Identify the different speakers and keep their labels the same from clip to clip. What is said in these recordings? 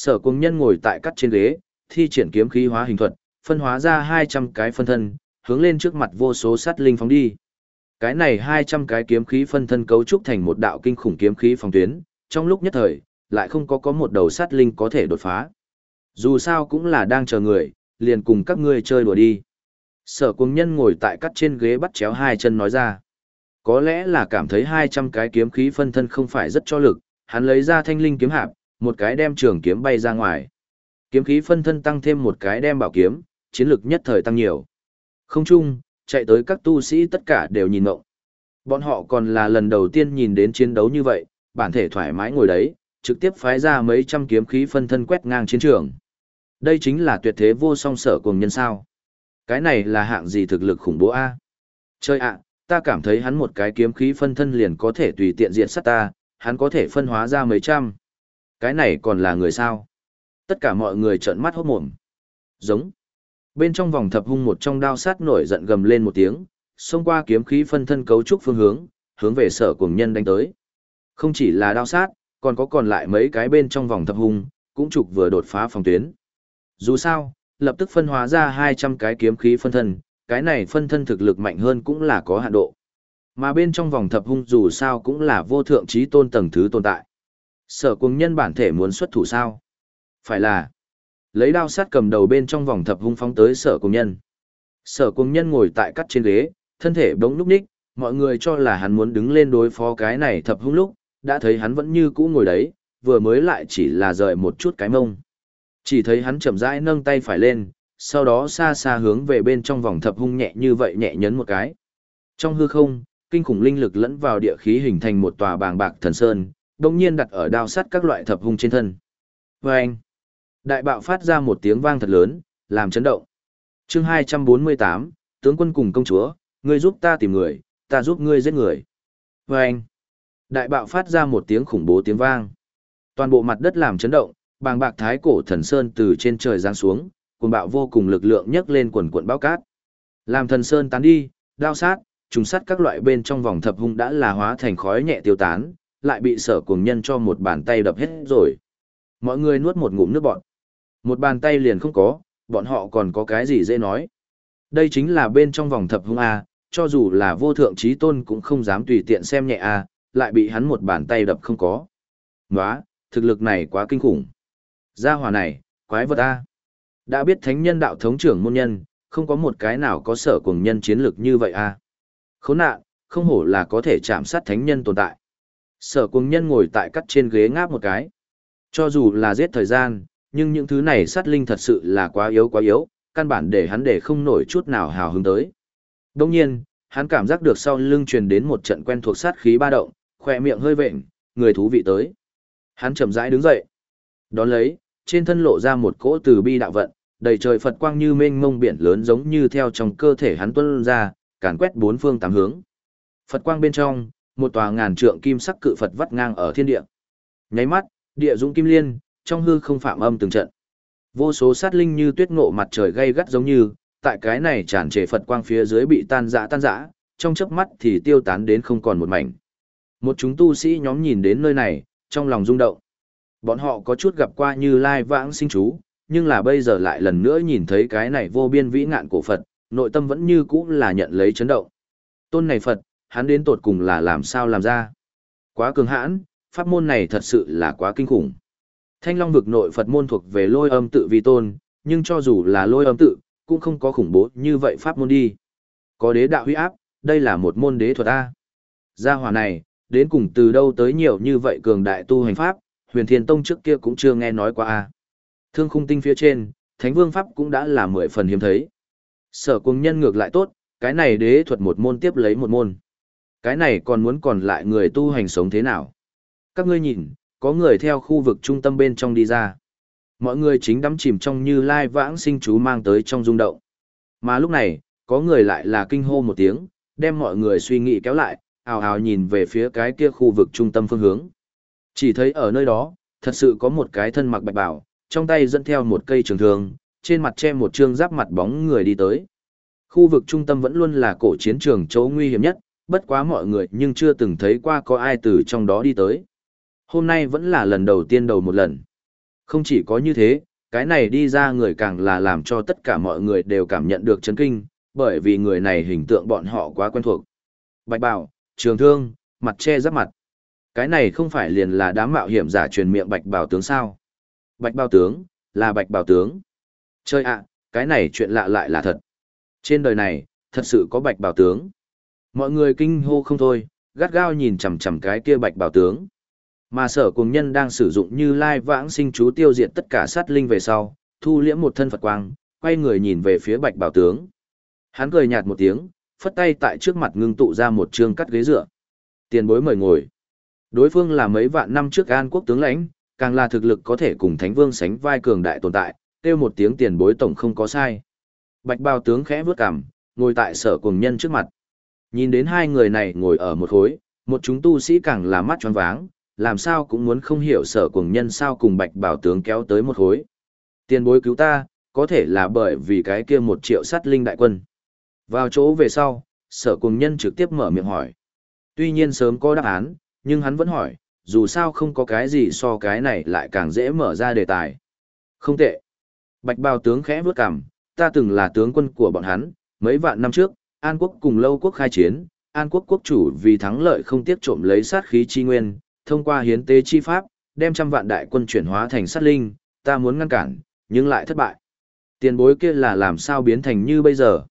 Speaker 1: Sở cùng nhân ngồi tại cắt trên ghế, thi triển kiếm khí hóa hình thuật, phân hóa ra 200 cái phân thân, hướng lên trước mặt vô số sát linh phóng đi. Cái này 200 cái kiếm khí phân thân cấu trúc thành một đạo kinh khủng kiếm khí phòng tuyến, trong lúc nhất thời, lại không có có một đầu sát linh có thể đột phá. Dù sao cũng là đang chờ người, liền cùng các ngươi chơi đùa đi. Sở cuồng nhân ngồi tại cắt trên ghế bắt chéo hai chân nói ra. Có lẽ là cảm thấy 200 cái kiếm khí phân thân không phải rất cho lực, hắn lấy ra thanh linh kiếm hạp, một cái đem trường kiếm bay ra ngoài. Kiếm khí phân thân tăng thêm một cái đem bảo kiếm, chiến lực nhất thời tăng nhiều. Không chung, chạy tới các tu sĩ tất cả đều nhìn ngộng. Bọn họ còn là lần đầu tiên nhìn đến chiến đấu như vậy, bản thể thoải mái ngồi đấy, trực tiếp phái ra mấy trăm kiếm khí phân thân quét ngang chiến trường. Đây chính là tuyệt thế vô song sở cùng nhân sao. Cái này là hạng gì thực lực khủng bố a? Chơi ạ, ta cảm thấy hắn một cái kiếm khí phân thân liền có thể tùy tiện diện sát ta, hắn có thể phân hóa ra mấy trăm. Cái này còn là người sao? Tất cả mọi người trợn mắt hốt mồm. Giống. Bên trong vòng thập hung một trong đao sát nổi giận gầm lên một tiếng, xông qua kiếm khí phân thân cấu trúc phương hướng, hướng về sở cùng nhân đánh tới. Không chỉ là đao sát, còn có còn lại mấy cái bên trong vòng thập hung, cũng trục vừa đột phá phòng tuyến. Dù sao, lập tức phân hóa ra 200 cái kiếm khí phân thân, cái này phân thân thực lực mạnh hơn cũng là có hạn độ. Mà bên trong vòng thập hung dù sao cũng là vô thượng trí tôn tầng thứ tồn tại. Sở cùng nhân bản thể muốn xuất thủ sao? Phải là lấy đao sát cầm đầu bên trong vòng thập hung phóng tới sở cùng nhân. Sở cùng nhân ngồi tại cắt trên ghế, thân thể bỗng núp ních, mọi người cho là hắn muốn đứng lên đối phó cái này thập hung lúc, đã thấy hắn vẫn như cũ ngồi đấy, vừa mới lại chỉ là rời một chút cái mông. Chỉ thấy hắn chậm rãi nâng tay phải lên, sau đó xa xa hướng về bên trong vòng thập hung nhẹ như vậy nhẹ nhấn một cái. Trong hư không, kinh khủng linh lực lẫn vào địa khí hình thành một tòa bàng bạc thần sơn, đồng nhiên đặt ở đao sắt các loại thập hung trên thân. Và anh, đại bạo phát ra một tiếng vang thật lớn, làm chấn động. chương 248, tướng quân cùng công chúa, ngươi giúp ta tìm người, ta giúp ngươi giết người. Và anh, đại bạo phát ra một tiếng khủng bố tiếng vang. Toàn bộ mặt đất làm chấn động, bàng bạc thái cổ thần sơn từ trên trời giáng xuống, cuồng bạo vô cùng lực lượng nhấc lên quần cuộn bao cát. Làm thần sơn tán đi, đao sát, trùng sắt các loại bên trong vòng thập hung đã là hóa thành khói nhẹ tiêu tán, lại bị sở cuồng nhân cho một bàn tay đập hết rồi. Mọi người nuốt một ngụm nước bọn. Một bàn tay liền không có, bọn họ còn có cái gì dễ nói. Đây chính là bên trong vòng thập hung A, cho dù là vô thượng trí tôn cũng không dám tùy tiện xem nhẹ A, lại bị hắn một bàn tay đập không có. Nóa, thực lực này quá kinh khủng. Gia hỏa này, quái vật A. Đã biết thánh nhân đạo thống trưởng môn nhân, không có một cái nào có sở cùng nhân chiến lực như vậy A. Khốn nạn, không hổ là có thể chạm sát thánh nhân tồn tại. Sở cuồng nhân ngồi tại cắt trên ghế ngáp một cái. Cho dù là giết thời gian, nhưng những thứ này sát linh thật sự là quá yếu quá yếu, căn bản để hắn để không nổi chút nào hào hứng tới. Đồng nhiên, hắn cảm giác được sau lưng truyền đến một trận quen thuộc sát khí ba động, khỏe miệng hơi vệnh, người thú vị tới. Hắn chậm rãi đứng dậy. Đón lấy, trên thân lộ ra một cỗ từ bi đạo vận, đầy trời Phật quang như mênh mông biển lớn giống như theo trong cơ thể hắn tuôn ra, càn quét bốn phương tám hướng. Phật quang bên trong, một tòa ngàn trượng kim sắc cự Phật vắt ngang ở thiên địa. Nháy mắt, địa dũng kim liên, trong hư không phạm âm từng trận. Vô số sát linh như tuyết ngộ mặt trời gay gắt giống như, tại cái này tràn trề Phật quang phía dưới bị tan rã tan rã, trong chớp mắt thì tiêu tán đến không còn một mảnh. Một chúng tu sĩ nhóm nhìn đến nơi này, trong lòng rung động. Bọn họ có chút gặp qua như lai vãng sinh chú, nhưng là bây giờ lại lần nữa nhìn thấy cái này vô biên vĩ ngạn cổ Phật, nội tâm vẫn như cũ là nhận lấy chấn động. Tôn này Phật, hắn đến tột cùng là làm sao làm ra. Quá cường hãn, pháp môn này thật sự là quá kinh khủng. Thanh Long vực nội Phật môn thuộc về lôi âm tự vi tôn, nhưng cho dù là lôi âm tự, cũng không có khủng bố như vậy pháp môn đi. Có đế đạo huy áp, đây là một môn đế thuật A. Gia hỏa này, đến cùng từ đâu tới nhiều như vậy cường đại tu hành pháp, huyền thiên tông trước kia cũng chưa nghe nói qua A. Thương khung tinh phía trên, thánh vương pháp cũng đã là mười phần hiếm thấy. Sở cung nhân ngược lại tốt, cái này đế thuật một môn tiếp lấy một môn. Cái này còn muốn còn lại người tu hành sống thế nào? Các ngươi nhìn, có người theo khu vực trung tâm bên trong đi ra. Mọi người chính đắm chìm trong như lai vãng sinh chú mang tới trong rung động. Mà lúc này, có người lại là kinh hô một tiếng, đem mọi người suy nghĩ kéo lại, ào ào nhìn về phía cái kia khu vực trung tâm phương hướng. Chỉ thấy ở nơi đó, thật sự có một cái thân mặc bạch bảo, trong tay dẫn theo một cây trường thương, trên mặt che một trương giáp mặt bóng người đi tới. Khu vực trung tâm vẫn luôn là cổ chiến trường chỗ nguy hiểm nhất, bất quá mọi người nhưng chưa từng thấy qua có ai từ trong đó đi tới. Hôm nay vẫn là lần đầu tiên đầu một lần. Không chỉ có như thế, cái này đi ra người càng là làm cho tất cả mọi người đều cảm nhận được chấn kinh, bởi vì người này hình tượng bọn họ quá quen thuộc. Bạch Bảo, Trường Thương, mặt che giáp mặt. Cái này không phải liền là đám mạo hiểm giả truyền miệng Bạch Bảo tướng sao? Bạch Bảo tướng, là Bạch Bảo tướng. Chơi ạ, cái này chuyện lạ lại là thật. Trên đời này, thật sự có Bạch Bảo tướng. Mọi người kinh hô không thôi, gắt gao nhìn chằm chằm cái kia Bạch Bảo tướng. Mà sở cùng nhân đang sử dụng như lai vãng sinh chú tiêu diệt tất cả sát linh về sau, thu liễm một thân Phật quang, quay người nhìn về phía Bạch Bảo tướng. Hắn cười nhạt một tiếng, phất tay tại trước mặt ngưng tụ ra một trường cắt ghế dựa. Tiền bối mời ngồi. Đối phương là mấy vạn năm trước an quốc tướng lãnh, càng là thực lực có thể cùng Thánh Vương sánh vai cường đại tồn tại, kêu một tiếng tiền bối tổng không có sai. Bạch bào tướng khẽ vướt cằm, ngồi tại sở cùng nhân trước mặt. Nhìn đến hai người này ngồi ở một khối, một chúng tu sĩ càng là mắt tròn váng, làm sao cũng muốn không hiểu sở cùng nhân sao cùng bạch bảo tướng kéo tới một khối. Tiền bối cứu ta, có thể là bởi vì cái kia một triệu sát linh đại quân. Vào chỗ về sau, sở cùng nhân trực tiếp mở miệng hỏi. Tuy nhiên sớm có đáp án, nhưng hắn vẫn hỏi, dù sao không có cái gì so cái này lại càng dễ mở ra đề tài. Không tệ. Bạch bào tướng khẽ vướt cằm, ta từng là tướng quân của bọn hắn, mấy vạn năm trước, An quốc cùng lâu quốc khai chiến, An quốc quốc chủ vì thắng lợi không tiếc trộm lấy sát khí chi nguyên, thông qua hiến tế chi pháp, đem trăm vạn đại quân chuyển hóa thành sát linh, ta muốn ngăn cản, nhưng lại thất bại. Tiền bối kia là làm sao biến thành như bây giờ?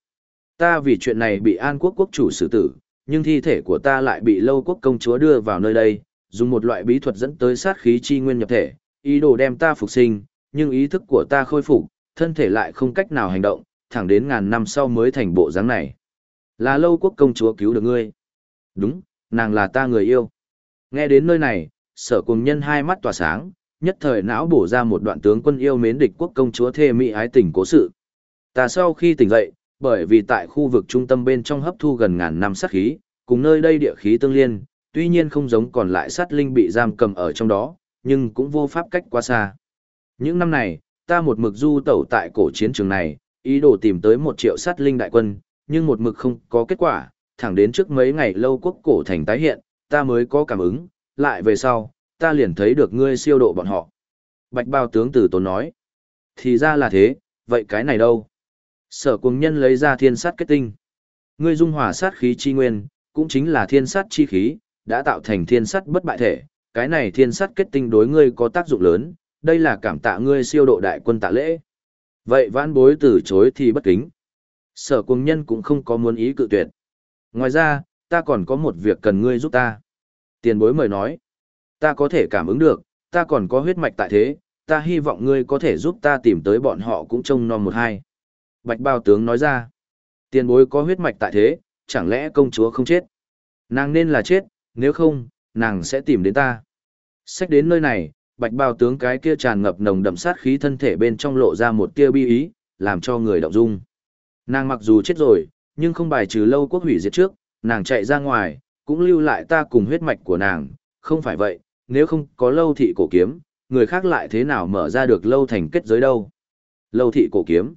Speaker 1: Ta vì chuyện này bị An quốc quốc chủ xử tử, nhưng thi thể của ta lại bị lâu quốc công chúa đưa vào nơi đây, dùng một loại bí thuật dẫn tới sát khí chi nguyên nhập thể, ý đồ đem ta phục sinh, nhưng ý thức của ta khôi phục, thân thể lại không cách nào hành động, thẳng đến ngàn năm sau mới thành bộ dáng này. Là lâu quốc công chúa cứu được ngươi. Đúng, nàng là ta người yêu. Nghe đến nơi này, sở cùng nhân hai mắt tỏa sáng, nhất thời não bổ ra một đoạn tướng quân yêu mến địch quốc công chúa thê mỹ ái tình cố sự. Ta sau khi tỉnh dậy, bởi vì tại khu vực trung tâm bên trong hấp thu gần ngàn năm sát khí, cùng nơi đây địa khí tương liên, tuy nhiên không giống còn lại sát linh bị giam cầm ở trong đó, nhưng cũng vô pháp cách quá xa. Những năm này, ta một mực du tẩu tại cổ chiến trường này, ý đồ tìm tới một triệu sát linh đại quân, nhưng một mực không có kết quả, thẳng đến trước mấy ngày lâu quốc cổ thành tái hiện, ta mới có cảm ứng, lại về sau, ta liền thấy được ngươi siêu độ bọn họ. Bạch bao tướng tử tốn nói. Thì ra là thế, vậy cái này đâu? Sở cùng nhân lấy ra thiên sát kết tinh. Ngươi dung hòa sát khí chi nguyên, cũng chính là thiên sát chi khí, đã tạo thành thiên sát bất bại thể. Cái này thiên sát kết tinh đối ngươi có tác dụng lớn, đây là cảm tạ ngươi siêu độ đại quân tạ lễ. Vậy vãn bối từ chối thì bất kính. Sở cuồng nhân cũng không có muốn ý cự tuyệt. Ngoài ra, ta còn có một việc cần ngươi giúp ta. Tiền bối mời nói, ta có thể cảm ứng được, ta còn có huyết mạch tại thế, ta hy vọng ngươi có thể giúp ta tìm tới bọn họ cũng trông non một hai. Bạch bao tướng nói ra, tiền bối có huyết mạch tại thế, chẳng lẽ công chúa không chết? Nàng nên là chết, nếu không, nàng sẽ tìm đến ta. Sách đến nơi này, bạch bao tướng cái kia tràn ngập nồng đậm sát khí thân thể bên trong lộ ra một tia bi ý, làm cho người động dung. Nàng mặc dù chết rồi, nhưng không bài trừ lâu quốc hủy diệt trước, nàng chạy ra ngoài, cũng lưu lại ta cùng huyết mạch của nàng, không phải vậy, nếu không có lâu thị cổ kiếm, người khác lại thế nào mở ra được lâu thành kết giới đâu. Lâu thị cổ kiếm.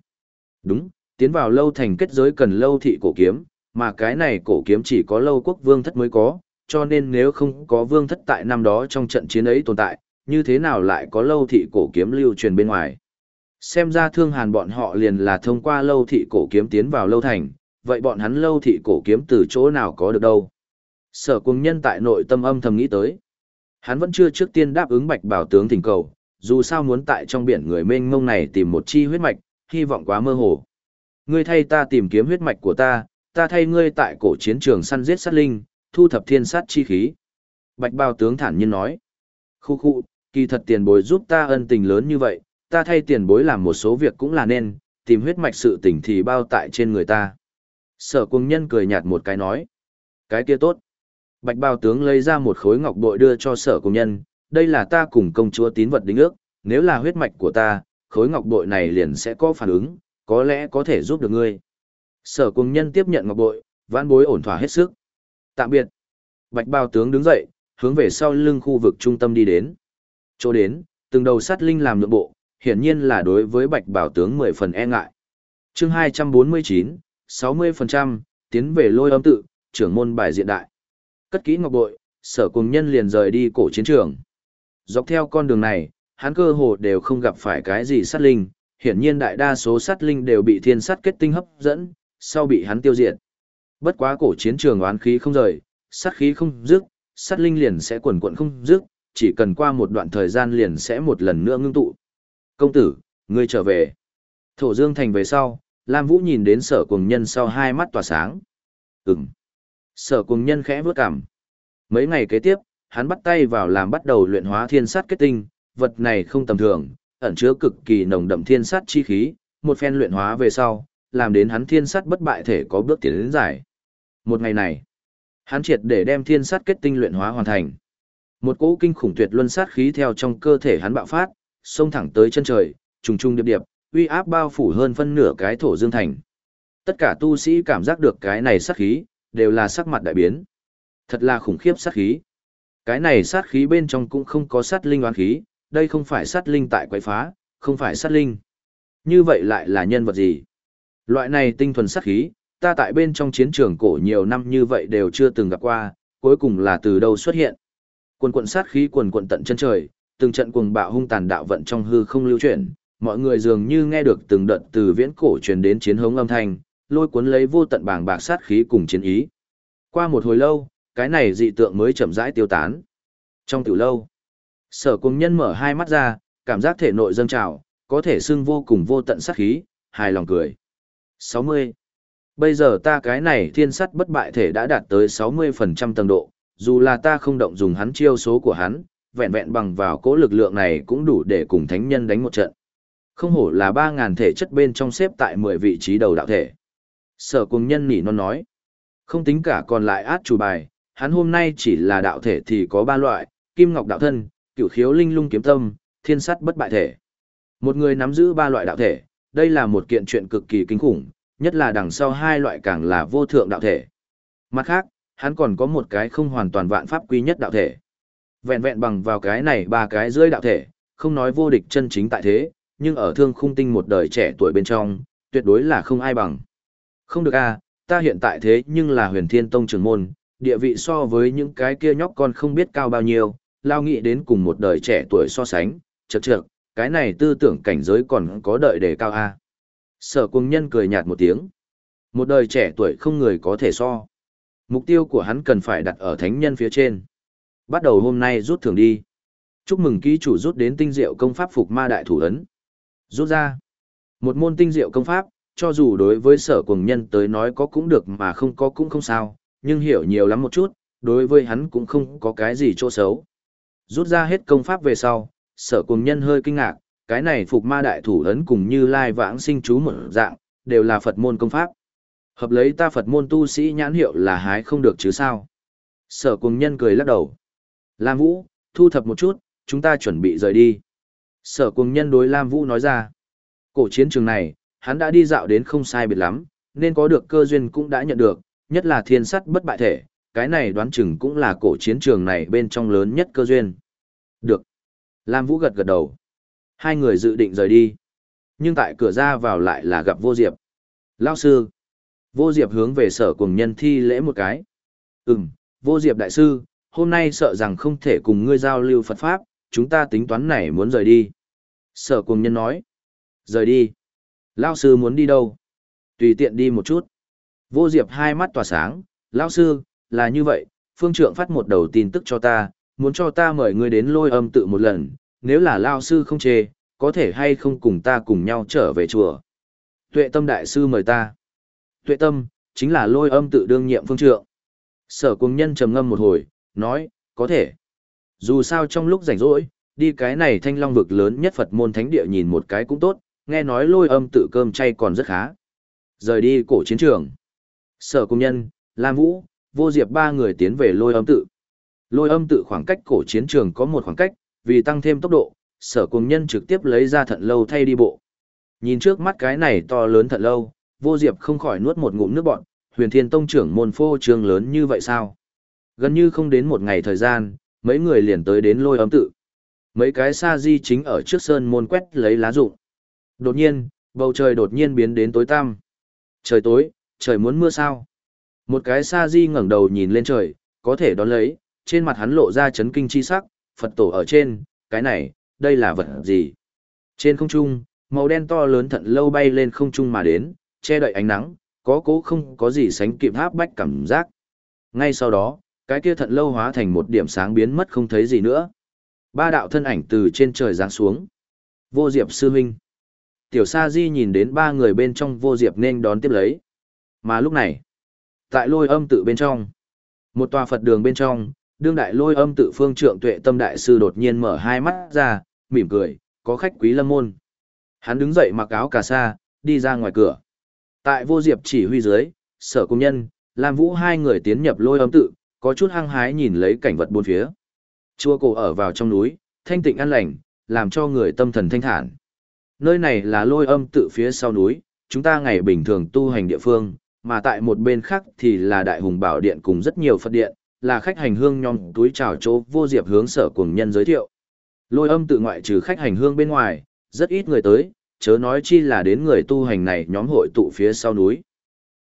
Speaker 1: Đúng, tiến vào lâu thành kết giới cần lâu thị cổ kiếm, mà cái này cổ kiếm chỉ có lâu quốc vương thất mới có, cho nên nếu không có vương thất tại năm đó trong trận chiến ấy tồn tại, như thế nào lại có lâu thị cổ kiếm lưu truyền bên ngoài. Xem ra thương hàn bọn họ liền là thông qua lâu thị cổ kiếm tiến vào lâu thành, vậy bọn hắn lâu thị cổ kiếm từ chỗ nào có được đâu. Sở cùng nhân tại nội tâm âm thầm nghĩ tới. Hắn vẫn chưa trước tiên đáp ứng bạch bảo tướng thỉnh cầu, dù sao muốn tại trong biển người mênh mông này tìm một chi huyết mạch, hy vọng quá mơ hồ. Ngươi thay ta tìm kiếm huyết mạch của ta, ta thay ngươi tại cổ chiến trường săn giết sát linh, thu thập thiên sát chi khí. Bạch bảo tướng thản nhiên nói. Khu khu, kỳ thật tiền bối giúp ta ân tình lớn như vậy, ta thay tiền bối làm một số việc cũng là nên, tìm huyết mạch sự tình thì bao tại trên người ta. Sở cung nhân cười nhạt một cái nói. Cái kia tốt. Bạch bào tướng lấy ra một khối ngọc bội đưa cho sở cung nhân, đây là ta cùng công chúa tín vật đính ước, nếu là huyết mạch của ta, khối ngọc bội này liền sẽ có phản ứng, có lẽ có thể giúp được ngươi. Sở cung nhân tiếp nhận ngọc bội, vãn bối ổn thỏa hết sức. Tạm biệt. Bạch bào tướng đứng dậy, hướng về sau lưng khu vực trung tâm đi đến. Chỗ đến, từng đầu sát linh làm nhượng bộ, hiển nhiên là đối với bạch bảo tướng mười phần e ngại. chương hai trăm bốn mươi chín, sáu mươi phần trăm, tiến về lôi âm tự, trưởng môn bài diện đại. Cất kỹ ngọc bội, sở cùng nhân liền rời đi cổ chiến trường. Dọc theo con đường này, hắn cơ hồ đều không gặp phải cái gì sát linh, hiển nhiên đại đa số sát linh đều bị thiên sát kết tinh hấp dẫn, sau bị hắn tiêu diệt. Bất quá cổ chiến trường oán khí không rời, sát khí không dứt, sát linh liền sẽ quần quận không dứt, chỉ cần qua một đoạn thời gian liền sẽ một lần nữa ngưng tụ. Công tử, ngươi trở về. Thổ Dương Thành về sau, Lam Vũ nhìn đến sở cùng nhân sau hai mắt tỏa sáng. Ừm. Sở cùng nhân khẽ vướt cảm. Mấy ngày kế tiếp, hắn bắt tay vào làm bắt đầu luyện hóa thiên sát kết tinh, vật này không tầm thường, ẩn chứa cực kỳ nồng đậm thiên sát chi khí, một phen luyện hóa về sau, làm đến hắn thiên sát bất bại thể có bước tiến đến giải. Một ngày này, hắn triệt để đem thiên sát kết tinh luyện hóa hoàn thành. Một cỗ kinh khủng tuyệt luân sát khí theo trong cơ thể hắn bạo phát, xông thẳng tới chân trời, trùng trùng điệp điệp, uy áp bao phủ hơn phân nửa cái thổ dương thành. Tất cả tu sĩ cảm giác được cái này sát khí, đều là sắc mặt đại biến. Thật là khủng khiếp sát khí. Cái này sát khí bên trong cũng không có sát linh oán khí, đây không phải sát linh tại quái phá, không phải sát linh. Như vậy lại là nhân vật gì? Loại này tinh thuần sát khí, ta tại bên trong chiến trường cổ nhiều năm như vậy đều chưa từng gặp qua, cuối cùng là từ đâu xuất hiện. Quần quận sát khí quần quận tận chân trời, từng trận cuồng bạo hung tàn đạo vận trong hư không lưu chuyển, mọi người dường như nghe được từng đợt từ viễn cổ truyền đến chiến hống âm thanh, lôi cuốn lấy vô tận bảng bạc sát khí cùng chiến ý. Qua một hồi lâu, cái này dị tượng mới chậm rãi tiêu tán. Trong tiểu lâu, sở cung nhân mở hai mắt ra, cảm giác thể nội dâng trào, có thể xưng vô cùng vô tận sát khí, hài lòng cười. 60. Bây giờ ta cái này thiên sắt bất bại thể đã đạt tới 60% tầng độ, dù là ta không động dùng hắn chiêu số của hắn, vẹn vẹn bằng vào cỗ lực lượng này cũng đủ để cùng thánh nhân đánh một trận. Không hổ là 3.000 thể chất bên trong xếp tại 10 vị trí đầu đạo thể. Sở cùng nhân nỉ non nói. Không tính cả còn lại át chủ bài, hắn hôm nay chỉ là đạo thể thì có ba loại, kim ngọc đạo thân, cửu khiếu linh lung kiếm tâm, thiên sắt bất bại thể. Một người nắm giữ ba loại đạo thể, đây là một kiện chuyện cực kỳ kinh khủng, nhất là đằng sau hai loại càng là vô thượng đạo thể. Mặt khác, hắn còn có một cái không hoàn toàn vạn pháp quý nhất đạo thể. Vẹn vẹn bằng vào cái này ba cái dưới đạo thể, không nói vô địch chân chính tại thế, nhưng ở thương khung tinh một đời trẻ tuổi bên trong, tuyệt đối là không ai bằng. Không được a, à, ta hiện tại thế nhưng là huyền thiên tông trưởng môn, địa vị so với những cái kia nhóc con không biết cao bao nhiêu, lao nghĩ đến cùng một đời trẻ tuổi so sánh, chật chật, cái này tư tưởng cảnh giới còn có đợi để cao a. À. Sở cung nhân cười nhạt một tiếng. Một đời trẻ tuổi không người có thể so. Mục tiêu của hắn cần phải đặt ở thánh nhân phía trên. Bắt đầu hôm nay rút thưởng đi. Chúc mừng ký chủ rút đến tinh diệu công pháp phục ma đại thủ ấn. Rút ra. Một môn tinh diệu công pháp, cho dù đối với sở cùng nhân tới nói có cũng được mà không có cũng không sao, nhưng hiểu nhiều lắm một chút, đối với hắn cũng không có cái gì chỗ xấu. Rút ra hết công pháp về sau, sở cùng nhân hơi kinh ngạc, cái này phục ma đại thủ ấn cùng như lai vãng sinh chú một dạng, đều là Phật môn công pháp. Hợp lấy ta Phật môn tu sĩ nhãn hiệu là hái không được chứ sao. Sở cùng nhân cười lắc đầu. Lam Vũ, thu thập một chút, chúng ta chuẩn bị rời đi. Sở cùng nhân đối Lam Vũ nói ra. Cổ chiến trường này, hắn đã đi dạo đến không sai biệt lắm, nên có được cơ duyên cũng đã nhận được, nhất là thiên sắt bất bại thể, cái này đoán chừng cũng là cổ chiến trường này bên trong lớn nhất cơ duyên. Được. Lam Vũ gật gật đầu. Hai người dự định rời đi. Nhưng tại cửa ra vào lại là gặp vô diệp. Lao sư. Vô diệp hướng về sở cùng nhân thi lễ một cái. Ừm, vô diệp đại sư, hôm nay sợ rằng không thể cùng ngươi giao lưu Phật Pháp, chúng ta tính toán này muốn rời đi. Sở cùng nhân nói. Rời đi. Lao sư muốn đi đâu? Tùy tiện đi một chút. Vô diệp hai mắt tỏa sáng. Lao sư, là như vậy, phương trượng phát một đầu tin tức cho ta, muốn cho ta mời ngươi đến lôi âm tự một lần, nếu là Lao sư không chê, có thể hay không cùng ta cùng nhau trở về chùa. Tuệ tâm đại sư mời ta. Tuệ tâm, chính là lôi âm tự đương nhiệm phương trượng. Sở cùng nhân trầm ngâm một hồi, nói, có thể. Dù sao trong lúc rảnh rỗi, đi cái này thanh long vực lớn nhất Phật môn thánh địa nhìn một cái cũng tốt, nghe nói lôi âm tự cơm chay còn rất khá. Rời đi cổ chiến trường. Sở công nhân, Lam Vũ, vô diệp ba người tiến về lôi âm tự. Lôi âm tự khoảng cách cổ chiến trường có một khoảng cách, vì tăng thêm tốc độ, sở công nhân trực tiếp lấy ra thận lâu thay đi bộ. Nhìn trước mắt cái này to lớn thận lâu, vô diệp không khỏi nuốt một ngụm nước bọn, huyền thiên tông trưởng môn phô trường lớn như vậy sao? Gần như không đến một ngày thời gian, mấy người liền tới đến lôi âm tự. Mấy cái sa di chính ở trước sơn môn quét lấy lá rụng. Đột nhiên, bầu trời đột nhiên biến đến tối tăm. Trời tối, trời muốn mưa sao? Một cái sa di ngẩng đầu nhìn lên trời, có thể đón lấy, trên mặt hắn lộ ra chấn kinh chi sắc, Phật tổ ở trên, cái này, đây là vật gì? Trên không trung, màu đen to lớn thận lâu bay lên không trung mà đến, che đậy ánh nắng, có cố không có gì sánh kịp áp bách cảm giác. Ngay sau đó, cái kia thận lâu hóa thành một điểm sáng biến mất không thấy gì nữa. Ba đạo thân ảnh từ trên trời giáng xuống. Vô Diệp sư huynh. Tiểu Sa Di nhìn đến ba người bên trong Vô Diệp nên đón tiếp lấy. Mà lúc này, tại lôi âm tự bên trong, một tòa Phật đường bên trong, đương đại lôi âm tự phương trượng tuệ tâm đại sư đột nhiên mở hai mắt ra, mỉm cười, có khách quý lâm môn. Hắn đứng dậy mặc áo cà sa, đi ra ngoài cửa. Tại vô diệp chỉ huy dưới, sở công nhân, Lam Vũ hai người tiến nhập lôi âm tự, có chút hăng hái nhìn lấy cảnh vật bốn phía. Chùa cổ ở vào trong núi, thanh tịnh an lành, làm cho người tâm thần thanh thản. Nơi này là lôi âm tự phía sau núi, chúng ta ngày bình thường tu hành địa phương, mà tại một bên khác thì là đại hùng bảo điện cùng rất nhiều Phật điện, là khách hành hương nhom túi trào chỗ vô diệp hướng sở cùng nhân giới thiệu. Lôi âm tự ngoại trừ khách hành hương bên ngoài, rất ít người tới, chớ nói chi là đến người tu hành này nhóm hội tụ phía sau núi.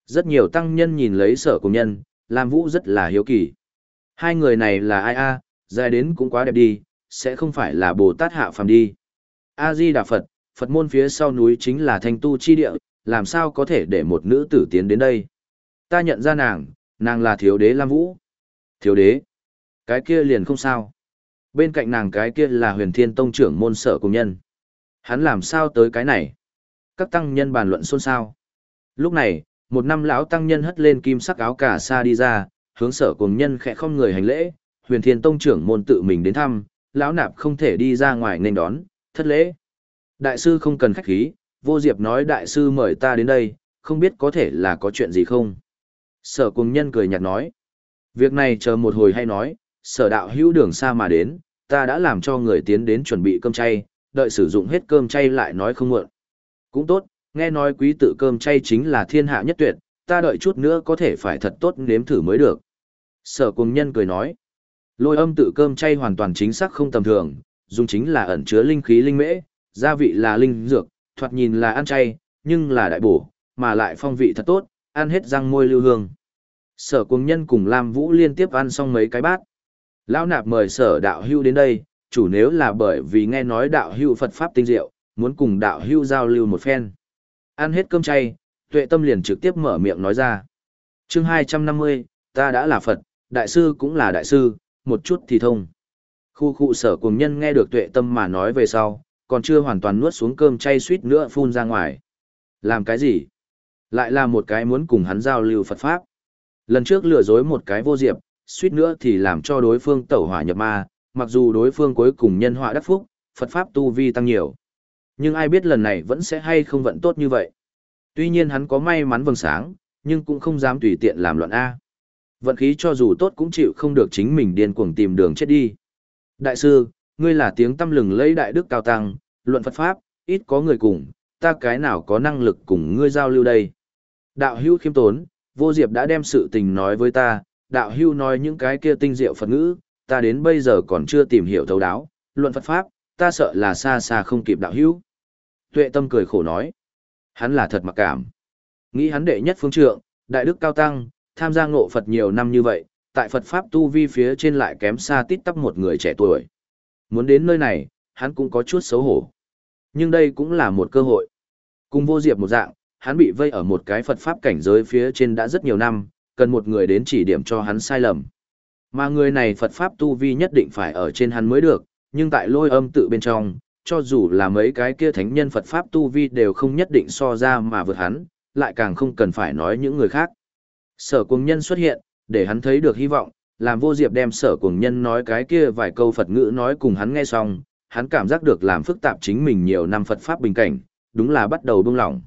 Speaker 1: Rất nhiều tăng nhân nhìn lấy sở cùng nhân, Lam Vũ rất là hiếu kỳ. Hai người này là ai a dài đến cũng quá đẹp đi, sẽ không phải là Bồ Tát hạ phàm đi. A-di Đà Phật, Phật môn phía sau núi chính là thanh tu chi địa, làm sao có thể để một nữ tử tiến đến đây. Ta nhận ra nàng, nàng là thiếu đế Lam Vũ. Thiếu đế? Cái kia liền không sao. Bên cạnh nàng cái kia là huyền thiên tông trưởng môn sở công nhân. Hắn làm sao tới cái này? Các tăng nhân bàn luận xôn xao. Lúc này, một năm lão tăng nhân hất lên kim sắc áo cà sa đi ra, hướng sở cùng nhân khẽ không người hành lễ, huyền thiên tông trưởng môn tự mình đến thăm, lão nạp không thể đi ra ngoài nên đón, thất lễ. Đại sư không cần khách khí, vô diệp nói đại sư mời ta đến đây, không biết có thể là có chuyện gì không? Sở cùng nhân cười nhạt nói. Việc này chờ một hồi hay nói, sở đạo hữu đường xa mà đến, ta đã làm cho người tiến đến chuẩn bị cơm chay, đợi sử dụng hết cơm chay lại nói không muộn. Cũng tốt, nghe nói quý tự cơm chay chính là thiên hạ nhất tuyệt, ta đợi chút nữa có thể phải thật tốt nếm thử mới được. Sở cùng nhân cười nói, lôi âm tự cơm chay hoàn toàn chính xác không tầm thường, dùng chính là ẩn chứa linh khí linh mễ, gia vị là linh dược, thoạt nhìn là ăn chay, nhưng là đại bổ, mà lại phong vị thật tốt, ăn hết răng môi lưu hương. Sở cùng nhân cùng Lam Vũ liên tiếp ăn xong mấy cái bát. Lão nạp mời sở đạo hưu đến đây, chủ nếu là bởi vì nghe nói đạo hưu Phật Pháp tinh diệu, muốn cùng đạo hưu giao lưu một phen. Ăn hết cơm chay, tuệ tâm liền trực tiếp mở miệng nói ra. chương 250, ta đã là Phật, đại sư cũng là đại sư, một chút thì thông. Khu khu sở cùng nhân nghe được tuệ tâm mà nói về sau, còn chưa hoàn toàn nuốt xuống cơm chay suýt nữa phun ra ngoài. Làm cái gì? Lại là một cái muốn cùng hắn giao lưu Phật Pháp. Lần trước lừa dối một cái vô diệp, suýt nữa thì làm cho đối phương tẩu hỏa nhập ma, mặc dù đối phương cuối cùng nhân họa đắc phúc, Phật Pháp tu vi tăng nhiều. Nhưng ai biết lần này vẫn sẽ hay không vận tốt như vậy. Tuy nhiên hắn có may mắn vầng sáng, nhưng cũng không dám tùy tiện làm loạn A. Vận khí cho dù tốt cũng chịu không được chính mình điên cuồng tìm đường chết đi. Đại sư, ngươi là tiếng tâm lừng lấy đại đức cao tăng, luận Phật Pháp, ít có người cùng, ta cái nào có năng lực cùng ngươi giao lưu đây. Đạo hữu khiêm tốn, vô diệp đã đem sự tình nói với ta, đạo hữu nói những cái kia tinh diệu Phật ngữ, ta đến bây giờ còn chưa tìm hiểu thấu đáo, luận Phật Pháp, ta sợ là xa xa không kịp đạo hữu. Tuệ tâm cười khổ nói, hắn là thật mặc cảm. Nghĩ hắn đệ nhất phương trượng, đại đức cao tăng, tham gia ngộ Phật nhiều năm như vậy, tại Phật Pháp tu vi phía trên lại kém xa tít tắp một người trẻ tuổi. Muốn đến nơi này, hắn cũng có chút xấu hổ. Nhưng đây cũng là một cơ hội. Cùng vô diệp một dạng, hắn bị vây ở một cái Phật Pháp cảnh giới phía trên đã rất nhiều năm, cần một người đến chỉ điểm cho hắn sai lầm. Mà người này Phật Pháp tu vi nhất định phải ở trên hắn mới được, nhưng tại lôi âm tự bên trong, cho dù là mấy cái kia thánh nhân Phật Pháp tu vi đều không nhất định so ra mà vượt hắn, lại càng không cần phải nói những người khác. Sở cuồng nhân xuất hiện, để hắn thấy được hy vọng, làm vô diệp đem sở cuồng nhân nói cái kia vài câu Phật ngữ nói cùng hắn nghe xong, hắn cảm giác được làm phức tạp chính mình nhiều năm Phật Pháp bình cảnh, đúng là bắt đầu buông lỏng.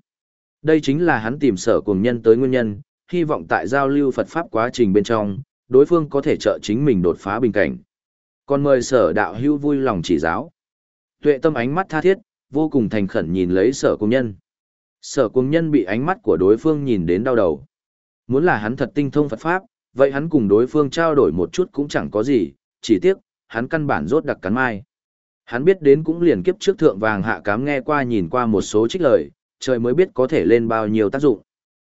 Speaker 1: Đây chính là hắn tìm sở cuồng nhân tới nguyên nhân, hy vọng tại giao lưu Phật Pháp quá trình bên trong, đối phương có thể trợ chính mình đột phá bình cảnh. Còn mời sở đạo hữu vui lòng chỉ giáo. Tuệ tâm ánh mắt tha thiết, vô cùng thành khẩn nhìn lấy sở công nhân. Sở công nhân bị ánh mắt của đối phương nhìn đến đau đầu. Muốn là hắn thật tinh thông Phật Pháp, vậy hắn cùng đối phương trao đổi một chút cũng chẳng có gì, chỉ tiếc, hắn căn bản rốt đặc cắn mai. Hắn biết đến cũng liền kiếp trước thượng vàng hạ cám nghe qua nhìn qua một số trích lời, trời mới biết có thể lên bao nhiêu tác dụng.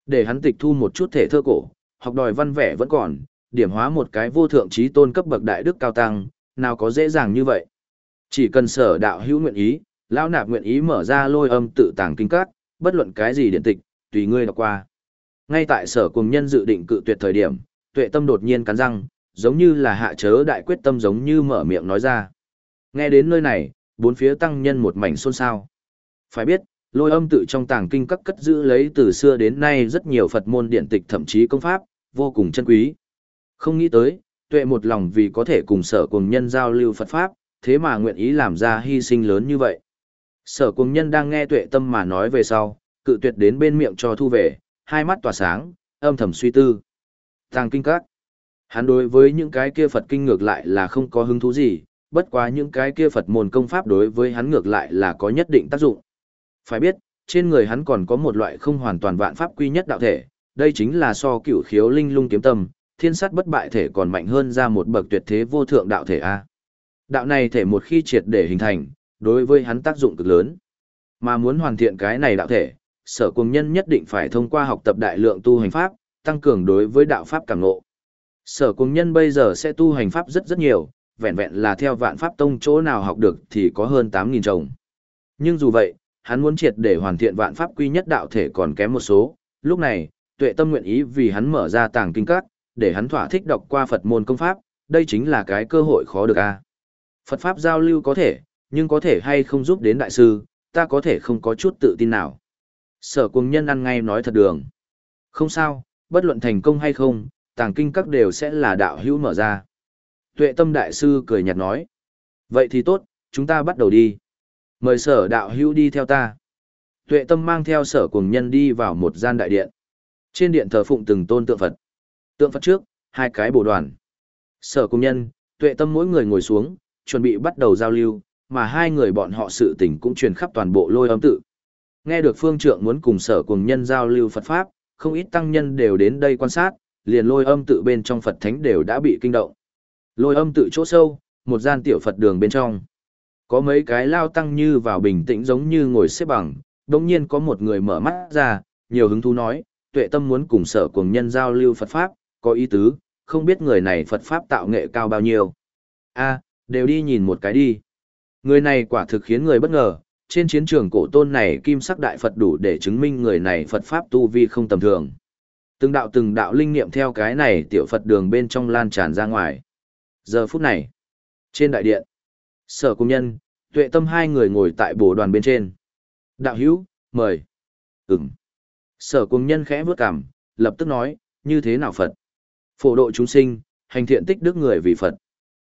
Speaker 1: Để hắn tịch thu một chút thể thơ cổ, học đòi văn vẻ vẫn còn, điểm hóa một cái vô thượng trí tôn cấp bậc đại đức cao tăng, nào có dễ dàng như vậy. Chỉ cần sở đạo hữu nguyện ý, lão nạp nguyện ý mở ra lôi âm tự tàng kinh các, bất luận cái gì điện tịch, tùy ngươi đọc qua. Ngay tại sở cùng nhân dự định cự tuyệt thời điểm, tuệ tâm đột nhiên cắn răng, giống như là hạ chớ đại quyết tâm giống như mở miệng nói ra. Nghe đến nơi này, bốn phía tăng nhân một mảnh xôn xao. Phải biết, lôi âm tự trong tàng kinh các cất giữ lấy từ xưa đến nay rất nhiều Phật môn điện tịch thậm chí công pháp, vô cùng chân quý. Không nghĩ tới, tuệ một lòng vì có thể cùng sở cùng nhân giao lưu Phật Pháp, thế mà nguyện ý làm ra hy sinh lớn như vậy. Sở cùng nhân đang nghe tuệ tâm mà nói về sau, cự tuyệt đến bên miệng cho thu về, hai mắt tỏa sáng, âm thầm suy tư. Tàng kinh các. Hắn đối với những cái kia Phật kinh ngược lại là không có hứng thú gì, bất quá những cái kia Phật môn công pháp đối với hắn ngược lại là có nhất định tác dụng. Phải biết, trên người hắn còn có một loại không hoàn toàn vạn pháp quy nhất đạo thể, đây chính là so cửu khiếu linh lung kiếm tâm, thiên sát bất bại thể còn mạnh hơn ra một bậc tuyệt thế vô thượng đạo thể A. Đạo này thể một khi triệt để hình thành, đối với hắn tác dụng cực lớn. Mà muốn hoàn thiện cái này đạo thể, sở cùng nhân nhất định phải thông qua học tập đại lượng tu hành pháp, tăng cường đối với đạo pháp cảm ngộ. Sở cùng nhân bây giờ sẽ tu hành pháp rất rất nhiều, vẹn vẹn là theo vạn pháp tông chỗ nào học được thì có hơn 8.000 chồng. Nhưng dù vậy, hắn muốn triệt để hoàn thiện vạn pháp quy nhất đạo thể còn kém một số, lúc này, tuệ tâm nguyện ý vì hắn mở ra tàng kinh các, để hắn thỏa thích đọc qua Phật môn công pháp, đây chính là cái cơ hội khó được a. Phật pháp giao lưu có thể, nhưng có thể hay không giúp đến đại sư, ta có thể không có chút tự tin nào. Sở Cuồng nhân ăn ngay nói thật đường. Không sao, bất luận thành công hay không, tàng kinh các đều sẽ là đạo hữu mở ra. Tuệ tâm đại sư cười nhạt nói. Vậy thì tốt, chúng ta bắt đầu đi. Mời sở đạo hữu đi theo ta. Tuệ tâm mang theo sở Cuồng nhân đi vào một gian đại điện. Trên điện thờ phụng từng tôn tượng Phật. Tượng Phật trước, hai cái bồ đoàn. Sở Cuồng nhân, tuệ tâm mỗi người ngồi xuống, chuẩn bị bắt đầu giao lưu, mà hai người bọn họ sự tình cũng truyền khắp toàn bộ lôi âm tự. Nghe được phương trượng muốn cùng sở cùng nhân giao lưu Phật Pháp, không ít tăng nhân đều đến đây quan sát, liền lôi âm tự bên trong Phật Thánh đều đã bị kinh động. Lôi âm tự chỗ sâu, một gian tiểu Phật đường bên trong. Có mấy cái lao tăng như vào bình tĩnh giống như ngồi xếp bằng, đồng nhiên có một người mở mắt ra, nhiều hứng thú nói, tuệ tâm muốn cùng sở cùng nhân giao lưu Phật Pháp, có ý tứ, không biết người này Phật Pháp tạo nghệ cao bao nhiêu. a đều đi nhìn một cái đi. Người này quả thực khiến người bất ngờ, trên chiến trường cổ tôn này kim sắc đại Phật đủ để chứng minh người này Phật Pháp tu vi không tầm thường. Từng đạo từng đạo linh niệm theo cái này tiểu Phật đường bên trong lan tràn ra ngoài. Giờ phút này, trên đại điện, sở công nhân, tuệ tâm hai người ngồi tại bồ đoàn bên trên. Đạo hữu, mời. Ừm. Sở công nhân khẽ bước cằm, lập tức nói, như thế nào Phật? Phổ độ chúng sinh, hành thiện tích đức người vì Phật.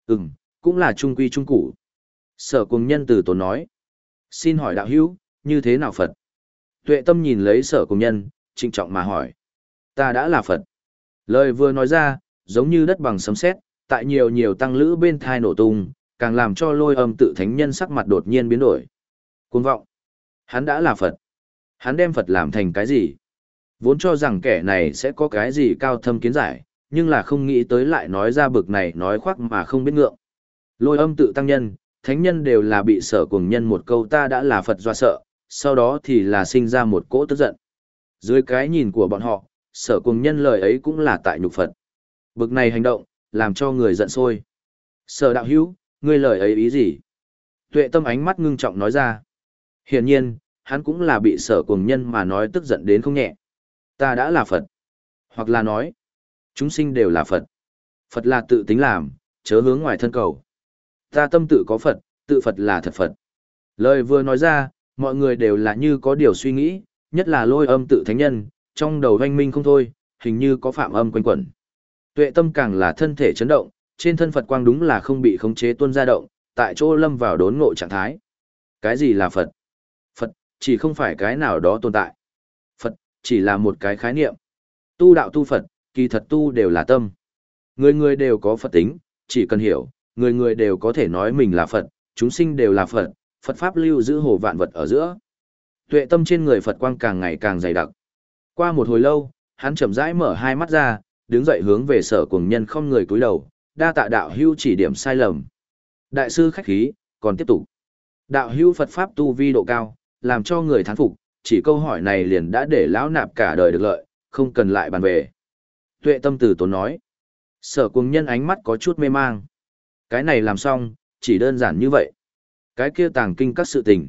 Speaker 1: Ừm, cũng là trung quy trung cụ. Sở cùng nhân từ tổ nói. Xin hỏi đạo hữu, như thế nào Phật? Tuệ tâm nhìn lấy sở cùng nhân, trịnh trọng mà hỏi. Ta đã là Phật. Lời vừa nói ra, giống như đất bằng sấm sét, tại nhiều nhiều tăng lữ bên thai nổ tung, càng làm cho lôi âm tự thánh nhân sắc mặt đột nhiên biến đổi. Cuồng vọng. Hắn đã là Phật. Hắn đem Phật làm thành cái gì? Vốn cho rằng kẻ này sẽ có cái gì cao thâm kiến giải, nhưng là không nghĩ tới lại nói ra bực này nói khoác mà không biết ngượng. Lôi âm tự tăng nhân, thánh nhân đều là bị sở cùng nhân một câu ta đã là Phật doa sợ, sau đó thì là sinh ra một cỗ tức giận. Dưới cái nhìn của bọn họ, sở cùng nhân lời ấy cũng là tại nhục Phật. Bực này hành động, làm cho người giận sôi. Sở đạo hữu, ngươi lời ấy ý gì? Tuệ tâm ánh mắt ngưng trọng nói ra. Hiển nhiên, hắn cũng là bị sở cùng nhân mà nói tức giận đến không nhẹ. Ta đã là Phật. Hoặc là nói, chúng sinh đều là Phật. Phật là tự tính làm, chớ hướng ngoài thân cầu. Ta tâm tự có Phật, tự Phật là thật Phật. Lời vừa nói ra, mọi người đều là như có điều suy nghĩ, nhất là lôi âm tự thánh nhân, trong đầu hoanh minh không thôi, hình như có phạm âm quanh quẩn. Tuệ tâm càng là thân thể chấn động, trên thân Phật quang đúng là không bị khống chế tuôn ra động, tại chỗ lâm vào đốn ngộ trạng thái. Cái gì là Phật? Phật, chỉ không phải cái nào đó tồn tại. Phật, chỉ là một cái khái niệm. Tu đạo tu Phật, kỳ thật tu đều là tâm. Người người đều có Phật tính, chỉ cần hiểu, người người đều có thể nói mình là Phật, chúng sinh đều là Phật, Phật Pháp lưu giữ hồ vạn vật ở giữa. Tuệ tâm trên người Phật quang càng ngày càng dày đặc. Qua một hồi lâu, hắn chậm rãi mở hai mắt ra, đứng dậy hướng về sở cùng nhân không người cúi đầu, đa tạ đạo hưu chỉ điểm sai lầm. Đại sư khách khí, còn tiếp tục. Đạo hưu Phật Pháp tu vi độ cao, làm cho người thán phục, chỉ câu hỏi này liền đã để lão nạp cả đời được lợi, không cần lại bàn về. Tuệ tâm từ tốn nói. Sở cùng nhân ánh mắt có chút mê mang. Cái này làm xong, chỉ đơn giản như vậy. Cái kia tàng kinh các sự tình.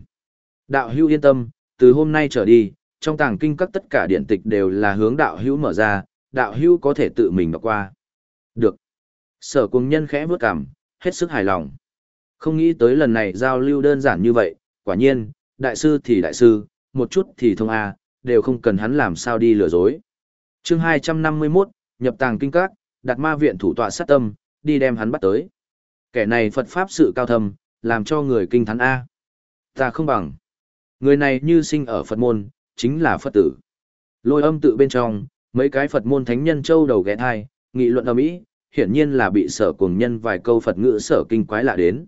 Speaker 1: Đạo hữu yên tâm, từ hôm nay trở đi, trong tàng kinh các tất cả điện tịch đều là hướng đạo hữu mở ra, đạo hữu có thể tự mình đọc qua. Được. Sở cùng nhân khẽ vướt cằm, hết sức hài lòng. Không nghĩ tới lần này giao lưu đơn giản như vậy, quả nhiên, đại sư thì đại sư, một chút thì thông A, đều không cần hắn làm sao đi lừa dối. chương 251, nhập tàng kinh các, đặt ma viện thủ tọa sát tâm, đi đem hắn bắt tới. Kẻ này Phật Pháp sự cao thâm, làm cho người kinh thắn A. Ta không bằng. Người này như sinh ở Phật môn, chính là Phật tử. Lôi âm tự bên trong, mấy cái Phật môn thánh nhân châu đầu ghé thai, nghị luận ở mỹ hiển nhiên là bị sở cuồng nhân vài câu Phật ngữ sở kinh quái lạ đến.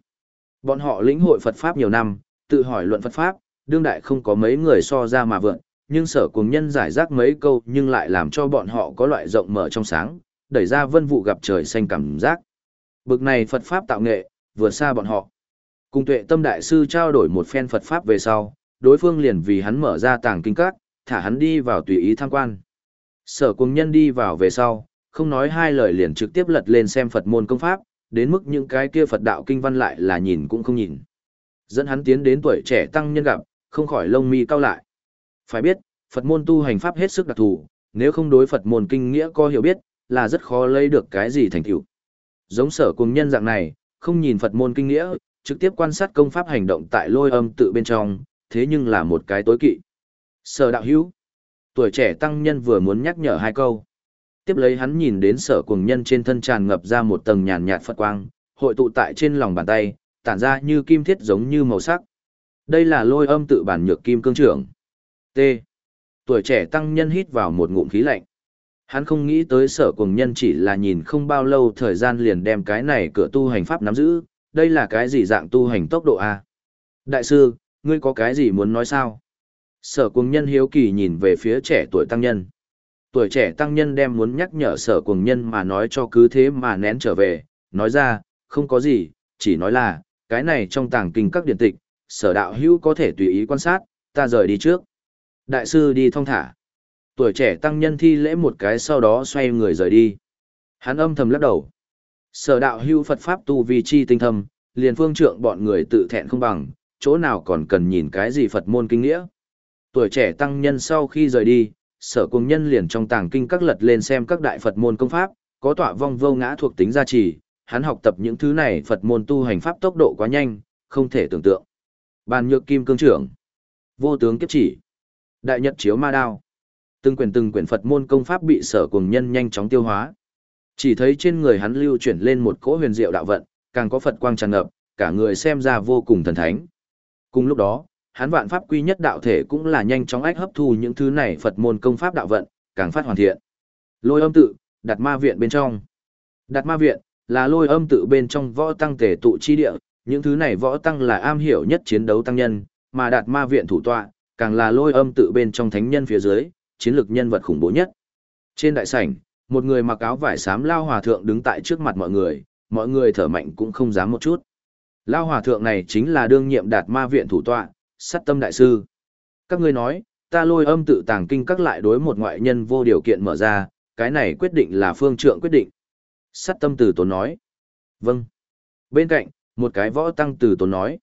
Speaker 1: Bọn họ lĩnh hội Phật Pháp nhiều năm, tự hỏi luận Phật Pháp, đương đại không có mấy người so ra mà vượn, nhưng sở cuồng nhân giải rác mấy câu nhưng lại làm cho bọn họ có loại rộng mở trong sáng, đẩy ra vân vụ gặp trời xanh cảm giác. Bực này Phật Pháp tạo nghệ, vừa xa bọn họ. Cùng tuệ tâm đại sư trao đổi một phen Phật Pháp về sau, đối phương liền vì hắn mở ra tàng kinh các, thả hắn đi vào tùy ý tham quan. Sở cùng nhân đi vào về sau, không nói hai lời liền trực tiếp lật lên xem Phật môn công pháp, đến mức những cái kia Phật đạo kinh văn lại là nhìn cũng không nhìn. Dẫn hắn tiến đến tuổi trẻ tăng nhân gặp, không khỏi lông mi cao lại. Phải biết, Phật môn tu hành pháp hết sức đặc thù, nếu không đối Phật môn kinh nghĩa có hiểu biết, là rất khó lấy được cái gì thành tựu. Giống sở cùng nhân dạng này, không nhìn Phật môn kinh nghĩa, trực tiếp quan sát công pháp hành động tại lôi âm tự bên trong, thế nhưng là một cái tối kỵ. Sở đạo hữu, tuổi trẻ tăng nhân vừa muốn nhắc nhở hai câu. Tiếp lấy hắn nhìn đến sở cùng nhân trên thân tràn ngập ra một tầng nhàn nhạt Phật quang, hội tụ tại trên lòng bàn tay, tản ra như kim thiết giống như màu sắc. Đây là lôi âm tự bản nhược kim cương trưởng. T. Tuổi trẻ tăng nhân hít vào một ngụm khí lạnh. Hắn không nghĩ tới sở cùng nhân chỉ là nhìn không bao lâu thời gian liền đem cái này cửa tu hành pháp nắm giữ, đây là cái gì dạng tu hành tốc độ A. Đại sư, ngươi có cái gì muốn nói sao? Sở cùng nhân hiếu kỳ nhìn về phía trẻ tuổi tăng nhân. Tuổi trẻ tăng nhân đem muốn nhắc nhở sở cùng nhân mà nói cho cứ thế mà nén trở về, nói ra, không có gì, chỉ nói là, cái này trong tàng kinh các điện tịch, sở đạo hữu có thể tùy ý quan sát, ta rời đi trước. Đại sư đi thong thả. Tuổi trẻ tăng nhân thi lễ một cái sau đó xoay người rời đi. Hắn âm thầm lắc đầu. Sở đạo hữu Phật Pháp tu vi chi tinh thâm, liền phương trượng bọn người tự thẹn không bằng, chỗ nào còn cần nhìn cái gì Phật môn kinh nghĩa. Tuổi trẻ tăng nhân sau khi rời đi, sở cùng nhân liền trong tàng kinh các lật lên xem các đại Phật môn công pháp, có tọa vong vô ngã thuộc tính gia trì, hắn học tập những thứ này Phật môn tu hành pháp tốc độ quá nhanh, không thể tưởng tượng. Bàn nhược kim cương trưởng, vô tướng kiếp chỉ, đại nhật chiếu ma đao. Từng quyển từng quyển Phật môn công pháp bị sở cùng nhân nhanh chóng tiêu hóa. Chỉ thấy trên người hắn lưu chuyển lên một cỗ huyền diệu đạo vận, càng có Phật quang tràn ngập, cả người xem ra vô cùng thần thánh. Cùng lúc đó, hắn vạn pháp quy nhất đạo thể cũng là nhanh chóng ách hấp thu những thứ này Phật môn công pháp đạo vận, càng phát hoàn thiện. Lôi âm tự, đặt ma viện bên trong. Đặt ma viện, là lôi âm tự bên trong võ tăng thể tụ chi địa, những thứ này võ tăng là am hiểu nhất chiến đấu tăng nhân, mà đạt ma viện thủ tọa, càng là lôi âm tự bên trong thánh nhân phía dưới, chiến lược nhân vật khủng bố nhất. Trên đại sảnh, một người mặc áo vải xám lao hòa thượng đứng tại trước mặt mọi người, mọi người thở mạnh cũng không dám một chút. Lao hòa thượng này chính là đương nhiệm đạt ma viện thủ tọa, sát tâm đại sư. Các ngươi nói, ta lôi âm tự tàng kinh các lại đối một ngoại nhân vô điều kiện mở ra, cái này quyết định là phương trượng quyết định. Sát tâm tử tốn nói. Vâng. Bên cạnh, một cái võ tăng tử tốn nói.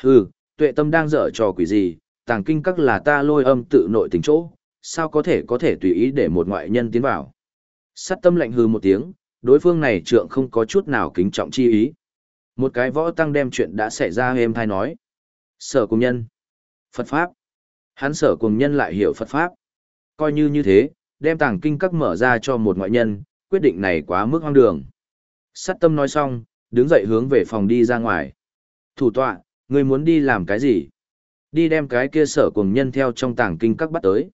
Speaker 1: Hừ, tuệ tâm đang dở trò quỷ gì, tàng kinh các là ta lôi âm tự nội tình chỗ, sao có thể có thể tùy ý để một ngoại nhân tiến vào. Sát tâm lạnh hư một tiếng, đối phương này trượng không có chút nào kính trọng chi ý. Một cái võ tăng đem chuyện đã xảy ra êm thai nói. Sở cùng nhân. Phật Pháp. Hắn sở cùng nhân lại hiểu Phật Pháp. Coi như như thế, đem tàng kinh các mở ra cho một ngoại nhân, quyết định này quá mức hoang đường. Sát tâm nói xong, đứng dậy hướng về phòng đi ra ngoài. Thủ tọa, người muốn đi làm cái gì? Đi đem cái kia sở cùng nhân theo trong tàng kinh các bắt tới.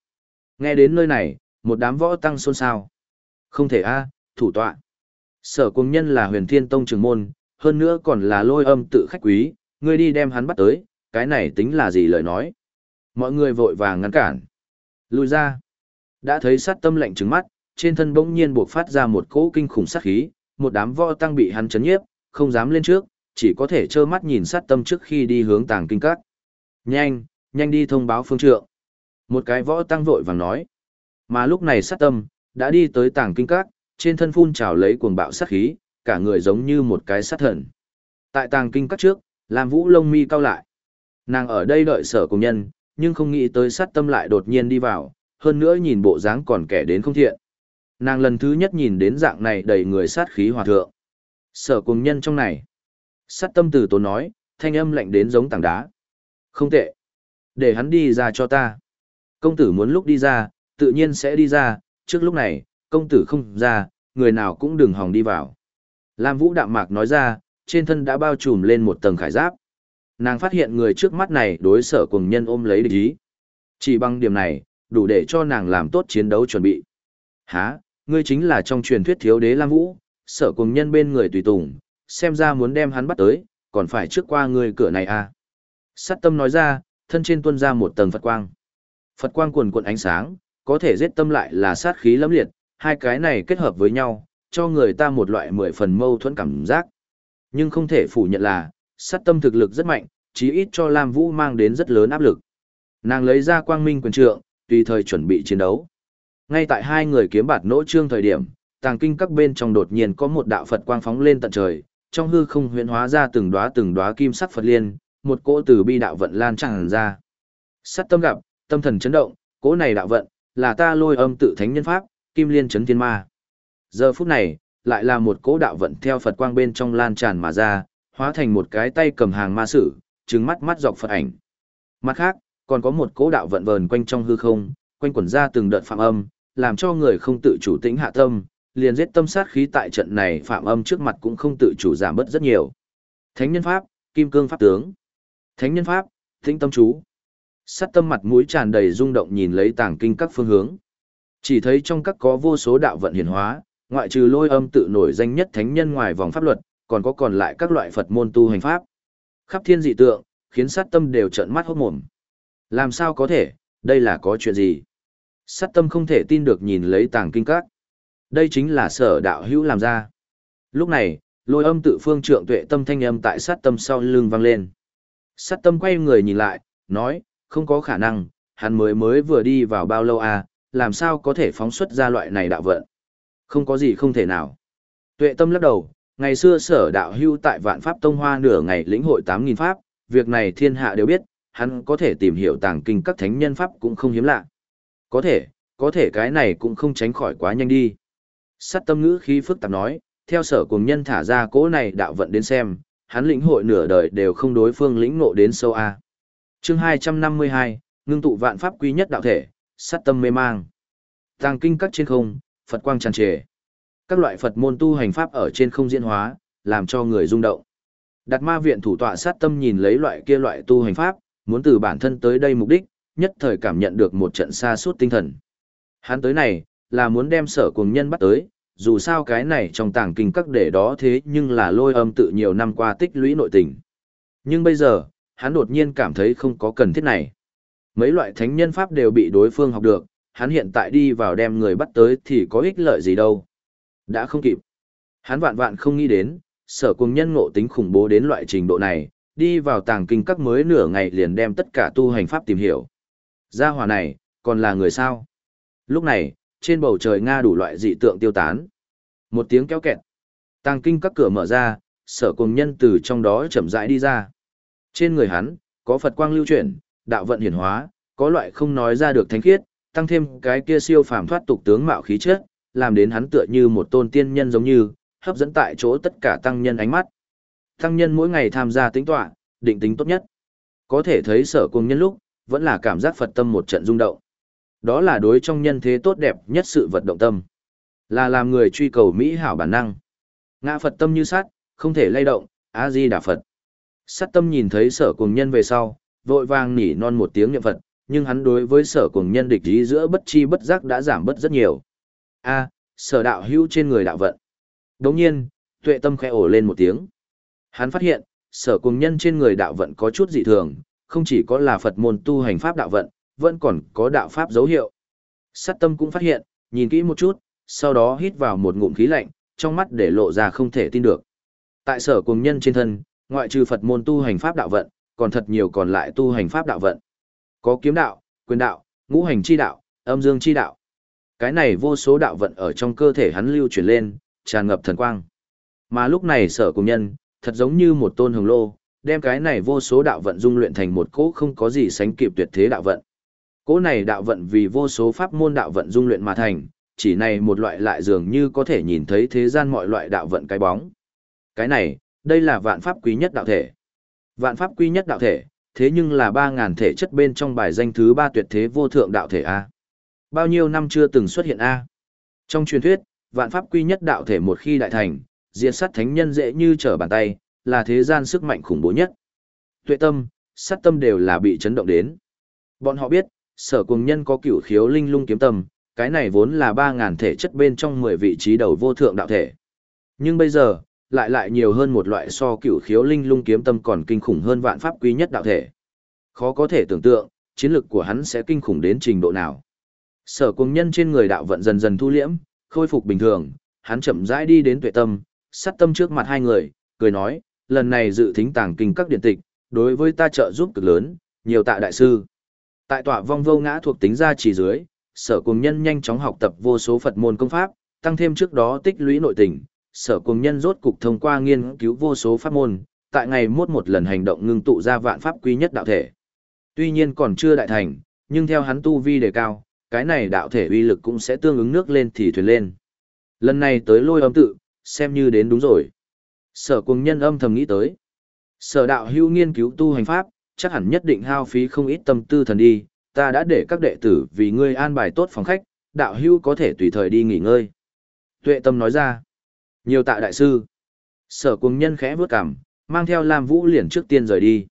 Speaker 1: Nghe đến nơi này, một đám võ tăng xôn xao. Không thể a, thủ tọa. Sở cung nhân là huyền thiên tông trưởng môn, hơn nữa còn là lôi âm tự khách quý, ngươi đi đem hắn bắt tới, cái này tính là gì lời nói. Mọi người vội vàng ngăn cản. Lùi ra. Đã thấy sát tâm lạnh trứng mắt, trên thân bỗng nhiên buộc phát ra một cỗ kinh khủng sát khí, một đám võ tăng bị hắn chấn nhiếp, không dám lên trước, chỉ có thể trơ mắt nhìn sát tâm trước khi đi hướng tàng kinh các. Nhanh, nhanh đi thông báo phương trượng. Một cái võ tăng vội vàng nói. Mà lúc này sát tâm, đã đi tới tàng kinh các, trên thân phun trào lấy cuồng bạo sát khí, cả người giống như một cái sát thần. Tại tàng kinh các trước, Lam Vũ lông mi cao lại. Nàng ở đây đợi sở cùng nhân, nhưng không nghĩ tới sát tâm lại đột nhiên đi vào, hơn nữa nhìn bộ dáng còn kẻ đến không thiện. Nàng lần thứ nhất nhìn đến dạng này đầy người sát khí hòa thượng. Sở cùng nhân trong này. Sát tâm từ tốn nói, thanh âm lạnh đến giống tảng đá. Không tệ. Để hắn đi ra cho ta. Công tử muốn lúc đi ra, tự nhiên sẽ đi ra, trước lúc này, công tử không ra, người nào cũng đừng hòng đi vào. Lam Vũ đạm mạc nói ra, trên thân đã bao trùm lên một tầng khải giáp. Nàng phát hiện người trước mắt này đối sở cùng nhân ôm lấy địch ý. Chỉ bằng điểm này, đủ để cho nàng làm tốt chiến đấu chuẩn bị. Hả, ngươi chính là trong truyền thuyết thiếu đế Lam Vũ, sở cùng nhân bên người tùy tùng, xem ra muốn đem hắn bắt tới, còn phải trước qua người cửa này à. Sát tâm nói ra, thân trên tuôn ra một tầng Phật quang. Phật quang cuồn cuộn ánh sáng, có thể giết tâm lại là sát khí lẫm liệt, hai cái này kết hợp với nhau, cho người ta một loại mười phần mâu thuẫn cảm giác. Nhưng không thể phủ nhận là, sát tâm thực lực rất mạnh, chí ít cho Lam Vũ mang đến rất lớn áp lực. Nàng lấy ra quang minh quyền trượng, tùy thời chuẩn bị chiến đấu. Ngay tại hai người kiếm bạt nỗ trương thời điểm, tàng kinh các bên trong đột nhiên có một đạo Phật quang phóng lên tận trời, trong hư không huyễn hóa ra từng đóa từng đóa kim sắc Phật liên, một cỗ từ bi đạo vận lan tràn ra. Sát tâm gặp, tâm thần chấn động, cỗ này đạo vận, là ta lôi âm tự thánh nhân pháp, kim liên chấn thiên ma. Giờ phút này, lại là một cỗ đạo vận theo Phật quang bên trong lan tràn mà ra, hóa thành một cái tay cầm hàng ma sử, trừng mắt mắt dọc Phật ảnh. Mặt khác, còn có một cỗ đạo vận vờn quanh trong hư không, quanh quẩn ra từng đợt phạm âm, làm cho người không tự chủ tĩnh hạ tâm, liền giết tâm sát khí tại trận này phạm âm trước mặt cũng không tự chủ giảm bớt rất nhiều. Thánh nhân pháp, kim cương pháp tướng. Thánh nhân pháp, tĩnh tâm chú. Sát tâm mặt mũi tràn đầy rung động nhìn lấy tàng kinh các phương hướng. Chỉ thấy trong các có vô số đạo vận hiển hóa, ngoại trừ lôi âm tự nổi danh nhất thánh nhân ngoài vòng pháp luật, còn có còn lại các loại Phật môn tu hành pháp. Khắp thiên dị tượng, khiến sát tâm đều trợn mắt hốt mồm. Làm sao có thể, đây là có chuyện gì? Sát tâm không thể tin được nhìn lấy tàng kinh các. Đây chính là sở đạo hữu làm ra. Lúc này, lôi âm tự phương trượng tuệ tâm thanh âm tại sát tâm sau lưng vang lên. Sát tâm quay người nhìn lại, nói, không có khả năng, hắn mới mới vừa đi vào bao lâu à, làm sao có thể phóng xuất ra loại này đạo vận. Không có gì không thể nào. Tuệ tâm lắc đầu, ngày xưa sở đạo hưu tại vạn pháp tông hoa nửa ngày lĩnh hội 8.000 pháp, việc này thiên hạ đều biết, hắn có thể tìm hiểu tàng kinh các thánh nhân pháp cũng không hiếm lạ. Có thể, có thể cái này cũng không tránh khỏi quá nhanh đi. Sắt tâm ngữ khí phức tạp nói, theo sở cùng nhân thả ra cỗ này đạo vận đến xem, hắn lĩnh hội nửa đời đều không đối phương lĩnh ngộ đến sâu A chương 252, ngưng tụ vạn pháp quý nhất đạo thể, sát tâm mê mang. Tàng kinh các trên không, Phật quang tràn trề. Các loại Phật môn tu hành pháp ở trên không diễn hóa, làm cho người rung động. Đặt ma viện thủ tọa sát tâm nhìn lấy loại kia loại tu hành pháp, muốn từ bản thân tới đây mục đích, nhất thời cảm nhận được một trận xa suốt tinh thần. Hắn tới này, là muốn đem sở cùng nhân bắt tới, dù sao cái này trong tàng kinh các để đó thế nhưng là lôi âm tự nhiều năm qua tích lũy nội tình. Nhưng bây giờ, hắn đột nhiên cảm thấy không có cần thiết này. Mấy loại thánh nhân pháp đều bị đối phương học được, hắn hiện tại đi vào đem người bắt tới thì có ích lợi gì đâu. Đã không kịp. Hắn vạn vạn không nghĩ đến, sở cùng nhân ngộ tính khủng bố đến loại trình độ này, đi vào tàng kinh các mới nửa ngày liền đem tất cả tu hành pháp tìm hiểu. Gia hỏa này, còn là người sao? Lúc này, trên bầu trời Nga đủ loại dị tượng tiêu tán. Một tiếng kéo kẹt. Tàng kinh các cửa mở ra, sở cùng nhân từ trong đó chậm rãi đi ra. Trên người hắn, có Phật quang lưu chuyển, đạo vận hiển hóa, có loại không nói ra được thánh khiết, tăng thêm cái kia siêu phàm thoát tục tướng mạo khí chất, làm đến hắn tựa như một tôn tiên nhân giống như, hấp dẫn tại chỗ tất cả tăng nhân ánh mắt. Tăng nhân mỗi ngày tham gia tính tọa, định tính tốt nhất. Có thể thấy sở cùng nhân lúc, vẫn là cảm giác Phật tâm một trận rung động. Đó là đối trong nhân thế tốt đẹp nhất sự vật động tâm. Là làm người truy cầu Mỹ hảo bản năng. Ngã Phật tâm như sát, không thể lay động, A-di Đà Phật. Sát tâm nhìn thấy sở cùng nhân về sau, vội vàng nỉ non một tiếng niệm Phật, nhưng hắn đối với sở cùng nhân địch ý giữa bất chi bất giác đã giảm bớt rất nhiều. A, sở đạo hữu trên người đạo vận. Đồng nhiên, tuệ tâm khẽ ổ lên một tiếng. Hắn phát hiện, sở cùng nhân trên người đạo vận có chút dị thường, không chỉ có là Phật môn tu hành pháp đạo vận, vẫn còn có đạo pháp dấu hiệu. Sát tâm cũng phát hiện, nhìn kỹ một chút, sau đó hít vào một ngụm khí lạnh, trong mắt để lộ ra không thể tin được. Tại sở cùng nhân trên thân, ngoại trừ Phật môn tu hành pháp đạo vận, còn thật nhiều còn lại tu hành pháp đạo vận. Có kiếm đạo, quyền đạo, ngũ hành chi đạo, âm dương chi đạo. Cái này vô số đạo vận ở trong cơ thể hắn lưu chuyển lên, tràn ngập thần quang. Mà lúc này sở cùng nhân, thật giống như một tôn hồng lô, đem cái này vô số đạo vận dung luyện thành một cỗ không có gì sánh kịp tuyệt thế đạo vận. Cỗ này đạo vận vì vô số pháp môn đạo vận dung luyện mà thành, chỉ này một loại lại dường như có thể nhìn thấy thế gian mọi loại đạo vận cái bóng. Cái này, đây là vạn pháp quý nhất đạo thể. Vạn pháp quý nhất đạo thể, thế nhưng là 3.000 thể chất bên trong bài danh thứ ba tuyệt thế vô thượng đạo thể A. Bao nhiêu năm chưa từng xuất hiện A. Trong truyền thuyết, vạn pháp quý nhất đạo thể một khi đại thành, diệt sát thánh nhân dễ như trở bàn tay, là thế gian sức mạnh khủng bố nhất. Tuệ tâm, sát tâm đều là bị chấn động đến. Bọn họ biết, sở cùng nhân có cửu khiếu linh lung kiếm tâm, cái này vốn là 3.000 thể chất bên trong 10 vị trí đầu vô thượng đạo thể. Nhưng bây giờ, lại lại nhiều hơn một loại so cửu khiếu linh lung kiếm tâm còn kinh khủng hơn vạn pháp quý nhất đạo thể. Khó có thể tưởng tượng, chiến lực của hắn sẽ kinh khủng đến trình độ nào. Sở cùng nhân trên người đạo vận dần dần thu liễm, khôi phục bình thường, hắn chậm rãi đi đến tuệ tâm, sát tâm trước mặt hai người, cười nói, lần này dự thính tàng kinh các điện tịch, đối với ta trợ giúp cực lớn, nhiều tạ đại sư. Tại tọa vong vô ngã thuộc tính gia chỉ dưới, sở cùng nhân nhanh chóng học tập vô số Phật môn công pháp, tăng thêm trước đó tích lũy nội tình, sở cùng nhân rốt cục thông qua nghiên cứu vô số pháp môn, tại ngày mốt một lần hành động ngưng tụ ra vạn pháp quý nhất đạo thể. Tuy nhiên còn chưa đại thành, nhưng theo hắn tu vi đề cao, cái này đạo thể uy lực cũng sẽ tương ứng nước lên thì thuyền lên. Lần này tới lôi âm tự, xem như đến đúng rồi. Sở cùng nhân âm thầm nghĩ tới. Sở đạo hưu nghiên cứu tu hành pháp, chắc hẳn nhất định hao phí không ít tâm tư thần đi, ta đã để các đệ tử vì ngươi an bài tốt phòng khách, đạo hưu có thể tùy thời đi nghỉ ngơi. Tuệ tâm nói ra. Nhiều tạ đại sư. Sở cùng nhân khẽ bước cằm, mang theo Lam Vũ liền trước tiên rời đi.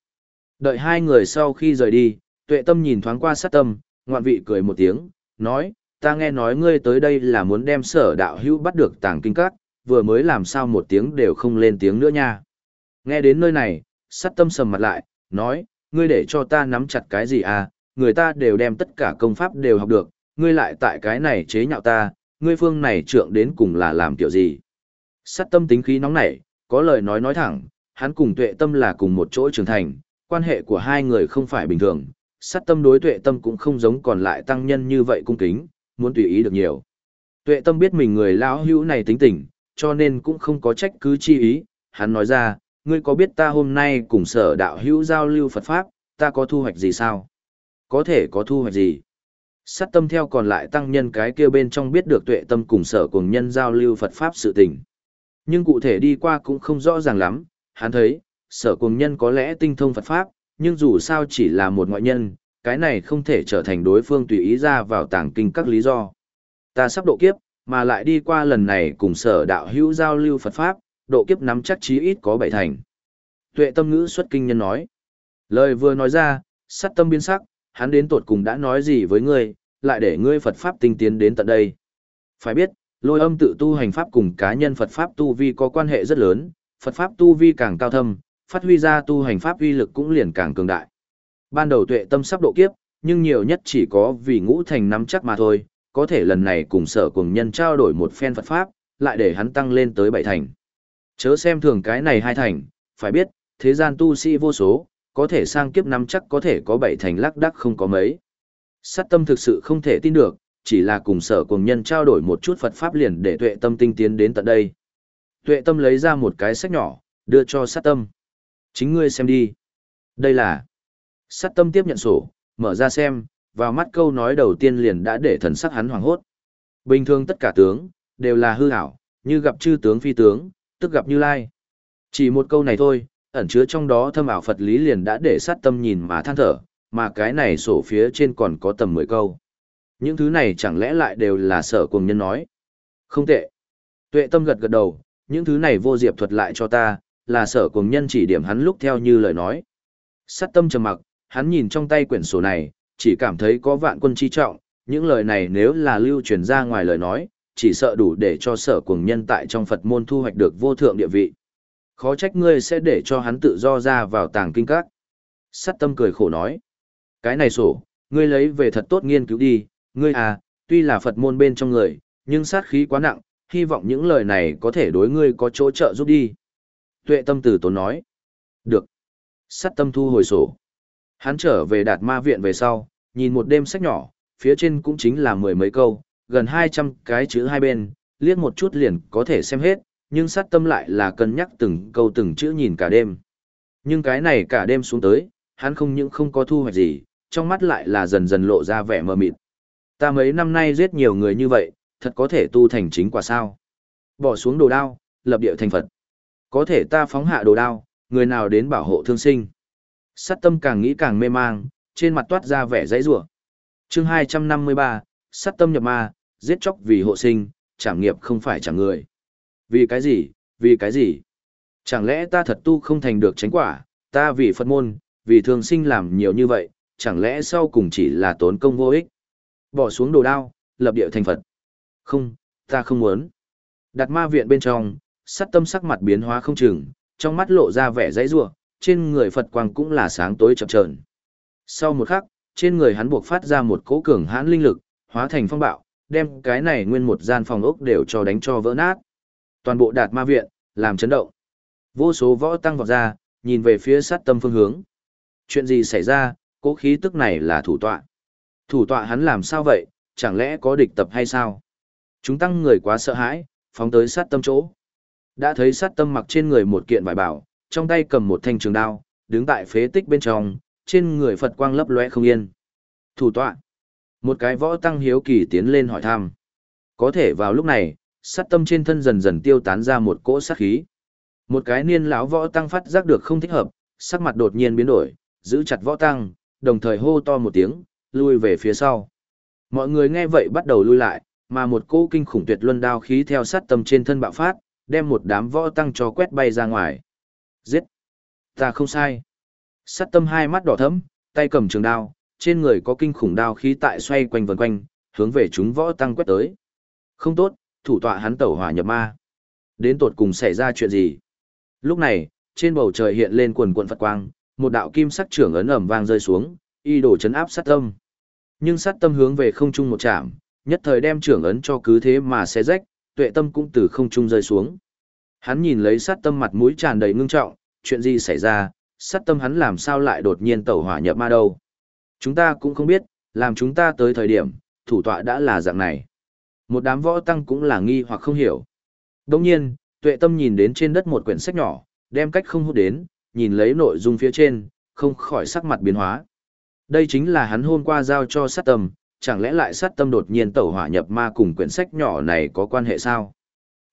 Speaker 1: Đợi hai người sau khi rời đi, tuệ tâm nhìn thoáng qua sát tâm, ngoạn vị cười một tiếng, nói, ta nghe nói ngươi tới đây là muốn đem sở đạo hưu bắt được tàng kinh các, vừa mới làm sao một tiếng đều không lên tiếng nữa nha. Nghe đến nơi này, sát tâm sầm mặt lại, nói, ngươi để cho ta nắm chặt cái gì à, người ta đều đem tất cả công pháp đều học được, ngươi lại tại cái này chế nhạo ta, ngươi phương này trượng đến cùng là làm kiểu gì. Sát tâm tính khí nóng nảy, có lời nói nói thẳng, hắn cùng tuệ tâm là cùng một chỗ trưởng thành, quan hệ của hai người không phải bình thường, sát tâm đối tuệ tâm cũng không giống còn lại tăng nhân như vậy cung kính, muốn tùy ý được nhiều. Tuệ tâm biết mình người lão hữu này tính tình, cho nên cũng không có trách cứ chi ý, hắn nói ra, ngươi có biết ta hôm nay cùng sở đạo hữu giao lưu Phật Pháp, ta có thu hoạch gì sao? Có thể có thu hoạch gì? Sát tâm theo còn lại tăng nhân cái kia bên trong biết được tuệ tâm cùng sở cùng nhân giao lưu Phật Pháp sự tình. Nhưng cụ thể đi qua cũng không rõ ràng lắm, hắn thấy, sở cùng nhân có lẽ tinh thông Phật Pháp, nhưng dù sao chỉ là một ngoại nhân, cái này không thể trở thành đối phương tùy ý ra vào tàng kinh các lý do. Ta sắp độ kiếp, mà lại đi qua lần này cùng sở đạo hữu giao lưu Phật Pháp, độ kiếp nắm chắc chí ít có bảy thành. Tuệ tâm ngữ xuất kinh nhân nói. Lời vừa nói ra, sắt tâm biến sắc, hắn đến tột cùng đã nói gì với ngươi, lại để ngươi Phật Pháp tinh tiến đến tận đây. Phải biết, lôi âm tự tu hành Pháp cùng cá nhân Phật Pháp tu vi có quan hệ rất lớn, Phật Pháp tu vi càng cao thâm, phát huy ra tu hành Pháp uy lực cũng liền càng cường đại. Ban đầu tuệ tâm sắp độ kiếp, nhưng nhiều nhất chỉ có vì ngũ thành nắm chắc mà thôi, có thể lần này cùng sở cùng nhân trao đổi một phen Phật Pháp, lại để hắn tăng lên tới bảy thành. Chớ xem thường cái này hai thành, phải biết, thế gian tu sĩ vô số, có thể sang kiếp năm chắc có thể có bảy thành lắc đắc không có mấy. Sát tâm thực sự không thể tin được, chỉ là cùng sở cùng nhân trao đổi một chút Phật Pháp liền để tuệ tâm tinh tiến đến tận đây. Tuệ tâm lấy ra một cái sách nhỏ, đưa cho sát tâm. Chính ngươi xem đi. Đây là... Sát tâm tiếp nhận sổ, mở ra xem, vào mắt câu nói đầu tiên liền đã để thần sắc hắn hoảng hốt. Bình thường tất cả tướng, đều là hư ảo, như gặp chư tướng phi tướng, tức gặp như lai. Chỉ một câu này thôi, ẩn chứa trong đó thâm ảo Phật lý liền đã để sát tâm nhìn mà than thở, mà cái này sổ phía trên còn có tầm 10 câu. Những thứ này chẳng lẽ lại đều là sở cùng nhân nói. Không tệ. Tuệ tâm gật gật đầu, những thứ này vô diệp thuật lại cho ta, là sở cùng nhân chỉ điểm hắn lúc theo như lời nói. Sát tâm trầm mặc, hắn nhìn trong tay quyển sổ này, chỉ cảm thấy có vạn quân chi trọng, những lời này nếu là lưu truyền ra ngoài lời nói, chỉ sợ đủ để cho sở cùng nhân tại trong Phật môn thu hoạch được vô thượng địa vị. Khó trách ngươi sẽ để cho hắn tự do ra vào tàng kinh các. Sát tâm cười khổ nói. Cái này sổ, ngươi lấy về thật tốt nghiên cứu đi, ngươi à, tuy là Phật môn bên trong người, nhưng sát khí quá nặng, hy vọng những lời này có thể đối ngươi có chỗ trợ giúp đi. Tuệ tâm Tử tốn nói. Được. Sát tâm thu hồi sổ. Hắn trở về đạt ma viện về sau, nhìn một đêm sách nhỏ, phía trên cũng chính là mười mấy câu, gần 200 cái chữ hai bên, liếc một chút liền có thể xem hết, nhưng sát tâm lại là cân nhắc từng câu từng chữ nhìn cả đêm. Nhưng cái này cả đêm xuống tới, hắn không những không có thu hoạch gì, trong mắt lại là dần dần lộ ra vẻ mờ mịt. Ta mấy năm nay giết nhiều người như vậy, thật có thể tu thành chính quả sao. Bỏ xuống đồ đao, lập địa thành Phật. Có thể ta phóng hạ đồ đao, người nào đến bảo hộ thương sinh. Sát tâm càng nghĩ càng mê mang, trên mặt toát ra vẻ dãy rủa. Chương 253, sát tâm nhập ma, giết chóc vì hộ sinh, trảm nghiệp không phải chẳng người. Vì cái gì, vì cái gì? Chẳng lẽ ta thật tu không thành được tránh quả, ta vì Phật môn, vì thương sinh làm nhiều như vậy, chẳng lẽ sau cùng chỉ là tốn công vô ích? Bỏ xuống đồ đao, lập địa thành Phật. Không, ta không muốn. Đặt ma viện bên trong, sát tâm sắc mặt biến hóa không chừng, trong mắt lộ ra vẻ dãy rủa, trên người Phật quang cũng là sáng tối chập chờn. Sau một khắc, trên người hắn buộc phát ra một cỗ cường hãn linh lực, hóa thành phong bạo, đem cái này nguyên một gian phòng ốc đều cho đánh cho vỡ nát. Toàn bộ đạt ma viện, làm chấn động. Vô số võ tăng vọt ra, nhìn về phía sát tâm phương hướng. Chuyện gì xảy ra, cố khí tức này là thủ tọa. Thủ tọa hắn làm sao vậy, chẳng lẽ có địch tập hay sao? Chúng tăng người quá sợ hãi, phóng tới sát tâm chỗ. Đã thấy sát tâm mặc trên người một kiện vải bảo, trong tay cầm một thanh trường đao, đứng tại phế tích bên trong, trên người Phật quang lấp lóe không yên. Thủ tọa. Một cái võ tăng hiếu kỳ tiến lên hỏi thăm. Có thể vào lúc này, sát tâm trên thân dần dần tiêu tán ra một cỗ sát khí. Một cái niên lão võ tăng phát giác được không thích hợp, sắc mặt đột nhiên biến đổi, giữ chặt võ tăng, đồng thời hô to một tiếng, lui về phía sau. Mọi người nghe vậy bắt đầu lui lại, mà một cỗ kinh khủng tuyệt luân đao khí theo sát tâm trên thân bạo phát, đem một đám võ tăng cho quét bay ra ngoài. Giết! Ta không sai. Sát tâm hai mắt đỏ thẫm, tay cầm trường đao, trên người có kinh khủng đao khí tại xoay quanh vần quanh, hướng về chúng võ tăng quét tới. Không tốt, thủ tọa hắn tẩu hỏa nhập ma. Đến tột cùng xảy ra chuyện gì? Lúc này, trên bầu trời hiện lên quần quần Phật quang, một đạo kim sắc trưởng ấn ẩm vang rơi xuống, y đổ chấn áp sát tâm. Nhưng sát tâm hướng về không trung một chạm, nhất thời đem trưởng ấn cho cứ thế mà xé rách, tuệ tâm cũng từ không trung rơi xuống. Hắn nhìn lấy sát tâm mặt mũi tràn đầy ngưng trọng, chuyện gì xảy ra, sát tâm hắn làm sao lại đột nhiên tẩu hỏa nhập ma đâu. Chúng ta cũng không biết, làm chúng ta tới thời điểm, thủ tọa đã là dạng này. Một đám võ tăng cũng là nghi hoặc không hiểu. Đồng nhiên, tuệ tâm nhìn đến trên đất một quyển sách nhỏ, đem cách không hút đến, nhìn lấy nội dung phía trên, không khỏi sắc mặt biến hóa. Đây chính là hắn hôm qua giao cho sát tâm, chẳng lẽ lại sát tâm đột nhiên tẩu hỏa nhập ma cùng quyển sách nhỏ này có quan hệ sao?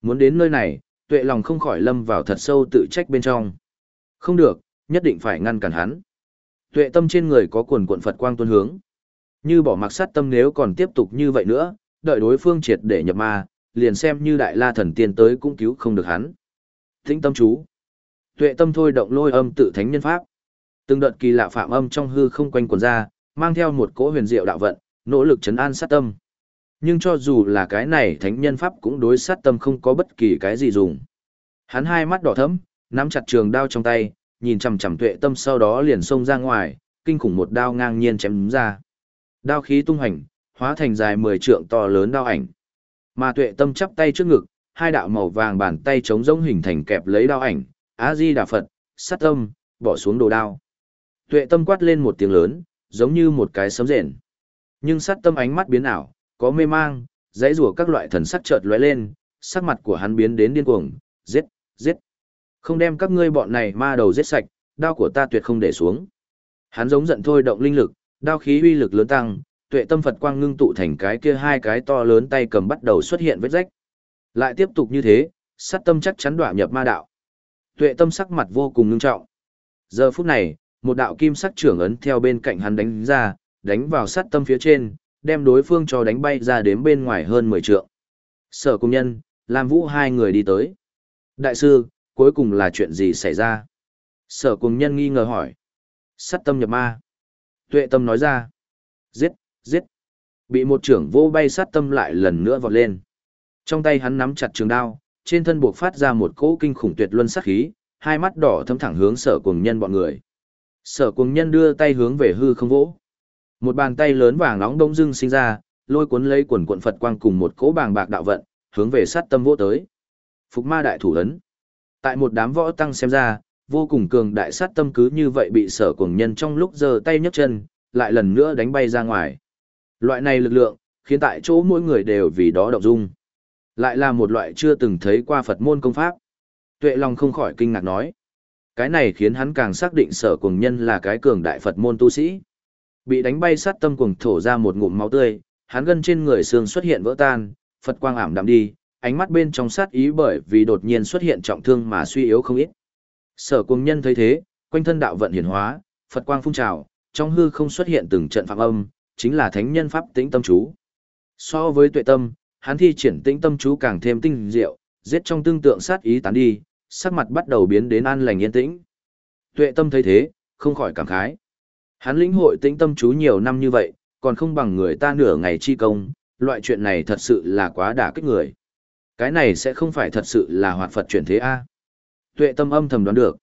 Speaker 1: Muốn đến nơi này, tuệ lòng không khỏi lâm vào thật sâu tự trách bên trong. Không được, nhất định phải ngăn cản hắn. Tuệ tâm trên người có quần cuộn Phật quang tuôn hướng. Như bỏ mặc sát tâm nếu còn tiếp tục như vậy nữa, đợi đối phương triệt để nhập ma, liền xem như đại la thần tiên tới cũng cứu không được hắn. Tĩnh tâm chú. Tuệ tâm thôi động lôi âm tự thánh nhân pháp. Từng đợt kỳ lạ phạm âm trong hư không quanh quần ra, mang theo một cỗ huyền diệu đạo vận, nỗ lực chấn an sát tâm. Nhưng cho dù là cái này thánh nhân pháp cũng đối sát tâm không có bất kỳ cái gì dùng. Hắn hai mắt đỏ thẫm, nắm chặt trường đao trong tay, nhìn chằm chằm tuệ tâm sau đó liền xông ra ngoài, kinh khủng một đao ngang nhiên chém ra. Đao khí tung hành, hóa thành dài 10 trượng to lớn đao ảnh. Mà tuệ tâm chắp tay trước ngực, hai đạo màu vàng bàn tay chống rỗng hình thành kẹp lấy đao ảnh, A Di Đà Phật, sát tâm, bỏ xuống đồ đao. Tuệ tâm quát lên một tiếng lớn, giống như một cái sấm rền. Nhưng sát tâm ánh mắt biến ảo, có mê mang, dãy rủa các loại thần sắc chợt lóe lên, sắc mặt của hắn biến đến điên cuồng, giết, giết. Không đem các ngươi bọn này ma đầu giết sạch, đao của ta tuyệt không để xuống. Hắn giống giận thôi động linh lực, đao khí uy lực lớn tăng, tuệ tâm Phật quang ngưng tụ thành cái kia hai cái to lớn tay cầm bắt đầu xuất hiện vết rách. Lại tiếp tục như thế, sát tâm chắc chắn đọa nhập ma đạo. Tuệ tâm sắc mặt vô cùng ngưng trọng. Giờ phút này, một đạo kim sắc trưởng ấn theo bên cạnh hắn đánh ra, đánh vào sát tâm phía trên, đem đối phương cho đánh bay ra đến bên ngoài hơn 10 trượng. Sở công nhân, Lam vũ hai người đi tới. Đại sư, cuối cùng là chuyện gì xảy ra? Sở cùng nhân nghi ngờ hỏi. Sát tâm nhập ma. Tuệ tâm nói ra. Giết, giết. Bị một trưởng vô bay sát tâm lại lần nữa vọt lên. Trong tay hắn nắm chặt trường đao, trên thân buộc phát ra một cỗ kinh khủng tuyệt luân sát khí, hai mắt đỏ thâm thẳng hướng sở cùng nhân bọn người. Sở cùng nhân đưa tay hướng về hư không vỗ. Một bàn tay lớn vàng nóng đông dưng sinh ra, lôi cuốn lấy quần quận Phật quang cùng một cỗ bàng bạc đạo vận, hướng về sát tâm vỗ tới. Phục ma đại thủ ấn. Tại một đám võ tăng xem ra, vô cùng cường đại sát tâm cứ như vậy bị sở cuồng nhân trong lúc giơ tay nhấc chân, lại lần nữa đánh bay ra ngoài. Loại này lực lượng, khiến tại chỗ mỗi người đều vì đó động dung. Lại là một loại chưa từng thấy qua Phật môn công pháp. Tuệ Long không khỏi kinh ngạc nói. Cái này khiến hắn càng xác định sở cùng nhân là cái cường đại Phật môn tu sĩ. Bị đánh bay sát tâm cuồng thổ ra một ngụm máu tươi, hắn gân trên người xương xuất hiện vỡ tan, Phật quang ảm đạm đi, ánh mắt bên trong sát ý bởi vì đột nhiên xuất hiện trọng thương mà suy yếu không ít. Sở cùng nhân thấy thế, quanh thân đạo vận hiển hóa, Phật quang phun trào, trong hư không xuất hiện từng trận phạm âm, chính là thánh nhân pháp tĩnh tâm chú. So với tuệ tâm, hắn thi triển tĩnh tâm chú càng thêm tinh diệu, giết trong tương tượng sát ý tán đi, sắc mặt bắt đầu biến đến an lành yên tĩnh. Tuệ tâm thấy thế, không khỏi cảm khái. Hắn lĩnh hội tĩnh tâm chú nhiều năm như vậy, còn không bằng người ta nửa ngày chi công, loại chuyện này thật sự là quá đả kích người. Cái này sẽ không phải thật sự là hoạt Phật chuyển thế A. Tuệ tâm âm thầm đoán được.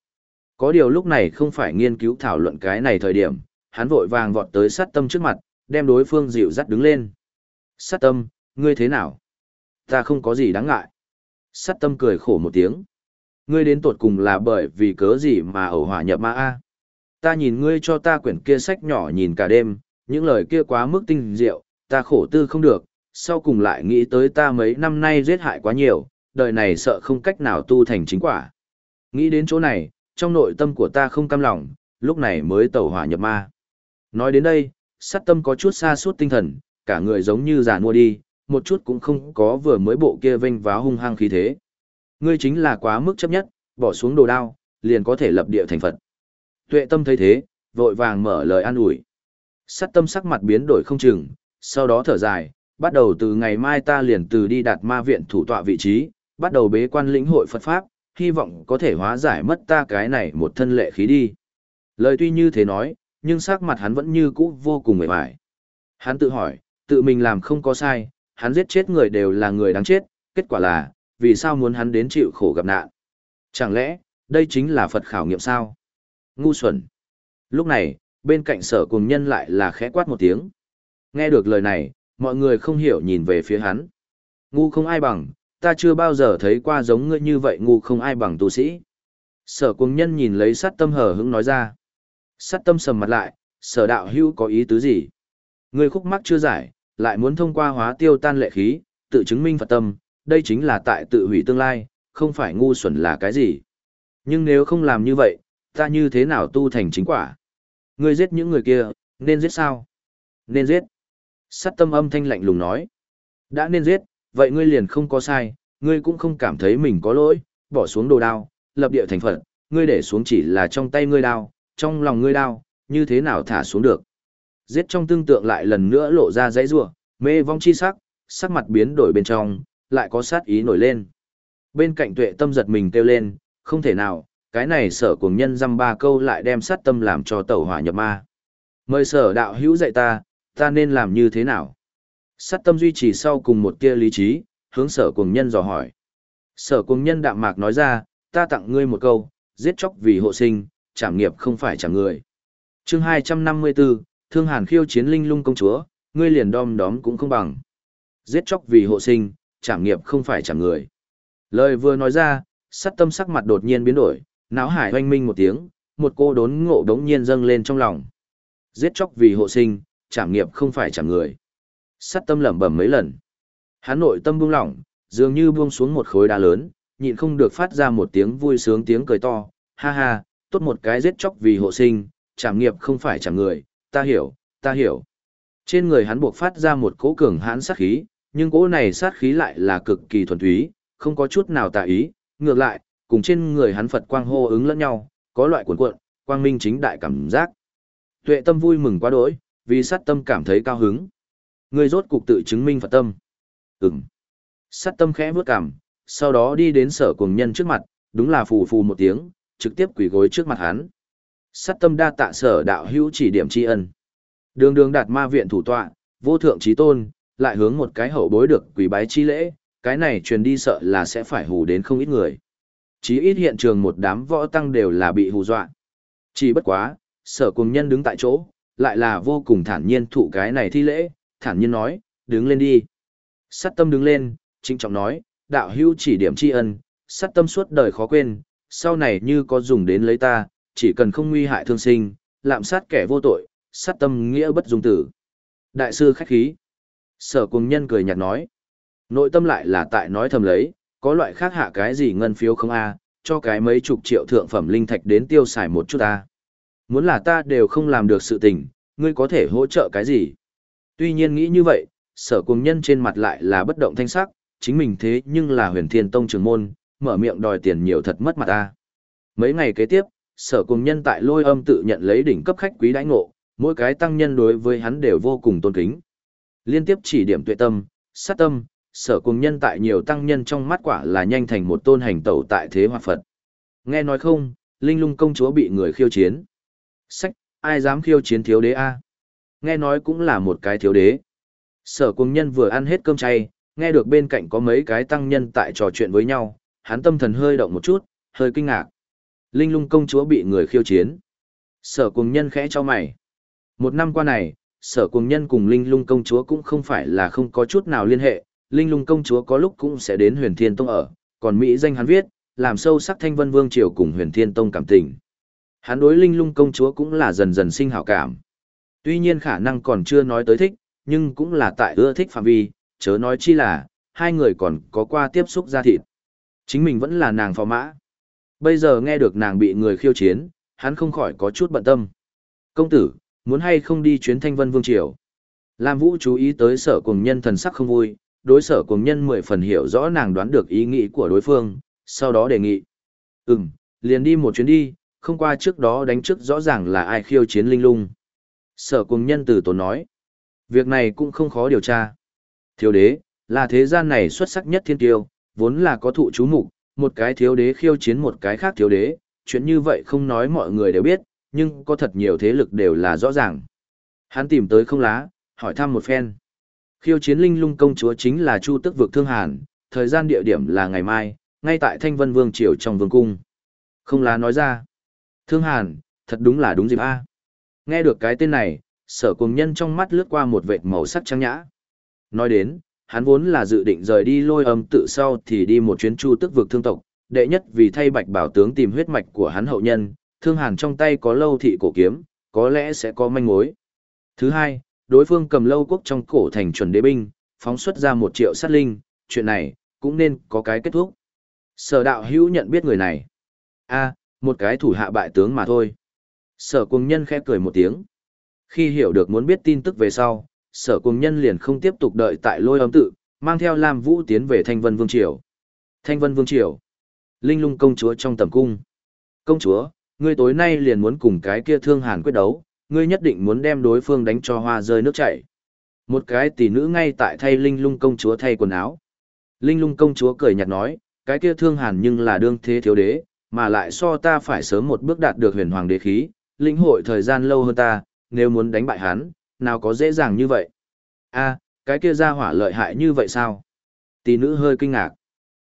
Speaker 1: Có điều lúc này không phải nghiên cứu thảo luận cái này thời điểm, hắn vội vàng vọt tới sát tâm trước mặt, đem đối phương dịu dắt đứng lên. Sát tâm, ngươi thế nào? Ta không có gì đáng ngại. Sát tâm cười khổ một tiếng. Ngươi đến tột cùng là bởi vì cớ gì mà ẩu hỏa nhập ma A. Ta nhìn ngươi cho ta quyển kia sách nhỏ nhìn cả đêm, những lời kia quá mức tinh diệu, ta khổ tư không được, sau cùng lại nghĩ tới ta mấy năm nay giết hại quá nhiều, đời này sợ không cách nào tu thành chính quả. Nghĩ đến chỗ này, trong nội tâm của ta không cam lòng, lúc này mới tẩu hỏa nhập ma. Nói đến đây, sát tâm có chút xa suốt tinh thần, cả người giống như già mua đi, một chút cũng không có vừa mới bộ kia vênh váo hung hăng khí thế. Ngươi chính là quá mức chấp nhất, bỏ xuống đồ đao, liền có thể lập địa thành Phật. Tuệ tâm thấy thế, vội vàng mở lời an ủi. Sát tâm sắc mặt biến đổi không chừng, sau đó thở dài, bắt đầu từ ngày mai ta liền từ đi đạt ma viện thủ tọa vị trí, bắt đầu bế quan lĩnh hội Phật Pháp, hy vọng có thể hóa giải mất ta cái này một thân lệ khí đi. Lời tuy như thế nói, nhưng sắc mặt hắn vẫn như cũ vô cùng mệt mỏi. Hắn tự hỏi, tự mình làm không có sai, hắn giết chết người đều là người đáng chết, kết quả là, vì sao muốn hắn đến chịu khổ gặp nạn? Chẳng lẽ, đây chính là Phật khảo nghiệm sao? Ngu xuẩn. Lúc này, bên cạnh sở cùng nhân lại là khẽ quát một tiếng. Nghe được lời này, mọi người không hiểu nhìn về phía hắn. Ngu không ai bằng, ta chưa bao giờ thấy qua giống ngươi như vậy ngu không ai bằng tu sĩ. Sở cùng nhân nhìn lấy sát tâm hở hững nói ra. Sát tâm sầm mặt lại, sở đạo hưu có ý tứ gì? Ngươi khúc mắc chưa giải, lại muốn thông qua hóa tiêu tan lệ khí, tự chứng minh Phật tâm, đây chính là tại tự hủy tương lai, không phải ngu xuẩn là cái gì. Nhưng nếu không làm như vậy, ta như thế nào tu thành chính quả? Ngươi giết những người kia, nên giết sao? Nên giết. Sát tâm âm thanh lạnh lùng nói. Đã nên giết, vậy ngươi liền không có sai, ngươi cũng không cảm thấy mình có lỗi, bỏ xuống đồ đao, lập địa thành phận, ngươi để xuống chỉ là trong tay ngươi đao, trong lòng ngươi đao, như thế nào thả xuống được. Giết trong tương tượng lại lần nữa lộ ra dãy rủa, mê vong chi sắc, sắc mặt biến đổi bên trong, lại có sát ý nổi lên. Bên cạnh tuệ tâm giật mình kêu lên, không thể nào, cái này sở cùng nhân dăm ba câu lại đem sát tâm làm cho tẩu hỏa nhập ma. Mời sở đạo hữu dạy ta, ta nên làm như thế nào? Sát tâm duy trì sau cùng một tia lý trí, hướng sở cùng nhân dò hỏi. Sở cùng nhân đạm mạc nói ra, ta tặng ngươi một câu, giết chóc vì hộ sinh, trảm nghiệp không phải trả người. chương 254, Thương Hàn khiêu chiến linh lung công chúa, ngươi liền đom đóm cũng không bằng. Giết chóc vì hộ sinh, trảm nghiệp không phải trả người. Lời vừa nói ra, sát tâm sắc mặt đột nhiên biến đổi, náo hải hoanh minh một tiếng, một cô đốn ngộ đống nhiên dâng lên trong lòng. Giết chóc vì hộ sinh, trảm nghiệp không phải trả người. Sát tâm lẩm bẩm mấy lần. Hắn nội tâm buông lỏng, dường như buông xuống một khối đá lớn, nhịn không được phát ra một tiếng vui sướng tiếng cười to, ha ha, tốt một cái giết chóc vì hộ sinh, trảm nghiệp không phải trả người, ta hiểu, ta hiểu. Trên người hắn buộc phát ra một cỗ cường hãn sát khí, nhưng cỗ này sát khí lại là cực kỳ thuần túy, không có chút nào tà ý, ngược lại, cùng trên người hắn Phật quang hô ứng lẫn nhau, có loại cuộn cuộn, quang minh chính đại cảm giác. Tuệ tâm vui mừng quá đỗi, vì sát tâm cảm thấy cao hứng. Người rốt cục tự chứng minh Phật tâm. Ừm. Sát tâm khẽ bước cảm, sau đó đi đến sở cùng nhân trước mặt, đúng là phù phù một tiếng, trực tiếp quỳ gối trước mặt hắn. Sát tâm đa tạ sở đạo hữu chỉ điểm tri ân. Đường đường đạt ma viện thủ tọa, vô thượng trí tôn, lại hướng một cái hậu bối được quỳ bái chi lễ, cái này truyền đi sợ là sẽ phải hù đến không ít người. Chí ít hiện trường một đám võ tăng đều là bị hù dọa. Chỉ bất quá, sở cùng nhân đứng tại chỗ, lại là vô cùng thản nhiên thụ cái này thi lễ, thản nhiên nói, đứng lên đi. Sát tâm đứng lên, trinh trọng nói, đạo hữu chỉ điểm tri ân, sát tâm suốt đời khó quên, sau này như có dùng đến lấy ta, chỉ cần không nguy hại thương sinh, lạm sát kẻ vô tội, sát tâm nghĩa bất dung tử. Đại sư khách khí. Sở cùng nhân cười nhạt nói. Nội tâm lại là tại nói thầm lấy, có loại khác hạ cái gì ngân phiếu không a cho cái mấy chục triệu thượng phẩm linh thạch đến tiêu xài một chút ta. Muốn là ta đều không làm được sự tình, ngươi có thể hỗ trợ cái gì? Tuy nhiên nghĩ như vậy, sở cùng nhân trên mặt lại là bất động thanh sắc, chính mình thế nhưng là huyền thiên tông trường môn, mở miệng đòi tiền nhiều thật mất mặt ta. Mấy ngày kế tiếp, sở cùng nhân tại lôi âm tự nhận lấy đỉnh cấp khách quý đãi ngộ, mỗi cái tăng nhân đối với hắn đều vô cùng tôn kính. Liên tiếp chỉ điểm tuệ tâm, sát tâm, sở cùng nhân tại nhiều tăng nhân trong mắt quả là nhanh thành một tôn hành tẩu tại thế hoạt Phật. Nghe nói không, linh lung công chúa bị người khiêu chiến. Sách, ai dám khiêu chiến thiếu đế A? Nghe nói cũng là một cái thiếu đế. Sở cùng nhân vừa ăn hết cơm chay, nghe được bên cạnh có mấy cái tăng nhân tại trò chuyện với nhau, hắn tâm thần hơi động một chút, hơi kinh ngạc. Linh lung công chúa bị người khiêu chiến. Sở cùng nhân khẽ cho mày. Một năm qua này, sở cùng nhân cùng Linh lung công chúa cũng không phải là không có chút nào liên hệ. Linh lung công chúa có lúc cũng sẽ đến huyền thiên tông ở, còn Mỹ danh hắn viết, làm sâu sắc thanh vân vương triều cùng huyền thiên tông cảm tình. Hắn đối Linh lung công chúa cũng là dần dần sinh hảo cảm. Tuy nhiên khả năng còn chưa nói tới thích, nhưng cũng là tại ưa thích phạm vi, chớ nói chi là, hai người còn có qua tiếp xúc ra thịt. Chính mình vẫn là nàng phò mã. Bây giờ nghe được nàng bị người khiêu chiến, hắn không khỏi có chút bận tâm. Công tử, muốn hay không đi chuyến thanh vân vương triều? Lam Vũ chú ý tới sở cùng nhân thần sắc không vui, đối sở cùng nhân mười phần hiểu rõ nàng đoán được ý nghĩ của đối phương, sau đó đề nghị. Ừm, liền đi một chuyến đi, không qua trước đó đánh trước rõ ràng là ai khiêu chiến linh lung. Sở cùng nhân từ tốn nói. Việc này cũng không khó điều tra. Thiếu đế, là thế gian này xuất sắc nhất thiên tiêu, vốn là có thụ chú mục, một cái thiếu đế khiêu chiến một cái khác thiếu đế, chuyện như vậy không nói mọi người đều biết, nhưng có thật nhiều thế lực đều là rõ ràng. Hắn tìm tới không lá, hỏi thăm một phen. Khiêu chiến linh lung công chúa chính là Chu Tức vực Thương Hàn, thời gian địa điểm là ngày mai, ngay tại Thanh Vân Vương Triều trong vương cung. Không lá nói ra. Thương Hàn, thật đúng là đúng dịp A. Nghe được cái tên này, sở cùng nhân trong mắt lướt qua một vệt màu sắc trắng nhã. Nói đến, hắn vốn là dự định rời đi lôi âm tự sau thì đi một chuyến chu tức vực thương tộc, đệ nhất vì thay bạch bảo tướng tìm huyết mạch của hắn hậu nhân, thương hàn trong tay có lâu thị cổ kiếm, có lẽ sẽ có manh mối. Thứ hai, đối phương cầm lâu quốc trong cổ thành chuẩn đế binh, phóng xuất ra một triệu sát linh, chuyện này, cũng nên có cái kết thúc. Sở đạo hữu nhận biết người này. a một cái thủ hạ bại tướng mà thôi. Sở cùng nhân khẽ cười một tiếng. Khi hiểu được muốn biết tin tức về sau, sở cùng nhân liền không tiếp tục đợi tại lôi âm tự, mang theo Lam Vũ tiến về Thanh Vân Vương Triều. Thanh Vân Vương Triều. Linh lung công chúa trong tầm cung. Công chúa, ngươi tối nay liền muốn cùng cái kia thương hàn quyết đấu, ngươi nhất định muốn đem đối phương đánh cho hoa rơi nước chảy. Một cái tỷ nữ ngay tại thay Linh lung công chúa thay quần áo. Linh lung công chúa cười nhạt nói, cái kia thương hàn nhưng là đương thế thiếu đế, mà lại so ta phải sớm một bước đạt được huyền hoàng đế khí, linh hội thời gian lâu hơn ta, nếu muốn đánh bại hắn, nào có dễ dàng như vậy. a cái kia ra hỏa lợi hại như vậy sao? Tỷ nữ hơi kinh ngạc.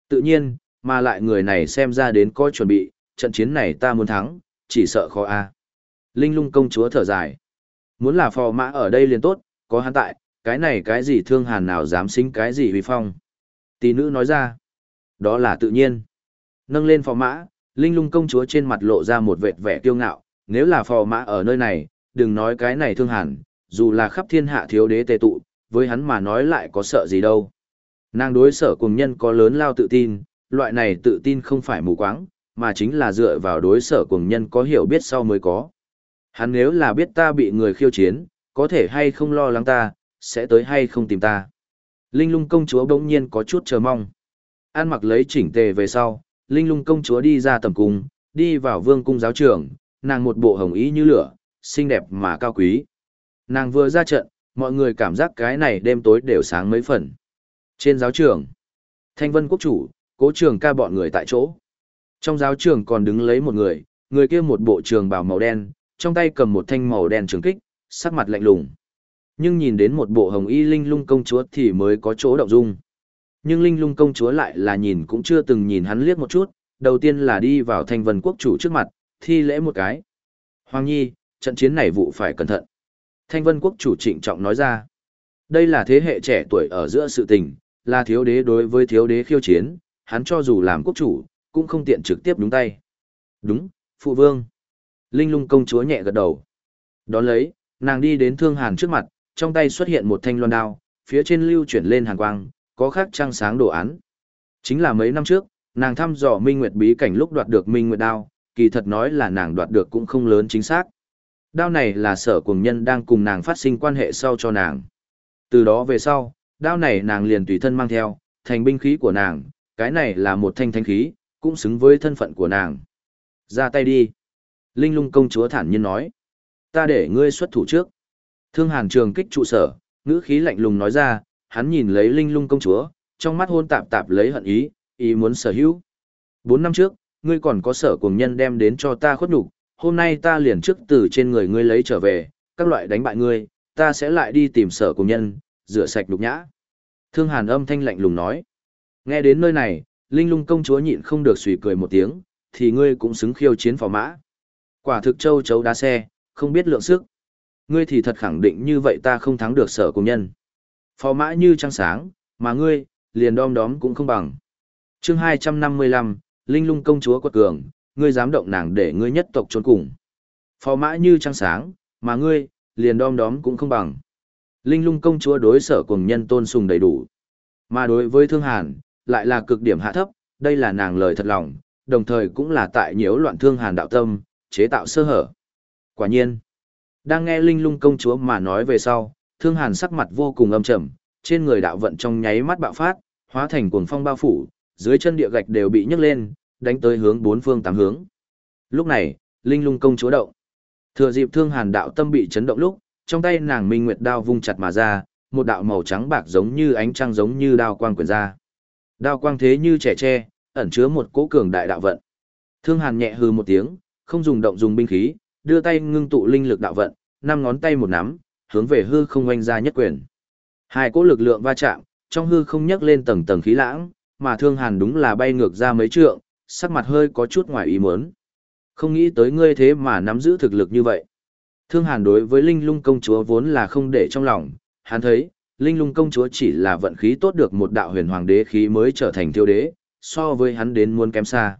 Speaker 1: Tự nhiên, mà lại người này xem ra đến có chuẩn bị, trận chiến này ta muốn thắng, chỉ sợ khó a Linh lung công chúa thở dài. Muốn là phò mã ở đây liền tốt, có hắn tại, cái này cái gì thương hàn nào dám sinh cái gì huy phong. Tỷ nữ nói ra. Đó là tự nhiên. Nâng lên phò mã, Linh lung công chúa trên mặt lộ ra một vệt vẻ kiêu ngạo, nếu là phò mã ở nơi này, đừng nói cái này thương hàn, dù là khắp thiên hạ thiếu đế tề tụ, với hắn mà nói lại có sợ gì đâu. Nàng đối sở cùng nhân có lớn lao tự tin, loại này tự tin không phải mù quáng, mà chính là dựa vào đối sở cùng nhân có hiểu biết sau mới có. Hắn nếu là biết ta bị người khiêu chiến, có thể hay không lo lắng ta, sẽ tới hay không tìm ta. Linh lung công chúa bỗng nhiên có chút chờ mong. An mặc lấy chỉnh tề về sau, Linh lung công chúa đi ra tầm cung, đi vào vương cung giáo trường, nàng một bộ hồng ý như lửa, xinh đẹp mà cao quý. Nàng vừa ra trận, mọi người cảm giác cái này đêm tối đều sáng mấy phần. Trên giáo trường, Thanh Vân Quốc chủ, cố trường ca bọn người tại chỗ. Trong giáo trường còn đứng lấy một người, người kia một bộ trường bào màu đen, trong tay cầm một thanh màu đen trường kích, sắc mặt lạnh lùng. Nhưng nhìn đến một bộ hồng y linh lung công chúa thì mới có chỗ động dung. Nhưng linh lung công chúa lại là nhìn cũng chưa từng nhìn hắn liếc một chút, đầu tiên là đi vào thanh vân quốc chủ trước mặt, thi lễ một cái. Hoàng nhi, trận chiến này vụ phải cẩn thận. Thanh vân quốc chủ trịnh trọng nói ra. Đây là thế hệ trẻ tuổi ở giữa sự tình, là thiếu đế đối với thiếu đế khiêu chiến, hắn cho dù làm quốc chủ, cũng không tiện trực tiếp đúng tay. Đúng, phụ vương. Linh lung công chúa nhẹ gật đầu. Đón lấy, nàng đi đến thương hàn trước mặt, trong tay xuất hiện một thanh loan đao, phía trên lưu chuyển lên hàn quang, có khắc trang sáng đồ án. Chính là mấy năm trước, nàng thăm dò Minh Nguyệt bí cảnh lúc đoạt được Minh Nguyệt đao, kỳ thật nói là nàng đoạt được cũng không lớn chính xác. Đao này là sở cùng nhân đang cùng nàng phát sinh quan hệ sau cho nàng. Từ đó về sau, đao này nàng liền tùy thân mang theo, thành binh khí của nàng, cái này là một thanh thanh khí, cũng xứng với thân phận của nàng. Ra tay đi. Linh lung công chúa thản nhiên nói. Ta để ngươi xuất thủ trước. Thương hàn trường kích trụ sở, ngữ khí lạnh lùng nói ra, hắn nhìn lấy linh lung công chúa, trong mắt hôn tạp tạp lấy hận ý, ý muốn sở hữu. Bốn năm trước, ngươi còn có sở cùng nhân đem đến cho ta khuất nhục, hôm nay ta liền trước từ trên người ngươi lấy trở về, các loại đánh bại ngươi, ta sẽ lại đi tìm sở cùng nhân, rửa sạch nhục nhã. Thương hàn âm thanh lạnh lùng nói. Nghe đến nơi này, linh lung công chúa nhịn không được suy cười một tiếng, thì ngươi cũng xứng khiêu chiến phò mã. Quả thực châu chấu đá xe, không biết lượng sức. Ngươi thì thật khẳng định như vậy ta không thắng được sở công nhân. Phò mã như trăng sáng, mà ngươi, liền đom đóm cũng không bằng. chương 255, Linh lung công chúa quật cường, ngươi dám động nàng để ngươi nhất tộc trốn cùng. Phò mã như trăng sáng, mà ngươi, liền đom đóm cũng không bằng. Linh lung công chúa đối sở cùng nhân tôn sùng đầy đủ. Mà đối với thương hàn, lại là cực điểm hạ thấp, đây là nàng lời thật lòng, đồng thời cũng là tại nhiễu loạn thương hàn đạo tâm, chế tạo sơ hở. Quả nhiên, đang nghe Linh lung công chúa mà nói về sau, thương hàn sắc mặt vô cùng âm trầm, trên người đạo vận trong nháy mắt bạo phát, hóa thành cuồng phong bao phủ, dưới chân địa gạch đều bị nhấc lên, đánh tới hướng bốn phương tám hướng. Lúc này, Linh lung công chúa động. Thừa dịp thương hàn đạo tâm bị chấn động lúc, trong tay nàng minh nguyệt đao vung chặt mà ra, một đạo màu trắng bạc giống như ánh trăng giống như đao quang quyền ra. Đao quang thế như trẻ tre, ẩn chứa một cỗ cường đại đạo vận. Thương Hàn nhẹ hừ một tiếng, không dùng động dùng binh khí, đưa tay ngưng tụ linh lực đạo vận, năm ngón tay một nắm, hướng về hư không oanh ra nhất quyền. Hai cỗ lực lượng va chạm, trong hư không nhấc lên tầng tầng khí lãng, mà Thương Hàn đúng là bay ngược ra mấy trượng, sắc mặt hơi có chút ngoài ý muốn. Không nghĩ tới ngươi thế mà nắm giữ thực lực như vậy. Thương Hàn đối với Linh Lung công chúa vốn là không để trong lòng, hắn thấy, Linh Lung công chúa chỉ là vận khí tốt được một đạo huyền hoàng đế khí mới trở thành Thiêu đế, so với hắn đến muôn kém xa.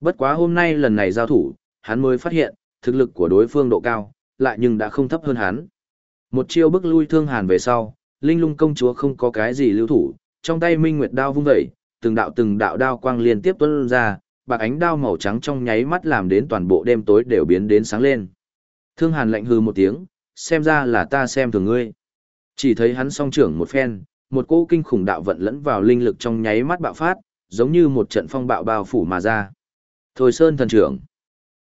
Speaker 1: Bất quá hôm nay lần này giao thủ, hắn mới phát hiện, thực lực của đối phương độ cao, lại nhưng đã không thấp hơn hắn. Một chiêu bức lui Thương Hàn về sau, Linh Lung công chúa không có cái gì lưu thủ, trong tay Minh Nguyệt đao vung vẩy, từng đạo từng đạo đao quang liên tiếp tuôn ra, bạc ánh đao màu trắng trong nháy mắt làm đến toàn bộ đêm tối đều biến đến sáng lên. Thương Hàn lạnh hư một tiếng, xem ra là ta xem thường ngươi. Chỉ thấy hắn song trưởng một phen, một cỗ kinh khủng đạo vận lẫn vào linh lực trong nháy mắt bạo phát, giống như một trận phong bạo bao phủ mà ra. Thôi Sơn thần trưởng.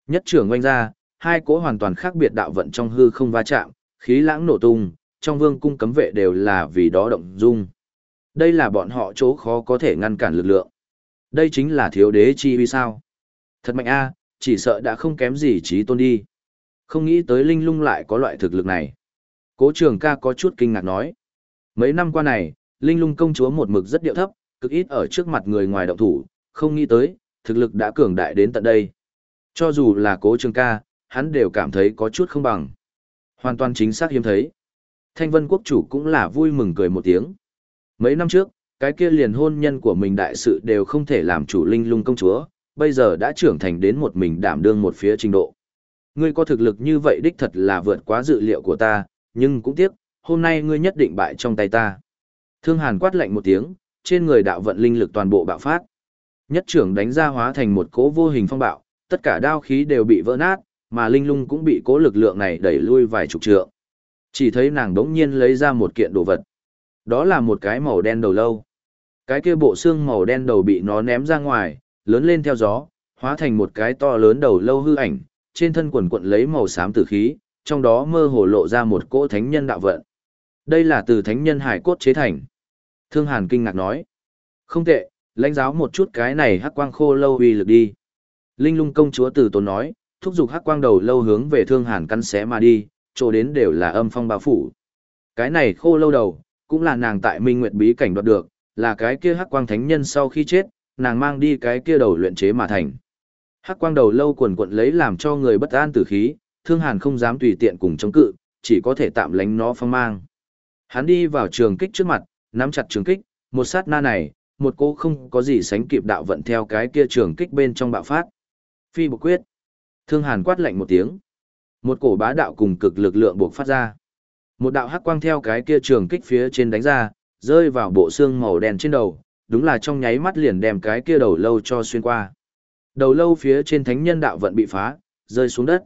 Speaker 1: Nhất trưởng oanh ra, hai cỗ hoàn toàn khác biệt đạo vận trong hư không va chạm, khí lãng nổ tung, trong vương cung cấm vệ đều là vì đó động dung. Đây là bọn họ chỗ khó có thể ngăn cản lực lượng. Đây chính là thiếu đế chi vì sao. Thật mạnh a, chỉ sợ đã không kém gì trí tôn đi. Không nghĩ tới linh lung lại có loại thực lực này. Cố trường ca có chút kinh ngạc nói. Mấy năm qua này, linh lung công chúa một mực rất điệu thấp, cực ít ở trước mặt người ngoài động thủ, không nghĩ tới, thực lực đã cường đại đến tận đây. Cho dù là cố trường ca, hắn đều cảm thấy có chút không bằng. Hoàn toàn chính xác hiếm thấy. Thanh vân quốc chủ cũng là vui mừng cười một tiếng. Mấy năm trước, cái kia liền hôn nhân của mình đại sự đều không thể làm chủ linh lung công chúa, bây giờ đã trưởng thành đến một mình đảm đương một phía trình độ. Ngươi có thực lực như vậy đích thật là vượt quá dự liệu của ta, nhưng cũng tiếc, hôm nay ngươi nhất định bại trong tay ta. Thương Hàn quát lạnh một tiếng, trên người đạo vận linh lực toàn bộ bạo phát. Nhất trưởng đánh ra hóa thành một cỗ vô hình phong bạo, tất cả đao khí đều bị vỡ nát, mà linh lung cũng bị cỗ lực lượng này đẩy lui vài chục trượng. Chỉ thấy nàng đống nhiên lấy ra một kiện đồ vật. Đó là một cái màu đen đầu lâu. Cái kia bộ xương màu đen đầu bị nó ném ra ngoài, lớn lên theo gió, hóa thành một cái to lớn đầu lâu hư ảnh, trên thân quần quận lấy màu xám tử khí, trong đó mơ hồ lộ ra một cỗ thánh nhân đạo vận. Đây là từ thánh nhân hải cốt chế thành. Thương Hàn kinh ngạc nói. Không tệ, lãnh giáo một chút cái này hắc quang khô lâu uy lực đi. Linh lung công chúa từ tốn nói, thúc giục hắc quang đầu lâu hướng về thương hàn căn xé mà đi, chỗ đến đều là âm phong bao phủ. Cái này khô lâu đầu, cũng là nàng tại Minh Nguyệt bí cảnh đoạt được, là cái kia hắc quang thánh nhân sau khi chết, nàng mang đi cái kia đầu luyện chế mà thành. Hắc quang đầu lâu quần quận lấy làm cho người bất an tử khí, thương hàn không dám tùy tiện cùng chống cự, chỉ có thể tạm lánh nó phong mang. Hắn đi vào trường kích trước mặt, nắm chặt trường kích, một sát na này, một cô không có gì sánh kịp đạo vận theo cái kia trường kích bên trong bạo phát. Phi bộc quyết. Thương hàn quát lạnh một tiếng. Một cổ bá đạo cùng cực lực lượng buộc phát ra. Một đạo hắc quang theo cái kia trường kích phía trên đánh ra, rơi vào bộ xương màu đen trên đầu, đúng là trong nháy mắt liền đem cái kia đầu lâu cho xuyên qua. Đầu lâu phía trên thánh nhân đạo vận bị phá, rơi xuống đất.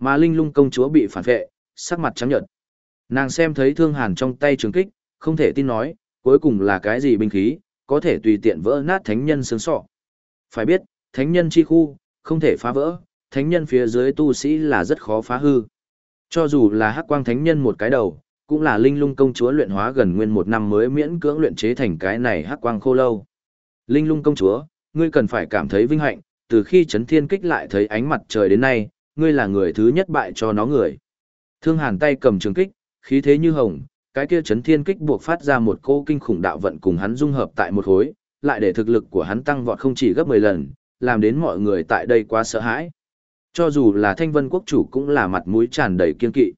Speaker 1: Mà linh lung công chúa bị phản vệ, sắc mặt trắng nhợt. Nàng xem thấy thương hàn trong tay trường kích, không thể tin nói, cuối cùng là cái gì binh khí, có thể tùy tiện vỡ nát thánh nhân xương sọ. Phải biết, thánh nhân chi khu, không thể phá vỡ, thánh nhân phía dưới tu sĩ là rất khó phá hư. Cho dù là hắc quang thánh nhân một cái đầu, cũng là linh lung công chúa luyện hóa gần nguyên một năm mới miễn cưỡng luyện chế thành cái này hắc quang khô lâu. Linh lung công chúa, ngươi cần phải cảm thấy vinh hạnh, từ khi chấn thiên kích lại thấy ánh mặt trời đến nay, ngươi là người thứ nhất bại cho nó người. Thương hàn tay cầm trường kích, khí thế như hồng, cái kia chấn thiên kích buộc phát ra một cô kinh khủng đạo vận cùng hắn dung hợp tại một khối, lại để thực lực của hắn tăng vọt không chỉ gấp 10 lần, làm đến mọi người tại đây quá sợ hãi. Cho dù là thanh vân quốc chủ cũng là mặt mũi tràn đầy kiên kỵ.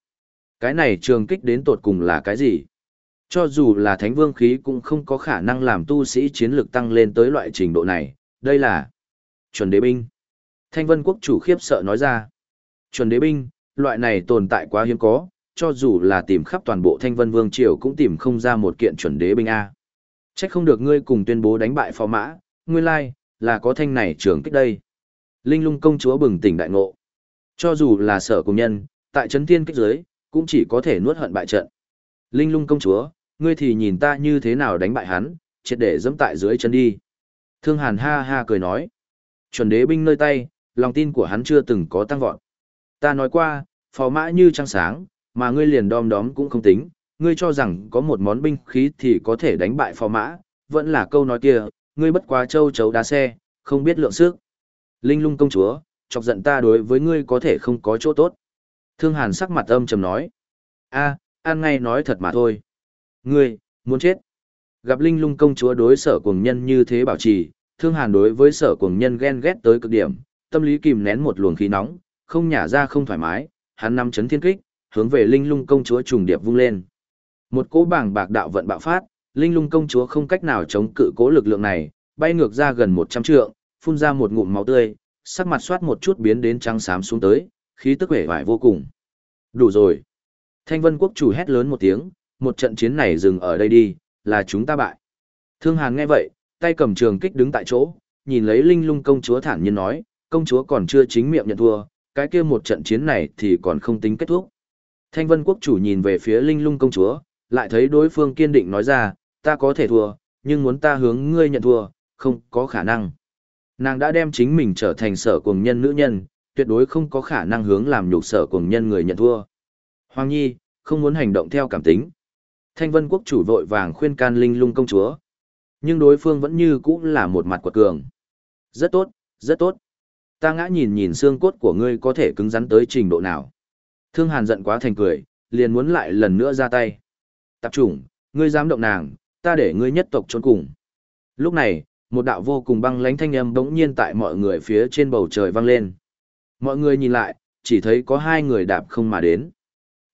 Speaker 1: Cái này trường kích đến tột cùng là cái gì? Cho dù là thánh vương khí cũng không có khả năng làm tu sĩ chiến lực tăng lên tới loại trình độ này, đây là chuẩn đế binh. Thanh vân quốc chủ khiếp sợ nói ra. Chuẩn đế binh, loại này tồn tại quá hiếm có, cho dù là tìm khắp toàn bộ thanh vân vương triều cũng tìm không ra một kiện chuẩn đế binh A. Chắc không được ngươi cùng tuyên bố đánh bại phò mã, nguyên lai, là có thanh này trưởng kích đây. Linh lung công chúa bừng tỉnh đại ngộ. Cho dù là sở công nhân, tại chấn thiên kích giới, cũng chỉ có thể nuốt hận bại trận. Linh lung công chúa, ngươi thì nhìn ta như thế nào đánh bại hắn, triệt để dẫm tại dưới chân đi. Thương hàn ha ha cười nói. Chuẩn đế binh nơi tay, lòng tin của hắn chưa từng có tăng vọt. Ta nói qua, phò mã như trăng sáng, mà ngươi liền đom đóm cũng không tính, ngươi cho rằng có một món binh khí thì có thể đánh bại phò mã, vẫn là câu nói kia, ngươi bất quá châu chấu đá xe, không biết lượng sức. Linh lung công chúa, chọc giận ta đối với ngươi có thể không có chỗ tốt. Thương Hàn sắc mặt âm trầm nói. a an ngay nói thật mà thôi. Ngươi, muốn chết. Gặp Linh lung công chúa đối sở cuồng nhân như thế bảo trì, Thương Hàn đối với sở cuồng nhân ghen ghét tới cực điểm, tâm lý kìm nén một luồng khí nóng, không nhả ra không thoải mái, hắn nắm chấn thiên kích, hướng về Linh lung công chúa trùng điệp vung lên. Một cỗ bảng bạc đạo vận bạo phát, Linh lung công chúa không cách nào chống cự cố lực lượng này, bay ngược ra gần 100 trượng, phun ra một ngụm máu tươi, sắc mặt xoát một chút biến đến trắng xám xuống tới, khí tức vẻ vải vô cùng. Đủ rồi. Thanh vân quốc chủ hét lớn một tiếng, một trận chiến này dừng ở đây đi, là chúng ta bại. Thương Hàn nghe vậy, tay cầm trường kích đứng tại chỗ, nhìn lấy linh lung công chúa thản nhiên nói, công chúa còn chưa chính miệng nhận thua, cái kia một trận chiến này thì còn không tính kết thúc. Thanh vân quốc chủ nhìn về phía linh lung công chúa, lại thấy đối phương kiên định nói ra, ta có thể thua, nhưng muốn ta hướng ngươi nhận thua, không có khả năng. Nàng đã đem chính mình trở thành sở cùng nhân nữ nhân, tuyệt đối không có khả năng hướng làm nhục sở cùng nhân người nhận thua. Hoàng Nhi, không muốn hành động theo cảm tính. Thanh vân quốc chủ vội vàng khuyên can linh lung công chúa. Nhưng đối phương vẫn như cũ là một mặt quật cường. Rất tốt, rất tốt. Ta ngã nhìn nhìn xương cốt của ngươi có thể cứng rắn tới trình độ nào. Thương Hàn giận quá thành cười, liền muốn lại lần nữa ra tay. Tập chủng, ngươi dám động nàng, ta để ngươi nhất tộc trốn cùng. Lúc này, một đạo vô cùng băng lãnh thanh âm bỗng nhiên tại mọi người phía trên bầu trời vang lên. Mọi người nhìn lại, chỉ thấy có hai người đạp không mà đến.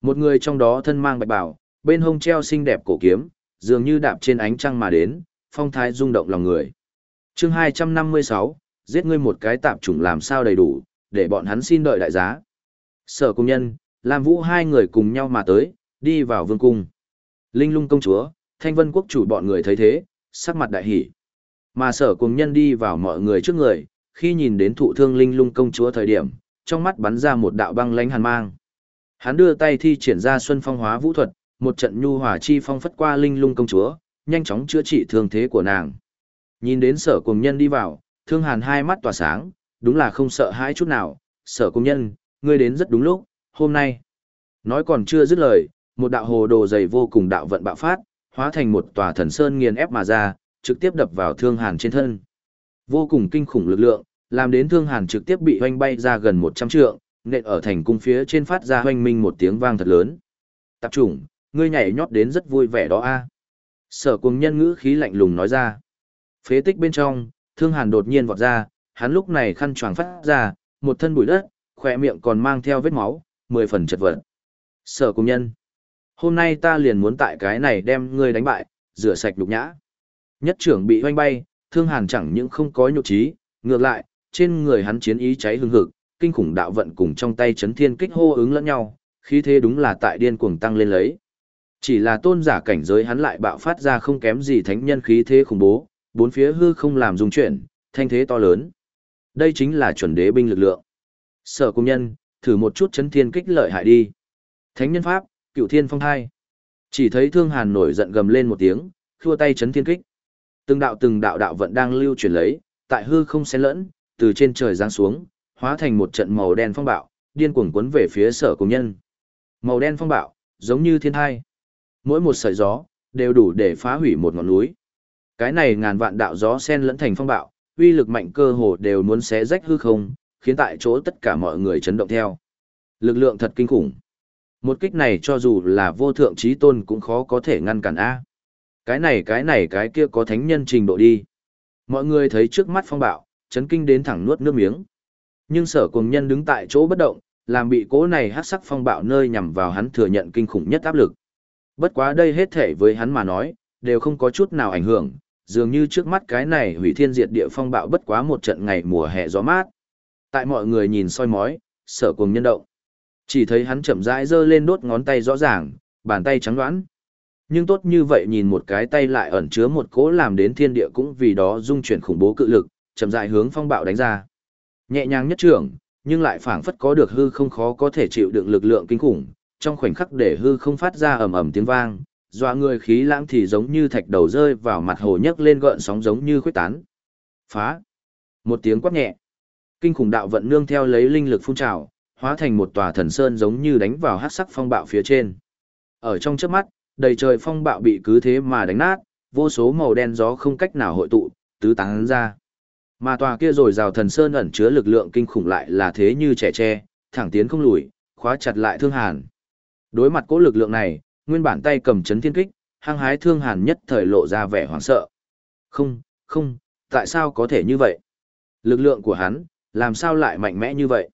Speaker 1: Một người trong đó thân mang bạch bào, bên hông treo xinh đẹp cổ kiếm, dường như đạp trên ánh trăng mà đến, phong thái rung động lòng người. chương 256, giết ngươi một cái tạp chủng làm sao đầy đủ, để bọn hắn xin đợi đại giá. Sở công nhân, Lam Vũ hai người cùng nhau mà tới, đi vào vương cung. Linh lung công chúa, thanh vân quốc chủ bọn người thấy thế, sắc mặt đại hỉ. Mà sở công nhân đi vào mọi người trước người, khi nhìn đến thụ thương linh lung công chúa thời điểm, trong mắt bắn ra một đạo băng lánh hàn mang. Hắn đưa tay thi triển ra xuân phong hóa vũ thuật, một trận nhu hòa chi phong phất qua linh lung công chúa, nhanh chóng chữa trị thương thế của nàng. Nhìn đến sở cùng nhân đi vào, thương hàn hai mắt tỏa sáng, đúng là không sợ hãi chút nào, sở công nhân, ngươi đến rất đúng lúc, hôm nay. Nói còn chưa dứt lời, một đạo hồ đồ dày vô cùng đạo vận bạo phát, hóa thành một tòa thần sơn nghiền ép mà ra, trực tiếp đập vào thương hàn trên thân. Vô cùng kinh khủng lực lượng, làm đến thương hàn trực tiếp bị hoanh bay ra gần 100 trượng, nện ở thành cung phía trên phát ra hoanh minh một tiếng vang thật lớn. Tập trung, ngươi nhảy nhót đến rất vui vẻ đó a. Sở cùng nhân ngữ khí lạnh lùng nói ra. Phế tích bên trong, thương hàn đột nhiên vọt ra, hắn lúc này khăn choàng phát ra, một thân bụi đất, khỏe miệng còn mang theo vết máu, mười phần chật vật. Sở công nhân. Hôm nay ta liền muốn tại cái này đem ngươi đánh bại, rửa sạch nhục nhã. Nhất trưởng bị hoanh bay, thương hàn chẳng những không có nhục trí, ngược lại, trên người hắn chiến ý cháy hừng hực, kinh khủng đạo vận cùng trong tay chấn thiên kích hô ứng lẫn nhau, khí thế đúng là tại điên cuồng tăng lên lấy. Chỉ là tôn giả cảnh giới hắn lại bạo phát ra không kém gì thánh nhân khí thế khủng bố, bốn phía hư không làm dung chuyển, thanh thế to lớn. Đây chính là chuẩn đế binh lực lượng. Sở công nhân, thử một chút chấn thiên kích lợi hại đi. Thánh nhân pháp, cựu thiên phong hai. Chỉ thấy thương hàn nổi giận gầm lên một tiếng, khua tay chấn thiên kích. Từng đạo từng đạo đạo vận đang lưu chuyển lấy, tại hư không xen lẫn, từ trên trời giáng xuống, hóa thành một trận màu đen phong bạo, điên cuồng cuốn về phía sở công nhân. Màu đen phong bạo, giống như thiên thai. Mỗi một sợi gió, đều đủ để phá hủy một ngọn núi. Cái này ngàn vạn đạo gió xen lẫn thành phong bạo, uy lực mạnh cơ hồ đều muốn xé rách hư không, khiến tại chỗ tất cả mọi người chấn động theo. Lực lượng thật kinh khủng. Một kích này cho dù là vô thượng trí tôn cũng khó có thể ngăn cản A. Cái này cái này cái kia có thánh nhân trình độ đi. Mọi người thấy trước mắt phong bạo, chấn kinh đến thẳng nuốt nước miếng. Nhưng sở cùng nhân đứng tại chỗ bất động, làm bị cố này hát sắc phong bạo nơi nhằm vào hắn thừa nhận kinh khủng nhất áp lực. Bất quá đây hết thể với hắn mà nói, đều không có chút nào ảnh hưởng, dường như trước mắt cái này hủy thiên diệt địa phong bạo bất quá một trận ngày mùa hè gió mát. Tại mọi người nhìn soi mói, sở cùng nhân động. Chỉ thấy hắn chậm rãi giơ lên đốt ngón tay rõ ràng, bàn tay trắng đoán. Nhưng tốt như vậy nhìn một cái tay lại ẩn chứa một cỗ làm đến thiên địa cũng vì đó dung chuyển khủng bố cự lực, chậm rãi hướng phong bạo đánh ra. Nhẹ nhàng nhất trưởng, nhưng lại phảng phất có được hư không khó có thể chịu đựng lực lượng kinh khủng, trong khoảnh khắc để hư không phát ra ầm ầm tiếng vang, dọa người khí lãng thì giống như thạch đầu rơi vào mặt hồ nhấc lên gợn sóng giống như khuếch tán. Phá! Một tiếng quát nhẹ. Kinh khủng đạo vận nương theo lấy linh lực phun trào, hóa thành một tòa thần sơn giống như đánh vào hắc sắc phong bạo phía trên. Ở trong chớp mắt, đầy trời phong bạo bị cứ thế mà đánh nát, vô số màu đen gió không cách nào hội tụ, tứ tán ra. Mà tòa kia rồi rào thần sơn ẩn chứa lực lượng kinh khủng lại là thế như trẻ tre, thẳng tiến không lùi, khóa chặt lại thương hàn. Đối mặt cố lực lượng này, nguyên bản tay cầm chấn thiên kích, hăng hái thương hàn nhất thời lộ ra vẻ hoảng sợ. Không, không, tại sao có thể như vậy? Lực lượng của hắn, làm sao lại mạnh mẽ như vậy?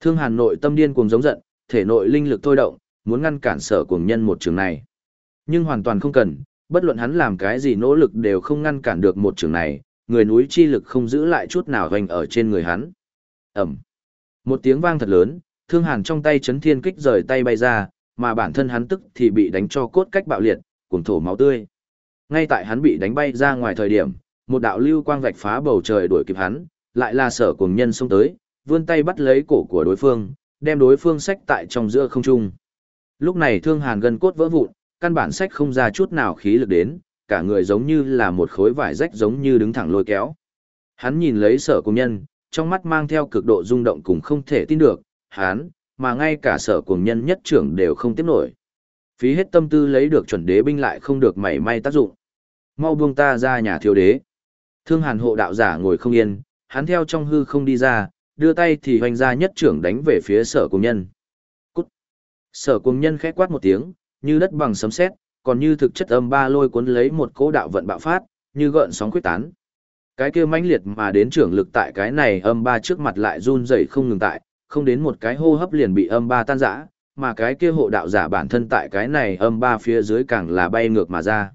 Speaker 1: Thương hàn nội tâm điên cuồng giống giận, thể nội linh lực thôi động, muốn ngăn cản sở cuồng nhân một trường này. Nhưng hoàn toàn không cần, bất luận hắn làm cái gì nỗ lực đều không ngăn cản được một trường này, người núi chi lực không giữ lại chút nào hoành ở trên người hắn. Ẩm. Một tiếng vang thật lớn, thương hàn trong tay chấn thiên kích rời tay bay ra, mà bản thân hắn tức thì bị đánh cho cốt cách bạo liệt, cuồng thổ máu tươi. Ngay tại hắn bị đánh bay ra ngoài thời điểm, một đạo lưu quang vạch phá bầu trời đuổi kịp hắn, lại là sở cuồng nhân xông tới, vươn tay bắt lấy cổ của đối phương, đem đối phương sách tại trong giữa không trung. Lúc này thương hàn gần cốt vỡ vụn, căn bản sách không ra chút nào khí lực đến, cả người giống như là một khối vải rách giống như đứng thẳng lôi kéo. Hắn nhìn lấy sở cuồng nhân, trong mắt mang theo cực độ rung động cùng không thể tin được, hắn, mà ngay cả sở cuồng nhân nhất trưởng đều không tiếp nổi. Phí hết tâm tư lấy được chuẩn đế binh lại không được mảy may tác dụng. Mau buông ta ra nhà thiếu đế. Thương hàn hộ đạo giả ngồi không yên, hắn theo trong hư không đi ra, đưa tay thì hoành ra nhất trưởng đánh về phía sở cuồng nhân. Cút! Sở cuồng nhân khẽ quát một tiếng, như đất bằng sấm sét, còn như thực chất âm ba lôi cuốn lấy một cỗ đạo vận bạo phát, như gợn sóng quyết tán. Cái kia mãnh liệt mà đến trưởng lực tại cái này âm ba trước mặt lại run rẩy không ngừng tại, không đến một cái hô hấp liền bị âm ba tan rã, mà cái kia hộ đạo giả bản thân tại cái này âm ba phía dưới càng là bay ngược mà ra.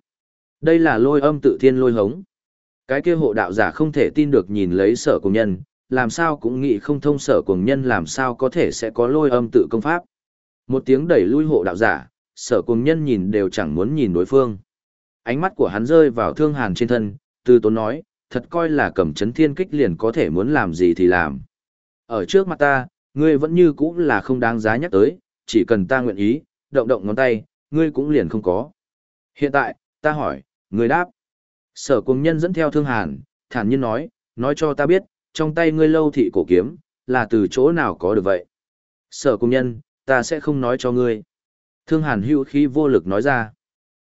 Speaker 1: Đây là lôi âm tự thiên lôi hống. Cái kia hộ đạo giả không thể tin được nhìn lấy sở cùng nhân, làm sao cũng nghĩ không thông sở cùng nhân làm sao có thể sẽ có lôi âm tự công pháp. Một tiếng đẩy lui hộ đạo giả, sở cùng nhân nhìn đều chẳng muốn nhìn đối phương. Ánh mắt của hắn rơi vào thương hàn trên thân, từ tốn nói, thật coi là cầm chấn thiên kích liền có thể muốn làm gì thì làm. Ở trước mặt ta, ngươi vẫn như cũ là không đáng giá nhắc tới, chỉ cần ta nguyện ý, động động ngón tay, ngươi cũng liền không có. Hiện tại, ta hỏi, ngươi đáp. Sở cùng nhân dẫn theo thương hàn, thản nhiên nói, nói cho ta biết, trong tay ngươi lâu thị cổ kiếm, là từ chỗ nào có được vậy. Sở cùng nhân, ta sẽ không nói cho ngươi. Thương hàn hữu khí vô lực nói ra.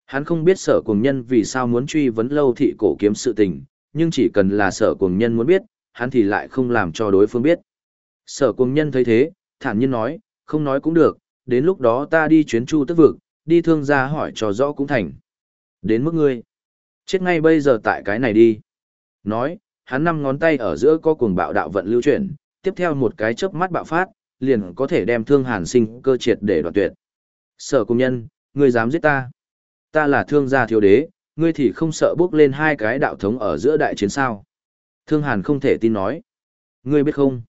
Speaker 1: Hắn không biết sở cùng nhân vì sao muốn truy vấn lâu thị cổ kiếm sự tình, nhưng chỉ cần là sở cùng nhân muốn biết, hắn thì lại không làm cho đối phương biết. Sở cùng nhân thấy thế, thản nhiên nói, không nói cũng được, đến lúc đó ta đi chuyến chu tức vực, đi thương gia hỏi cho rõ cũng thành. Đến mức ngươi, chết ngay bây giờ tại cái này đi. Nói, hắn năm ngón tay ở giữa có cuồng bạo đạo vận lưu chuyển, tiếp theo một cái chớp mắt bạo phát, liền có thể đem thương hàn sinh cơ triệt để đoạt tuyệt. Sở cùng nhân, ngươi dám giết ta. Ta là thương gia thiếu đế, ngươi thì không sợ bước lên hai cái đạo thống ở giữa đại chiến sao. Thương hàn không thể tin nói. Ngươi biết không?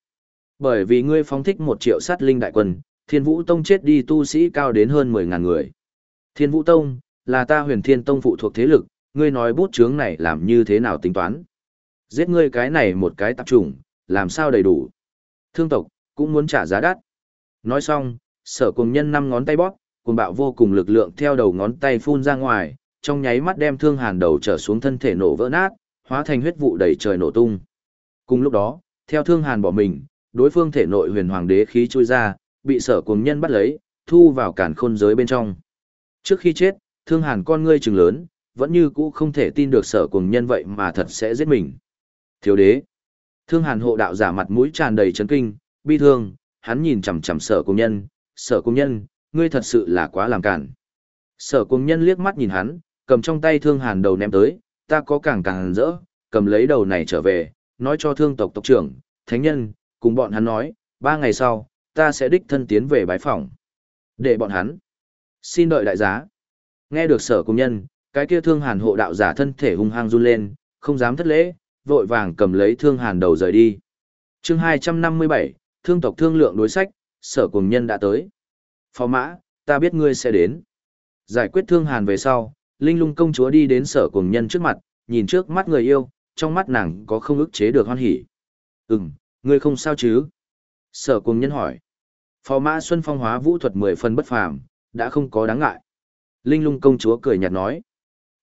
Speaker 1: Bởi vì ngươi phóng thích một triệu sát linh đại quân, thiên vũ tông chết đi tu sĩ cao đến hơn mười ngàn người. Thiên vũ tông, là ta huyền thiên tông phụ thuộc thế lực, ngươi nói bút chướng này làm như thế nào tính toán. Giết ngươi cái này một cái tạp chủng, làm sao đầy đủ. Thương tộc, cũng muốn trả giá đắt. Nói xong, sở cùng nhân năm ngón tay bóp, cùng bạo vô cùng lực lượng theo đầu ngón tay phun ra ngoài, trong nháy mắt đem thương hàn đầu trở xuống thân thể nổ vỡ nát, hóa thành huyết vụ đầy trời nổ tung. Cùng lúc đó, theo thương hàn bỏ mình, đối phương thể nội huyền hoàng đế khí trôi ra, bị sở cùng nhân bắt lấy, thu vào cản khôn giới bên trong. Trước khi chết, thương hàn con ngươi trừng lớn, vẫn như cũ không thể tin được sở cùng nhân vậy mà thật sẽ giết mình. Thiếu đế. Thương hàn hộ đạo giả mặt mũi tràn đầy chấn kinh, bi thương, hắn nhìn chằm chằm sở cùng nhân, sở cùng nhân, ngươi thật sự là quá làm cản. Sở cùng nhân liếc mắt nhìn hắn, cầm trong tay thương hàn đầu ném tới, ta có càng càng rỡ, cầm lấy đầu này trở về, nói cho thương tộc tộc trưởng, thánh nhân, cùng bọn hắn nói, ba ngày sau, ta sẽ đích thân tiến về bái phỏng. Để bọn hắn. Xin đợi đại giá. Nghe được sở công nhân, cái kia thương hàn hộ đạo giả thân thể hung hăng run lên, không dám thất lễ, vội vàng cầm lấy thương hàn đầu rời đi. chương 257, thương tộc thương lượng đối sách, sở cùng nhân đã tới. Phó mã, ta biết ngươi sẽ đến. Giải quyết thương hàn về sau, Linh lung công chúa đi đến sở cùng nhân trước mặt, nhìn trước mắt người yêu, trong mắt nàng có không ức chế được hoan hỉ. Ừm, ngươi không sao chứ? Sở cùng nhân hỏi. Phò mã Xuân Phong hóa vũ thuật mười phần bất phàm, đã không có đáng ngại. Linh lung công chúa cười nhạt nói.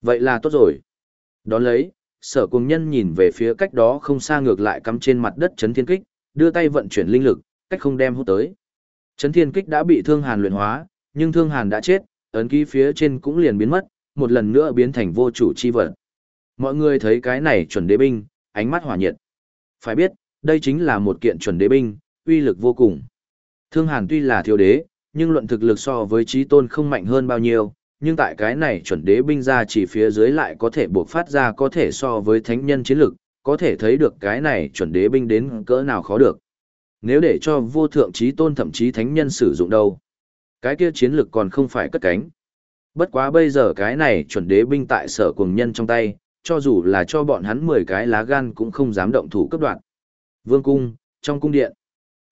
Speaker 1: Vậy là tốt rồi. Đón lấy, sở cùng nhân nhìn về phía cách đó không xa ngược lại cắm trên mặt đất chấn thiên kích, đưa tay vận chuyển linh lực, cách không đem hút tới. Chấn thiên kích đã bị thương hàn luyện hóa, nhưng thương hàn đã chết, ấn ký phía trên cũng liền biến mất, một lần nữa biến thành vô chủ chi vật. Mọi người thấy cái này chuẩn đế binh, ánh mắt hỏa nhiệt. Phải biết, đây chính là một kiện chuẩn đế binh, uy lực vô cùng. Thương Hàn tuy là thiếu đế, nhưng luận thực lực so với trí tôn không mạnh hơn bao nhiêu, nhưng tại cái này chuẩn đế binh ra chỉ phía dưới lại có thể buộc phát ra có thể so với thánh nhân chiến lực, có thể thấy được cái này chuẩn đế binh đến cỡ nào khó được. Nếu để cho vô thượng trí tôn thậm chí thánh nhân sử dụng đâu, cái kia chiến lực còn không phải cất cánh. Bất quá bây giờ cái này chuẩn đế binh tại sở cùng nhân trong tay, cho dù là cho bọn hắn 10 cái lá gan cũng không dám động thủ cấp đoạn. Vương cung, trong cung điện.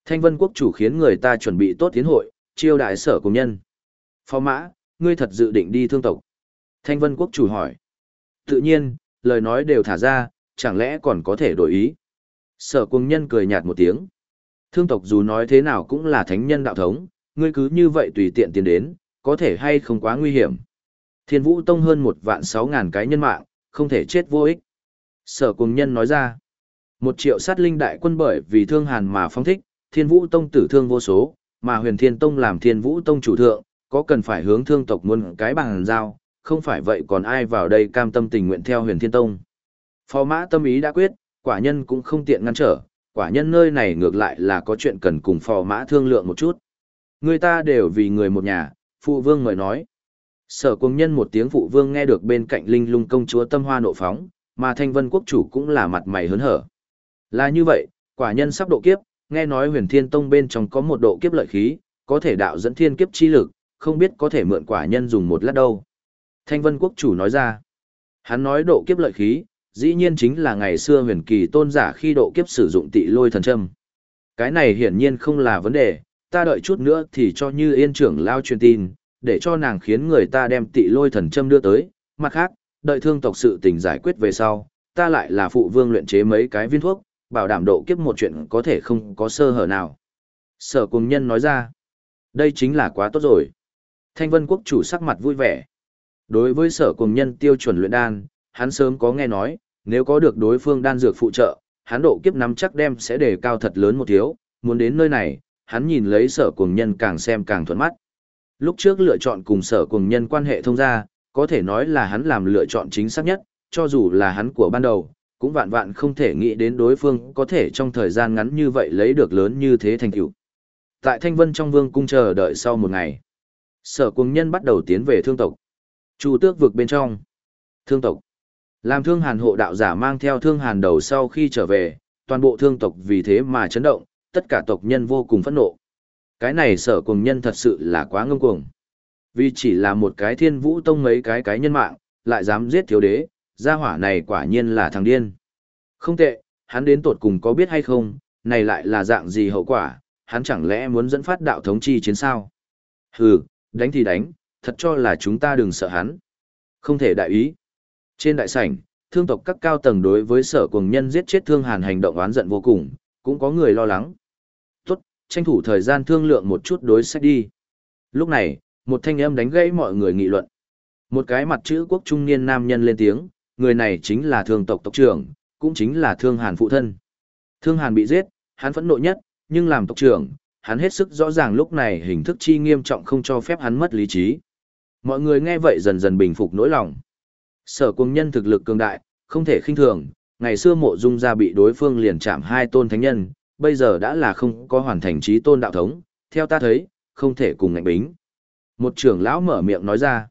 Speaker 1: Thanh vân quốc chủ khiến người ta chuẩn bị tốt tiến hội, chiêu đại sở cùng nhân. Phó mã, ngươi thật dự định đi thương tộc. Thanh vân quốc chủ hỏi. Tự nhiên, lời nói đều thả ra, chẳng lẽ còn có thể đổi ý. Sở cùng nhân cười nhạt một tiếng. Thương tộc dù nói thế nào cũng là thánh nhân đạo thống, ngươi cứ như vậy tùy tiện tiến đến, có thể hay không quá nguy hiểm. Thiên vũ tông hơn một vạn sáu ngàn cái nhân mạng, không thể chết vô ích. Sở cùng nhân nói ra, một triệu sát linh đại quân bởi vì thương hàn mà phong thích, thiên vũ tông tử thương vô số, mà huyền thiên tông làm thiên vũ tông chủ thượng, có cần phải hướng thương tộc muôn cái bằng giao, không phải vậy còn ai vào đây cam tâm tình nguyện theo huyền thiên tông. Phó mã tâm ý đã quyết, quả nhân cũng không tiện ngăn trở, quả nhân nơi này ngược lại là có chuyện cần cùng phò mã thương lượng một chút. Người ta đều vì người một nhà, phụ vương mời nói. Sở cùng nhân một tiếng phụ vương nghe được bên cạnh linh lung công chúa tâm hoa nộ phóng, mà thanh vân quốc chủ cũng là mặt mày hớn hở. Là như vậy, quả nhân sắp độ kiếp, nghe nói huyền thiên tông bên trong có một độ kiếp lợi khí, có thể đạo dẫn thiên kiếp chi lực, không biết có thể mượn quả nhân dùng một lát đâu. Thanh vân quốc chủ nói ra, hắn nói độ kiếp lợi khí, dĩ nhiên chính là ngày xưa huyền kỳ tôn giả khi độ kiếp sử dụng tị lôi thần châm. Cái này hiển nhiên không là vấn đề, ta đợi chút nữa thì cho như yên trưởng lao truyền tin, để cho nàng khiến người ta đem tị lôi thần châm đưa tới, mặt khác, đợi thương tộc sự tình giải quyết về sau, ta lại là phụ vương luyện chế mấy cái viên thuốc, bảo đảm độ kiếp một chuyện có thể không có sơ hở nào. Sở cùng nhân nói ra, đây chính là quá tốt rồi. Thanh vân quốc chủ sắc mặt vui vẻ. Đối với sở cùng nhân tiêu chuẩn luyện đan, hắn sớm có nghe nói, nếu có được đối phương đan dược phụ trợ, hắn độ kiếp nắm chắc đem sẽ đề cao thật lớn một thiếu, muốn đến nơi này, hắn nhìn lấy sở cùng nhân càng xem càng thuận mắt. Lúc trước lựa chọn cùng sở cùng nhân quan hệ thông gia, có thể nói là hắn làm lựa chọn chính xác nhất, cho dù là hắn của ban đầu, cũng vạn vạn không thể nghĩ đến đối phương có thể trong thời gian ngắn như vậy lấy được lớn như thế thành tựu. Tại Thanh Vân trong vương cung chờ đợi sau một ngày, sở cùng nhân bắt đầu tiến về thương tộc. Chu tước vực bên trong. Thương tộc. Làm thương hàn hộ đạo giả mang theo thương hàn đầu sau khi trở về, toàn bộ thương tộc vì thế mà chấn động, tất cả tộc nhân vô cùng phẫn nộ. Cái này sở cùng nhân thật sự là quá ngông cuồng. Vì chỉ là một cái thiên vũ tông mấy cái cái nhân mạng, lại dám giết thiếu đế, gia hỏa này quả nhiên là thằng điên. Không tệ, hắn đến tột cùng có biết hay không, này lại là dạng gì hậu quả, hắn chẳng lẽ muốn dẫn phát đạo thống chi chiến sao? Hừ, đánh thì đánh, thật cho là chúng ta đừng sợ hắn. Không thể đại ý. Trên đại sảnh, thương tộc các cao tầng đối với sở cùng nhân giết chết thương hàn hành động oán giận vô cùng, cũng có người lo lắng. Tốt, tranh thủ thời gian thương lượng một chút đối sách đi. Lúc này, một thanh âm đánh gãy mọi người nghị luận. Một cái mặt chữ quốc trung niên nam nhân lên tiếng, người này chính là thương tộc tộc trưởng, cũng chính là thương hàn phụ thân. Thương hàn bị giết, hắn phẫn nộ nhất, nhưng làm tộc trưởng, hắn hết sức rõ ràng lúc này hình thức chi nghiêm trọng không cho phép hắn mất lý trí. Mọi người nghe vậy dần dần bình phục nỗi lòng. Sở cung nhân thực lực cường đại, không thể khinh thường, ngày xưa mộ dung ra bị đối phương liền chạm hai tôn thánh nhân, bây giờ đã là không có hoàn thành trí tôn đạo thống, theo ta thấy, không thể cùng ngạnh bính. Một trưởng lão mở miệng nói ra,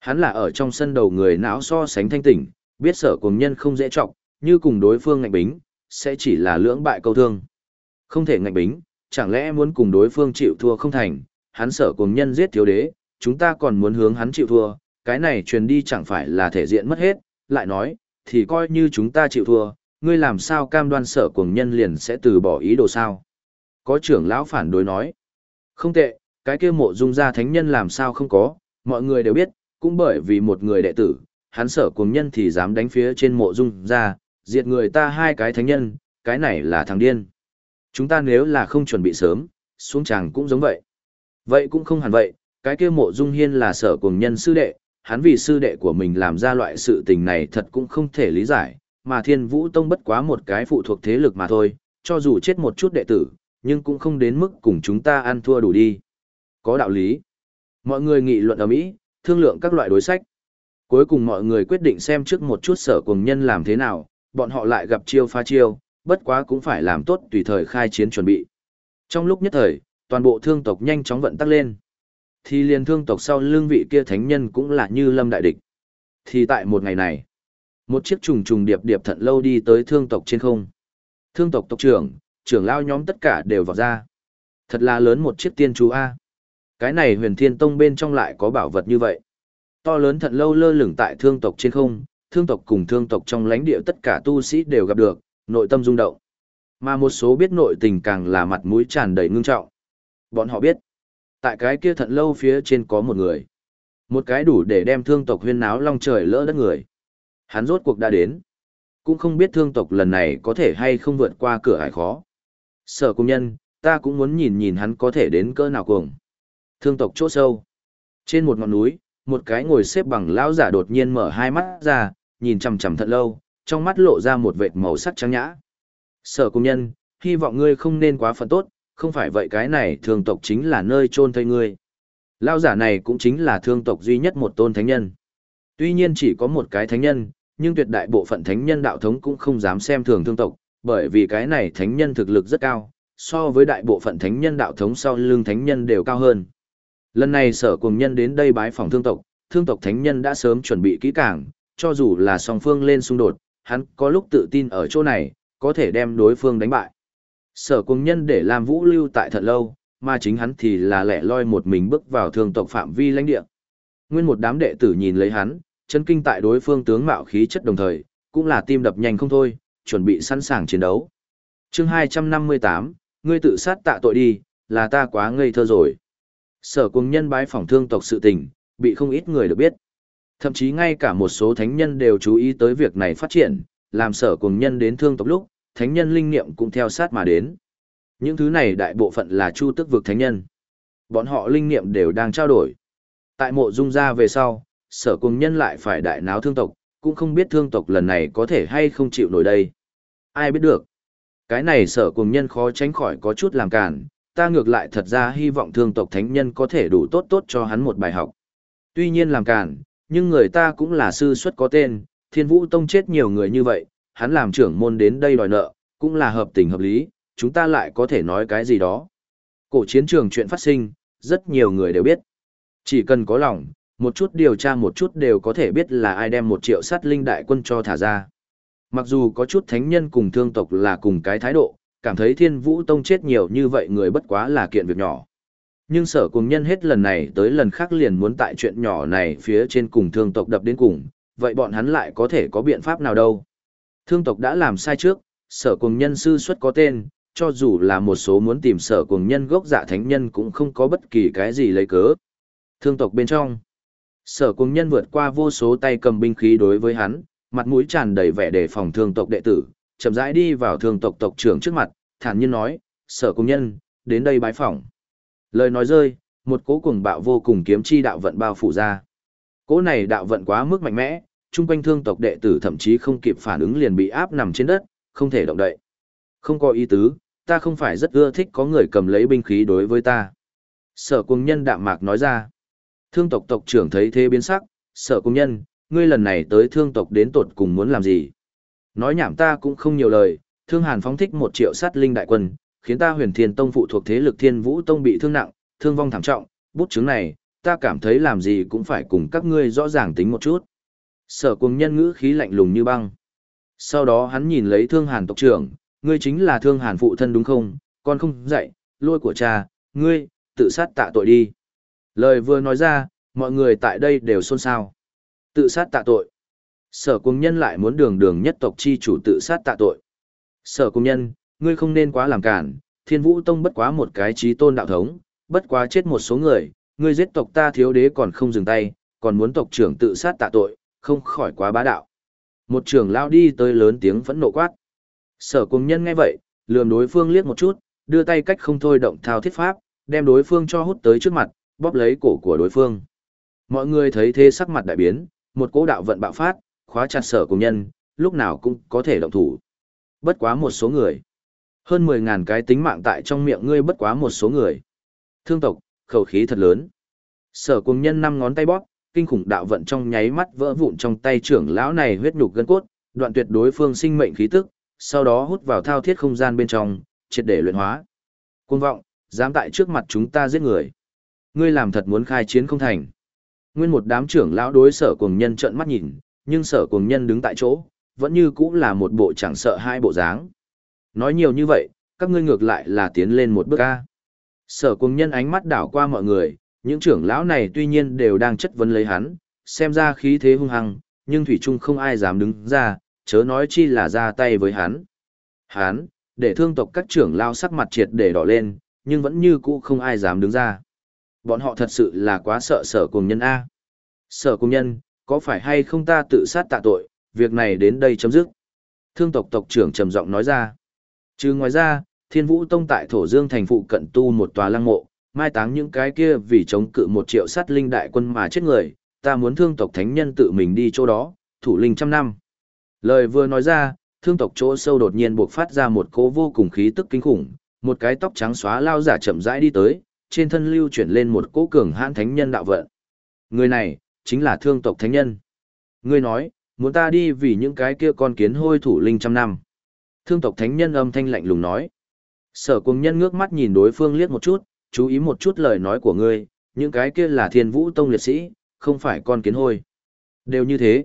Speaker 1: hắn là ở trong sân đầu người não so sánh thanh tỉnh, biết sở cùng nhân không dễ trọng, như cùng đối phương ngạnh bính, sẽ chỉ là lưỡng bại câu thương. Không thể ngạnh bính, chẳng lẽ muốn cùng đối phương chịu thua không thành, hắn sở cùng nhân giết thiếu đế, chúng ta còn muốn hướng hắn chịu thua, cái này truyền đi chẳng phải là thể diện mất hết, lại nói, thì coi như chúng ta chịu thua, ngươi làm sao cam đoan sở cùng nhân liền sẽ từ bỏ ý đồ sao. Có trưởng lão phản đối nói, không tệ, cái kia mộ dung gia thánh nhân làm sao không có, mọi người đều biết, cũng bởi vì một người đệ tử, hắn sở cùng nhân thì dám đánh phía trên mộ dung ra diệt người ta hai cái thánh nhân, cái này là thằng điên. Chúng ta nếu là không chuẩn bị sớm, xuống chàng cũng giống vậy. Vậy cũng không hẳn vậy, cái kia mộ dung hiên là sở cùng nhân sư đệ, hắn vì sư đệ của mình làm ra loại sự tình này thật cũng không thể lý giải, mà thiên vũ tông bất quá một cái phụ thuộc thế lực mà thôi, cho dù chết một chút đệ tử, nhưng cũng không đến mức cùng chúng ta ăn thua đủ đi. Có đạo lý. Mọi người nghị luận ở Mỹ, thương lượng các loại đối sách. Cuối cùng mọi người quyết định xem trước một chút sở cùng nhân làm thế nào, bọn họ lại gặp chiêu pha chiêu, bất quá cũng phải làm tốt tùy thời khai chiến chuẩn bị. Trong lúc nhất thời, toàn bộ thương tộc nhanh chóng vận tắc lên. Thì liền thương tộc sau lưng vị kia thánh nhân cũng là như lâm đại địch. Thì tại một ngày này, một chiếc trùng trùng điệp điệp thận lâu đi tới thương tộc trên không. Thương tộc tộc trưởng, trưởng lao nhóm tất cả đều vào ra. Thật là lớn một chiếc tiên chú A. Cái này huyền thiên tông bên trong lại có bảo vật như vậy. To lớn thận lâu lơ lửng tại thương tộc trên không, thương tộc cùng thương tộc trong lãnh địa tất cả tu sĩ đều gặp được, nội tâm rung động. Mà một số biết nội tình càng là mặt mũi tràn đầy ngưng trọng. Bọn họ biết, tại cái kia thận lâu phía trên có một người. Một cái đủ để đem thương tộc huyên náo long trời lỡ đất người. Hắn rốt cuộc đã đến. Cũng không biết thương tộc lần này có thể hay không vượt qua cửa hải khó. Sở công nhân, ta cũng muốn nhìn nhìn hắn có thể đến cỡ nào cuồng. Thương tộc chỗ sâu. Trên một ngọn núi, một cái ngồi xếp bằng lão giả đột nhiên mở hai mắt ra, nhìn chằm chằm thật lâu, trong mắt lộ ra một vệt màu sắc trắng nhã. Sở công nhân, hy vọng ngươi không nên quá phần tốt, không phải vậy cái này thương tộc chính là nơi chôn thây ngươi. Lão giả này cũng chính là thương tộc duy nhất một tôn thánh nhân. Tuy nhiên chỉ có một cái thánh nhân, nhưng tuyệt đại bộ phận thánh nhân đạo thống cũng không dám xem thường thương tộc, bởi vì cái này thánh nhân thực lực rất cao, so với đại bộ phận thánh nhân đạo thống sau lưng thánh nhân đều cao hơn. Lần này sở cùng nhân đến đây bái phòng thương tộc, thương tộc thánh nhân đã sớm chuẩn bị kỹ càng, cho dù là song phương lên xung đột, hắn có lúc tự tin ở chỗ này, có thể đem đối phương đánh bại. Sở cùng nhân để làm vũ lưu tại thật lâu, mà chính hắn thì là lẻ loi một mình bước vào thương tộc phạm vi lãnh địa. Nguyên một đám đệ tử nhìn lấy hắn, chân kinh tại đối phương tướng mạo khí chất đồng thời, cũng là tim đập nhanh không thôi, chuẩn bị sẵn sàng chiến đấu. chương 258, ngươi tự sát tạ tội đi, là ta quá ngây thơ rồi. Sở cùng nhân bái phỏng thương tộc sự tình, bị không ít người được biết. Thậm chí ngay cả một số thánh nhân đều chú ý tới việc này phát triển, làm sở cùng nhân đến thương tộc lúc, thánh nhân linh niệm cũng theo sát mà đến. Những thứ này đại bộ phận là chu tức vực thánh nhân. Bọn họ linh niệm đều đang trao đổi. Tại mộ dung ra về sau, sở cùng nhân lại phải đại náo thương tộc, cũng không biết thương tộc lần này có thể hay không chịu nổi đây. Ai biết được. Cái này sở cùng nhân khó tránh khỏi có chút làm cản, ta ngược lại thật ra hy vọng thương tộc thánh nhân có thể đủ tốt tốt cho hắn một bài học. Tuy nhiên làm cản, nhưng người ta cũng là sư xuất có tên, thiên vũ tông chết nhiều người như vậy, hắn làm trưởng môn đến đây đòi nợ, cũng là hợp tình hợp lý, chúng ta lại có thể nói cái gì đó. Cổ chiến trường chuyện phát sinh, rất nhiều người đều biết. Chỉ cần có lòng, một chút điều tra một chút đều có thể biết là ai đem một triệu sát linh đại quân cho thả ra. Mặc dù có chút thánh nhân cùng thương tộc là cùng cái thái độ, cảm thấy thiên vũ tông chết nhiều như vậy người bất quá là kiện việc nhỏ. Nhưng sở cùng nhân hết lần này tới lần khác liền muốn tại chuyện nhỏ này phía trên cùng thương tộc đập đến cùng, vậy bọn hắn lại có thể có biện pháp nào đâu. Thương tộc đã làm sai trước, sở cùng nhân sư xuất có tên, cho dù là một số muốn tìm sở cùng nhân gốc dạ thánh nhân cũng không có bất kỳ cái gì lấy cớ. Thương tộc bên trong, Sở cùng nhân vượt qua vô số tay cầm binh khí đối với hắn, mặt mũi tràn đầy vẻ đề phòng thương tộc đệ tử, chậm rãi đi vào thương tộc tộc trưởng trước mặt, thản nhiên nói, sở công nhân, đến đây bái phỏng. Lời nói rơi, một cố cùng bạo vô cùng kiếm chi đạo vận bao phủ ra. Cố này đạo vận quá mức mạnh mẽ, chung quanh thương tộc đệ tử thậm chí không kịp phản ứng liền bị áp nằm trên đất, không thể động đậy. Không có ý tứ, ta không phải rất ưa thích có người cầm lấy binh khí đối với ta. Sở cung nhân đạm mạc nói ra. Thương tộc tộc trưởng thấy thế biến sắc, sở cung nhân, ngươi lần này tới thương tộc đến tột cùng muốn làm gì? Nói nhảm ta cũng không nhiều lời, thương hàn phóng thích một triệu sát linh đại quân, khiến ta huyền thiên tông phụ thuộc thế lực thiên vũ tông bị thương nặng, thương vong thảm trọng, bút chứng này, ta cảm thấy làm gì cũng phải cùng các ngươi rõ ràng tính một chút. Sở cùng nhân ngữ khí lạnh lùng như băng. Sau đó hắn nhìn lấy thương hàn tộc trưởng, ngươi chính là thương hàn phụ thân đúng không, con không dạy, lôi của cha, ngươi, tự sát tạ tội đi. Lời vừa nói ra, mọi người tại đây đều xôn xao. Tự sát tạ tội. Sở cung nhân lại muốn đường đường nhất tộc chi chủ tự sát tạ tội. Sở cung nhân, ngươi không nên quá làm cản, thiên vũ tông bất quá một cái trí tôn đạo thống, bất quá chết một số người, ngươi giết tộc ta thiếu đế còn không dừng tay, còn muốn tộc trưởng tự sát tạ tội, không khỏi quá bá đạo. Một trưởng lao đi tới lớn tiếng phẫn nộ quát. Sở cung nhân nghe vậy, lườm đối phương liếc một chút, đưa tay cách không thôi động thao thiết pháp, đem đối phương cho hút tới trước mặt, bóp lấy cổ của đối phương. Mọi người thấy thế sắc mặt đại biến, một cỗ đạo vận bạo phát, khóa chặt sở cùng nhân, lúc nào cũng có thể động thủ. Bất quá một số người. Hơn 10.000 cái tính mạng tại trong miệng ngươi bất quá một số người. Thương tộc, khẩu khí thật lớn. Sở cùng nhân năm ngón tay bóp, kinh khủng đạo vận trong nháy mắt vỡ vụn trong tay trưởng lão này huyết nhục gân cốt, đoạn tuyệt đối phương sinh mệnh khí tức, sau đó hút vào thao thiết không gian bên trong, triệt để luyện hóa. Cuồng vọng, dám tại trước mặt chúng ta giết người. Ngươi làm thật muốn khai chiến không thành. Nguyên một đám trưởng lão đối sở cùng nhân trợn mắt nhìn, nhưng sở cùng nhân đứng tại chỗ, vẫn như cũng là một bộ chẳng sợ hai bộ dáng. Nói nhiều như vậy, các ngươi ngược lại là tiến lên một bước ca. Sở cùng nhân ánh mắt đảo qua mọi người, những trưởng lão này tuy nhiên đều đang chất vấn lấy hắn, xem ra khí thế hung hăng, nhưng Thủy Trung không ai dám đứng ra, chớ nói chi là ra tay với hắn. Hắn, để thương tộc các trưởng lao sắc mặt triệt để đỏ lên, nhưng vẫn như cũ không ai dám đứng ra. Bọn họ thật sự là quá sợ sở cùng nhân A. Sở cùng nhân, có phải hay không ta tự sát tạ tội, việc này đến đây chấm dứt. Thương tộc tộc trưởng trầm giọng nói ra. Chứ ngoài ra, Thiên Vũ Tông tại Thổ Dương thành phụ cận tu một tòa lăng mộ, mai táng những cái kia vì chống cự một triệu sát linh đại quân mà chết người, ta muốn thương tộc thánh nhân tự mình đi chỗ đó, thủ linh trăm năm. Lời vừa nói ra, thương tộc chỗ sâu đột nhiên buộc phát ra một cỗ vô cùng khí tức kinh khủng, một cái tóc trắng xóa lao giả chậm rãi đi tới, trên thân lưu chuyển lên một cỗ cường hãn thánh nhân đạo vận. Người này, chính là thương tộc thánh nhân. Ngươi nói, muốn ta đi vì những cái kia con kiến hôi thủ linh trăm năm. Thương tộc thánh nhân âm thanh lạnh lùng nói. Sở cùng nhân ngước mắt nhìn đối phương liếc một chút, chú ý một chút lời nói của ngươi, những cái kia là thiên vũ tông liệt sĩ, không phải con kiến hôi. Đều như thế.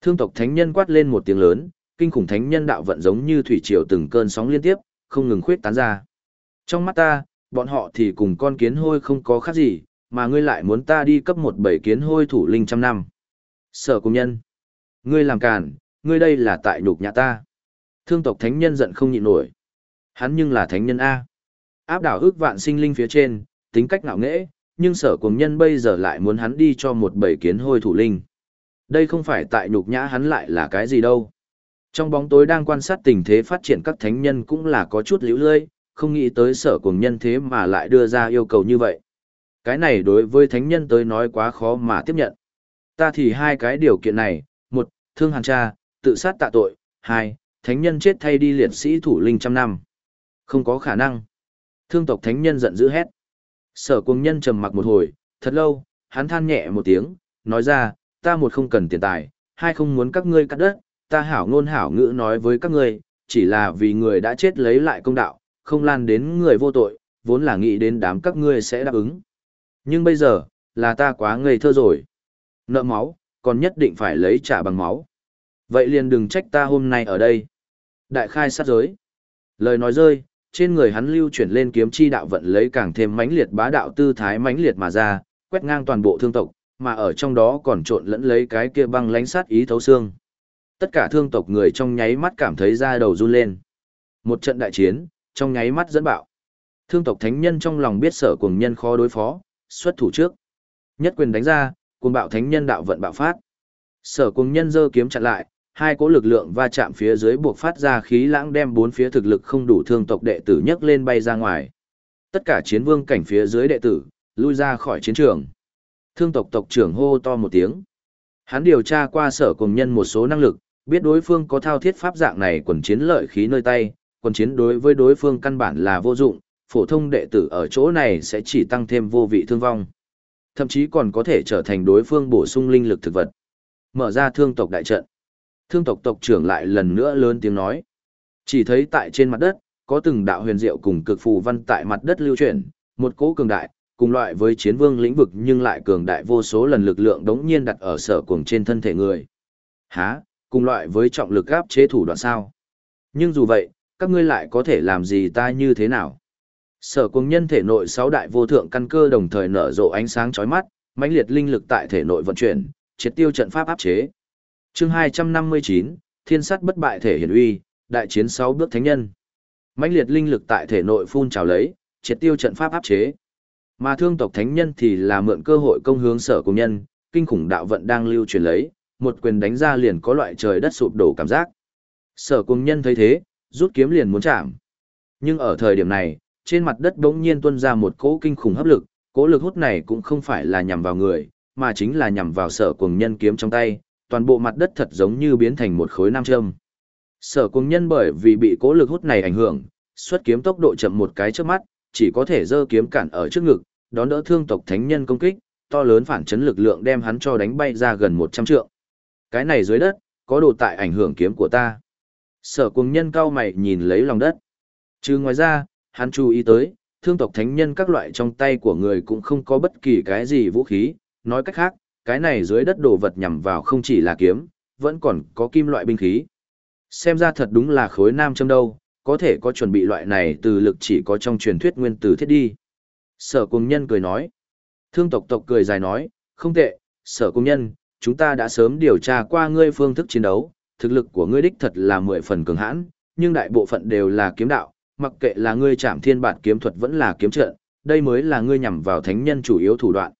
Speaker 1: Thương tộc thánh nhân quát lên một tiếng lớn, kinh khủng thánh nhân đạo vận giống như thủy triều từng cơn sóng liên tiếp, không ngừng khuyết tán ra. Trong mắt ta, bọn họ thì cùng con kiến hôi không có khác gì, mà ngươi lại muốn ta đi cấp một bảy kiến hôi thủ linh trăm năm. Sở công nhân. Ngươi làm càn, ngươi đây là tại nhục nhà ta. Thương tộc thánh nhân giận không nhịn nổi. Hắn nhưng là thánh nhân A. Áp đảo ước vạn sinh linh phía trên, tính cách ngạo nghễ, nhưng sở cùng nhân bây giờ lại muốn hắn đi cho một bảy kiến hôi thủ linh. Đây không phải tại nhục nhã hắn lại là cái gì đâu. Trong bóng tối đang quan sát tình thế phát triển các thánh nhân cũng là có chút liễu lơi, không nghĩ tới sở cùng nhân thế mà lại đưa ra yêu cầu như vậy. Cái này đối với thánh nhân tới nói quá khó mà tiếp nhận. Ta thì hai cái điều kiện này, một, thương hàn cha, tự sát tạ tội, hai, thánh nhân chết thay đi liệt sĩ thủ linh trăm năm. Không có khả năng. Thương tộc thánh nhân giận dữ hét. Sở cùng nhân trầm mặc một hồi, thật lâu, hắn than nhẹ một tiếng, nói ra, ta một không cần tiền tài, hai không muốn các ngươi cắt đất, ta hảo ngôn hảo ngữ nói với các ngươi, chỉ là vì người đã chết lấy lại công đạo, không lan đến người vô tội, vốn là nghĩ đến đám các ngươi sẽ đáp ứng. Nhưng bây giờ, là ta quá ngây thơ rồi. Nợ máu, còn nhất định phải lấy trả bằng máu. Vậy liền đừng trách ta hôm nay ở đây. Đại khai sát giới. Lời nói rơi, trên người hắn lưu chuyển lên kiếm chi đạo vận lấy càng thêm mãnh liệt bá đạo tư thái mãnh liệt mà ra, quét ngang toàn bộ thương tộc, mà ở trong đó còn trộn lẫn lấy cái kia băng lánh sát ý thấu xương. Tất cả thương tộc người trong nháy mắt cảm thấy da đầu run lên. Một trận đại chiến, trong nháy mắt dẫn bạo. Thương tộc thánh nhân trong lòng biết sở cuồng nhân khó đối phó, xuất thủ trước. Nhất quyền đánh ra, cuồng bạo thánh nhân đạo vận bạo phát. Sở cuồng nhân dơ kiếm chặn lại, hai cỗ lực lượng va chạm phía dưới buộc phát ra khí lãng đem bốn phía thực lực không đủ thương tộc đệ tử nhấc lên bay ra ngoài. Tất cả chiến vương cảnh phía dưới đệ tử, lui ra khỏi chiến trường. Thương tộc tộc trưởng hô to một tiếng. Hắn điều tra qua sở cùng nhân một số năng lực, biết đối phương có thao thiết pháp dạng này quần chiến lợi khí nơi tay, quần chiến đối với đối phương căn bản là vô dụng, phổ thông đệ tử ở chỗ này sẽ chỉ tăng thêm vô vị thương vong. Thậm chí còn có thể trở thành đối phương bổ sung linh lực thực vật. Mở ra thương tộc đại trận. Thương tộc tộc trưởng lại lần nữa lớn tiếng nói. Chỉ thấy tại trên mặt đất, có từng đạo huyền diệu cùng cực phù văn tại mặt đất lưu chuyển, một cỗ cường đại, cùng loại với chiến vương lĩnh vực nhưng lại cường đại vô số lần lực lượng đống nhiên đặt ở sở cuồng trên thân thể người. Hả, cùng loại với trọng lực áp chế thủ đoạn sao? Nhưng dù vậy, các ngươi lại có thể làm gì ta như thế nào? Sở cùng nhân thể nội sáu đại vô thượng căn cơ đồng thời nở rộ ánh sáng chói mắt, mãnh liệt linh lực tại thể nội vận chuyển, triệt tiêu trận pháp áp chế. Chương 259, Thiên sắt bất bại thể hiển uy, đại chiến sáu bước thánh nhân. Mãnh liệt linh lực tại thể nội phun trào lấy, triệt tiêu trận pháp áp chế. Mà thương tộc thánh nhân thì là mượn cơ hội công hướng sở cùng nhân, kinh khủng đạo vận đang lưu truyền lấy, một quyền đánh ra liền có loại trời đất sụp đổ cảm giác. Sở cùng nhân thấy thế, rút kiếm liền muốn chạm. Nhưng ở thời điểm này, trên mặt đất bỗng nhiên tuôn ra một cỗ kinh khủng hấp lực, cỗ lực hút này cũng không phải là nhằm vào người, mà chính là nhằm vào sở cuồng nhân kiếm trong tay, toàn bộ mặt đất thật giống như biến thành một khối nam châm. Sở cuồng nhân bởi vì bị cỗ lực hút này ảnh hưởng, xuất kiếm tốc độ chậm một cái trước mắt, chỉ có thể giơ kiếm cản ở trước ngực, đón đỡ thương tộc thánh nhân công kích, to lớn phản chấn lực lượng đem hắn cho đánh bay ra gần 100 trượng. Cái này dưới đất, có đồ tại ảnh hưởng kiếm của ta. Sở cuồng nhân cao mày nhìn lấy lòng đất. Chứ ngoài ra, hắn chú ý tới, thương tộc thánh nhân các loại trong tay của người cũng không có bất kỳ cái gì vũ khí, nói cách khác, cái này dưới đất đồ vật nhằm vào không chỉ là kiếm, vẫn còn có kim loại binh khí. Xem ra thật đúng là khối nam châm đâu, có thể có chuẩn bị loại này từ lực chỉ có trong truyền thuyết nguyên tử thiết đi. Sở cung nhân cười nói. Thương tộc tộc cười dài nói, không tệ, sở cung nhân, chúng ta đã sớm điều tra qua ngươi phương thức chiến đấu, thực lực của ngươi đích thật là mười phần cường hãn, nhưng đại bộ phận đều là kiếm đạo, mặc kệ là ngươi chạm thiên bản kiếm thuật vẫn là kiếm trận, đây mới là ngươi nhằm vào thánh nhân chủ yếu thủ đoạn.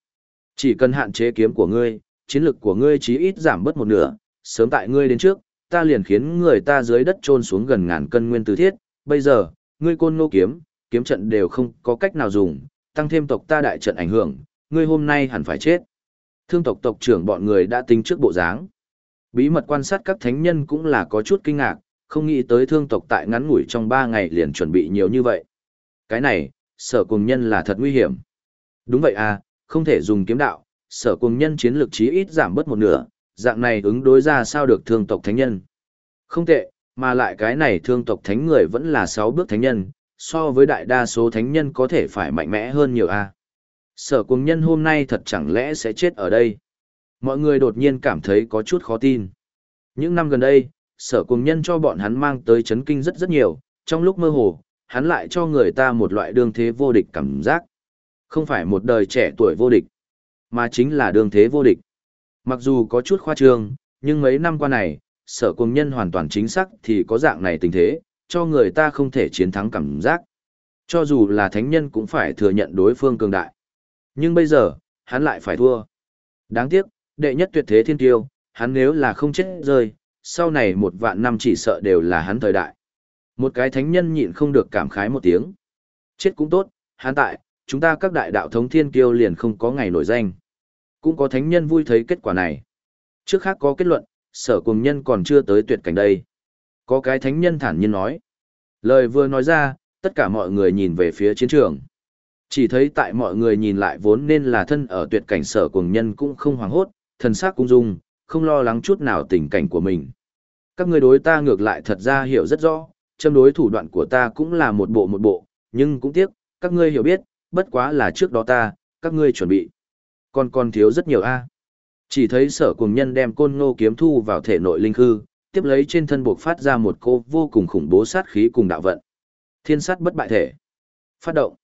Speaker 1: Chỉ cần hạn chế kiếm của ngươi, chiến lực của ngươi chí ít giảm bớt một nửa, sớm tại ngươi đến trước, ta liền khiến người ta dưới đất trôn xuống gần ngàn cân nguyên tử thiết, bây giờ, ngươi côn nô kiếm, kiếm trận đều không có cách nào dùng, tăng thêm tộc ta đại trận ảnh hưởng, ngươi hôm nay hẳn phải chết. Thương tộc tộc trưởng bọn người đã tính trước bộ dáng. Bí mật quan sát các thánh nhân cũng là có chút kinh ngạc, không nghĩ tới thương tộc tại ngắn ngủi trong ba ngày liền chuẩn bị nhiều như vậy. Cái này, sở cùng nhân là thật nguy hiểm. Đúng vậy à, không thể dùng kiếm đạo, sở cùng nhân chiến lược chí ít giảm bớt một nửa, dạng này ứng đối ra sao được thương tộc thánh nhân. Không tệ, mà lại cái này thương tộc thánh người vẫn là sáu bước thánh nhân, so với đại đa số thánh nhân có thể phải mạnh mẽ hơn nhiều a. Sở cùng nhân hôm nay thật chẳng lẽ sẽ chết ở đây. Mọi người đột nhiên cảm thấy có chút khó tin. Những năm gần đây, sở cùng nhân cho bọn hắn mang tới chấn kinh rất rất nhiều, trong lúc mơ hồ, hắn lại cho người ta một loại đương thế vô địch cảm giác. Không phải một đời trẻ tuổi vô địch, mà chính là đương thế vô địch. Mặc dù có chút khoa trương, nhưng mấy năm qua này, sở cùng nhân hoàn toàn chính xác thì có dạng này tình thế, cho người ta không thể chiến thắng cảm giác. Cho dù là thánh nhân cũng phải thừa nhận đối phương cường đại. Nhưng bây giờ, hắn lại phải thua. Đáng tiếc, đệ nhất tuyệt thế thiên tiêu, hắn nếu là không chết rơi, sau này một vạn năm chỉ sợ đều là hắn thời đại. Một cái thánh nhân nhịn không được cảm khái một tiếng. Chết cũng tốt, hắn tại, chúng ta các đại đạo thống thiên kiêu liền không có ngày nổi danh. Cũng có thánh nhân vui thấy kết quả này. Trước khác có kết luận, sở cùng nhân còn chưa tới tuyệt cảnh đây. Có cái thánh nhân thản nhiên nói. Lời vừa nói ra, tất cả mọi người nhìn về phía chiến trường. Chỉ thấy tại mọi người nhìn lại vốn nên là thân ở tuyệt cảnh sở cùng nhân cũng không hoảng hốt, thần sắc cũng dung, không lo lắng chút nào tình cảnh của mình. Các người đối ta ngược lại thật ra hiểu rất rõ, châm đối thủ đoạn của ta cũng là một bộ một bộ, nhưng cũng tiếc, các ngươi hiểu biết, bất quá là trước đó ta, các ngươi chuẩn bị. Còn còn thiếu rất nhiều a. Chỉ thấy sở cùng nhân đem côn ngô kiếm thu vào thể nội linh khư, tiếp lấy trên thân buộc phát ra một cô vô cùng khủng bố sát khí cùng đạo vận. Thiên sát bất bại thể. Phát động.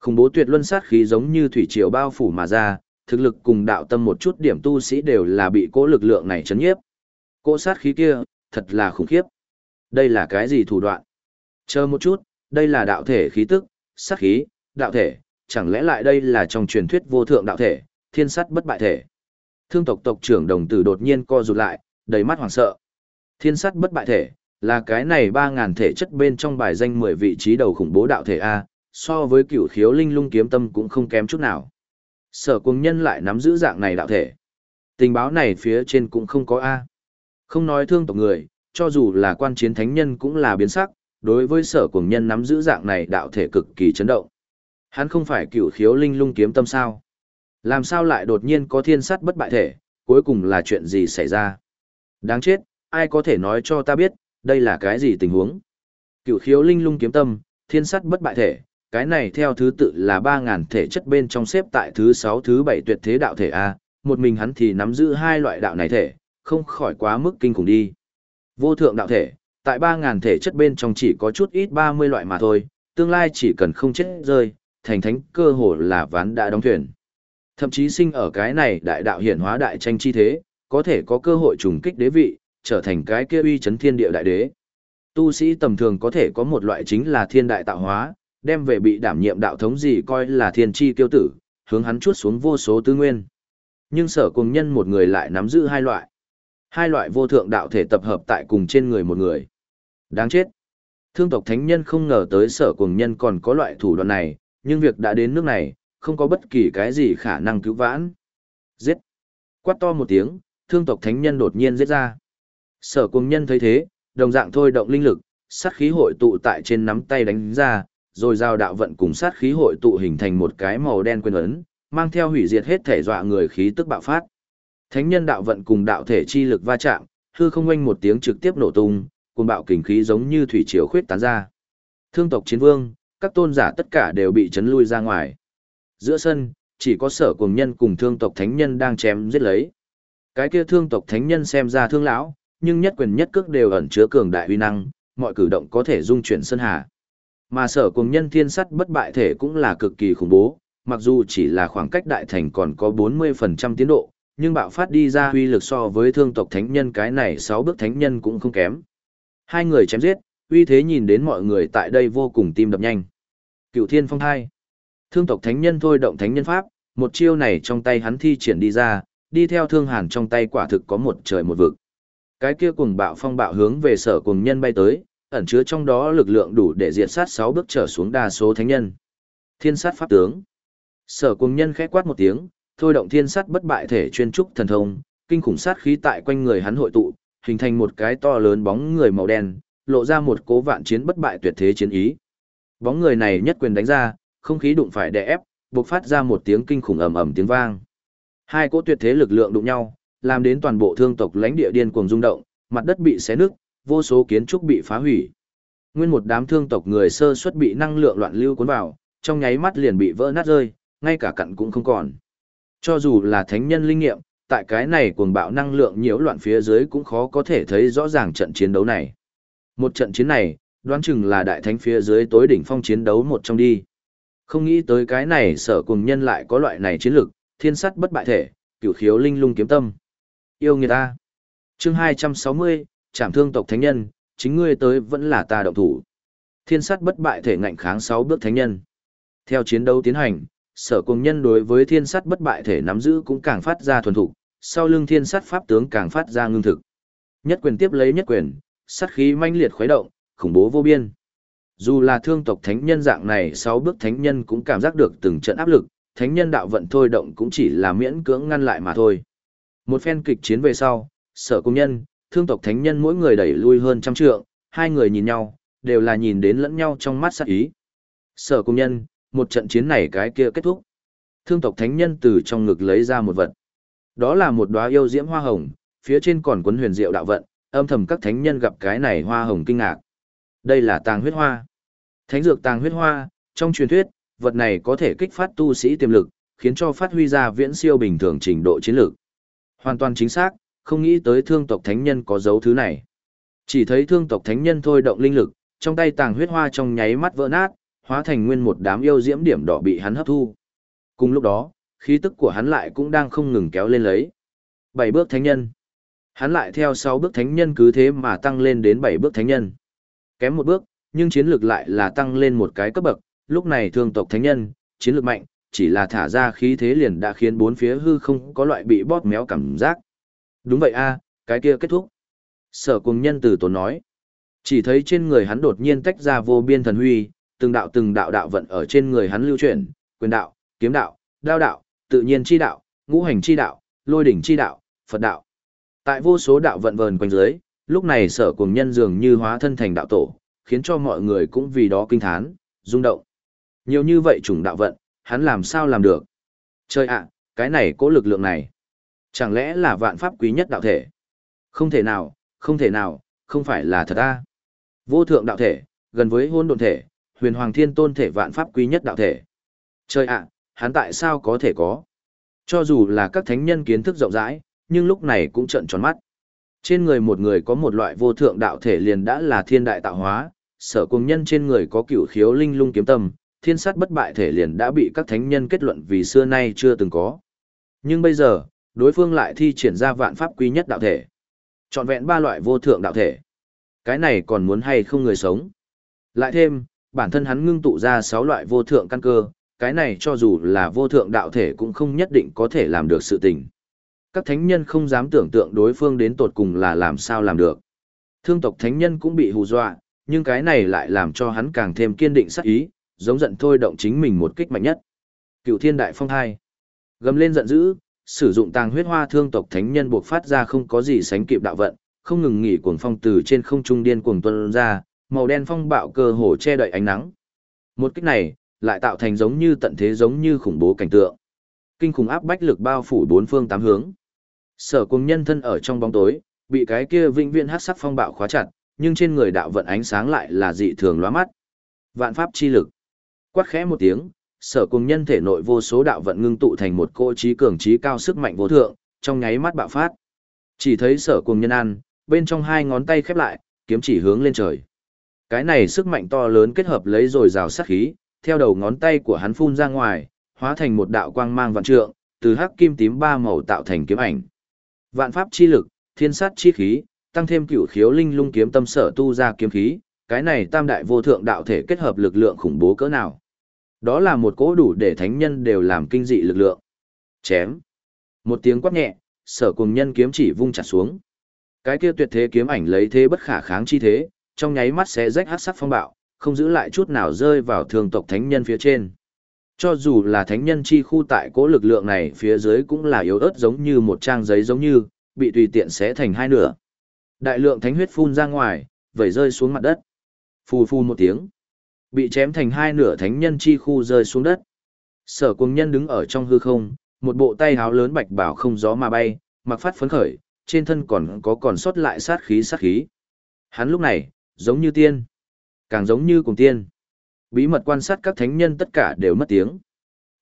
Speaker 1: Khủng bố tuyệt luân sát khí giống như thủy triều bao phủ mà ra, thực lực cùng đạo tâm một chút điểm tu sĩ đều là bị cỗ lực lượng này chấn nhiếp. Cỗ sát khí kia, thật là khủng khiếp. Đây là cái gì thủ đoạn? Chờ một chút, đây là đạo thể khí tức, sát khí, đạo thể, chẳng lẽ lại đây là trong truyền thuyết vô thượng đạo thể, thiên sát bất bại thể. Thương tộc tộc trưởng đồng tử đột nhiên co rụt lại, đầy mắt hoảng sợ. Thiên sắt bất bại thể, là cái này 3.000 thể chất bên trong bài danh 10 vị trí đầu khủng bố đạo thể A, so với cửu khiếu linh lung kiếm tâm cũng không kém chút nào. Sở cùng nhân lại nắm giữ dạng này đạo thể. Tình báo này phía trên cũng không có A. Không nói thương tộc người, cho dù là quan chiến thánh nhân cũng là biến sắc, đối với sở cuồng nhân nắm giữ dạng này đạo thể cực kỳ chấn động. Hắn không phải cửu khiếu linh lung kiếm tâm sao? Làm sao lại đột nhiên có thiên sắt bất bại thể, cuối cùng là chuyện gì xảy ra? Đáng chết, ai có thể nói cho ta biết, đây là cái gì tình huống? Cửu khiếu linh lung kiếm tâm, thiên sắt bất bại thể, cái này theo thứ tự là 3.000 thể chất bên trong xếp tại thứ 6 thứ 7 tuyệt thế đạo thể A, một mình hắn thì nắm giữ hai loại đạo này thể, không khỏi quá mức kinh khủng đi. Vô thượng đạo thể, tại 3.000 thể chất bên trong chỉ có chút ít 30 loại mà thôi, tương lai chỉ cần không chết rơi, thành thánh cơ hồ là ván đã đóng thuyền. Thậm chí sinh ở cái này đại đạo hiển hóa đại tranh chi thế, có thể có cơ hội trùng kích đế vị, trở thành cái kia uy chấn thiên địa đại đế. Tu sĩ tầm thường có thể có một loại chính là thiên đại tạo hóa, đem về bị đảm nhiệm đạo thống gì coi là thiên chi tiêu tử, hướng hắn chuốt xuống vô số tư nguyên. Nhưng sở cùng nhân một người lại nắm giữ hai loại. Hai loại vô thượng đạo thể tập hợp tại cùng trên người một người. Đáng chết. Thương tộc thánh nhân không ngờ tới sở cùng nhân còn có loại thủ đoạn này, nhưng việc đã đến nước này, không có bất kỳ cái gì khả năng cứu vãn. Giết. Quát to một tiếng, thương tộc thánh nhân đột nhiên giết ra. Sở cùng nhân thấy thế, đồng dạng thôi động linh lực, sát khí hội tụ tại trên nắm tay đánh ra, rồi giao đạo vận cùng sát khí hội tụ hình thành một cái màu đen quyền ấn, mang theo hủy diệt hết thể dọa người khí tức bạo phát. Thánh nhân đạo vận cùng đạo thể chi lực va chạm, hư không oanh một tiếng trực tiếp nổ tung, cuồng bạo kình khí giống như thủy triều khuyết tán ra. Thương tộc chiến vương, các tôn giả tất cả đều bị chấn lui ra ngoài. Giữa sân, chỉ có sở cùng nhân cùng thương tộc thánh nhân đang chém giết lấy. Cái kia thương tộc thánh nhân xem ra thương lão, nhưng nhất quyền nhất cước đều ẩn chứa cường đại uy năng, mọi cử động có thể dung chuyển sân hà. Mà sở cùng nhân thiên sắt bất bại thể cũng là cực kỳ khủng bố, mặc dù chỉ là khoảng cách đại thành còn có 40% tiến độ, nhưng bạo phát đi ra uy lực so với thương tộc thánh nhân cái này sáu bước thánh nhân cũng không kém. Hai người chém giết, uy thế nhìn đến mọi người tại đây vô cùng tim đập nhanh. Cựu thiên phong thai. Thương tộc thánh nhân thôi động thánh nhân pháp, một chiêu này trong tay hắn thi triển đi ra, đi theo thương hàn trong tay quả thực có một trời một vực. Cái kia cùng bạo phong bạo hướng về sở cùng nhân bay tới, ẩn chứa trong đó lực lượng đủ để diệt sát sáu bước trở xuống đa số thánh nhân. Thiên sát pháp tướng. Sở cùng nhân khẽ quát một tiếng, thôi động thiên sát bất bại thể chuyên trúc thần thông, kinh khủng sát khí tại quanh người hắn hội tụ, hình thành một cái to lớn bóng người màu đen, lộ ra một cố vạn chiến bất bại tuyệt thế chiến ý. Bóng người này nhất quyền đánh ra, không khí đụng phải đè ép, bộc phát ra một tiếng kinh khủng ầm ầm tiếng vang. Hai cỗ tuyệt thế lực lượng đụng nhau, làm đến toàn bộ thương tộc lãnh địa điên cuồng rung động, mặt đất bị xé nứt, vô số kiến trúc bị phá hủy. Nguyên một đám thương tộc người sơ xuất bị năng lượng loạn lưu cuốn vào, trong nháy mắt liền bị vỡ nát rơi, ngay cả cặn cũng không còn. Cho dù là thánh nhân linh nghiệm, tại cái này cuồng bạo năng lượng nhiễu loạn phía dưới cũng khó có thể thấy rõ ràng trận chiến đấu này. Một trận chiến này, đoán chừng là đại thánh phía dưới tối đỉnh phong chiến đấu một trong đi. Không nghĩ tới cái này sở cùng nhân lại có loại này chiến lực, thiên sắt bất bại thể, cửu khiếu linh lung kiếm tâm. Yêu người ta. Chương 260, trảm thương tộc thánh nhân, chính ngươi tới vẫn là ta động thủ. Thiên sắt bất bại thể ngạnh kháng 6 bước thánh nhân. Theo chiến đấu tiến hành, sở cùng nhân đối với thiên sắt bất bại thể nắm giữ cũng càng phát ra thuần thục, sau lưng thiên sắt pháp tướng càng phát ra ngưng thực. Nhất quyền tiếp lấy nhất quyền, sát khí manh liệt khuấy động, khủng bố vô biên. Dù là thương tộc thánh nhân dạng này sáu bước thánh nhân cũng cảm giác được từng trận áp lực, thánh nhân đạo vận thôi động cũng chỉ là miễn cưỡng ngăn lại mà thôi. Một phen kịch chiến về sau, sở công nhân, thương tộc thánh nhân mỗi người đẩy lui hơn trăm trượng, hai người nhìn nhau, đều là nhìn đến lẫn nhau trong mắt sát ý. Sở công nhân, một trận chiến này cái kia kết thúc. Thương tộc thánh nhân từ trong ngực lấy ra một vật. Đó là một đóa yêu diễm hoa hồng, phía trên còn cuốn huyền diệu đạo vận, âm thầm các thánh nhân gặp cái này hoa hồng kinh ngạc. Đây là tàng huyết hoa. Thánh dược tàng huyết hoa, trong truyền thuyết, vật này có thể kích phát tu sĩ tiềm lực, khiến cho phát huy ra viễn siêu bình thường trình độ chiến lược. Hoàn toàn chính xác, không nghĩ tới thương tộc thánh nhân có dấu thứ này. Chỉ thấy thương tộc thánh nhân thôi động linh lực, trong tay tàng huyết hoa trong nháy mắt vỡ nát, hóa thành nguyên một đám yêu diễm điểm đỏ bị hắn hấp thu. Cùng lúc đó, khí tức của hắn lại cũng đang không ngừng kéo lên lấy. Bảy bước thánh nhân. Hắn lại theo sáu bước thánh nhân cứ thế mà tăng lên đến bảy bước thánh nhân. Kém một bước, nhưng chiến lược lại là tăng lên một cái cấp bậc, lúc này thương tộc thánh nhân, chiến lược mạnh, chỉ là thả ra khí thế liền đã khiến bốn phía hư không có loại bị bóp méo cảm giác. Đúng vậy a, cái kia kết thúc. Sở cùng nhân từ tổ nói. Chỉ thấy trên người hắn đột nhiên tách ra vô biên thần huy, từng đạo từng đạo đạo vận ở trên người hắn lưu chuyển, quyền đạo, kiếm đạo, đao đạo, tự nhiên chi đạo, ngũ hành chi đạo, lôi đỉnh chi đạo, Phật đạo. Tại vô số đạo vận vờn quanh dưới, lúc này sở cùng nhân dường như hóa thân thành đạo tổ, khiến cho mọi người cũng vì đó kinh thán, rung động. Nhiều như vậy chủng đạo vận, hắn làm sao làm được? Trời ạ, cái này cố lực lượng này. Chẳng lẽ là vạn pháp quý nhất đạo thể? Không thể nào, không thể nào, không phải là thật ta. Vô thượng đạo thể, gần với hôn độn thể, huyền hoàng thiên tôn thể vạn pháp quý nhất đạo thể. Trời ạ, hắn tại sao có thể có? Cho dù là các thánh nhân kiến thức rộng rãi, nhưng lúc này cũng trợn tròn mắt. Trên người một người có một loại vô thượng đạo thể liền đã là thiên đại tạo hóa, sở cùng nhân trên người có cửu khiếu linh lung kiếm tâm, thiên sát bất bại thể liền đã bị các thánh nhân kết luận vì xưa nay chưa từng có. Nhưng bây giờ, đối phương lại thi triển ra vạn pháp quý nhất đạo thể. Chọn vẹn ba loại vô thượng đạo thể. Cái này còn muốn hay không người sống. Lại thêm, bản thân hắn ngưng tụ ra sáu loại vô thượng căn cơ, cái này cho dù là vô thượng đạo thể cũng không nhất định có thể làm được sự tình. Các thánh nhân không dám tưởng tượng đối phương đến tột cùng là làm sao làm được. Thương tộc thánh nhân cũng bị hù dọa, nhưng cái này lại làm cho hắn càng thêm kiên định sắc ý, giống giận thôi động chính mình một kích mạnh nhất. Cựu thiên đại phong hai. Gầm lên giận dữ, sử dụng tàng huyết hoa thương tộc thánh nhân buộc phát ra không có gì sánh kịp đạo vận, không ngừng nghỉ cuồng phong từ trên không trung điên cuồng tuôn ra, màu đen phong bạo cơ hồ che đậy ánh nắng. Một kích này, lại tạo thành giống như tận thế giống như khủng bố cảnh tượng. Kinh khủng áp bách lực bao phủ bốn phương tám hướng. Sở cùng nhân thân ở trong bóng tối, bị cái kia vĩnh viễn hắc sắc phong bạo khóa chặt, nhưng trên người đạo vận ánh sáng lại là dị thường lóa mắt. Vạn pháp chi lực. Quát khẽ một tiếng, sở cùng nhân thể nội vô số đạo vận ngưng tụ thành một cô trí cường trí cao sức mạnh vô thượng, trong nháy mắt bạo phát. Chỉ thấy sở cùng nhân ăn, bên trong hai ngón tay khép lại, kiếm chỉ hướng lên trời. Cái này sức mạnh to lớn kết hợp lấy rồi rào sát khí, theo đầu ngón tay của hắn phun ra ngoài, hóa thành một đạo quang mang vạn trượng, từ hắc kim tím ba màu tạo thành kiếm ảnh. Vạn pháp chi lực, thiên sát chi khí, tăng thêm cửu khiếu linh lung kiếm tâm sở tu ra kiếm khí, cái này tam đại vô thượng đạo thể kết hợp lực lượng khủng bố cỡ nào. Đó là một cỗ đủ để thánh nhân đều làm kinh dị lực lượng. Chém. Một tiếng quát nhẹ, sở cùng nhân kiếm chỉ vung chặt xuống. Cái kia tuyệt thế kiếm ảnh lấy thế bất khả kháng chi thế, trong nháy mắt sẽ rách hát sắc phong bạo, không giữ lại chút nào rơi vào thường tộc thánh nhân phía trên. Cho dù là thánh nhân chi khu tại cố lực lượng này phía dưới cũng là yếu ớt giống như một trang giấy giống như, bị tùy tiện xé thành hai nửa. Đại lượng thánh huyết phun ra ngoài, vẩy rơi xuống mặt đất. Phù phù một tiếng. Bị chém thành hai nửa thánh nhân chi khu rơi xuống đất. Sở cùng nhân đứng ở trong hư không, một bộ tay háo lớn bạch bảo không gió mà bay, mặc phát phấn khởi, trên thân còn có còn sót lại sát khí sát khí. Hắn lúc này, giống như tiên, càng giống như cùng tiên. Bí mật quan sát các thánh nhân tất cả đều mất tiếng.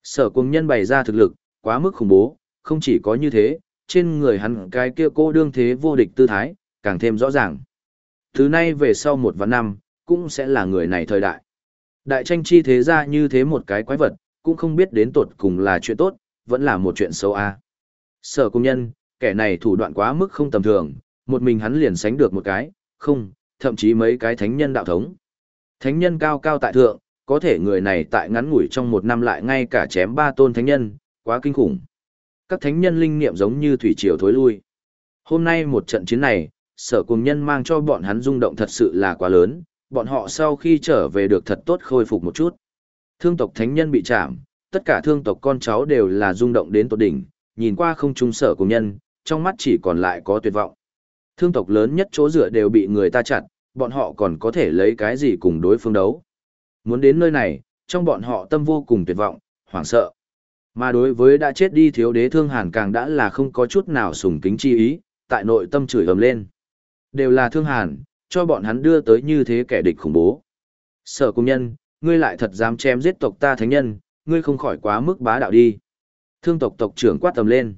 Speaker 1: Sở cùng nhân bày ra thực lực, quá mức khủng bố, không chỉ có như thế, trên người hắn cái kia cô đương thế vô địch tư thái, càng thêm rõ ràng. Thứ nay về sau một vạn năm, cũng sẽ là người này thời đại. Đại tranh chi thế ra như thế một cái quái vật, cũng không biết đến tột cùng là chuyện tốt, vẫn là một chuyện xấu a. Sở công nhân, kẻ này thủ đoạn quá mức không tầm thường, một mình hắn liền sánh được một cái, không, thậm chí mấy cái thánh nhân đạo thống. Thánh nhân cao cao tại thượng, có thể người này tại ngắn ngủi trong một năm lại ngay cả chém ba tôn thánh nhân, quá kinh khủng. Các thánh nhân linh niệm giống như thủy triều thối lui. Hôm nay một trận chiến này, sở cùng nhân mang cho bọn hắn rung động thật sự là quá lớn, bọn họ sau khi trở về được thật tốt khôi phục một chút. Thương tộc thánh nhân bị chạm, tất cả thương tộc con cháu đều là rung động đến tột đỉnh, nhìn qua không trung sở cùng nhân, trong mắt chỉ còn lại có tuyệt vọng. Thương tộc lớn nhất chỗ dựa đều bị người ta chặt, bọn họ còn có thể lấy cái gì cùng đối phương đấu. Muốn đến nơi này, trong bọn họ tâm vô cùng tuyệt vọng, hoảng sợ. Mà đối với đã chết đi thiếu đế thương hàn càng đã là không có chút nào sùng kính chi ý, tại nội tâm chửi ầm lên. Đều là thương hàn, cho bọn hắn đưa tới như thế kẻ địch khủng bố. Sở công nhân, ngươi lại thật dám chém giết tộc ta thánh nhân, ngươi không khỏi quá mức bá đạo đi. Thương tộc tộc trưởng quát tầm lên.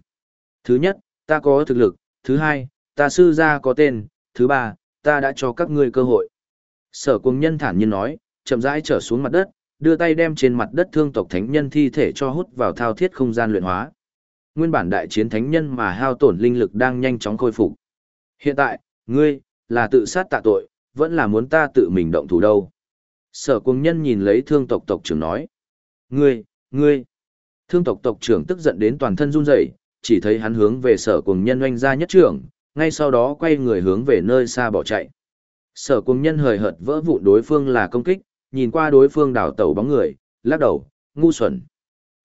Speaker 1: Thứ nhất, ta có thực lực, thứ hai, ta sư gia có tên, thứ ba, ta đã cho các ngươi cơ hội. Sở cùng nhân thản nhiên nói, chậm rãi trở xuống mặt đất, đưa tay đem trên mặt đất thương tộc thánh nhân thi thể cho hút vào thao thiết không gian luyện hóa. Nguyên bản đại chiến thánh nhân mà hao tổn linh lực đang nhanh chóng khôi phục. Hiện tại, ngươi, là tự sát tạ tội, vẫn là muốn ta tự mình động thủ đâu. Sở cùng nhân nhìn lấy thương tộc tộc trưởng nói. Ngươi, ngươi, Thương tộc tộc trưởng tức giận đến toàn thân run rẩy, chỉ thấy hắn hướng về sở cùng nhân oanh ra nhất trưởng, ngay sau đó quay người hướng về nơi xa bỏ chạy. Sở cùng nhân hời hợt vỡ vụn đối phương là công kích, nhìn qua đối phương đảo tẩu bóng người, lắc đầu, ngu xuẩn.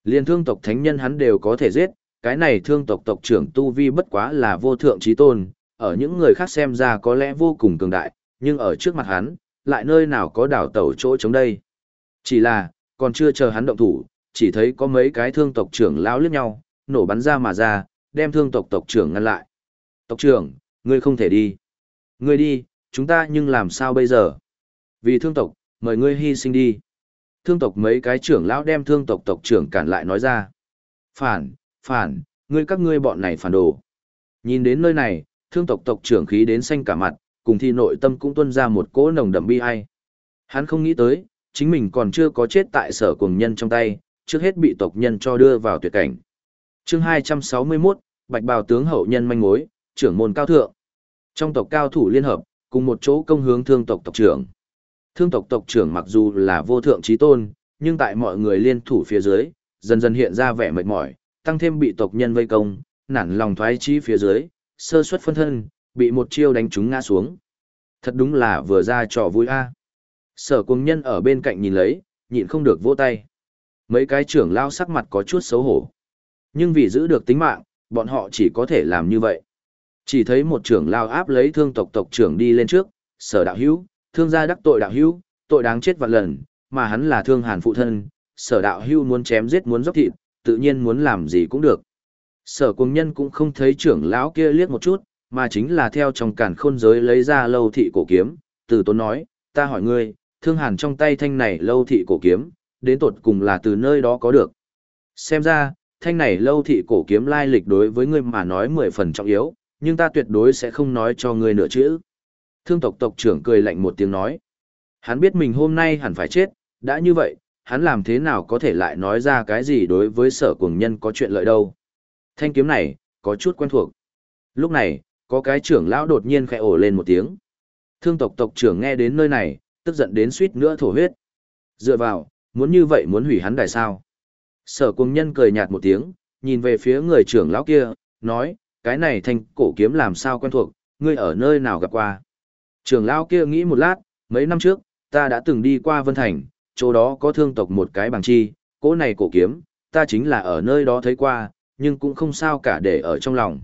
Speaker 1: Liên thương tộc thánh nhân hắn đều có thể giết, cái này thương tộc tộc trưởng tu vi bất quá là vô thượng trí tôn, ở những người khác xem ra có lẽ vô cùng cường đại, nhưng ở trước mặt hắn, lại nơi nào có đảo tẩu chỗ chống đây. Chỉ là, còn chưa chờ hắn động thủ, chỉ thấy có mấy cái thương tộc trưởng lao liếc nhau, nổ bắn ra mà ra, đem thương tộc tộc trưởng ngăn lại. Tộc trưởng, ngươi không thể đi. Ngươi đi, chúng ta nhưng làm sao bây giờ? Vì thương tộc, mời ngươi hy sinh đi. Thương tộc mấy cái trưởng lão đem thương tộc tộc trưởng cản lại nói ra. Phản, phản, ngươi các ngươi bọn này phản đồ. Nhìn đến nơi này, thương tộc tộc trưởng khí đến xanh cả mặt, cùng thi nội tâm cũng tuôn ra một cỗ nồng đậm bi ai. Hắn không nghĩ tới, chính mình còn chưa có chết tại sở cùng nhân trong tay, trước hết bị tộc nhân cho đưa vào tuyệt cảnh. chương 261, Bạch Bào tướng hậu nhân manh mối, trưởng môn cao thượng. Trong tộc cao thủ liên hợp, cùng một chỗ công hướng thương tộc tộc trưởng. Thương tộc tộc trưởng mặc dù là vô thượng trí tôn, nhưng tại mọi người liên thủ phía dưới, dần dần hiện ra vẻ mệt mỏi, tăng thêm bị tộc nhân vây công, nản lòng thoái trí phía dưới, sơ suất phân thân, bị một chiêu đánh trúng ngã xuống. Thật đúng là vừa ra trò vui a. Sở cung nhân ở bên cạnh nhìn lấy, nhịn không được vỗ tay. Mấy cái trưởng lao sắc mặt có chút xấu hổ. Nhưng vì giữ được tính mạng, bọn họ chỉ có thể làm như vậy. Chỉ thấy một trưởng lao áp lấy thương tộc tộc trưởng đi lên trước, sở đạo hữu, thương gia đắc tội đạo hữu, tội đáng chết vạn lần, mà hắn là thương hàn phụ thân, sở đạo hữu muốn chém giết muốn dốc thịt, tự nhiên muốn làm gì cũng được. Sở cung nhân cũng không thấy trưởng lão kia liếc một chút, mà chính là theo trong cản khôn giới lấy ra lâu thị cổ kiếm, từ tốn nói, ta hỏi ngươi, thương hàn trong tay thanh này lâu thị cổ kiếm, đến tột cùng là từ nơi đó có được. Xem ra, thanh này lâu thị cổ kiếm lai lịch đối với ngươi mà nói mười phần trọng yếu, nhưng ta tuyệt đối sẽ không nói cho ngươi nửa chữ. Thương tộc tộc trưởng cười lạnh một tiếng nói. Hắn biết mình hôm nay hẳn phải chết, đã như vậy, hắn làm thế nào có thể lại nói ra cái gì đối với sở cùng nhân có chuyện lợi đâu. Thanh kiếm này, có chút quen thuộc. Lúc này, có cái trưởng lão đột nhiên khẽ ổ lên một tiếng. Thương tộc tộc trưởng nghe đến nơi này, tức giận đến suýt nữa thổ huyết. Dựa vào, muốn như vậy muốn hủy hắn đài sao. Sở cùng nhân cười nhạt một tiếng, nhìn về phía người trưởng lão kia, nói, cái này thanh cổ kiếm làm sao quen thuộc, ngươi ở nơi nào gặp qua. Trưởng lão kia nghĩ một lát, mấy năm trước, ta đã từng đi qua Vân Thành, chỗ đó có thương tộc một cái bằng chi, cỗ này cổ kiếm, ta chính là ở nơi đó thấy qua, nhưng cũng không sao cả để ở trong lòng.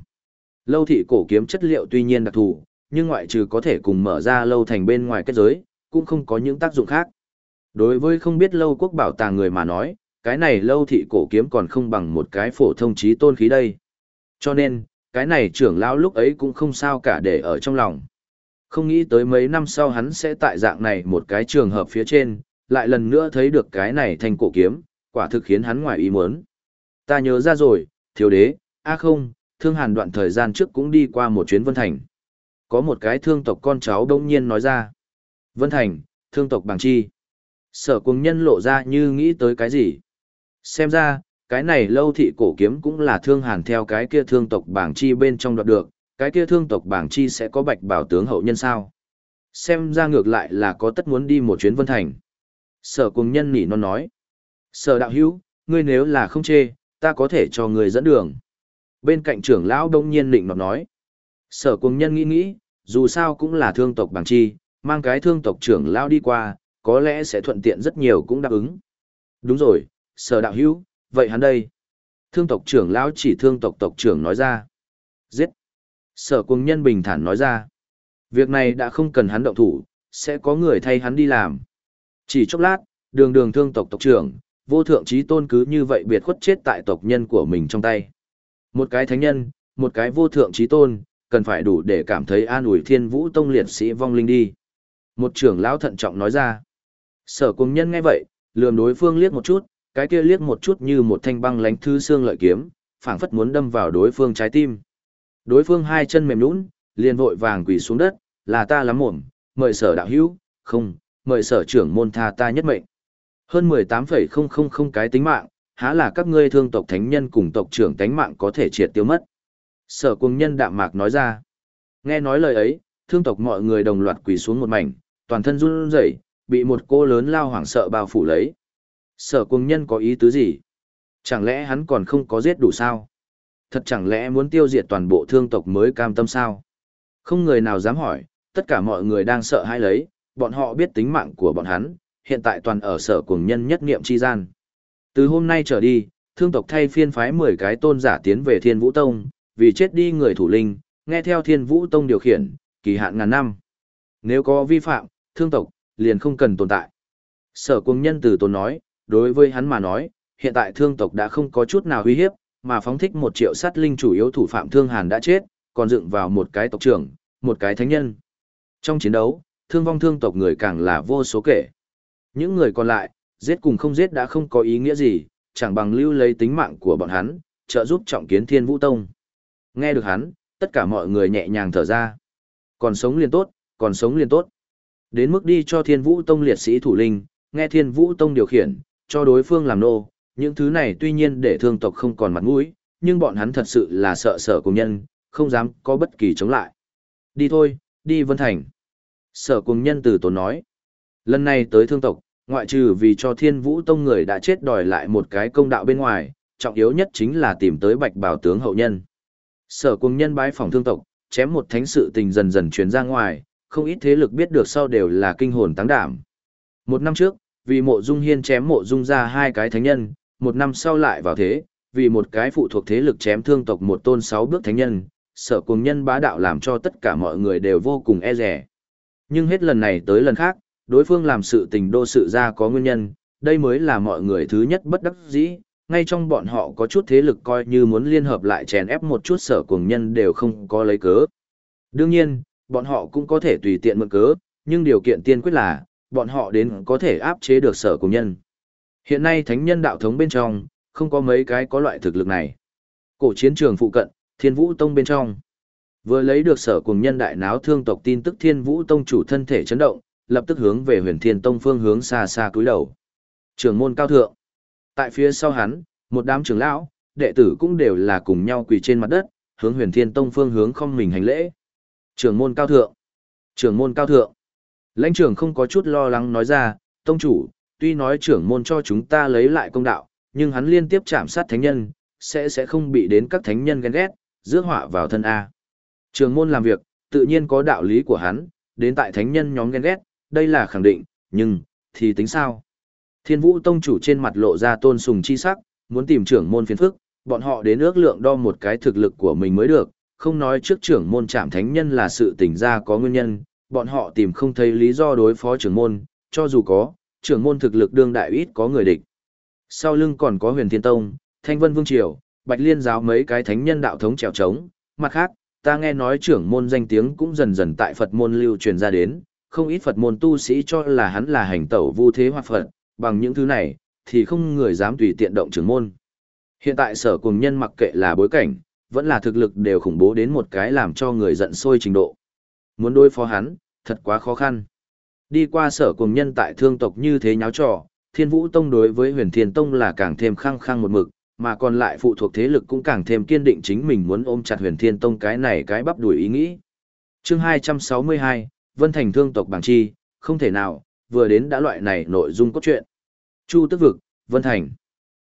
Speaker 1: Lâu thị cổ kiếm chất liệu tuy nhiên đặc thù, nhưng ngoại trừ có thể cùng mở ra lâu thành bên ngoài kết giới, cũng không có những tác dụng khác. Đối với không biết lâu quốc bảo tàng người mà nói, cái này lâu thị cổ kiếm còn không bằng một cái phổ thông trí tôn khí đây. Cho nên, cái này trưởng lão lúc ấy cũng không sao cả để ở trong lòng. Không nghĩ tới mấy năm sau hắn sẽ tại dạng này một cái trường hợp phía trên, lại lần nữa thấy được cái này thành cổ kiếm, quả thực khiến hắn ngoài ý muốn. Ta nhớ ra rồi, thiếu đế, a không, thương hàn đoạn thời gian trước cũng đi qua một chuyến Vân Thành. Có một cái thương tộc con cháu đông nhiên nói ra. Vân Thành, thương tộc bằng chi. Sở cùng nhân lộ ra như nghĩ tới cái gì. Xem ra, cái này lâu thị cổ kiếm cũng là thương hàn theo cái kia thương tộc bảng chi bên trong đoạt được, cái kia thương tộc bảng chi sẽ có bạch bảo tướng hậu nhân sao. Xem ra ngược lại là có tất muốn đi một chuyến Vân Thành. Sở cùng nhân nỉ non nói. Sở đạo hữu, ngươi nếu là không chê, ta có thể cho ngươi dẫn đường. Bên cạnh trưởng lão đông nhiên định nọt nói. Sở cùng nhân nghĩ nghĩ, dù sao cũng là thương tộc bảng chi, mang cái thương tộc trưởng lão đi qua, có lẽ sẽ thuận tiện rất nhiều cũng đáp ứng. Đúng rồi, sở đạo hữu, vậy hắn đây. Thương tộc trưởng lão chỉ thương tộc tộc trưởng nói ra. Giết. Sở cùng nhân bình thản nói ra. Việc này đã không cần hắn động thủ, sẽ có người thay hắn đi làm. Chỉ chốc lát, đường đường thương tộc tộc trưởng, vô thượng trí tôn cứ như vậy biệt khuất chết tại tộc nhân của mình trong tay. Một cái thánh nhân, một cái vô thượng trí tôn, cần phải đủ để cảm thấy an ủi thiên vũ tông liệt sĩ vong linh đi. Một trưởng lão thận trọng nói ra. Sở cùng nhân nghe vậy, lườm đối phương liếc một chút, cái kia liếc một chút như một thanh băng lánh thư xương lợi kiếm, phảng phất muốn đâm vào đối phương trái tim. Đối phương hai chân mềm nhũn, liền vội vàng quỳ xuống đất, là ta lắm mồm, mời sở đạo hữu, không, mời sở trưởng môn tha ta nhất mệnh. Hơn 18,000 cái tính mạng, há là các ngươi thương tộc thánh nhân cùng tộc trưởng tánh mạng có thể triệt tiêu mất. Sở cung nhân đạm mạc nói ra. Nghe nói lời ấy, thương tộc mọi người đồng loạt quỳ xuống một mảnh, toàn thân run rẩy, bị một cô lớn lao hoảng sợ bao phủ lấy. Sở cung nhân có ý tứ gì? Chẳng lẽ hắn còn không có giết đủ sao? Thật chẳng lẽ muốn tiêu diệt toàn bộ thương tộc mới cam tâm sao? Không người nào dám hỏi, tất cả mọi người đang sợ hãi lấy, bọn họ biết tính mạng của bọn hắn, hiện tại toàn ở sở cùng nhân nhất niệm chi gian. Từ hôm nay trở đi, thương tộc thay phiên phái 10 cái tôn giả tiến về Thiên Vũ Tông, vì chết đi người thủ linh, nghe theo Thiên Vũ Tông điều khiển, kỳ hạn ngàn năm. Nếu có vi phạm, thương tộc, liền không cần tồn tại. Sở cùng nhân từ tôn nói, đối với hắn mà nói, hiện tại thương tộc đã không có chút nào uy hiếp, mà phóng thích một triệu sát linh chủ yếu thủ phạm thương hàn đã chết, còn dựng vào một cái tộc trưởng, một cái thánh nhân. Trong chiến đấu, thương vong thương tộc người càng là vô số kể. Những người còn lại, giết cùng không giết đã không có ý nghĩa gì, chẳng bằng lưu lấy tính mạng của bọn hắn, trợ giúp trọng kiến thiên vũ tông. Nghe được hắn, tất cả mọi người nhẹ nhàng thở ra. Còn sống liền tốt, còn sống liền tốt. Đến mức đi cho thiên vũ tông liệt sĩ thủ linh, nghe thiên vũ tông điều khiển, cho đối phương làm nô, những thứ này tuy nhiên để thương tộc không còn mặt mũi, nhưng bọn hắn thật sự là sợ sở cùng nhân, không dám có bất kỳ chống lại. Đi thôi, đi Vân Thành. Sở cùng nhân từ tốn nói. Lần này tới thương tộc, ngoại trừ vì cho thiên vũ tông người đã chết đòi lại một cái công đạo bên ngoài, trọng yếu nhất chính là tìm tới bạch bảo tướng hậu nhân. Sở cùng nhân bái phòng thương tộc, chém một thánh sự tình dần dần truyền ra ngoài, không ít thế lực biết được sau đều là kinh hồn tăng đảm. Một năm trước, vì mộ dung hiên chém mộ dung ra hai cái thánh nhân, một năm sau lại vào thế, vì một cái phụ thuộc thế lực chém thương tộc một tôn sáu bước thánh nhân, sở cùng nhân bá đạo làm cho tất cả mọi người đều vô cùng e rẻ. Nhưng hết lần này tới lần khác, đối phương làm sự tình đô sự ra có nguyên nhân, đây mới là mọi người thứ nhất bất đắc dĩ, ngay trong bọn họ có chút thế lực coi như muốn liên hợp lại chèn ép một chút sở cùng nhân đều không có lấy cớ. Đương nhiên, bọn họ cũng có thể tùy tiện mượn cớ, nhưng điều kiện tiên quyết là, bọn họ đến có thể áp chế được sở cùng nhân. Hiện nay thánh nhân đạo thống bên trong, không có mấy cái có loại thực lực này. Cổ chiến trường phụ cận, thiên vũ tông bên trong. Vừa lấy được sở cùng nhân đại náo thương tộc tin tức thiên vũ tông chủ thân thể chấn động, lập tức hướng về huyền thiên tông phương hướng xa xa cúi đầu. Trường môn cao thượng. Tại phía sau hắn, một đám trưởng lão, đệ tử cũng đều là cùng nhau quỳ trên mặt đất, hướng huyền thiên tông phương hướng không mình hành lễ. Trường môn cao thượng. Trường môn cao thượng. Lãnh trưởng không có chút lo lắng nói ra, tông chủ, tuy nói trưởng môn cho chúng ta lấy lại công đạo, nhưng hắn liên tiếp chạm sát thánh nhân, sẽ sẽ không bị đến các thánh nhân ghen ghét, rước họa vào thân A. Trường môn làm việc, tự nhiên có đạo lý của hắn, đến tại thánh nhân nhóm ghen ghét, đây là khẳng định, nhưng, thì tính sao? Thiên vũ tông chủ trên mặt lộ ra tôn sùng chi sắc, muốn tìm trưởng môn phiền phức, bọn họ đến ước lượng đo một cái thực lực của mình mới được, không nói trước trưởng môn chạm thánh nhân là sự tỉnh ra có nguyên nhân, bọn họ tìm không thấy lý do đối phó trưởng môn, cho dù có, trưởng môn thực lực đương đại ít có người địch. Sau lưng còn có huyền thiên tông, thanh vân vương triều, bạch liên giáo mấy cái thánh nhân đạo thống trèo trống, mặt khác, ta nghe nói trưởng môn danh tiếng cũng dần dần tại Phật môn lưu truyền ra đến, không ít Phật môn tu sĩ cho là hắn là hành tẩu vu thế hoặc Phật, bằng những thứ này, thì không người dám tùy tiện động trưởng môn. Hiện tại sở cùng nhân mặc kệ là bối cảnh, vẫn là thực lực đều khủng bố đến một cái làm cho người giận sôi trình độ. Muốn đối phó hắn, thật quá khó khăn. Đi qua sở cùng nhân tại thương tộc như thế nháo trò, thiên vũ tông đối với huyền thiên tông là càng thêm khăng khăng một mực, mà còn lại phụ thuộc thế lực cũng càng thêm kiên định chính mình muốn ôm chặt huyền thiên tông cái này cái bắp đuổi ý nghĩ. chương 262, Vân Thành thương tộc bảng chi, không thể nào, vừa đến đã loại này nội dung cốt truyện. Chu tức vực, Vân Thành.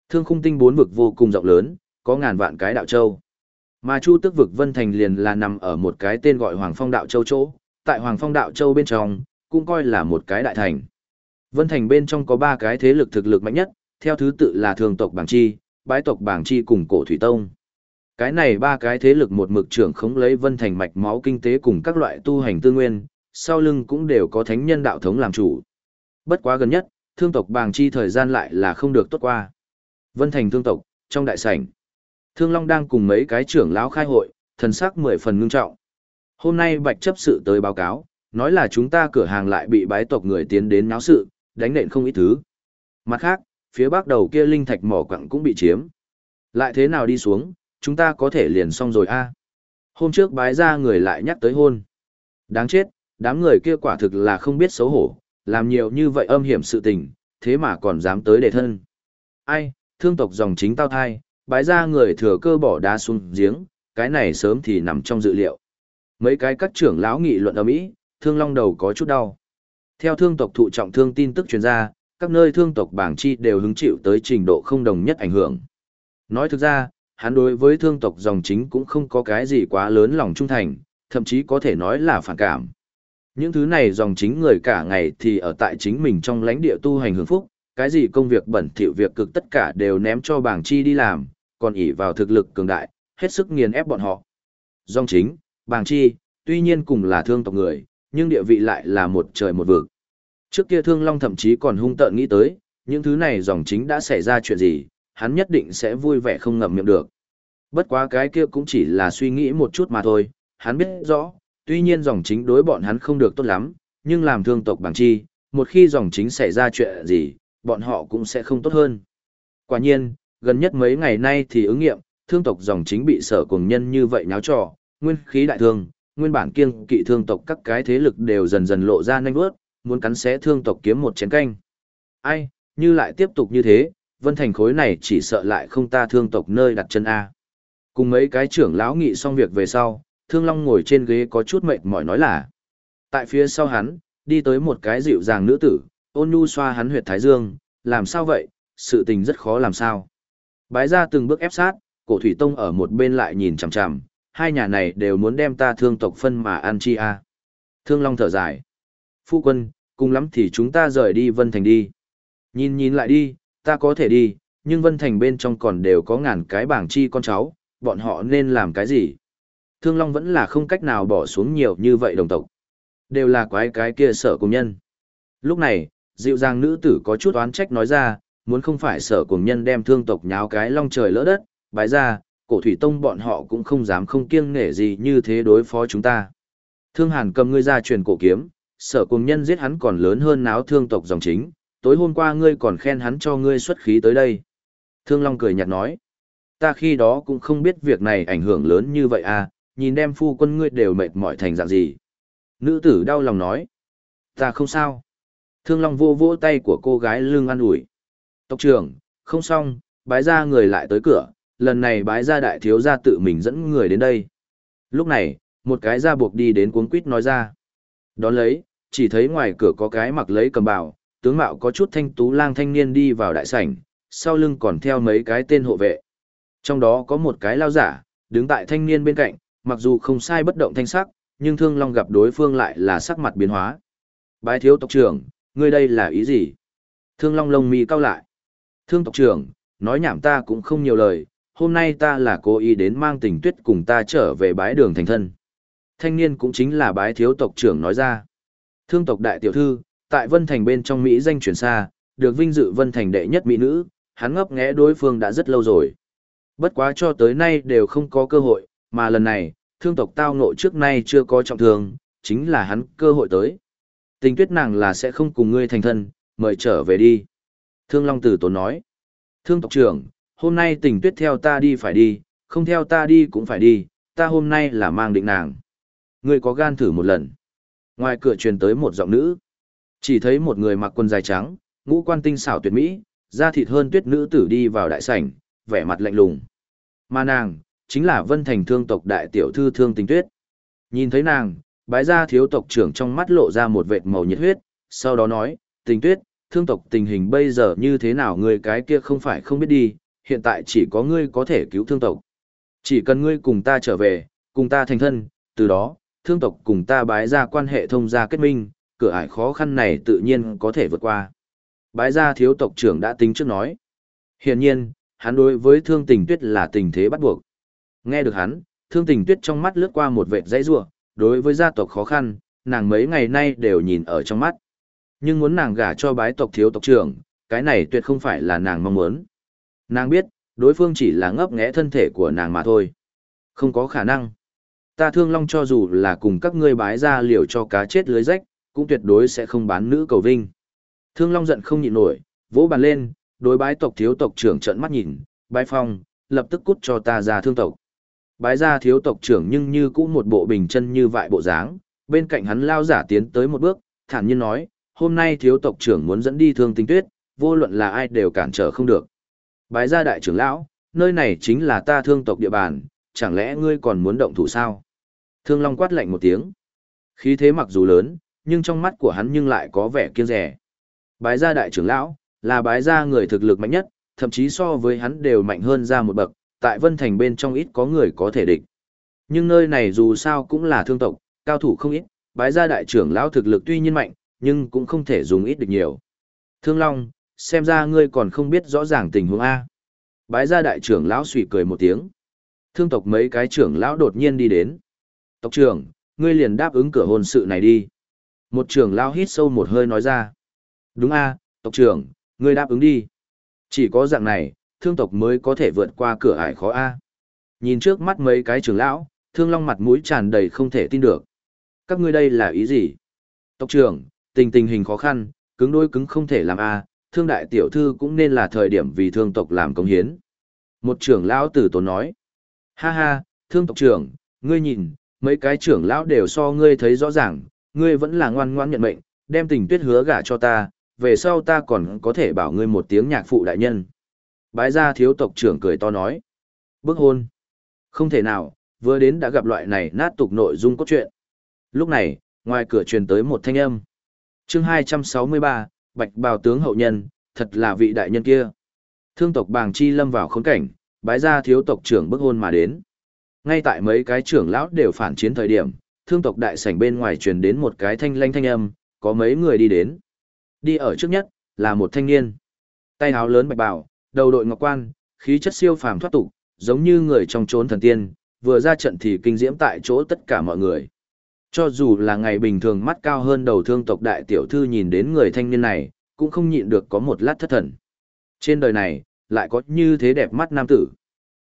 Speaker 1: Thương khung tinh bốn vực vô cùng rộng lớn, có ngàn vạn cái đạo châu. Mà Chu tức vực Vân Thành liền là nằm ở một cái tên gọi Hoàng Phong đạo châu chỗ, tại Hoàng Phong đạo châu bên trong, cũng coi là một cái đại thành. Vân Thành bên trong có ba cái thế lực thực lực mạnh nhất, theo thứ tự là thường tộc bảng chi, bái tộc bảng chi cùng cổ thủy tông. Cái này ba cái thế lực một mực trưởng khống lấy Vân Thành mạch máu kinh tế cùng các loại tu hành tư nguyên, sau lưng cũng đều có thánh nhân đạo thống làm chủ. Bất quá gần nhất, thương tộc Bảng chi thời gian lại là không được tốt qua. Vân Thành thương tộc, trong đại sảnh. Thương Long đang cùng mấy cái trưởng lão khai hội, thần sắc mười phần ngưng trọng. Hôm nay Bạch chấp sự tới báo cáo, nói là chúng ta cửa hàng lại bị bái tộc người tiến đến náo sự, đánh nện không ít thứ. Mặt khác, phía bắc đầu kia linh thạch mỏ quặng cũng bị chiếm. Lại thế nào đi xuống, chúng ta có thể liền xong rồi a. Hôm trước bái ra người lại nhắc tới hôn. Đáng chết, đám người kia quả thực là không biết xấu hổ, làm nhiều như vậy âm hiểm sự tình, thế mà còn dám tới đề thân. Ai, thương tộc dòng chính tao thai, bái ra người thừa cơ bỏ đá xuống giếng, cái này sớm thì nằm trong dự liệu. Mấy cái các trưởng lão nghị luận ở mỹ, thương long đầu có chút đau. Theo thương tộc thụ trọng thương tin tức truyền ra, các nơi thương tộc bảng chi đều hứng chịu tới trình độ không đồng nhất ảnh hưởng. Nói thực ra, hắn đối với thương tộc dòng chính cũng không có cái gì quá lớn lòng trung thành, thậm chí có thể nói là phản cảm. Những thứ này dòng chính người cả ngày thì ở tại chính mình trong lãnh địa tu hành hưởng phúc, cái gì công việc bẩn thỉu việc cực tất cả đều ném cho bảng chi đi làm, còn ỷ vào thực lực cường đại, hết sức nghiền ép bọn họ. Dòng chính, Bàng chi, tuy nhiên cùng là thương tộc người, nhưng địa vị lại là một trời một vực. Trước kia thương long thậm chí còn hung tợn nghĩ tới, những thứ này dòng chính đã xảy ra chuyện gì, hắn nhất định sẽ vui vẻ không ngậm miệng được. Bất quá cái kia cũng chỉ là suy nghĩ một chút mà thôi, hắn biết rõ, tuy nhiên dòng chính đối bọn hắn không được tốt lắm, nhưng làm thương tộc bằng chi, một khi dòng chính xảy ra chuyện gì, bọn họ cũng sẽ không tốt hơn. Quả nhiên, gần nhất mấy ngày nay thì ứng nghiệm, thương tộc dòng chính bị sở cùng nhân như vậy nháo trò, nguyên khí đại thương, nguyên bản kiêng kỵ thương tộc các cái thế lực đều dần dần lộ ra nhanh bước, muốn cắn xé thương tộc kiếm một chén canh. Ai, như lại tiếp tục như thế, vân thành khối này chỉ sợ lại không ta thương tộc nơi đặt chân A. Cùng mấy cái trưởng lão nghị xong việc về sau, thương long ngồi trên ghế có chút mệt mỏi nói là. Tại phía sau hắn, đi tới một cái dịu dàng nữ tử, ôn nhu xoa hắn huyệt thái dương, làm sao vậy, sự tình rất khó làm sao. Bái ra từng bước ép sát, cổ thủy tông ở một bên lại nhìn chằm chằm, hai nhà này đều muốn đem ta thương tộc phân mà ăn chi a. Thương Long thở dài. Phu quân, cùng lắm thì chúng ta rời đi Vân Thành đi. Nhìn nhìn lại đi, ta có thể đi, nhưng Vân Thành bên trong còn đều có ngàn cái bảng chi con cháu, bọn họ nên làm cái gì? Thương Long vẫn là không cách nào bỏ xuống nhiều như vậy đồng tộc. Đều là quái cái kia sở cùng nhân. Lúc này, dịu dàng nữ tử có chút oán trách nói ra, muốn không phải sở cùng nhân đem thương tộc nháo cái long trời lỡ đất, bái ra, cổ thủy tông bọn họ cũng không dám không kiêng nể gì như thế đối phó chúng ta. Thương Hàn cầm ngươi ra truyền cổ kiếm, sở cùng nhân giết hắn còn lớn hơn náo thương tộc dòng chính, tối hôm qua ngươi còn khen hắn cho ngươi xuất khí tới đây. Thương Long cười nhạt nói, ta khi đó cũng không biết việc này ảnh hưởng lớn như vậy à, nhìn đem phu quân ngươi đều mệt mỏi thành dạng gì. Nữ tử đau lòng nói, ta không sao. Thương Long vô vỗ tay của cô gái lưng an ủi. Tộc trưởng, không xong, bái ra người lại tới cửa, lần này bái ra đại thiếu gia tự mình dẫn người đến đây. Lúc này, một cái ra buộc đi đến cuống quýt nói ra. Đón lấy, chỉ thấy ngoài cửa có cái mặc lấy cầm bào, tướng mạo có chút thanh tú lang thanh niên đi vào đại sảnh, sau lưng còn theo mấy cái tên hộ vệ. Trong đó có một cái lao giả, đứng tại thanh niên bên cạnh, mặc dù không sai bất động thanh sắc, nhưng thương long gặp đối phương lại là sắc mặt biến hóa. Bái thiếu tộc trưởng, ngươi đây là ý gì? Thương long lông mi cao lại. Thương tộc trưởng, nói nhảm ta cũng không nhiều lời, hôm nay ta là cố ý đến mang tình tuyết cùng ta trở về bái đường thành thân. Thanh niên cũng chính là bái thiếu tộc trưởng nói ra. Thương tộc đại tiểu thư, tại Vân Thành bên trong Mỹ danh truyền xa, được vinh dự Vân Thành đệ nhất Mỹ nữ, hắn ngấp nghé đối phương đã rất lâu rồi. Bất quá cho tới nay đều không có cơ hội, mà lần này, thương tộc tao ngộ trước nay chưa có trọng thương, chính là hắn cơ hội tới. Tình tuyết nàng là sẽ không cùng ngươi thành thân, mời trở về đi. Thương Long Tử Tốn nói. Thương tộc trưởng, hôm nay tình tuyết theo ta đi phải đi, không theo ta đi cũng phải đi, ta hôm nay là mang định nàng. Ngươi có gan thử một lần. Ngoài cửa truyền tới một giọng nữ. Chỉ thấy một người mặc quần dài trắng, ngũ quan tinh xảo tuyệt mỹ, da thịt hơn tuyết nữ tử đi vào đại sảnh, vẻ mặt lạnh lùng. Mà nàng, chính là vân thành thương tộc đại tiểu thư thương tình tuyết. Nhìn thấy nàng, bái gia thiếu tộc trưởng trong mắt lộ ra một vệt màu nhiệt huyết, sau đó nói, tình tuyết, thương tộc tình hình bây giờ như thế nào người cái kia không phải không biết đi, hiện tại chỉ có ngươi có thể cứu thương tộc. Chỉ cần ngươi cùng ta trở về, cùng ta thành thân, từ đó, thương tộc cùng ta bái ra quan hệ thông gia kết minh, cửa ải khó khăn này tự nhiên có thể vượt qua. Bái gia thiếu tộc trưởng đã tính trước nói. Hiển nhiên, hắn đối với thương tình tuyết là tình thế bắt buộc. Nghe được hắn, thương tình tuyết trong mắt lướt qua một vệt dãy rua, đối với gia tộc khó khăn, nàng mấy ngày nay đều nhìn ở trong mắt. Nhưng muốn nàng gả cho bái tộc thiếu tộc trưởng, cái này tuyệt không phải là nàng mong muốn. Nàng biết, đối phương chỉ là ngấp nghẽ thân thể của nàng mà thôi. Không có khả năng. Ta thương long cho dù là cùng các ngươi bái ra liều cho cá chết lưới rách, cũng tuyệt đối sẽ không bán nữ cầu vinh. Thương long giận không nhịn nổi, vỗ bàn lên, đối bái tộc thiếu tộc trưởng trợn mắt nhìn, bái phong, lập tức cút cho ta ra thương tộc. Bái ra thiếu tộc trưởng nhưng như cũng một bộ bình chân như vại bộ dáng, bên cạnh hắn lao giả tiến tới một bước, thản nhiên nói, hôm nay thiếu tộc trưởng muốn dẫn đi thương tinh tuyết, vô luận là ai đều cản trở không được. Bái gia đại trưởng lão, nơi này chính là ta thương tộc địa bàn, chẳng lẽ ngươi còn muốn động thủ sao? Thương Long quát lạnh một tiếng. Khí thế mặc dù lớn, nhưng trong mắt của hắn nhưng lại có vẻ kiêng rẻ. Bái gia đại trưởng lão, là bái gia người thực lực mạnh nhất, thậm chí so với hắn đều mạnh hơn ra một bậc, tại Vân Thành bên trong ít có người có thể địch. Nhưng nơi này dù sao cũng là thương tộc, cao thủ không ít, bái gia đại trưởng lão thực lực tuy nhiên mạnh, nhưng cũng không thể dùng ít được nhiều. Thương Long, xem ra ngươi còn không biết rõ ràng tình huống A. Bái ra đại trưởng lão suy cười một tiếng. Thương tộc mấy cái trưởng lão đột nhiên đi đến. Tộc trưởng, ngươi liền đáp ứng cửa hôn sự này đi. Một trưởng lão hít sâu một hơi nói ra. Đúng A, tộc trưởng, ngươi đáp ứng đi. Chỉ có dạng này, thương tộc mới có thể vượt qua cửa ải khó A. Nhìn trước mắt mấy cái trưởng lão, thương long mặt mũi tràn đầy không thể tin được. Các ngươi đây là ý gì? Tộc trưởng, tình tình hình khó khăn, cứng đôi cứng không thể làm A, thương đại tiểu thư cũng nên là thời điểm vì thương tộc làm công hiến. Một trưởng lão tử tốn nói. Ha ha, thương tộc trưởng, ngươi nhìn, mấy cái trưởng lão đều so ngươi thấy rõ ràng, ngươi vẫn là ngoan ngoan nhận mệnh, đem tình tuyết hứa gả cho ta, về sau ta còn có thể bảo ngươi một tiếng nhạc phụ đại nhân. Bái gia thiếu tộc trưởng cười to nói. Bức hôn. Không thể nào, vừa đến đã gặp loại này nát tục nội dung cốt truyện. Lúc này, ngoài cửa truyền tới một thanh âm. chương 263, Bạch Bào tướng hậu nhân, thật là vị đại nhân kia. Thương tộc bàng chi lâm vào khốn cảnh, bái gia thiếu tộc trưởng bức hôn mà đến. Ngay tại mấy cái trưởng lão đều phản chiến thời điểm, thương tộc đại sảnh bên ngoài truyền đến một cái thanh lanh thanh âm, có mấy người đi đến. Đi ở trước nhất, là một thanh niên. Tay áo lớn bạch bào, đầu đội ngọc quan, khí chất siêu phàm thoát tục, giống như người trong chốn thần tiên, vừa ra trận thì kinh diễm tại chỗ tất cả mọi người. Cho dù là ngày bình thường mắt cao hơn đầu thương tộc đại tiểu thư nhìn đến người thanh niên này, cũng không nhịn được có một lát thất thần. Trên đời này, lại có như thế đẹp mắt nam tử.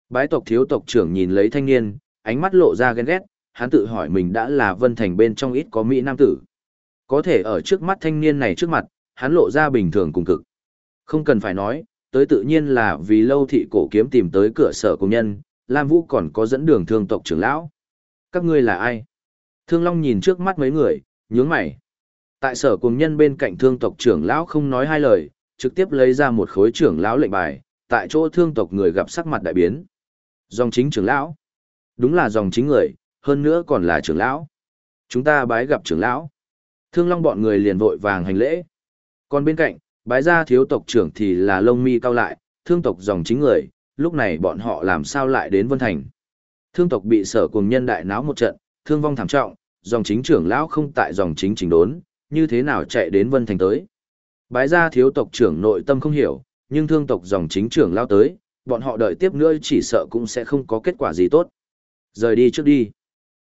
Speaker 1: Bái tộc thiếu tộc trưởng nhìn lấy thanh niên, ánh mắt lộ ra ghen ghét, hắn tự hỏi mình đã là vân thành bên trong ít có mỹ nam tử. Có thể ở trước mắt thanh niên này trước mặt, hắn lộ ra bình thường cùng cực. Không cần phải nói, tới tự nhiên là vì lâu thị cổ kiếm tìm tới cửa sở công nhân, Lam Vũ còn có dẫn đường thương tộc trưởng lão. Các ngươi là ai? Thương Long nhìn trước mắt mấy người, nhướng mày. Tại sở cùng nhân bên cạnh thương tộc trưởng lão không nói hai lời, trực tiếp lấy ra một khối trưởng lão lệnh bài, tại chỗ thương tộc người gặp sắc mặt đại biến. Dòng chính trưởng lão. Đúng là dòng chính người, hơn nữa còn là trưởng lão. Chúng ta bái gặp trưởng lão. Thương Long bọn người liền vội vàng hành lễ. Còn bên cạnh, bái gia thiếu tộc trưởng thì là lông mi cao lại, thương tộc dòng chính người, lúc này bọn họ làm sao lại đến Vân Thành. Thương tộc bị sở cùng nhân đại náo một trận, thương vong thảm trọng, dòng chính trưởng lão không tại dòng chính trình đốn, như thế nào chạy đến Vân Thành tới. Bái gia thiếu tộc trưởng nội tâm không hiểu, nhưng thương tộc dòng chính trưởng lão tới, bọn họ đợi tiếp nữa chỉ sợ cũng sẽ không có kết quả gì tốt. Rời đi trước đi.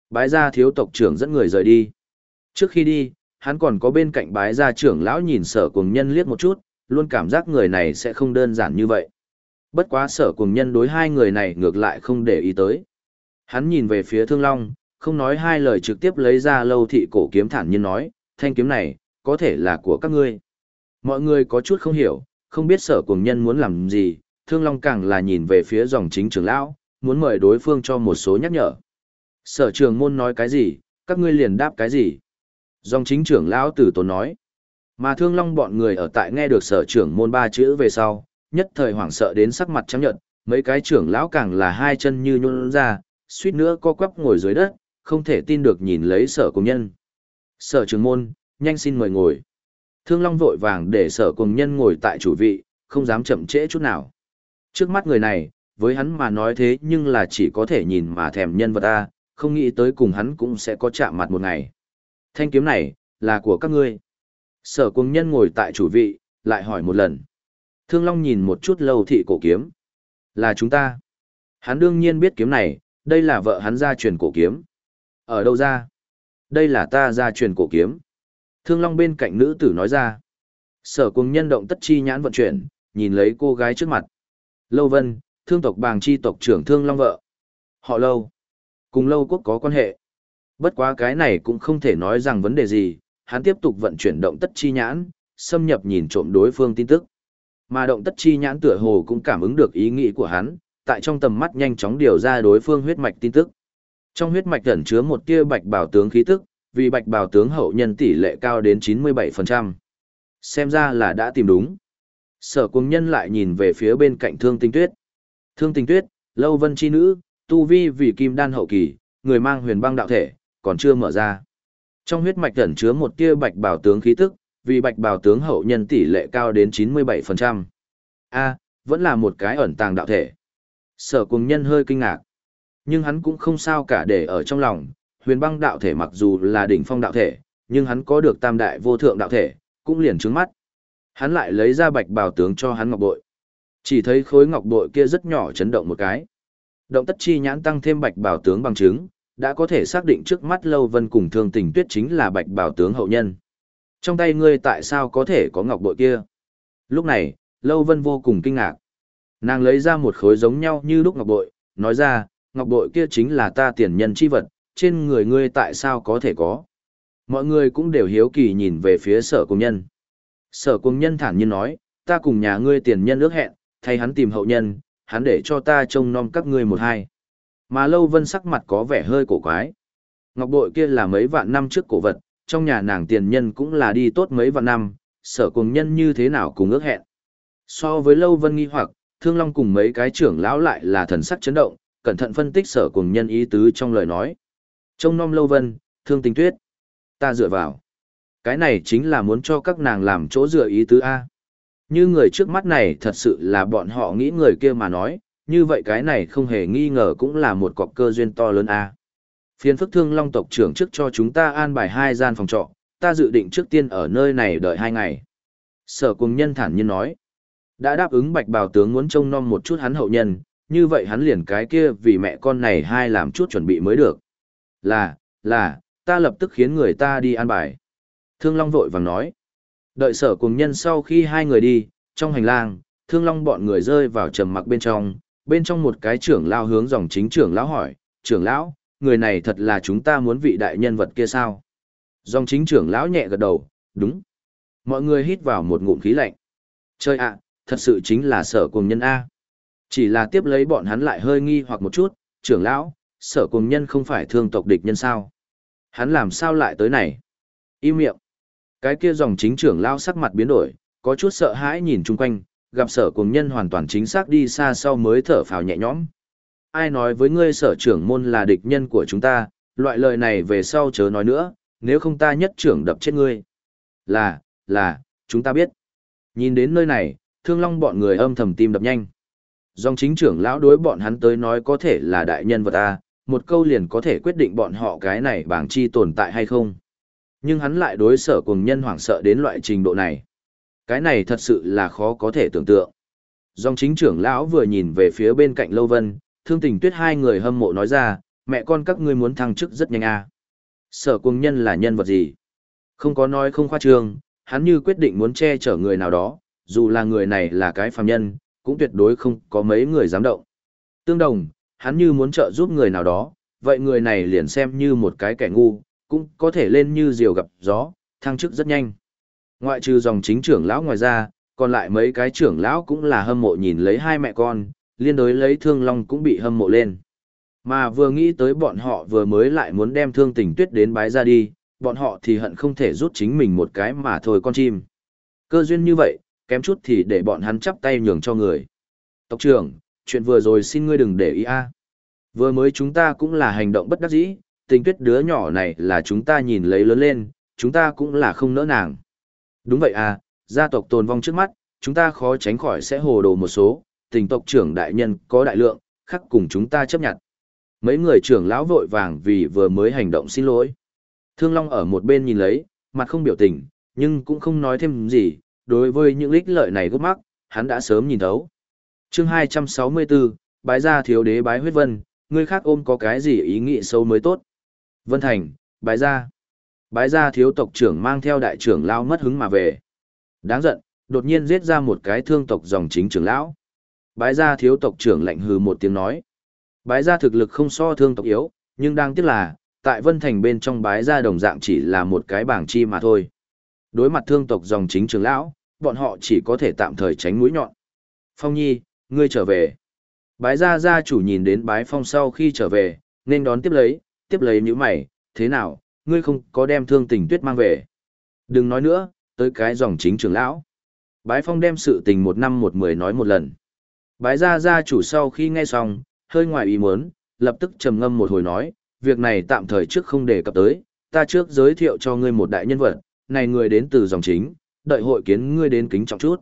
Speaker 1: Bái gia thiếu tộc trưởng dẫn người rời đi. Trước khi đi, hắn còn có bên cạnh bái gia trưởng lão nhìn sở cùng nhân liếc một chút, luôn cảm giác người này sẽ không đơn giản như vậy. Bất quá sở cùng nhân đối hai người này ngược lại không để ý tới. Hắn nhìn về phía thương long, không nói hai lời trực tiếp lấy ra lâu thị cổ kiếm thản nhiên nói, thanh kiếm này, có thể là của các ngươi. Mọi người có chút không hiểu, không biết sở cùng nhân muốn làm gì, thương long càng là nhìn về phía dòng chính trưởng lão, muốn mời đối phương cho một số nhắc nhở. Sở trường môn nói cái gì, các ngươi liền đáp cái gì. Dòng chính trưởng lão tử tốn nói. Mà thương long bọn người ở tại nghe được sở trưởng môn ba chữ về sau, nhất thời hoảng sợ đến sắc mặt trắng nhợt, mấy cái trưởng lão càng là hai chân như nhún ra, suýt nữa co quắp ngồi dưới đất, không thể tin được nhìn lấy sở cùng nhân. Sở trưởng môn, nhanh xin mời ngồi. Thương Long vội vàng để sở cùng nhân ngồi tại chủ vị, không dám chậm trễ chút nào. Trước mắt người này, với hắn mà nói thế nhưng là chỉ có thể nhìn mà thèm nhân vật ta, không nghĩ tới cùng hắn cũng sẽ có chạm mặt một ngày. Thanh kiếm này, là của các ngươi. Sở cùng nhân ngồi tại chủ vị, lại hỏi một lần. Thương Long nhìn một chút lâu thị cổ kiếm. Là chúng ta. Hắn đương nhiên biết kiếm này, đây là vợ hắn gia truyền cổ kiếm. Ở đâu ra? Đây là ta gia truyền cổ kiếm. Thương Long bên cạnh nữ tử nói ra. Sở cùng nhân động tất chi nhãn vận chuyển, nhìn lấy cô gái trước mặt. Lâu Vân, thương tộc bàng chi tộc trưởng Thương Long vợ. Họ Lâu. Cùng Lâu Quốc có quan hệ. Bất quá cái này cũng không thể nói rằng vấn đề gì, hắn tiếp tục vận chuyển động tất chi nhãn, xâm nhập nhìn trộm đối phương tin tức. Mà động tất chi nhãn tựa hồ cũng cảm ứng được ý nghĩ của hắn, tại trong tầm mắt nhanh chóng điều ra đối phương huyết mạch tin tức. Trong huyết mạch ẩn chứa một tia bạch bảo tướng khí tức, vì bạch bảo tướng hậu nhân tỷ lệ cao đến 97%. Xem ra là đã tìm đúng. Sở cung nhân lại nhìn về phía bên cạnh thương tinh tuyết. Thương tinh tuyết, lâu vân chi nữ, tu vi vì kim đan hậu kỳ, người mang huyền băng đạo thể, còn chưa mở ra. Trong huyết mạch ẩn chứa một tia bạch bảo tướng khí tức, vì bạch bảo tướng hậu nhân tỷ lệ cao đến 97%. A, vẫn là một cái ẩn tàng đạo thể. Sở cùng nhân hơi kinh ngạc. Nhưng hắn cũng không sao cả để ở trong lòng, huyền băng đạo thể mặc dù là đỉnh phong đạo thể, nhưng hắn có được tam đại vô thượng đạo thể, cũng liền trứng mắt. Hắn lại lấy ra bạch bào tướng cho hắn ngọc bội. Chỉ thấy khối ngọc bội kia rất nhỏ chấn động một cái. Động tất chi nhãn tăng thêm bạch bào tướng bằng chứng, đã có thể xác định trước mắt Lâu Vân cùng Thương Tình Tuyết chính là bạch bào tướng hậu nhân. Trong tay ngươi tại sao có thể có ngọc bội kia? Lúc này, Lâu Vân vô cùng kinh ngạc. Nàng lấy ra một khối giống nhau như lúc ngọc bội, nói ra, ngọc bội kia chính là ta tiền nhân chi vật, trên người ngươi tại sao có thể có? Mọi người cũng đều hiếu kỳ nhìn về phía sở công nhân. Sở công nhân thản nhiên nói, ta cùng nhà ngươi tiền nhân ước hẹn, thay hắn tìm hậu nhân, hắn để cho ta trông nom các ngươi một hai. Mà Lâu Vân sắc mặt có vẻ hơi cổ quái. Ngọc bội kia là mấy vạn năm trước cổ vật, trong nhà nàng tiền nhân cũng là đi tốt mấy vạn năm, sở cùng nhân như thế nào cùng ước hẹn. So với Lâu Vân nghi hoặc, Thương Long cùng mấy cái trưởng lão lại là thần sắc chấn động, cẩn thận phân tích sở cùng nhân ý tứ trong lời nói. Trông nom Lâu Vân, Thương Tình Tuyết, ta dựa vào. Cái này chính là muốn cho các nàng làm chỗ dựa ý tứ A. Như người trước mắt này thật sự là bọn họ nghĩ người kia mà nói, như vậy cái này không hề nghi ngờ cũng là một cọc cơ duyên to lớn A. Phiên phức thương long tộc trưởng trước cho chúng ta an bài hai gian phòng trọ, ta dự định trước tiên ở nơi này đợi hai ngày. Sở cùng nhân thản nhiên nói, đã đáp ứng bạch bào tướng muốn trông nom một chút hắn hậu nhân, như vậy hắn liền cái kia vì mẹ con này hai làm chút chuẩn bị mới được. Là, là, ta lập tức khiến người ta đi an bài. Thương Long vội vàng nói. Đợi sở cùng nhân sau khi hai người đi, trong hành lang, Thương Long bọn người rơi vào trầm mặc bên trong, bên trong một cái trưởng lao hướng dòng chính trưởng lão hỏi, trưởng lão, người này thật là chúng ta muốn vị đại nhân vật kia sao? Dòng chính trưởng lão nhẹ gật đầu, đúng. Mọi người hít vào một ngụm khí lạnh. Chơi ạ, thật sự chính là sở cùng nhân A. Chỉ là tiếp lấy bọn hắn lại hơi nghi hoặc một chút, trưởng lão, sở cùng nhân không phải thương tộc địch nhân sao? Hắn làm sao lại tới này? Im miệng. Cái kia dòng chính trưởng lão sắc mặt biến đổi, có chút sợ hãi nhìn chung quanh, gặp sở cùng nhân hoàn toàn chính xác đi xa sau mới thở phào nhẹ nhõm. Ai nói với ngươi sở trưởng môn là địch nhân của chúng ta, loại lời này về sau chớ nói nữa, nếu không ta nhất trưởng đập chết ngươi. Là, là, chúng ta biết. Nhìn đến nơi này, thương long bọn người âm thầm tim đập nhanh. Dòng chính trưởng lão đối bọn hắn tới nói có thể là đại nhân vật ta, một câu liền có thể quyết định bọn họ cái này bảng chi tồn tại hay không. Nhưng hắn lại đối sở cùng nhân hoảng sợ đến loại trình độ này. Cái này thật sự là khó có thể tưởng tượng. Dòng chính trưởng lão vừa nhìn về phía bên cạnh Lâu Vân, thương tình tuyết hai người hâm mộ nói ra, mẹ con các ngươi muốn thăng chức rất nhanh à. Sở cùng nhân là nhân vật gì? Không có nói không khoa trương, hắn như quyết định muốn che chở người nào đó, dù là người này là cái phàm nhân, cũng tuyệt đối không có mấy người dám động. Tương đồng, hắn như muốn trợ giúp người nào đó, vậy người này liền xem như một cái kẻ ngu, cũng có thể lên như diều gặp gió, thăng chức rất nhanh. Ngoại trừ dòng chính trưởng lão ngoài ra, còn lại mấy cái trưởng lão cũng là hâm mộ nhìn lấy hai mẹ con, liên đối lấy thương long cũng bị hâm mộ lên. Mà vừa nghĩ tới bọn họ vừa mới lại muốn đem thương tình tuyết đến bái ra đi, bọn họ thì hận không thể rút chính mình một cái mà thôi con chim. Cơ duyên như vậy, kém chút thì để bọn hắn chắp tay nhường cho người. Tộc trưởng, chuyện vừa rồi xin ngươi đừng để ý a. Vừa mới chúng ta cũng là hành động bất đắc dĩ, tình tuyết đứa nhỏ này là chúng ta nhìn lấy lớn lên, chúng ta cũng là không nỡ nàng. Đúng vậy à, gia tộc tồn vong trước mắt, chúng ta khó tránh khỏi sẽ hồ đồ một số, tình tộc trưởng đại nhân có đại lượng, khắc cùng chúng ta chấp nhận. Mấy người trưởng lão vội vàng vì vừa mới hành động xin lỗi. Thương Long ở một bên nhìn lấy, mặt không biểu tình, nhưng cũng không nói thêm gì, đối với những ích lợi này gốc mắc, hắn đã sớm nhìn thấu. chương 264, bái gia thiếu đế bái huyết vân, người khác ôm có cái gì ý nghĩ sâu mới tốt. Vân Thành, bái gia. Bái gia thiếu tộc trưởng mang theo đại trưởng lao mất hứng mà về. Đáng giận, đột nhiên giết ra một cái thương tộc dòng chính trưởng lão. Bái gia thiếu tộc trưởng lạnh hừ một tiếng nói. Bái gia thực lực không so thương tộc yếu, nhưng đang tiếc là, tại Vân Thành bên trong bái gia đồng dạng chỉ là một cái bảng chi mà thôi. Đối mặt thương tộc dòng chính trưởng lão, bọn họ chỉ có thể tạm thời tránh mũi nhọn. Phong Nhi, ngươi trở về. Bái gia gia chủ nhìn đến bái phong sau khi trở về, nên đón tiếp lấy, tiếp lấy những mày, thế nào, ngươi không có đem thương tình tuyết mang về. Đừng nói nữa, tới cái dòng chính trưởng lão. Bái phong đem sự tình một năm một mười nói một lần. Bái gia gia chủ sau khi nghe xong, hơi ngoài ý muốn, lập tức trầm ngâm một hồi nói, việc này tạm thời trước không đề cập tới, ta trước giới thiệu cho ngươi một đại nhân vật, này người đến từ dòng chính, đợi hội kiến ngươi đến kính trọng chút.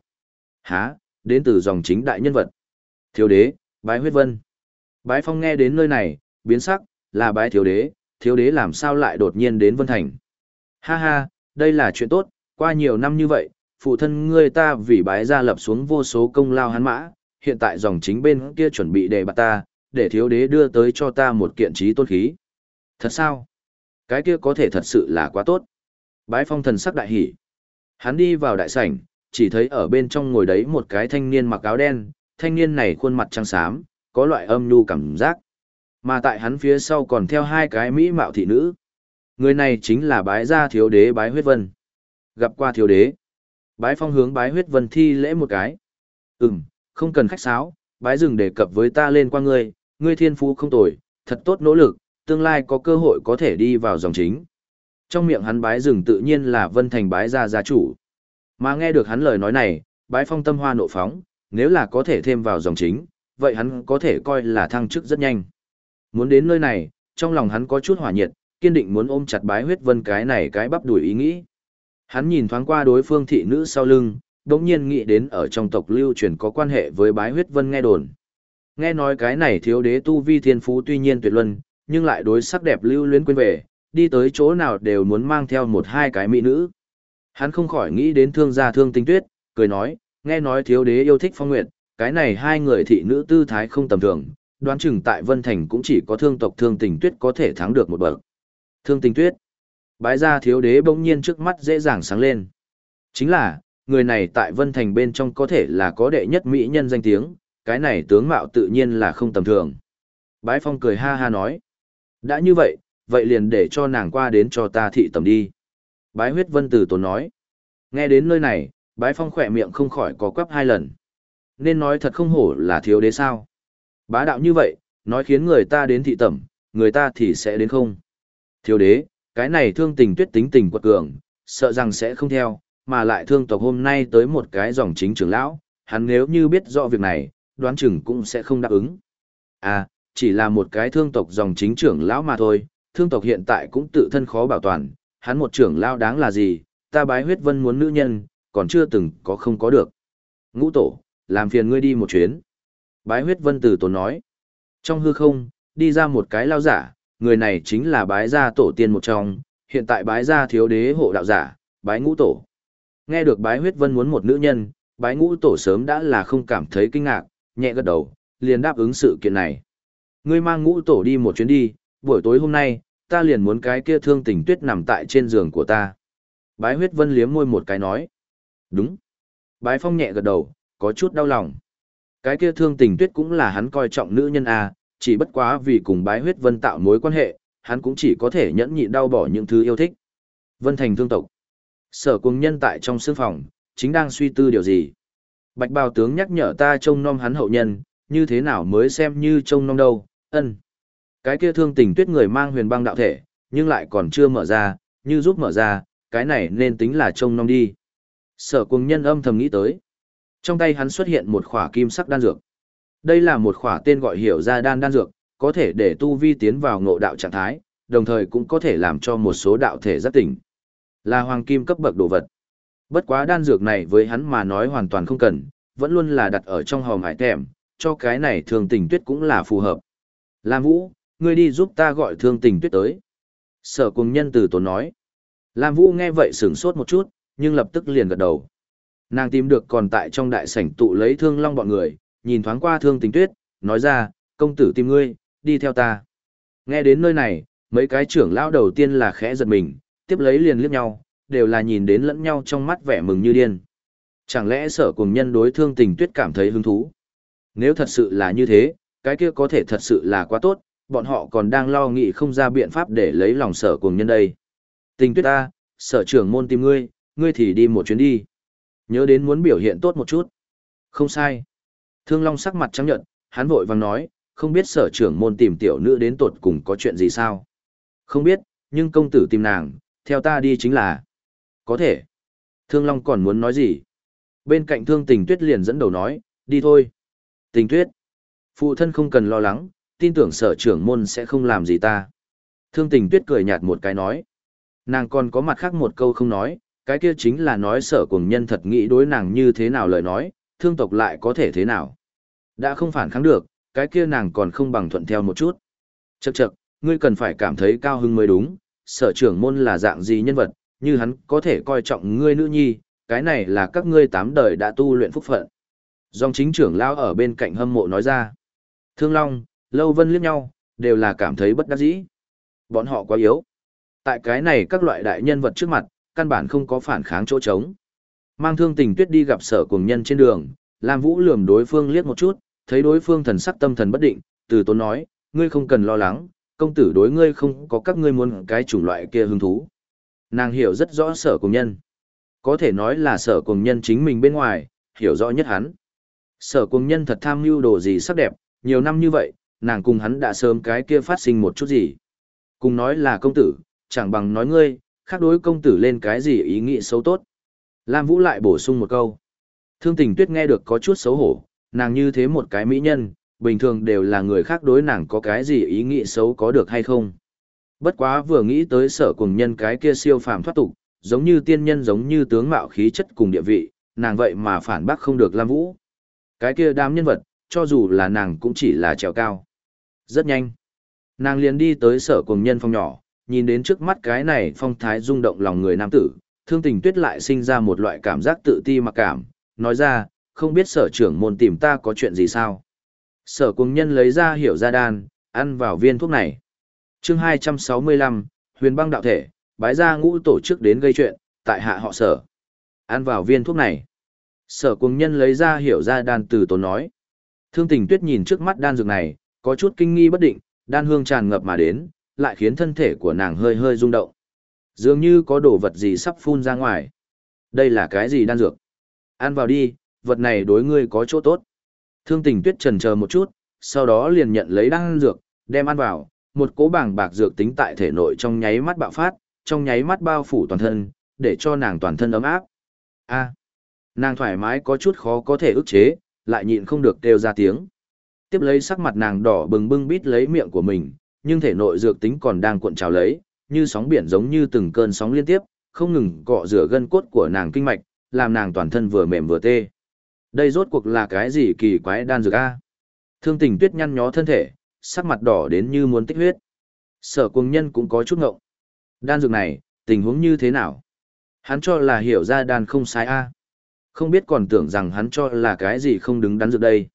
Speaker 1: Hả, đến từ dòng chính đại nhân vật. Thiếu đế, bái huyết vân. Bái phong nghe đến nơi này, biến sắc, là bái thiếu đế, thiếu đế làm sao lại đột nhiên đến Vân Thành. Ha ha, đây là chuyện tốt, qua nhiều năm như vậy, phụ thân ngươi ta vì bái gia lập xuống vô số công lao hắn mã, hiện tại dòng chính bên kia chuẩn bị để bạt ta, để thiếu đế đưa tới cho ta một kiện trí tôn khí. Thật sao? Cái kia có thể thật sự là quá tốt. Bái phong thần sắc đại hỉ. Hắn đi vào đại sảnh, chỉ thấy ở bên trong ngồi đấy một cái thanh niên mặc áo đen, thanh niên này khuôn mặt trắng xám, có loại âm nhu cảm giác. Mà tại hắn phía sau còn theo hai cái mỹ mạo thị nữ. Người này chính là bái gia thiếu đế bái huyết vân. Gặp qua thiếu đế. Bái phong hướng bái huyết vân thi lễ một cái. Ừm, không cần khách sáo, bái dừng đề cập với ta lên qua ngươi, ngươi thiên phú không tồi, thật tốt nỗ lực, tương lai có cơ hội có thể đi vào dòng chính. Trong miệng hắn bái rừng tự nhiên là vân thành bái gia gia chủ. Mà nghe được hắn lời nói này, bái phong tâm hoa nộ phóng, nếu là có thể thêm vào dòng chính, vậy hắn có thể coi là thăng chức rất nhanh. Muốn đến nơi này, trong lòng hắn có chút hỏa nhiệt, kiên định muốn ôm chặt bái huyết vân cái này cái bắp đuổi ý nghĩ. Hắn nhìn thoáng qua đối phương thị nữ sau lưng, đống nhiên nghĩ đến ở trong tộc lưu truyền có quan hệ với bái huyết vân nghe đồn. Nghe nói cái này thiếu đế tu vi thiên phú tuy nhiên tuyệt luân, nhưng lại đối sắc đẹp lưu luyến quên về, đi tới chỗ nào đều muốn mang theo một hai cái mỹ nữ. Hắn không khỏi nghĩ đến thương gia thương tinh tuyết, cười nói, nghe nói thiếu đế yêu thích phong nguyệt, cái này hai người thị nữ tư thái không tầm thường, đoán chừng tại Vân Thành cũng chỉ có thương tộc thương tình tuyết có thể thắng được một bậc. Thương tình tuyết. Bái ra thiếu đế bỗng nhiên trước mắt dễ dàng sáng lên. Chính là, người này tại Vân Thành bên trong có thể là có đệ nhất mỹ nhân danh tiếng, cái này tướng mạo tự nhiên là không tầm thường. Bái Phong cười ha ha nói. Đã như vậy, vậy liền để cho nàng qua đến cho ta thị tầm đi. Bái huyết vân tử tốn nói. Nghe đến nơi này, bái phong khỏe miệng không khỏi có quắp hai lần. Nên nói thật không hổ là thiếu đế sao. Bá đạo như vậy, nói khiến người ta đến thị tẩm, người ta thì sẽ đến không. Thiếu đế, cái này thương tình tuyết tính tình quật cường, sợ rằng sẽ không theo, mà lại thương tộc hôm nay tới một cái dòng chính trưởng lão, hắn nếu như biết rõ việc này, đoán chừng cũng sẽ không đáp ứng. À, chỉ là một cái thương tộc dòng chính trưởng lão mà thôi, thương tộc hiện tại cũng tự thân khó bảo toàn, hắn một trưởng lao đáng là gì, ta bái huyết vân muốn nữ nhân, còn chưa từng có không có được. Ngũ tổ, làm phiền ngươi đi một chuyến. Bái huyết vân từ tổ nói. Trong hư không, đi ra một cái lao giả, người này chính là bái gia tổ tiên một trong, hiện tại bái gia thiếu đế hộ đạo giả, bái ngũ tổ. Nghe được bái huyết vân muốn một nữ nhân, bái ngũ tổ sớm đã là không cảm thấy kinh ngạc, nhẹ gật đầu, liền đáp ứng sự kiện này. Ngươi mang ngũ tổ đi một chuyến đi, buổi tối hôm nay, ta liền muốn cái kia thương tình tuyết nằm tại trên giường của ta. Bái huyết vân liếm môi một cái nói. Đúng. Bái phong nhẹ gật đầu, có chút đau lòng. Cái kia thương tình tuyết cũng là hắn coi trọng nữ nhân A, chỉ bất quá vì cùng bái huyết vân tạo mối quan hệ, hắn cũng chỉ có thể nhẫn nhịn đau bỏ những thứ yêu thích. Vân thành thương tộc. Sở cùng nhân tại trong sương phòng, chính đang suy tư điều gì. Bạch bào tướng nhắc nhở ta trông nom hắn hậu nhân, như thế nào mới xem như trông nom đâu, ân. Cái kia thương tình tuyết người mang huyền băng đạo thể, nhưng lại còn chưa mở ra, như giúp mở ra, cái này nên tính là trông nom đi. Sở cùng nhân âm thầm nghĩ tới. Trong tay hắn xuất hiện một khỏa kim sắc đan dược. Đây là một khỏa tên gọi hiểu ra đan đan dược, có thể để tu vi tiến vào ngộ đạo trạng thái, đồng thời cũng có thể làm cho một số đạo thể giác tỉnh. Là hoàng kim cấp bậc đồ vật. Bất quá đan dược này với hắn mà nói hoàn toàn không cần, vẫn luôn là đặt ở trong hòm hải thèm, cho cái này thường tình tuyết cũng là phù hợp. Lam Vũ, ngươi đi giúp ta gọi thương tình tuyết tới. Sở cùng nhân từ tốn nói. Lam Vũ nghe vậy sửng sốt một chút, nhưng lập tức liền gật đầu. Nàng tìm được còn tại trong đại sảnh tụ lấy thương long bọn người, nhìn thoáng qua thương tình tuyết, nói ra, công tử tìm ngươi, đi theo ta. Nghe đến nơi này, mấy cái trưởng lão đầu tiên là khẽ giật mình, tiếp lấy liền liếc nhau, đều là nhìn đến lẫn nhau trong mắt vẻ mừng như điên. Chẳng lẽ sở cùng nhân đối thương tình tuyết cảm thấy hứng thú? Nếu thật sự là như thế, cái kia có thể thật sự là quá tốt, bọn họ còn đang lo nghĩ không ra biện pháp để lấy lòng sở cùng nhân đây. Tình tuyết ta, sở trưởng môn tìm ngươi, ngươi thì đi một chuyến đi. Nhớ đến muốn biểu hiện tốt một chút. Không sai. Thương Long sắc mặt trắng nhận, hắn vội vàng nói, không biết sở trưởng môn tìm tiểu nữ đến tột cùng có chuyện gì sao. Không biết, nhưng công tử tìm nàng, theo ta đi chính là. Có thể. Thương Long còn muốn nói gì? Bên cạnh thương tình tuyết liền dẫn đầu nói, đi thôi. Tình tuyết. Phụ thân không cần lo lắng, tin tưởng sở trưởng môn sẽ không làm gì ta. Thương tình tuyết cười nhạt một cái nói. Nàng còn có mặt khác một câu không nói, cái kia chính là nói sở cùng nhân thật nghĩ đối nàng như thế nào lời nói, thương tộc lại có thể thế nào? Đã không phản kháng được, cái kia nàng còn không bằng thuận theo một chút. Chậc chậc, ngươi cần phải cảm thấy cao hứng mới đúng, sở trưởng môn là dạng gì nhân vật, như hắn có thể coi trọng ngươi nữ nhi, cái này là các ngươi tám đời đã tu luyện phúc phận. Dòng chính trưởng lao ở bên cạnh hâm mộ nói ra. Thương Long, Lâu Vân liếc nhau, đều là cảm thấy bất đắc dĩ. Bọn họ quá yếu. Tại cái này các loại đại nhân vật trước mặt, căn bản không có phản kháng chỗ trống. Mang thương tình tuyết đi gặp sở cùng nhân trên đường, Lam Vũ lườm đối phương liếc một chút, thấy đối phương thần sắc tâm thần bất định, từ tốn nói, ngươi không cần lo lắng, công tử đối ngươi không có các ngươi muốn cái chủng loại kia hứng thú. Nàng hiểu rất rõ sở cùng nhân. Có thể nói là sở cùng nhân chính mình bên ngoài, hiểu rõ nhất hắn. Sở cùng nhân thật tham mưu đồ gì sắc đẹp, nhiều năm như vậy, nàng cùng hắn đã sớm cái kia phát sinh một chút gì. Cùng nói là công tử, chẳng bằng nói ngươi, khác đối công tử lên cái gì ý nghĩ xấu tốt. Lam Vũ lại bổ sung một câu. Thương tình tuyết nghe được có chút xấu hổ, nàng như thế một cái mỹ nhân, bình thường đều là người khác đối nàng có cái gì ý nghĩ xấu có được hay không. Bất quá vừa nghĩ tới sở cùng nhân cái kia siêu phàm thoát tục, giống như tiên nhân giống như tướng mạo khí chất cùng địa vị, nàng vậy mà phản bác không được Lam Vũ. Cái kia đám nhân vật, cho dù là nàng cũng chỉ là trèo cao. Rất nhanh. Nàng liền đi tới sở cùng nhân phong nhỏ, nhìn đến trước mắt cái này phong thái rung động lòng người nam tử, thương tình tuyết lại sinh ra một loại cảm giác tự ti mặc cảm, nói ra, không biết sở trưởng môn tìm ta có chuyện gì sao. Sở cùng nhân lấy ra hiểu ra đan, ăn vào viên thuốc này. chương 265, huyền băng đạo thể, bái ra ngũ tổ chức đến gây chuyện, tại hạ họ sở. Ăn vào viên thuốc này. Sở cùng nhân lấy ra hiểu ra đan từ tốn nói. Thương tình tuyết nhìn trước mắt đan dược này, có chút kinh nghi bất định, đan hương tràn ngập mà đến, lại khiến thân thể của nàng hơi hơi rung động. Dường như có đồ vật gì sắp phun ra ngoài. Đây là cái gì đan dược? Ăn vào đi, vật này đối ngươi có chỗ tốt. Thương tình tuyết trần chờ một chút, sau đó liền nhận lấy đan dược, đem ăn vào, một cỗ bảng bạc dược tính tại thể nội trong nháy mắt bạo phát, trong nháy mắt bao phủ toàn thân, để cho nàng toàn thân ấm áp. A. nàng thoải mái có chút khó có thể ức chế, lại nhịn không được kêu ra tiếng. Tiếp lấy sắc mặt nàng đỏ bừng bưng bít lấy miệng của mình, nhưng thể nội dược tính còn đang cuộn trào lấy, như sóng biển giống như từng cơn sóng liên tiếp, không ngừng cọ rửa gân cốt của nàng kinh mạch, làm nàng toàn thân vừa mềm vừa tê. Đây rốt cuộc là cái gì kỳ quái đan dược a? Thương Tình Tuyết nhăn nhó thân thể, sắc mặt đỏ đến như muốn tích huyết. Sở Cuồng Nhân cũng có chút ngộng. Đan dược này, tình huống như thế nào? Hắn cho là hiểu ra đan không sai a. Không biết còn tưởng rằng hắn cho là cái gì không đứng đắn dược đây.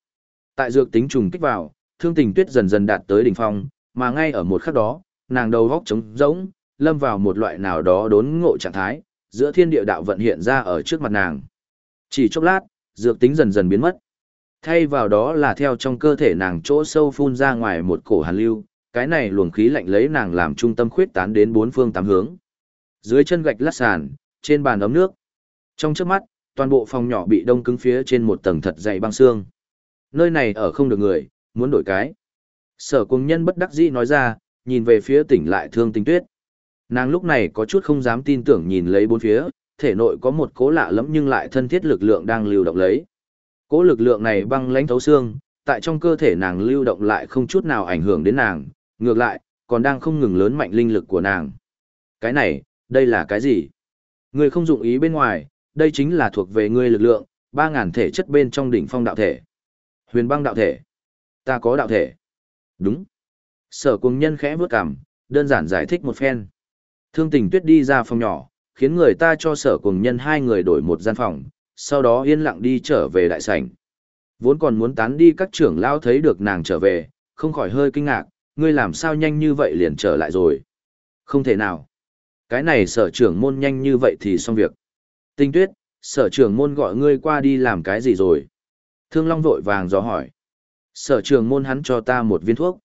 Speaker 1: Tại dược tính trùng kích vào, Thương Tình Tuyết dần dần đạt tới đỉnh phong, mà ngay ở một khắc đó, nàng đầu góc trống rỗng, lâm vào một loại nào đó đốn ngộ trạng thái, giữa thiên địa đạo vận hiện ra ở trước mặt nàng. Chỉ chốc lát, dược tính dần dần biến mất. Thay vào đó là theo trong cơ thể nàng chỗ sâu phun ra ngoài một cổ hàn lưu, cái này luồng khí lạnh lấy nàng làm trung tâm khuyết tán đến bốn phương tám hướng. Dưới chân gạch lát sàn, trên bàn ấm nước. Trong trước mắt, toàn bộ phòng nhỏ bị đông cứng phía trên một tầng thật dày băng xương. Nơi này ở không được người, muốn đổi cái. Sở cùng nhân bất đắc dĩ nói ra, nhìn về phía tỉnh lại thương tình tuyết. Nàng lúc này có chút không dám tin tưởng nhìn lấy bốn phía, thể nội có một cố lạ lẫm nhưng lại thân thiết lực lượng đang lưu động lấy. Cố lực lượng này băng lãnh thấu xương, tại trong cơ thể nàng lưu động lại không chút nào ảnh hưởng đến nàng, ngược lại, còn đang không ngừng lớn mạnh linh lực của nàng. Cái này, đây là cái gì? người không dụng ý bên ngoài, đây chính là thuộc về ngươi lực lượng, 3.000 thể chất bên trong đỉnh phong đạo thể. Huyền băng đạo thể. Ta có đạo thể. Đúng. Sở cùng nhân khẽ vướt cằm, đơn giản giải thích một phen. Thương tình tuyết đi ra phòng nhỏ, khiến người ta cho sở cùng nhân hai người đổi một gian phòng, sau đó yên lặng đi trở về đại sảnh. Vốn còn muốn tán đi các trưởng lao thấy được nàng trở về, không khỏi hơi kinh ngạc, ngươi làm sao nhanh như vậy liền trở lại rồi. Không thể nào. Cái này sở trưởng môn nhanh như vậy thì xong việc. Tinh tuyết, sở trưởng môn gọi ngươi qua đi làm cái gì rồi? Thương Long vội vàng dò hỏi. Sở trưởng môn hắn cho ta một viên thuốc.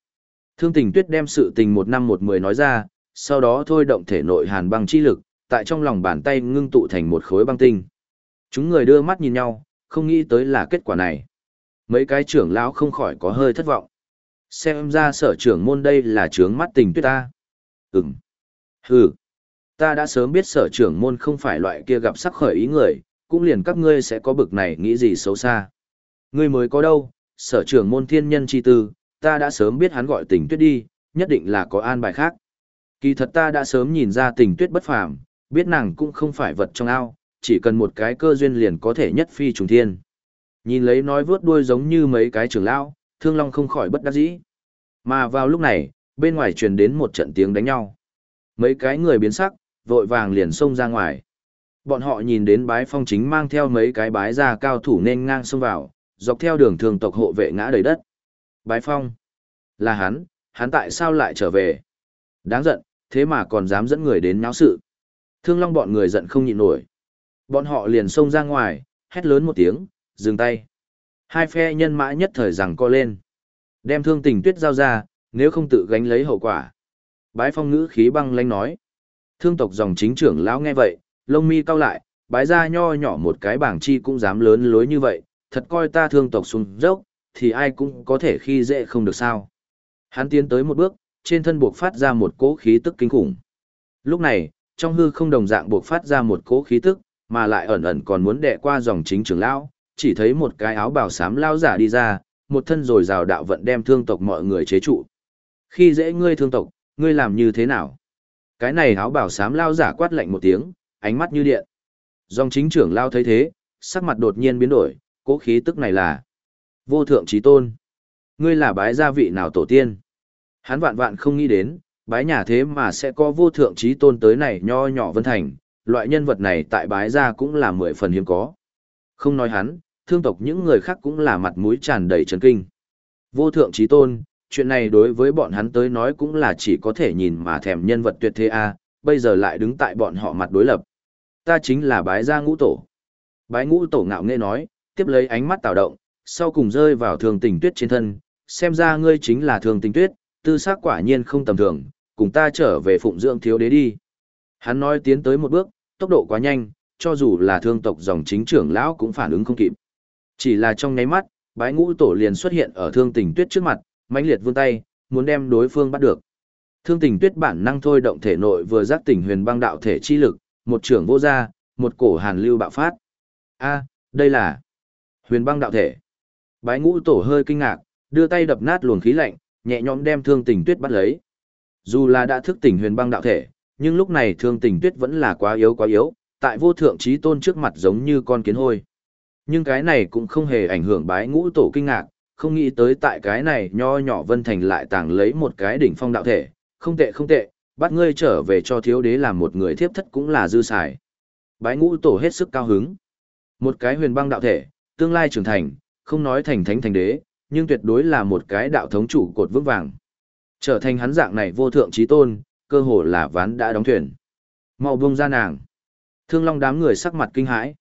Speaker 1: Thương tình tuyết đem sự tình một năm một mười nói ra, sau đó thôi động thể nội hàn băng chi lực, tại trong lòng bàn tay ngưng tụ thành một khối băng tinh. Chúng người đưa mắt nhìn nhau, không nghĩ tới là kết quả này. Mấy cái trưởng lão không khỏi có hơi thất vọng. Xem ra sở trưởng môn đây là trướng mắt tình tuyết ta. Ừm. Hừ. Ta đã sớm biết sở trưởng môn không phải loại kia gặp sắc khởi ý người, cũng liền các ngươi sẽ có bực này nghĩ gì xấu xa. Ngươi mới có đâu, sở trưởng môn thiên nhân chi tư, ta đã sớm biết hắn gọi tình tuyết đi, nhất định là có an bài khác. Kỳ thật ta đã sớm nhìn ra tình tuyết bất phàm, biết nàng cũng không phải vật trong ao, chỉ cần một cái cơ duyên liền có thể nhất phi trùng thiên. Nhìn lấy nói vướt đuôi giống như mấy cái trưởng lão, Thương Long không khỏi bất đắc dĩ. Mà vào lúc này, bên ngoài truyền đến một trận tiếng đánh nhau. Mấy cái người biến sắc, vội vàng liền xông ra ngoài. Bọn họ nhìn đến bái phong chính mang theo mấy cái bái ra cao thủ nên ngang xông vào, dọc theo đường thường tộc hộ vệ ngã đầy đất. Bái phong, là hắn, hắn tại sao lại trở về? Đáng giận, thế mà còn dám dẫn người đến náo sự. Thương long bọn người giận không nhịn nổi. Bọn họ liền xông ra ngoài, hét lớn một tiếng, dừng tay. Hai phe nhân mã nhất thời rằng co lên. Đem thương tình tuyết giao ra, nếu không tự gánh lấy hậu quả. Bái phong ngữ khí băng lanh nói. Thương tộc dòng chính trưởng lão nghe vậy, lông mi cau lại, bái ra nho nhỏ một cái bảng chi cũng dám lớn lối như vậy, thật coi ta thương tộc xuống dốc, thì ai cũng có thể khi dễ không được sao. Hắn tiến tới một bước, trên thân buộc phát ra một cỗ khí tức kinh khủng. Lúc này, trong hư không đồng dạng buộc phát ra một cỗ khí tức, mà lại ẩn ẩn còn muốn đè qua dòng chính trưởng lão, chỉ thấy một cái áo bào xám lao giả đi ra, một thân rồi rào đạo vận đem thương tộc mọi người chế trụ. Khi dễ ngươi thương tộc, ngươi làm như thế nào? Cái này áo bào xám lao giả quát lạnh một tiếng, ánh mắt như điện. Dòng chính trưởng lao thấy thế, sắc mặt đột nhiên biến đổi, cố khí tức này là vô thượng trí tôn. Ngươi là bái gia vị nào tổ tiên? Hắn vạn vạn không nghĩ đến, bái nhà thế mà sẽ có vô thượng trí tôn tới này nho nhỏ vân thành, loại nhân vật này tại bái gia cũng là mười phần hiếm có. Không nói hắn, thương tộc những người khác cũng là mặt mũi tràn đầy trấn kinh. Vô thượng trí tôn, chuyện này đối với bọn hắn tới nói cũng là chỉ có thể nhìn mà thèm nhân vật tuyệt thế a, bây giờ lại đứng tại bọn họ mặt đối lập. Ta chính là bái gia ngũ tổ. Bái ngũ tổ ngạo nghễ nói, tiếp lấy ánh mắt tạo động, sau cùng rơi vào thường tình tuyết trên thân, xem ra ngươi chính là thường tình tuyết, tư xác quả nhiên không tầm thường, cùng ta trở về phụng dưỡng thiếu đế đi. Hắn nói tiến tới một bước, tốc độ quá nhanh, cho dù là thương tộc dòng chính trưởng lão cũng phản ứng không kịp. Chỉ là trong nháy mắt, bái ngũ tổ liền xuất hiện ở thương tình tuyết trước mặt, mãnh liệt vươn tay, muốn đem đối phương bắt được. Thương tình tuyết bản năng thôi động thể nội vừa giác tỉnh huyền băng đạo thể chi lực, một trưởng vô ra, một cổ hàn lưu bạo phát. A, đây là huyền băng đạo thể. Bái ngũ tổ hơi kinh ngạc, đưa tay đập nát luồng khí lạnh, nhẹ nhõm đem thương tình tuyết bắt lấy. Dù là đã thức tỉnh huyền băng đạo thể, nhưng lúc này thương tình tuyết vẫn là quá yếu quá yếu, tại vô thượng trí tôn trước mặt giống như con kiến hôi. Nhưng cái này cũng không hề ảnh hưởng bái ngũ tổ kinh ngạc, không nghĩ tới tại cái này nho nhỏ vân thành lại tàng lấy một cái đỉnh phong đạo thể, không tệ không tệ, bắt ngươi trở về cho thiếu đế làm một người thiếp thất cũng là dư xài. Bái ngũ tổ hết sức cao hứng. Một cái huyền băng đạo thể, tương lai trưởng thành, không nói thành thánh thành đế, nhưng tuyệt đối là một cái đạo thống chủ cột vững vàng. Trở thành hắn dạng này vô thượng trí tôn, cơ hồ là ván đã đóng thuyền. Mau buông ra nàng. Thương Long đám người sắc mặt kinh hãi.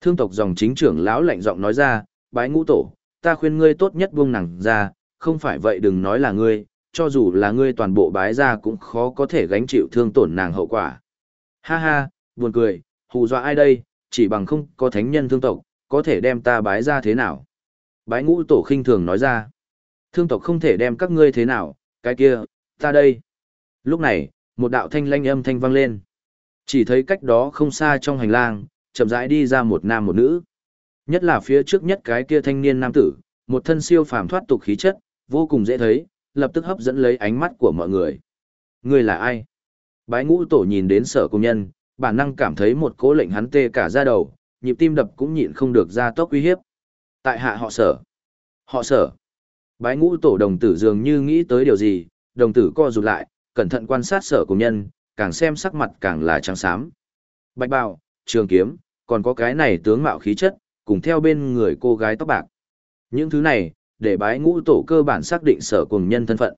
Speaker 1: Thương tộc dòng chính trưởng lão lạnh giọng nói ra, bái ngũ tổ, ta khuyên ngươi tốt nhất buông nàng ra, không phải vậy đừng nói là ngươi, cho dù là ngươi toàn bộ bái ra cũng khó có thể gánh chịu thương tổn nàng hậu quả. Ha ha, buồn cười, hù dọa ai đây, chỉ bằng không có thánh nhân thương tộc, có thể đem ta bái ra thế nào. Bái ngũ tổ khinh thường nói ra, thương tộc không thể đem các ngươi thế nào, cái kia, ta đây. Lúc này, một đạo thanh lanh âm thanh vang lên. Chỉ thấy cách đó không xa trong hành lang, chậm rãi đi ra một nam một nữ. Nhất là phía trước nhất cái kia thanh niên nam tử, một thân siêu phàm thoát tục khí chất, vô cùng dễ thấy, lập tức hấp dẫn lấy ánh mắt của mọi người. Người là ai? Bái ngũ tổ nhìn đến sở công nhân, bản năng cảm thấy một cố lệnh hắn tê cả da đầu, nhịp tim đập cũng nhịn không được ra tốc uy hiếp. Tại hạ họ sở. Họ sở. Bái ngũ tổ đồng tử dường như nghĩ tới điều gì, đồng tử co rụt lại, cẩn thận quan sát sở của nhân, càng xem sắc mặt càng là trắng xám. Bạch bào, trường kiếm, còn có cái này tướng mạo khí chất, cùng theo bên người cô gái tóc bạc. Những thứ này, để bái ngũ tổ cơ bản xác định sở cùng nhân thân phận.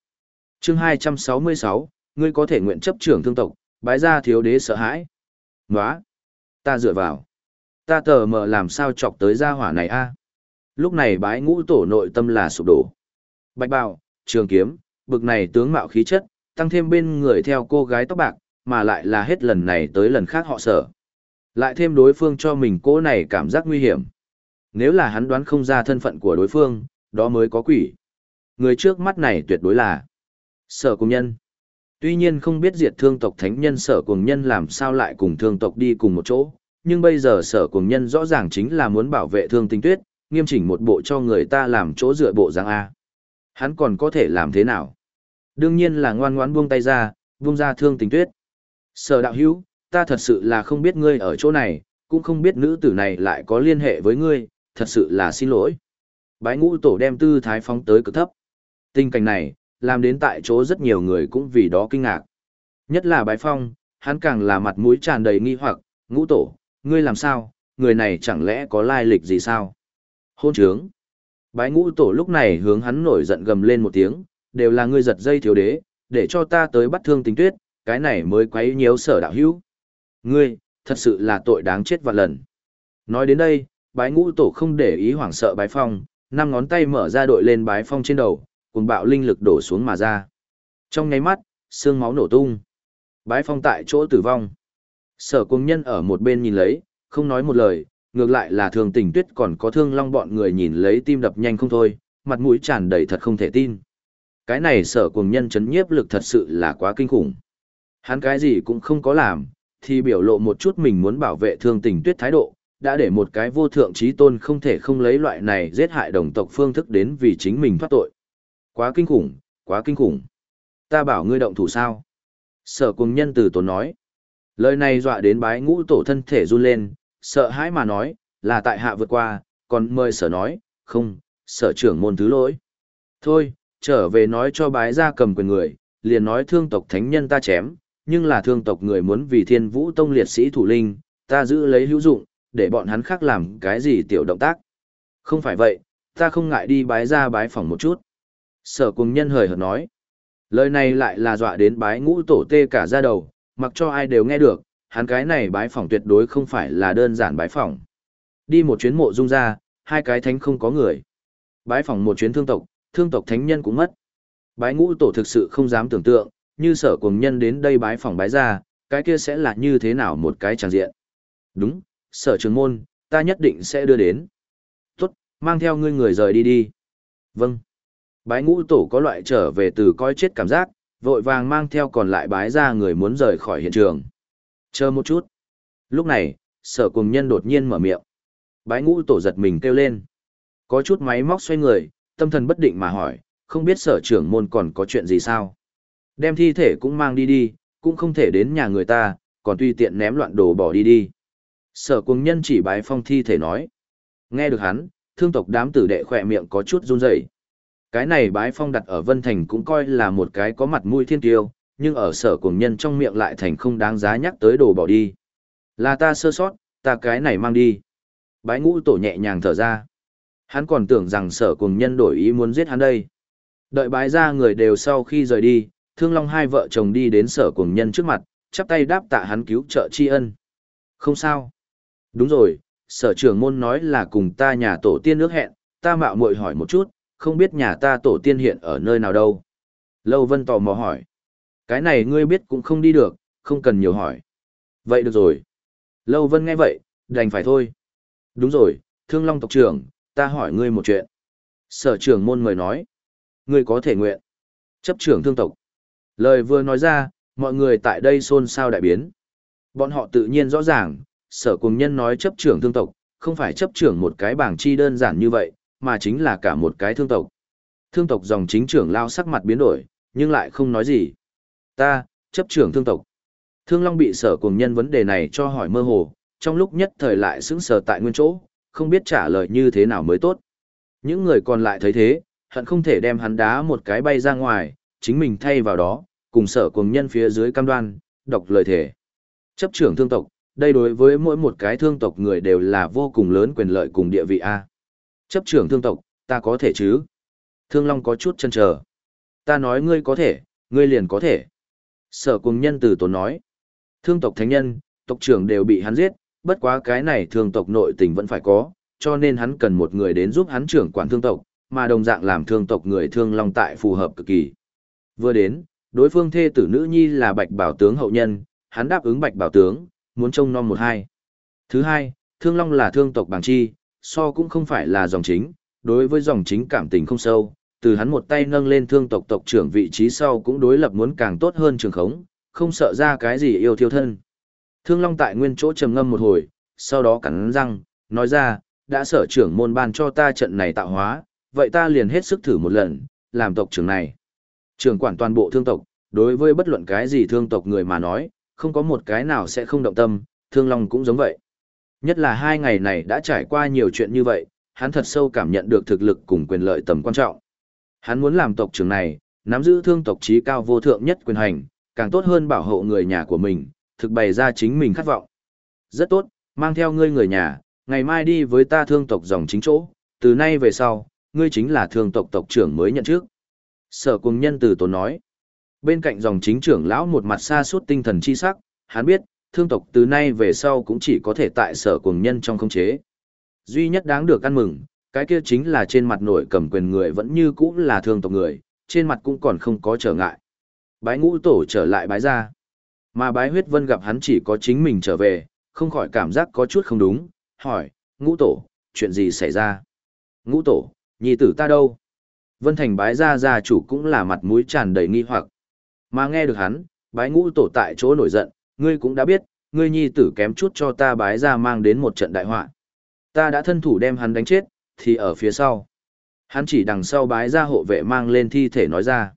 Speaker 1: chương 266, ngươi có thể nguyện chấp trưởng thương tộc, bái ra thiếu đế sợ hãi. Nóa! Ta dựa vào. Ta tờ mờ làm sao chọc tới gia hỏa này a Lúc này bái ngũ tổ nội tâm là sụp đổ. Bạch bào, trường kiếm, bực này tướng mạo khí chất, tăng thêm bên người theo cô gái tóc bạc, mà lại là hết lần này tới lần khác họ sở. Lại thêm đối phương cho mình cô này cảm giác nguy hiểm. Nếu là hắn đoán không ra thân phận của đối phương, đó mới có quỷ. Người trước mắt này tuyệt đối là sở cùng nhân. Tuy nhiên không biết diệt thương tộc thánh nhân sở cùng nhân làm sao lại cùng thương tộc đi cùng một chỗ, nhưng bây giờ sở cùng nhân rõ ràng chính là muốn bảo vệ thương tinh tuyết, nghiêm chỉnh một bộ cho người ta làm chỗ dựa bộ giang A. Hắn còn có thể làm thế nào? Đương nhiên là ngoan ngoãn buông tay ra, buông ra thương tình tuyết. Sở đạo hữu, ta thật sự là không biết ngươi ở chỗ này, cũng không biết nữ tử này lại có liên hệ với ngươi, thật sự là xin lỗi. Bái ngũ tổ đem tư thái phóng tới cực thấp. Tình cảnh này, làm đến tại chỗ rất nhiều người cũng vì đó kinh ngạc. Nhất là bái phong, hắn càng là mặt mũi tràn đầy nghi hoặc, ngũ tổ, ngươi làm sao, người này chẳng lẽ có lai lịch gì sao? Hôn trướng. Bái ngũ tổ lúc này hướng hắn nổi giận gầm lên một tiếng, đều là ngươi giật dây thiếu đế, để cho ta tới bắt thương tình tuyết, cái này mới quấy nhiễu sở đạo hữu. Ngươi, thật sự là tội đáng chết vạn lần. Nói đến đây, bái ngũ tổ không để ý hoảng sợ bái phong, năm ngón tay mở ra đội lên bái phong trên đầu, cùng bạo linh lực đổ xuống mà ra. Trong nháy mắt, xương máu nổ tung. Bái phong tại chỗ tử vong. Sở cung nhân ở một bên nhìn lấy, không nói một lời, ngược lại là thường tình tuyết còn có thương long bọn người nhìn lấy tim đập nhanh không thôi, mặt mũi tràn đầy thật không thể tin. Cái này sở Cung nhân chấn nhiếp lực thật sự là quá kinh khủng. Hắn cái gì cũng không có làm, thì biểu lộ một chút mình muốn bảo vệ thương tình tuyết thái độ, đã để một cái vô thượng trí tôn không thể không lấy loại này giết hại đồng tộc phương thức đến vì chính mình thoát tội. Quá kinh khủng, quá kinh khủng. Ta bảo ngươi động thủ sao? Sở Cung nhân từ tốn nói. Lời này dọa đến bái ngũ tổ thân thể run lên, sợ hãi mà nói, là tại hạ vượt qua, còn mời sở nói, không, sở trưởng môn thứ lỗi. Thôi, trở về nói cho bái ra cầm quyền người, liền nói thương tộc thánh nhân ta chém, nhưng là thương tộc người muốn vì thiên vũ tông liệt sĩ thủ linh, ta giữ lấy hữu dụng, để bọn hắn khác làm cái gì tiểu động tác. Không phải vậy, ta không ngại đi bái ra bái phòng một chút. Sở cùng nhân hời hợt nói. Lời này lại là dọa đến bái ngũ tổ tê cả ra đầu, mặc cho ai đều nghe được, hắn cái này bái phỏng tuyệt đối không phải là đơn giản bái phỏng. Đi một chuyến mộ dung ra, hai cái thánh không có người. Bái phỏng một chuyến thương tộc, thương tộc thánh nhân cũng mất. Bái ngũ tổ thực sự không dám tưởng tượng, như sở cùng nhân đến đây bái phỏng bái ra, cái kia sẽ là như thế nào một cái tràng diện. Đúng, sở trường môn, ta nhất định sẽ đưa đến. Tốt, mang theo ngươi người rời đi đi. Vâng. Bái ngũ tổ có loại trở về từ coi chết cảm giác, vội vàng mang theo còn lại bái ra người muốn rời khỏi hiện trường. Chờ một chút. Lúc này, sở cùng nhân đột nhiên mở miệng. Bái ngũ tổ giật mình kêu lên. Có chút máy móc xoay người, tâm thần bất định mà hỏi, không biết sở trưởng môn còn có chuyện gì sao? Đem thi thể cũng mang đi đi, cũng không thể đến nhà người ta, còn tùy tiện ném loạn đồ bỏ đi đi. Sở cùng nhân chỉ bái phong thi thể nói. Nghe được hắn, thương tộc đám tử đệ khỏe miệng có chút run rẩy. Cái này bái phong đặt ở Vân Thành cũng coi là một cái có mặt mũi thiên tiêu, nhưng ở sở cùng nhân trong miệng lại thành không đáng giá nhắc tới đồ bỏ đi. Là ta sơ sót, ta cái này mang đi. Bái ngũ tổ nhẹ nhàng thở ra. Hắn còn tưởng rằng sở cùng nhân đổi ý muốn giết hắn đây. Đợi bái ra người đều sau khi rời đi, thương long hai vợ chồng đi đến sở cùng nhân trước mặt, chắp tay đáp tạ hắn cứu trợ tri ân. Không sao. Đúng rồi, sở trưởng môn nói là cùng ta nhà tổ tiên nước hẹn, ta mạo muội hỏi một chút, không biết nhà ta tổ tiên hiện ở nơi nào đâu. Lâu Vân tò mò hỏi. Cái này ngươi biết cũng không đi được, không cần nhiều hỏi. Vậy được rồi. Lâu Vân nghe vậy, đành phải thôi. Đúng rồi, thương long tộc trưởng, ta hỏi ngươi một chuyện. Sở trưởng môn người nói. Ngươi có thể nguyện. Chấp trưởng thương tộc. Lời vừa nói ra, mọi người tại đây xôn xao đại biến. Bọn họ tự nhiên rõ ràng, sở cùng nhân nói chấp trưởng thương tộc, không phải chấp trưởng một cái bảng chi đơn giản như vậy, mà chính là cả một cái thương tộc. Thương tộc dòng chính trưởng lao sắc mặt biến đổi, nhưng lại không nói gì. Ta, chấp trưởng thương tộc. Thương Long bị sở cùng nhân vấn đề này cho hỏi mơ hồ, trong lúc nhất thời lại sững sờ tại nguyên chỗ, không biết trả lời như thế nào mới tốt. Những người còn lại thấy thế, hận không thể đem hắn đá một cái bay ra ngoài, chính mình thay vào đó, cùng sở cùng nhân phía dưới cam đoan, đọc lời thể. Chấp trưởng thương tộc, đây đối với mỗi một cái thương tộc người đều là vô cùng lớn quyền lợi cùng địa vị A. Chấp trưởng thương tộc, ta có thể chứ? Thương Long có chút chân chờ. Ta nói ngươi có thể, ngươi liền có thể. Sở cùng nhân từ tốn nói. Thương tộc thánh nhân, tộc trưởng đều bị hắn giết, bất quá cái này thương tộc nội tình vẫn phải có, cho nên hắn cần một người đến giúp hắn trưởng quản thương tộc, mà đồng dạng làm thương tộc người thương long tại phù hợp cực kỳ. Vừa đến, đối phương thê tử nữ nhi là bạch bảo tướng hậu nhân, hắn đáp ứng bạch bảo tướng, muốn trông nom một hai. Thứ hai, thương long là thương tộc bảng chi, so cũng không phải là dòng chính, đối với dòng chính cảm tình không sâu, từ hắn một tay nâng lên thương tộc tộc trưởng vị trí sau cũng đối lập muốn càng tốt hơn trường khống, không sợ ra cái gì yêu thiêu thân. Thương Long tại nguyên chỗ trầm ngâm một hồi, sau đó cắn răng, nói ra, đã sở trưởng môn ban cho ta trận này tạo hóa, vậy ta liền hết sức thử một lần, làm tộc trưởng này. Trưởng quản toàn bộ thương tộc, đối với bất luận cái gì thương tộc người mà nói, không có một cái nào sẽ không động tâm, thương long cũng giống vậy. Nhất là hai ngày này đã trải qua nhiều chuyện như vậy, hắn thật sâu cảm nhận được thực lực cùng quyền lợi tầm quan trọng. Hắn muốn làm tộc trưởng này, nắm giữ thương tộc trí cao vô thượng nhất quyền hành, càng tốt hơn bảo hộ người nhà của mình, thực bày ra chính mình khát vọng. Rất tốt, mang theo ngươi người nhà, ngày mai đi với ta thương tộc dòng chính chỗ, từ nay về sau, ngươi chính là thương tộc tộc trưởng mới nhận trước. Sở cùng nhân từ tổ nói. Bên cạnh dòng chính trưởng lão một mặt xa suốt tinh thần chi sắc, hắn biết, thương tộc từ nay về sau cũng chỉ có thể tại sở cuồng nhân trong không chế. Duy nhất đáng được ăn mừng, cái kia chính là trên mặt nổi cầm quyền người vẫn như cũ là thương tộc người, trên mặt cũng còn không có trở ngại. Bái ngũ tổ trở lại bái ra. Mà bái huyết vân gặp hắn chỉ có chính mình trở về, không khỏi cảm giác có chút không đúng, hỏi, ngũ tổ, chuyện gì xảy ra? Ngũ tổ, nhi tử ta đâu? Vân Thành bái ra gia chủ cũng là mặt mũi tràn đầy nghi hoặc. Mà nghe được hắn, bái ngũ tổ tại chỗ nổi giận, ngươi cũng đã biết, ngươi nhi tử kém chút cho ta bái ra mang đến một trận đại họa. Ta đã thân thủ đem hắn đánh chết, thì ở phía sau. Hắn chỉ đằng sau bái ra hộ vệ mang lên thi thể nói ra.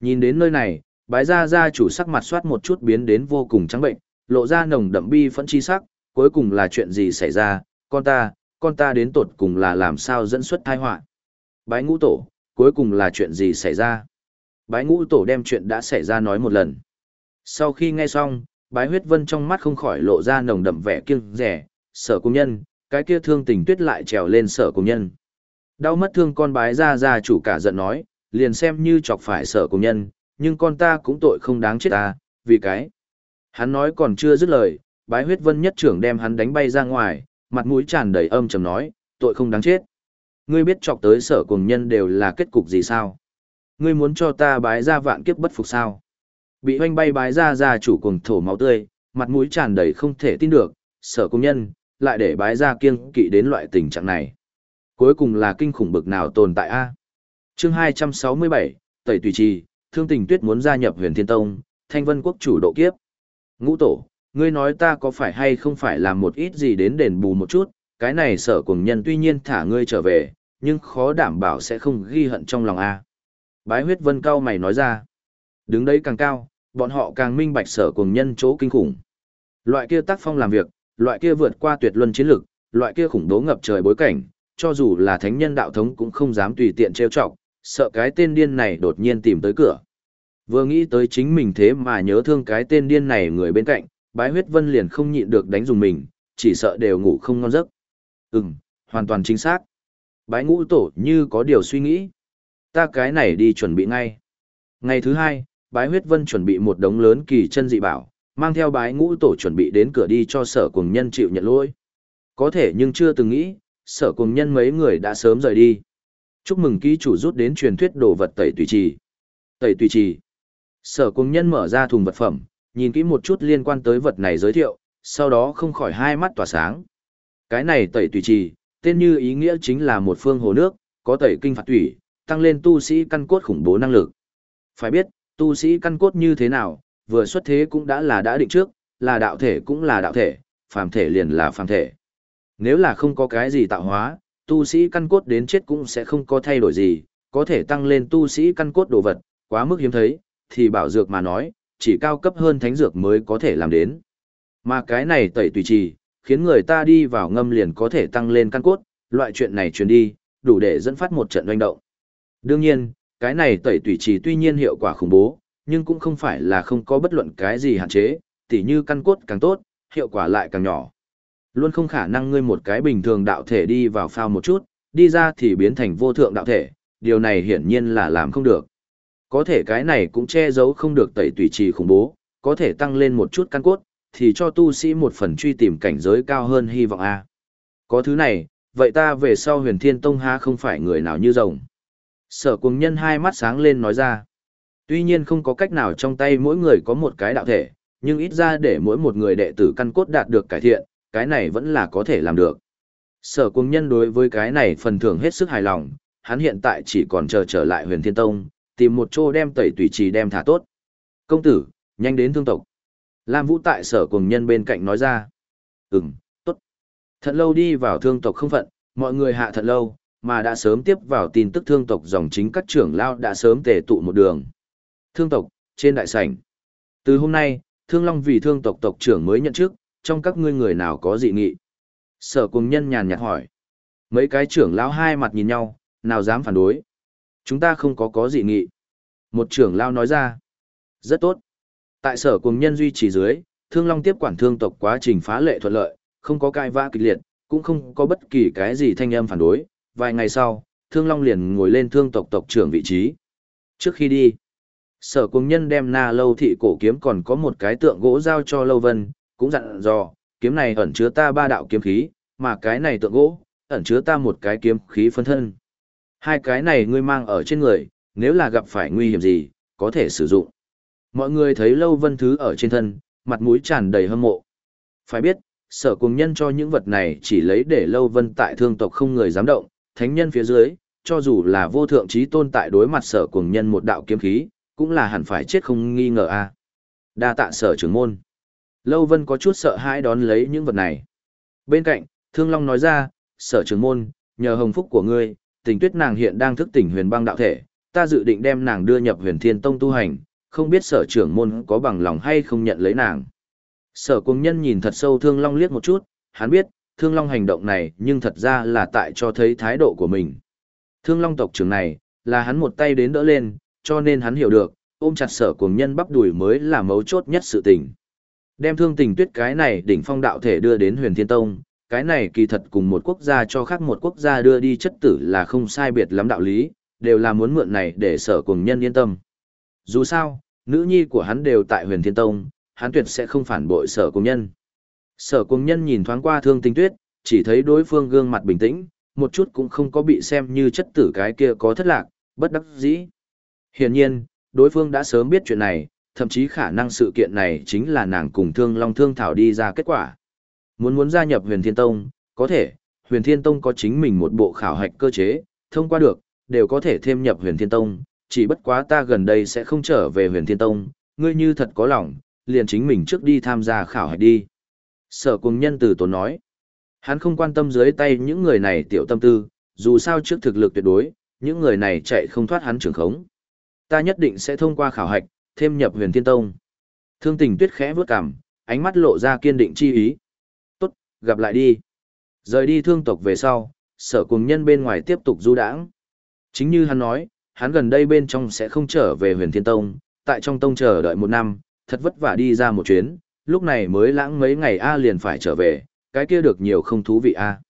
Speaker 1: Nhìn đến nơi này, bái ra gia chủ sắc mặt soát một chút biến đến vô cùng trắng bệnh, lộ ra nồng đậm bi phẫn chi sắc, cuối cùng là chuyện gì xảy ra, con ta, con ta đến tột cùng là làm sao dẫn xuất tai họa. Bái ngũ tổ, cuối cùng là chuyện gì xảy ra. Bái ngũ tổ đem chuyện đã xảy ra nói một lần. Sau khi nghe xong, bái huyết vân trong mắt không khỏi lộ ra nồng đậm vẻ kiêng rẻ, sở công nhân, cái kia thương tình tuyết lại trèo lên sở công nhân. Đau mất thương con bái ra ra chủ cả giận nói, liền xem như chọc phải sở công nhân, nhưng con ta cũng tội không đáng chết ta, vì cái. Hắn nói còn chưa dứt lời, bái huyết vân nhất trưởng đem hắn đánh bay ra ngoài, mặt mũi tràn đầy âm trầm nói, tội không đáng chết. Ngươi biết chọc tới sở cùng nhân đều là kết cục gì sao? Ngươi muốn cho ta bái ra vạn kiếp bất phục sao? Bị hoanh bay bái ra ra chủ cùng thổ máu tươi, mặt mũi tràn đầy không thể tin được, sở công nhân, lại để bái ra kiêng kỵ đến loại tình trạng này. Cuối cùng là kinh khủng bực nào tồn tại a chương 267, Tẩy Tùy Trì, Thương Tình Tuyết muốn gia nhập huyền Thiên Tông, Thanh Vân Quốc chủ độ kiếp. Ngũ tổ, ngươi nói ta có phải hay không phải làm một ít gì đến đền bù một chút, cái này sở cùng nhân tuy nhiên thả ngươi trở về, nhưng khó đảm bảo sẽ không ghi hận trong lòng a Bái huyết vân cao mày nói ra. Đứng đấy càng cao, bọn họ càng minh bạch sở cùng nhân chỗ kinh khủng. Loại kia tác phong làm việc, loại kia vượt qua tuyệt luân chiến lực, loại kia khủng bố ngập trời bối cảnh, cho dù là thánh nhân đạo thống cũng không dám tùy tiện trêu chọc, sợ cái tên điên này đột nhiên tìm tới cửa. Vừa nghĩ tới chính mình thế mà nhớ thương cái tên điên này người bên cạnh, bái huyết vân liền không nhịn được đánh dùng mình, chỉ sợ đều ngủ không ngon giấc. Ừm, hoàn toàn chính xác. Bái ngũ tổ như có điều suy nghĩ. Ta cái này đi chuẩn bị ngay. Ngày thứ hai, bái huyết vân chuẩn bị một đống lớn kỳ chân dị bảo, mang theo bái ngũ tổ chuẩn bị đến cửa đi cho sở cùng nhân chịu nhận lỗi. Có thể nhưng chưa từng nghĩ, sở cùng nhân mấy người đã sớm rời đi. Chúc mừng ký chủ rút đến truyền thuyết đồ vật tẩy tùy trì. Tẩy tùy trì. Sở cùng nhân mở ra thùng vật phẩm, nhìn kỹ một chút liên quan tới vật này giới thiệu, sau đó không khỏi hai mắt tỏa sáng. Cái này tẩy tùy trì, tên như ý nghĩa chính là một phương hồ nước, có tẩy kinh phạt tủy, tăng lên tu sĩ căn cốt khủng bố năng lực. Phải biết, tu sĩ căn cốt như thế nào, vừa xuất thế cũng đã là đã định trước, là đạo thể cũng là đạo thể, phàm thể liền là phàm thể. Nếu là không có cái gì tạo hóa, tu sĩ căn cốt đến chết cũng sẽ không có thay đổi gì, có thể tăng lên tu sĩ căn cốt đồ vật, quá mức hiếm thấy, thì bảo dược mà nói, chỉ cao cấp hơn thánh dược mới có thể làm đến. Mà cái này tẩy tùy trì, khiến người ta đi vào ngâm liền có thể tăng lên căn cốt, loại chuyện này truyền đi, đủ để dẫn phát một trận doanh động. Đương nhiên, cái này tẩy tùy trì tuy nhiên hiệu quả khủng bố, nhưng cũng không phải là không có bất luận cái gì hạn chế, tỉ như căn cốt càng tốt, hiệu quả lại càng nhỏ. Luôn không khả năng ngươi một cái bình thường đạo thể đi vào phao một chút, đi ra thì biến thành vô thượng đạo thể, điều này hiển nhiên là làm không được. Có thể cái này cũng che giấu không được tẩy tùy trì khủng bố, có thể tăng lên một chút căn cốt, thì cho tu sĩ một phần truy tìm cảnh giới cao hơn hy vọng A. Có thứ này, vậy ta về sau huyền thiên tông ha không phải người nào như rồng. Sở cùng nhân hai mắt sáng lên nói ra. Tuy nhiên không có cách nào trong tay mỗi người có một cái đạo thể, nhưng ít ra để mỗi một người đệ tử căn cốt đạt được cải thiện, cái này vẫn là có thể làm được. Sở cung nhân đối với cái này phần thưởng hết sức hài lòng, hắn hiện tại chỉ còn chờ trở lại huyền thiên tông, tìm một chỗ đem tẩy tùy trì đem thả tốt. Công tử, nhanh đến thương tộc. Lam Vũ tại sở cùng nhân bên cạnh nói ra. Ừm, tốt. Thật lâu đi vào thương tộc không phận, mọi người hạ thật lâu, mà đã sớm tiếp vào tin tức thương tộc dòng chính các trưởng lao đã sớm tề tụ một đường. Thương tộc, trên đại sảnh. Từ hôm nay, Thương Long vì thương tộc tộc trưởng mới nhận chức, trong các ngươi người nào có dị nghị? Sở cùng nhân nhàn nhạt hỏi. Mấy cái trưởng lao hai mặt nhìn nhau, nào dám phản đối. Chúng ta không có có dị nghị. Một trưởng lao nói ra. Rất tốt. Tại sở cùng nhân duy trì dưới, Thương Long tiếp quản thương tộc quá trình phá lệ thuận lợi, không có cai vã kịch liệt, cũng không có bất kỳ cái gì thanh âm phản đối. Vài ngày sau, Thương Long liền ngồi lên thương tộc tộc trưởng vị trí. Trước khi đi, sở cung nhân đem na lâu thị cổ kiếm còn có một cái tượng gỗ giao cho Lâu Vân, cũng dặn dò, kiếm này ẩn chứa ta ba đạo kiếm khí, mà cái này tượng gỗ, ẩn chứa ta một cái kiếm khí phân thân. Hai cái này ngươi mang ở trên người, nếu là gặp phải nguy hiểm gì, có thể sử dụng. Mọi người thấy Lâu Vân Thứ ở trên thân, mặt mũi tràn đầy hâm mộ. Phải biết, sở cùng nhân cho những vật này chỉ lấy để Lâu Vân tại thương tộc không người dám động, thánh nhân phía dưới, cho dù là vô thượng trí tôn tại đối mặt sở cùng nhân một đạo kiếm khí, cũng là hẳn phải chết không nghi ngờ a. Đa tạ sở trưởng môn. Lâu Vân có chút sợ hãi đón lấy những vật này. Bên cạnh, Thương Long nói ra, sở trưởng môn, nhờ hồng phúc của ngươi, tình tuyết nàng hiện đang thức tỉnh huyền băng đạo thể, ta dự định đem nàng đưa nhập huyền thiên tông tu hành, không biết sở trưởng môn có bằng lòng hay không nhận lấy nàng. Sở cuồng nhân nhìn thật sâu Thương Long liếc một chút, hắn biết, Thương Long hành động này nhưng thật ra là tại cho thấy thái độ của mình. Thương Long tộc trưởng này, là hắn một tay đến đỡ lên, cho nên hắn hiểu được, ôm chặt sở cùng nhân bắp đùi mới là mấu chốt nhất sự tình. Đem thương tình tuyết cái này đỉnh phong đạo thể đưa đến huyền thiên tông, cái này kỳ thật cùng một quốc gia cho khác một quốc gia đưa đi chất tử là không sai biệt lắm đạo lý, đều là muốn mượn này để sở cùng nhân yên tâm. Dù sao, nữ nhi của hắn đều tại huyền thiên tông, hắn tuyệt sẽ không phản bội sở cùng nhân. Sở cùng nhân nhìn thoáng qua thương tình tuyết, chỉ thấy đối phương gương mặt bình tĩnh, một chút cũng không có bị xem như chất tử cái kia có thất lạc, bất đắc dĩ. Hiển nhiên, đối phương đã sớm biết chuyện này, thậm chí khả năng sự kiện này chính là nàng cùng Thương Long Thương Thảo đi ra kết quả. Muốn muốn gia nhập Huyền Thiên Tông, có thể, Huyền Thiên Tông có chính mình một bộ khảo hạch cơ chế, thông qua được, đều có thể thêm nhập Huyền Thiên Tông, chỉ bất quá ta gần đây sẽ không trở về Huyền Thiên Tông, ngươi như thật có lòng, liền chính mình trước đi tham gia khảo hạch đi. Sở cùng nhân từ tốn nói, hắn không quan tâm dưới tay những người này tiểu tâm tư, dù sao trước thực lực tuyệt đối, những người này chạy không thoát hắn trưởng khống. Ta nhất định sẽ thông qua khảo hạch, thêm nhập huyền thiên tông. Thương tình tuyết khẽ vướt cằm, ánh mắt lộ ra kiên định chi ý. Tốt, gặp lại đi. Rời đi thương tộc về sau, sở cùng nhân bên ngoài tiếp tục du đãng. Chính như hắn nói, hắn gần đây bên trong sẽ không trở về huyền thiên tông, tại trong tông chờ đợi một năm, thật vất vả đi ra một chuyến, lúc này mới lãng mấy ngày A liền phải trở về, cái kia được nhiều không thú vị A.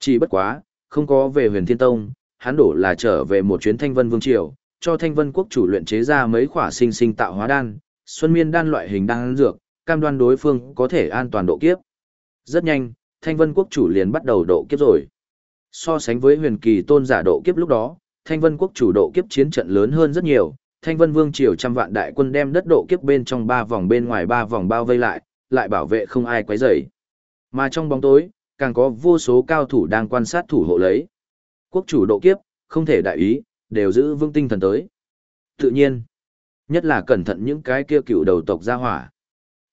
Speaker 1: Chỉ bất quá, không có về huyền thiên tông, hắn đổ là trở về một chuyến thanh vân vương triều, cho thanh vân quốc chủ luyện chế ra mấy khỏa sinh sinh tạo hóa đan, xuân miên đan loại hình đan dược, cam đoan đối phương có thể an toàn độ kiếp. Rất nhanh, thanh vân quốc chủ liền bắt đầu độ kiếp rồi. So sánh với huyền kỳ tôn giả độ kiếp lúc đó, thanh vân quốc chủ độ kiếp chiến trận lớn hơn rất nhiều, thanh vân vương triều trăm vạn đại quân đem đất độ kiếp bên trong ba vòng bên ngoài ba vòng bao vây lại, lại bảo vệ không ai quấy rầy. Mà trong bóng tối, càng có vô số cao thủ đang quan sát thủ hộ lấy. Quốc chủ độ kiếp, không thể đại ý, đều giữ vững tinh thần tới. Tự nhiên, nhất là cẩn thận những cái kia cựu đầu tộc gia hỏa.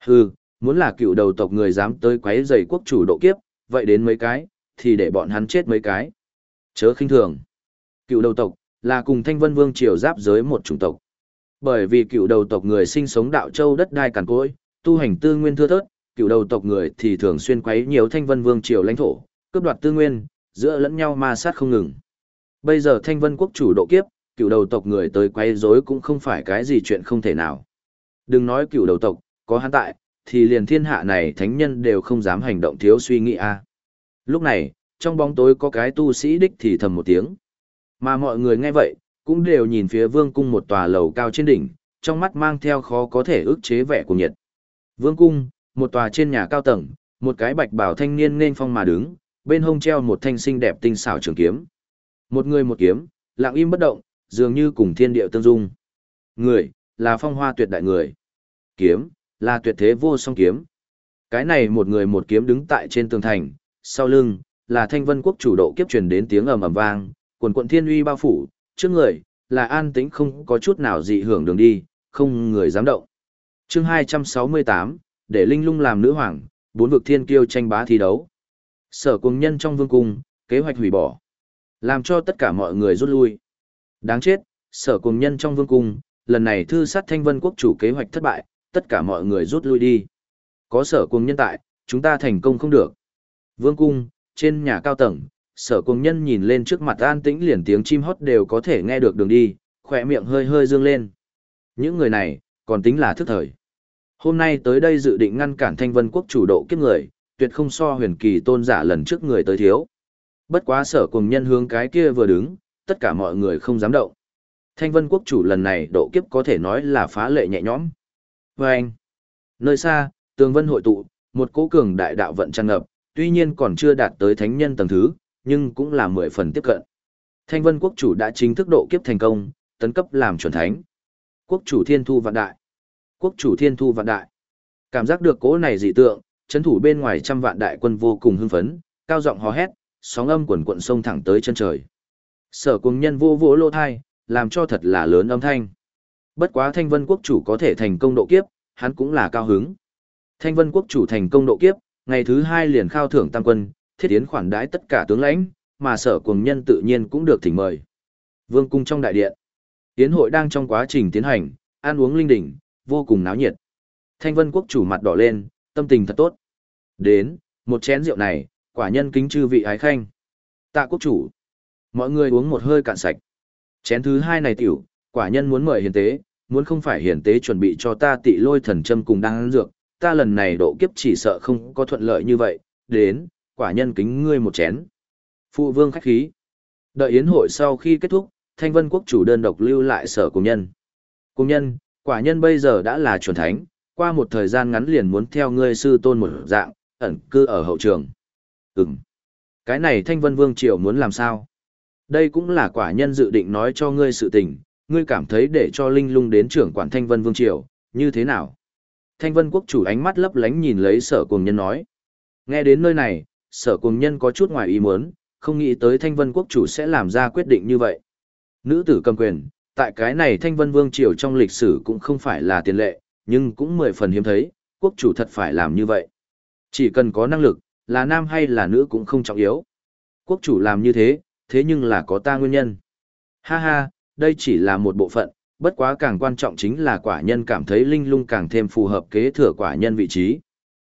Speaker 1: Hừ, muốn là cựu đầu tộc người dám tới quấy rầy quốc chủ độ kiếp, vậy đến mấy cái, thì để bọn hắn chết mấy cái. Chớ khinh thường. Cựu đầu tộc, là cùng thanh vân vương triều giáp giới một chủng tộc. Bởi vì cựu đầu tộc người sinh sống đạo châu đất đai cằn cỗi, tu hành tư nguyên thưa thớt, cựu đầu tộc người thì thường xuyên quấy nhiều thanh vân vương triều lãnh thổ, cướp đoạt tư nguyên, giữa lẫn nhau ma sát không ngừng. Bây giờ thanh vân quốc chủ độ kiếp, cựu đầu tộc người tới quấy rối cũng không phải cái gì chuyện không thể nào. Đừng nói cựu đầu tộc, có hắn tại, thì liền thiên hạ này thánh nhân đều không dám hành động thiếu suy nghĩ a. Lúc này, trong bóng tối có cái tu sĩ đích thì thầm một tiếng. Mà mọi người nghe vậy, cũng đều nhìn phía vương cung một tòa lầu cao trên đỉnh, trong mắt mang theo khó có thể ức chế vẻ của nhiệt. Vương cung, một tòa trên nhà cao tầng, một cái bạch bảo thanh niên nên phong mà đứng, bên hông treo một thanh xinh đẹp tinh xảo trường kiếm. Một người một kiếm, lặng im bất động, dường như cùng thiên địa tương dung. Người, là phong hoa tuyệt đại người. Kiếm, là tuyệt thế vô song kiếm. Cái này một người một kiếm đứng tại trên tường thành, sau lưng, là thanh vân quốc chủ độ kiếp truyền đến tiếng ầm ầm vang, quần quận thiên uy bao phủ, trước người, là an tĩnh không có chút nào dị hưởng đường đi, không người dám động. chương 268, để Linh lung làm nữ hoàng, bốn vực thiên kiêu tranh bá thi đấu. Sở cùng nhân trong vương cung, kế hoạch hủy bỏ. Làm cho tất cả mọi người rút lui. Đáng chết, sở cùng nhân trong vương cung, lần này thư sát thanh vân quốc chủ kế hoạch thất bại, tất cả mọi người rút lui đi. Có sở cùng nhân tại, chúng ta thành công không được. Vương cung, trên nhà cao tầng, sở cùng nhân nhìn lên trước mặt an tĩnh liền tiếng chim hót đều có thể nghe được đường đi, khỏe miệng hơi hơi dương lên. Những người này, còn tính là thức thời. Hôm nay tới đây dự định ngăn cản thanh vân quốc chủ độ kiếp người, tuyệt không so huyền kỳ tôn giả lần trước người tới thiếu. Bất quá sở cùng nhân hướng cái kia vừa đứng, tất cả mọi người không dám động. Thanh vân quốc chủ lần này độ kiếp có thể nói là phá lệ nhẹ nhõm. Và anh, nơi xa, tường vân hội tụ, một cố cường đại đạo vận tràn ngập, tuy nhiên còn chưa đạt tới thánh nhân tầng thứ, nhưng cũng là mười phần tiếp cận. Thanh vân quốc chủ đã chính thức độ kiếp thành công, tấn cấp làm chuẩn thánh. Quốc chủ thiên thu vạn đại. Quốc chủ thiên thu vạn đại. Cảm giác được cố này dị tượng, chấn thủ bên ngoài trăm vạn đại quân vô cùng hưng phấn, cao giọng hò hét, sóng âm quần quận sông thẳng tới chân trời. Sở cùng nhân vô vô lô thai, làm cho thật là lớn âm thanh. Bất quá thanh vân quốc chủ có thể thành công độ kiếp, hắn cũng là cao hứng. Thanh vân quốc chủ thành công độ kiếp, ngày thứ hai liền khao thưởng tam quân, thiết yến khoản đãi tất cả tướng lãnh, mà sở cùng nhân tự nhiên cũng được thỉnh mời. Vương cung trong đại điện. Yến hội đang trong quá trình tiến hành, ăn uống linh đỉnh, vô cùng náo nhiệt. Thanh vân quốc chủ mặt đỏ lên, tâm tình thật tốt. Đến, một chén rượu này, quả nhân kính chư vị ái khanh. Tạ quốc chủ. Mọi người uống một hơi cạn sạch. Chén thứ hai này tiểu, quả nhân muốn mời hiền tế, muốn không phải hiền tế chuẩn bị cho ta tị lôi thần châm cùng đang ăn dược, ta lần này độ kiếp chỉ sợ không có thuận lợi như vậy, đến, quả nhân kính ngươi một chén. Phụ vương khách khí. Đợi yến hội sau khi kết thúc, thanh vân quốc chủ đơn độc lưu lại sở cùng nhân. Cùng nhân, quả nhân bây giờ đã là chuẩn thánh, qua một thời gian ngắn liền muốn theo ngươi sư tôn một dạng, ẩn cư ở hậu trường. Ừm. Cái này thanh vân vương triều muốn làm sao? Đây cũng là quả nhân dự định nói cho ngươi sự tình, ngươi cảm thấy để cho linh lung đến trưởng quản thanh vân vương triều, như thế nào? Thanh vân quốc chủ ánh mắt lấp lánh nhìn lấy sở cùng nhân nói. Nghe đến nơi này, sở cùng nhân có chút ngoài ý muốn, không nghĩ tới thanh vân quốc chủ sẽ làm ra quyết định như vậy. Nữ tử cầm quyền, tại cái này thanh vân vương triều trong lịch sử cũng không phải là tiền lệ, nhưng cũng mười phần hiếm thấy, quốc chủ thật phải làm như vậy. Chỉ cần có năng lực, là nam hay là nữ cũng không trọng yếu. Quốc chủ làm như thế, thế nhưng là có ta nguyên nhân. Ha ha, đây chỉ là một bộ phận, bất quá càng quan trọng chính là quả nhân cảm thấy linh lung càng thêm phù hợp kế thừa quả nhân vị trí.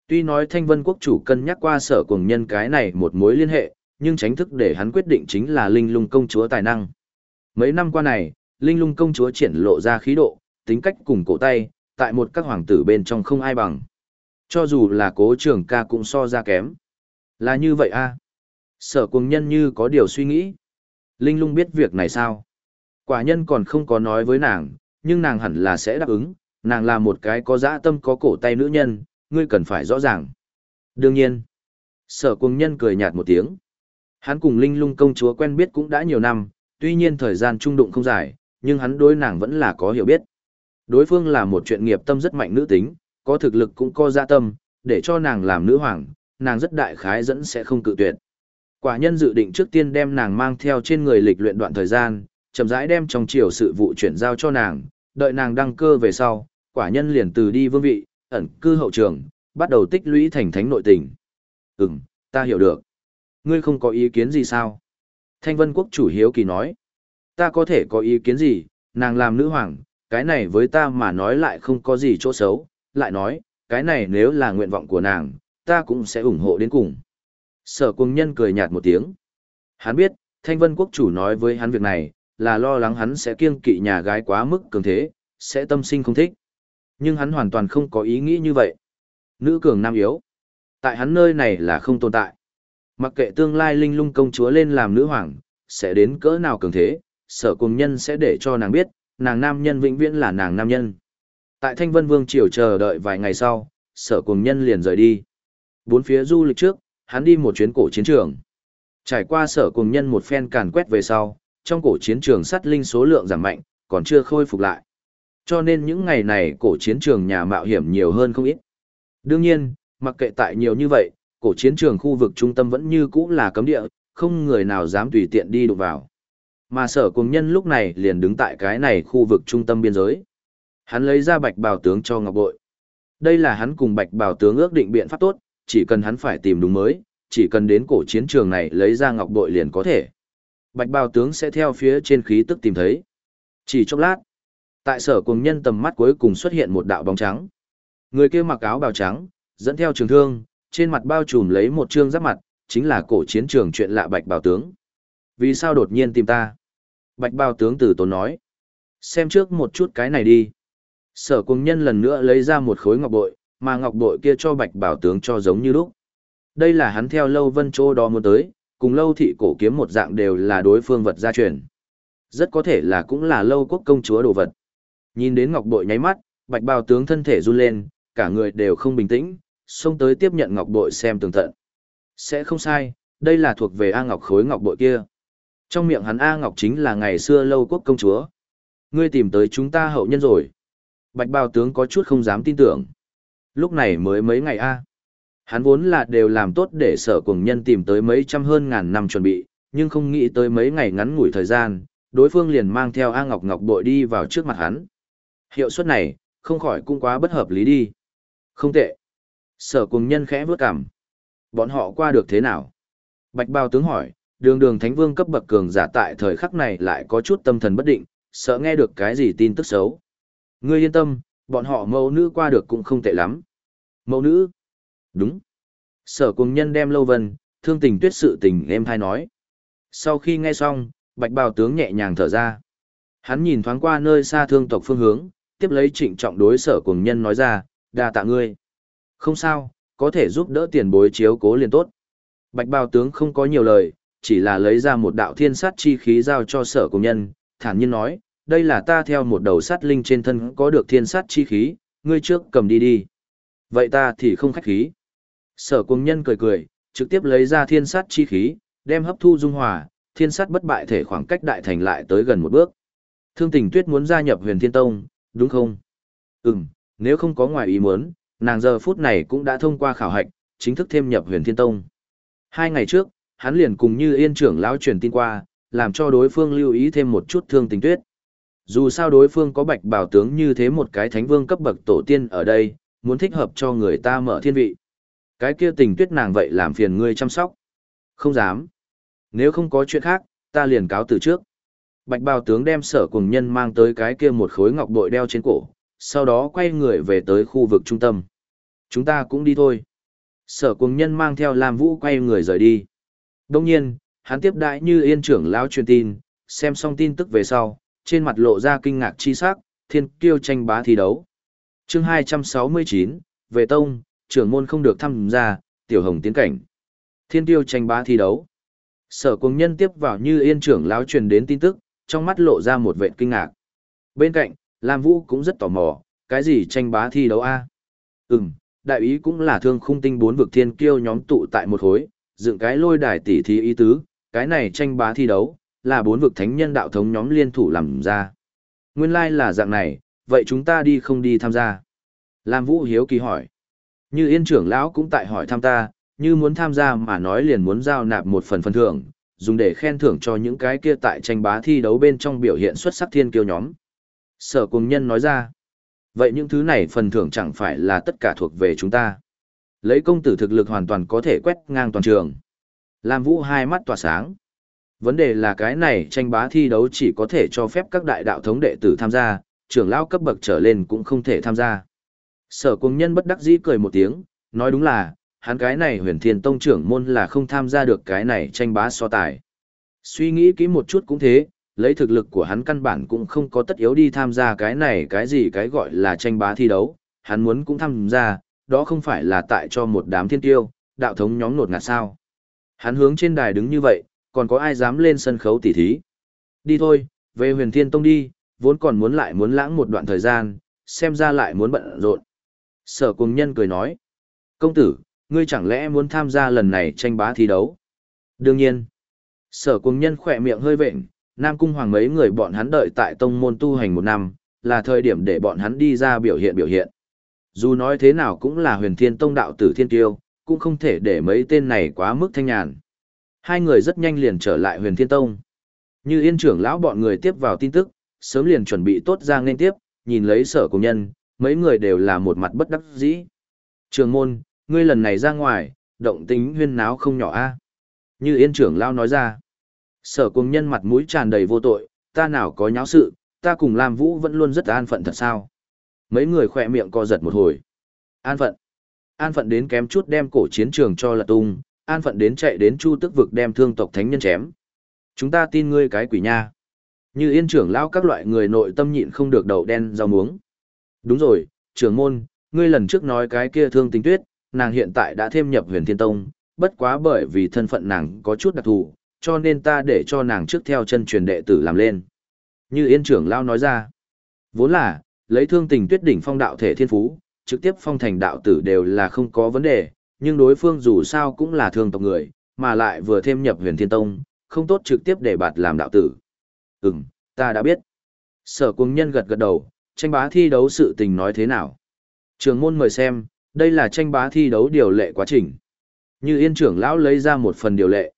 Speaker 1: Tuy nói thanh vân quốc chủ cân nhắc qua sở cùng nhân cái này một mối liên hệ, nhưng tránh thức để hắn quyết định chính là linh lung công chúa tài năng. Mấy năm qua này, linh lung công chúa triển lộ ra khí độ, tính cách cùng cổ tay, tại một các hoàng tử bên trong không ai bằng. Cho dù là cố trưởng ca cũng so ra kém. Là như vậy a à? Sở cùng nhân như có điều suy nghĩ. Linh lung biết việc này sao? Quả nhân còn không có nói với nàng, nhưng nàng hẳn là sẽ đáp ứng, nàng là một cái có dã tâm có cổ tay nữ nhân, ngươi cần phải rõ ràng. Đương nhiên, sở cùng nhân cười nhạt một tiếng. Hắn cùng Linh lung công chúa quen biết cũng đã nhiều năm, tuy nhiên thời gian trung đụng không dài, nhưng hắn đối nàng vẫn là có hiểu biết. Đối phương là một chuyện nghiệp tâm rất mạnh nữ tính, có thực lực cũng có dạ tâm, để cho nàng làm nữ hoàng, nàng rất đại khái dẫn sẽ không cự tuyệt. Quả nhân dự định trước tiên đem nàng mang theo trên người lịch luyện đoạn thời gian, chậm rãi đem trong chiều sự vụ chuyển giao cho nàng, đợi nàng đăng cơ về sau, quả nhân liền từ đi vương vị, ẩn cư hậu trường, bắt đầu tích lũy thành thánh nội tình. Ừm, ta hiểu được. Ngươi không có ý kiến gì sao? Thanh vân quốc chủ hiếu kỳ nói. Ta có thể có ý kiến gì, nàng làm nữ hoàng, cái này với ta mà nói lại không có gì chỗ xấu, lại nói, cái này nếu là nguyện vọng của nàng, ta cũng sẽ ủng hộ đến cùng. Sở cung nhân cười nhạt một tiếng. Hắn biết, Thanh Vân Quốc chủ nói với hắn việc này, là lo lắng hắn sẽ kiêng kỵ nhà gái quá mức cường thế, sẽ tâm sinh không thích. Nhưng hắn hoàn toàn không có ý nghĩ như vậy. Nữ cường nam yếu. Tại hắn nơi này là không tồn tại. Mặc kệ tương lai linh lung công chúa lên làm nữ hoàng, sẽ đến cỡ nào cường thế, sở cùng nhân sẽ để cho nàng biết, nàng nam nhân vĩnh viễn là nàng nam nhân. Tại Thanh Vân Vương Triều chờ đợi vài ngày sau, sở cùng nhân liền rời đi. Bốn phía du lịch trước, hắn đi một chuyến cổ chiến trường. Trải qua sở cùng nhân một phen càn quét về sau, trong cổ chiến trường sát linh số lượng giảm mạnh, còn chưa khôi phục lại. Cho nên những ngày này cổ chiến trường nhà mạo hiểm nhiều hơn không ít. Đương nhiên, mặc kệ tại nhiều như vậy, cổ chiến trường khu vực trung tâm vẫn như cũ là cấm địa, không người nào dám tùy tiện đi đụng vào. Mà sở cùng nhân lúc này liền đứng tại cái này khu vực trung tâm biên giới. Hắn lấy ra bạch bào tướng cho ngọc bội. Đây là hắn cùng bạch bào tướng ước định biện pháp tốt, chỉ cần hắn phải tìm đúng mới, chỉ cần đến cổ chiến trường này lấy ra ngọc bội liền có thể. Bạch bào tướng sẽ theo phía trên khí tức tìm thấy. Chỉ chốc lát, tại sở cùng nhân tầm mắt cuối cùng xuất hiện một đạo bóng trắng. Người kia mặc áo bào trắng, dẫn theo trường thương, trên mặt bao trùm lấy một trương giáp mặt, chính là cổ chiến trường chuyện lạ bạch bào tướng. Vì sao đột nhiên tìm ta? Bạch bào tướng từ tốn nói. Xem trước một chút cái này đi. Sở cùng nhân lần nữa lấy ra một khối ngọc bội, mà ngọc bội kia cho bạch bảo tướng cho giống như lúc. Đây là hắn theo lâu vân chỗ đó muốn tới, cùng lâu thị cổ kiếm một dạng đều là đối phương vật gia truyền. Rất có thể là cũng là lâu quốc công chúa đồ vật. Nhìn đến ngọc bội nháy mắt, bạch bào tướng thân thể run lên, cả người đều không bình tĩnh, xông tới tiếp nhận ngọc bội xem tường tận. Sẽ không sai, đây là thuộc về A Ngọc khối ngọc bội kia. Trong miệng hắn A Ngọc chính là ngày xưa lâu quốc công chúa. Ngươi tìm tới chúng ta hậu nhân rồi. Bạch bào tướng có chút không dám tin tưởng. Lúc này mới mấy ngày A. Hắn vốn là đều làm tốt để sở cùng nhân tìm tới mấy trăm hơn ngàn năm chuẩn bị, nhưng không nghĩ tới mấy ngày ngắn ngủi thời gian, đối phương liền mang theo A Ngọc Ngọc bội đi vào trước mặt hắn. Hiệu suất này, không khỏi cũng quá bất hợp lý đi. Không tệ. Sở cùng nhân khẽ vướt cảm. Bọn họ qua được thế nào? Bạch bao tướng hỏi, đường đường thánh vương cấp bậc cường giả tại thời khắc này lại có chút tâm thần bất định, sợ nghe được cái gì tin tức xấu. Ngươi yên tâm, bọn họ mẫu nữ qua được cũng không tệ lắm. Mẫu nữ? Đúng. Sở cùng nhân đem lâu vân, thương tình tuyết sự tình em thai nói. Sau khi nghe xong, bạch bào tướng nhẹ nhàng thở ra. Hắn nhìn thoáng qua nơi xa thương tộc phương hướng, tiếp lấy trịnh trọng đối sở cùng nhân nói ra, đa tạ ngươi. Không sao, có thể giúp đỡ tiền bối chiếu cố liền tốt. Bạch bào tướng không có nhiều lời, chỉ là lấy ra một đạo thiên sát chi khí giao cho sở cùng nhân, thản nhiên nói, đây là ta theo một đầu sát linh trên thân có được thiên sát chi khí, ngươi trước cầm đi đi. Vậy ta thì không khách khí. Sở cùng nhân cười cười, trực tiếp lấy ra thiên sát chi khí, đem hấp thu dung hòa, thiên sát bất bại thể khoảng cách đại thành lại tới gần một bước. Thương tình tuyết muốn gia nhập huyền thiên tông, đúng không? Ừm, nếu không có ngoài ý muốn, nàng giờ phút này cũng đã thông qua khảo hạch, chính thức thêm nhập huyền thiên tông. Hai ngày trước, hắn liền cùng như yên trưởng lão truyền tin qua, làm cho đối phương lưu ý thêm một chút thương tình tuyết. Dù sao đối phương có bạch bảo tướng như thế một cái thánh vương cấp bậc tổ tiên ở đây, muốn thích hợp cho người ta mở thiên vị. Cái kia tình tuyết nàng vậy làm phiền ngươi chăm sóc. Không dám. Nếu không có chuyện khác, ta liền cáo từ trước. Bạch bào tướng đem sở cùng nhân mang tới cái kia một khối ngọc bội đeo trên cổ, sau đó quay người về tới khu vực trung tâm. Chúng ta cũng đi thôi. Sở cùng nhân mang theo Lam Vũ quay người rời đi. Đông nhiên, hắn tiếp đại như yên trưởng lão truyền tin, xem xong tin tức về sau, trên mặt lộ ra kinh ngạc chi sắc, thiên kiêu tranh bá thi đấu. chương 269, về tông, trưởng môn không được tham gia, tiểu hồng tiến cảnh. Thiên tiêu tranh bá thi đấu. Sở cùng nhân tiếp vào như yên trưởng lão truyền đến tin tức, trong mắt lộ ra một vệ kinh ngạc. Bên cạnh, Lam Vũ cũng rất tò mò, cái gì tranh bá thi đấu a? Ừm, đại ý cũng là thương khung tinh bốn vực thiên kiêu nhóm tụ tại một hối, dựng cái lôi đài tỷ thí ý tứ, cái này tranh bá thi đấu, là bốn vực thánh nhân đạo thống nhóm liên thủ làm ra. Nguyên lai like là dạng này, vậy chúng ta đi không đi tham gia? Lam Vũ hiếu kỳ hỏi. Như yên trưởng lão cũng tại hỏi thăm ta, như muốn tham gia mà nói liền muốn giao nạp một phần phần thưởng, dùng để khen thưởng cho những cái kia tại tranh bá thi đấu bên trong biểu hiện xuất sắc thiên kiêu nhóm. Sở cùng nhân nói ra, vậy những thứ này phần thưởng chẳng phải là tất cả thuộc về chúng ta. Lấy công tử thực lực hoàn toàn có thể quét ngang toàn trường. Lam Vũ hai mắt tỏa sáng. Vấn đề là cái này tranh bá thi đấu chỉ có thể cho phép các đại đạo thống đệ tử tham gia, trưởng lão cấp bậc trở lên cũng không thể tham gia. Sở cùng nhân bất đắc dĩ cười một tiếng, nói đúng là, hắn cái này huyền thiên tông trưởng môn là không tham gia được cái này tranh bá so tài. Suy nghĩ kỹ một chút cũng thế, lấy thực lực của hắn căn bản cũng không có tất yếu đi tham gia cái này cái gì cái gọi là tranh bá thi đấu, hắn muốn cũng tham gia, đó không phải là tại cho một đám thiên tiêu, đạo thống nhóm nột ngạt sao. Hắn hướng trên đài đứng như vậy, còn có ai dám lên sân khấu tỉ thí. Đi thôi, về huyền thiên tông đi, vốn còn muốn lại muốn lãng một đoạn thời gian, xem ra lại muốn bận rộn. Sở cùng nhân cười nói, công tử, ngươi chẳng lẽ muốn tham gia lần này tranh bá thi đấu? Đương nhiên, sở cùng nhân khỏe miệng hơi vệnh, Nam Cung Hoàng mấy người bọn hắn đợi tại tông môn tu hành một năm, là thời điểm để bọn hắn đi ra biểu hiện biểu hiện. Dù nói thế nào cũng là huyền thiên tông đạo tử thiên tiêu, cũng không thể để mấy tên này quá mức thanh nhàn. Hai người rất nhanh liền trở lại huyền thiên tông. Như yên trưởng lão bọn người tiếp vào tin tức, sớm liền chuẩn bị tốt ra nên tiếp, nhìn lấy sở cùng nhân, mấy người đều là một mặt bất đắc dĩ. Trường môn, ngươi lần này ra ngoài, động tính huyên náo không nhỏ a Như yên trưởng lão nói ra. Sở cùng nhân mặt mũi tràn đầy vô tội, ta nào có nháo sự, ta cùng Lam Vũ vẫn luôn rất an phận thật sao. Mấy người khỏe miệng co giật một hồi. An phận. An phận đến kém chút đem cổ chiến trường cho lật tung, an phận đến chạy đến chu tức vực đem thương tộc thánh nhân chém. Chúng ta tin ngươi cái quỷ nha. Như yên trưởng lão các loại người nội tâm nhịn không được đầu đen rau muống. Đúng rồi, trưởng môn, ngươi lần trước nói cái kia thương tình tuyết, nàng hiện tại đã thêm nhập huyền thiên tông, bất quá bởi vì thân phận nàng có chút đặc thù, cho nên ta để cho nàng trước theo chân truyền đệ tử làm lên. Như yên trưởng lão nói ra, vốn là, lấy thương tình tuyết đỉnh phong đạo thể thiên phú, trực tiếp phong thành đạo tử đều là không có vấn đề, nhưng đối phương dù sao cũng là thương tộc người, mà lại vừa thêm nhập huyền thiên tông, không tốt trực tiếp để bạt làm đạo tử. Ừm, ta đã biết. Sở cung nhân gật gật đầu, tranh bá thi đấu sự tình nói thế nào. Trường môn mời xem, đây là tranh bá thi đấu điều lệ quá trình. Như yên trưởng lão lấy ra một phần điều lệ.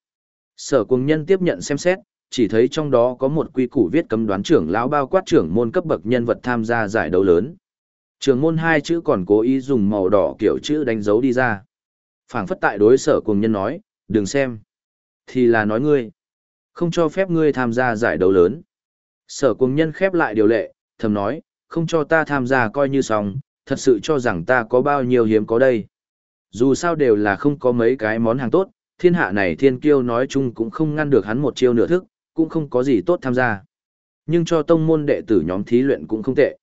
Speaker 1: Sở cung nhân tiếp nhận xem xét, chỉ thấy trong đó có một quy củ viết cấm đoán trưởng lão bao quát trưởng môn cấp bậc nhân vật tham gia giải đấu lớn. trưởng môn hai chữ còn cố ý dùng màu đỏ kiểu chữ đánh dấu đi ra. phảng phất tại đối sở cùng nhân nói, đừng xem. Thì là nói ngươi. Không cho phép ngươi tham gia giải đấu lớn. Sở cùng nhân khép lại điều lệ, thầm nói, không cho ta tham gia coi như xong, thật sự cho rằng ta có bao nhiêu hiếm có đây. Dù sao đều là không có mấy cái món hàng tốt, thiên hạ này thiên kiêu nói chung cũng không ngăn được hắn một chiêu nửa thức, cũng không có gì tốt tham gia. Nhưng cho tông môn đệ tử nhóm thí luyện cũng không tệ.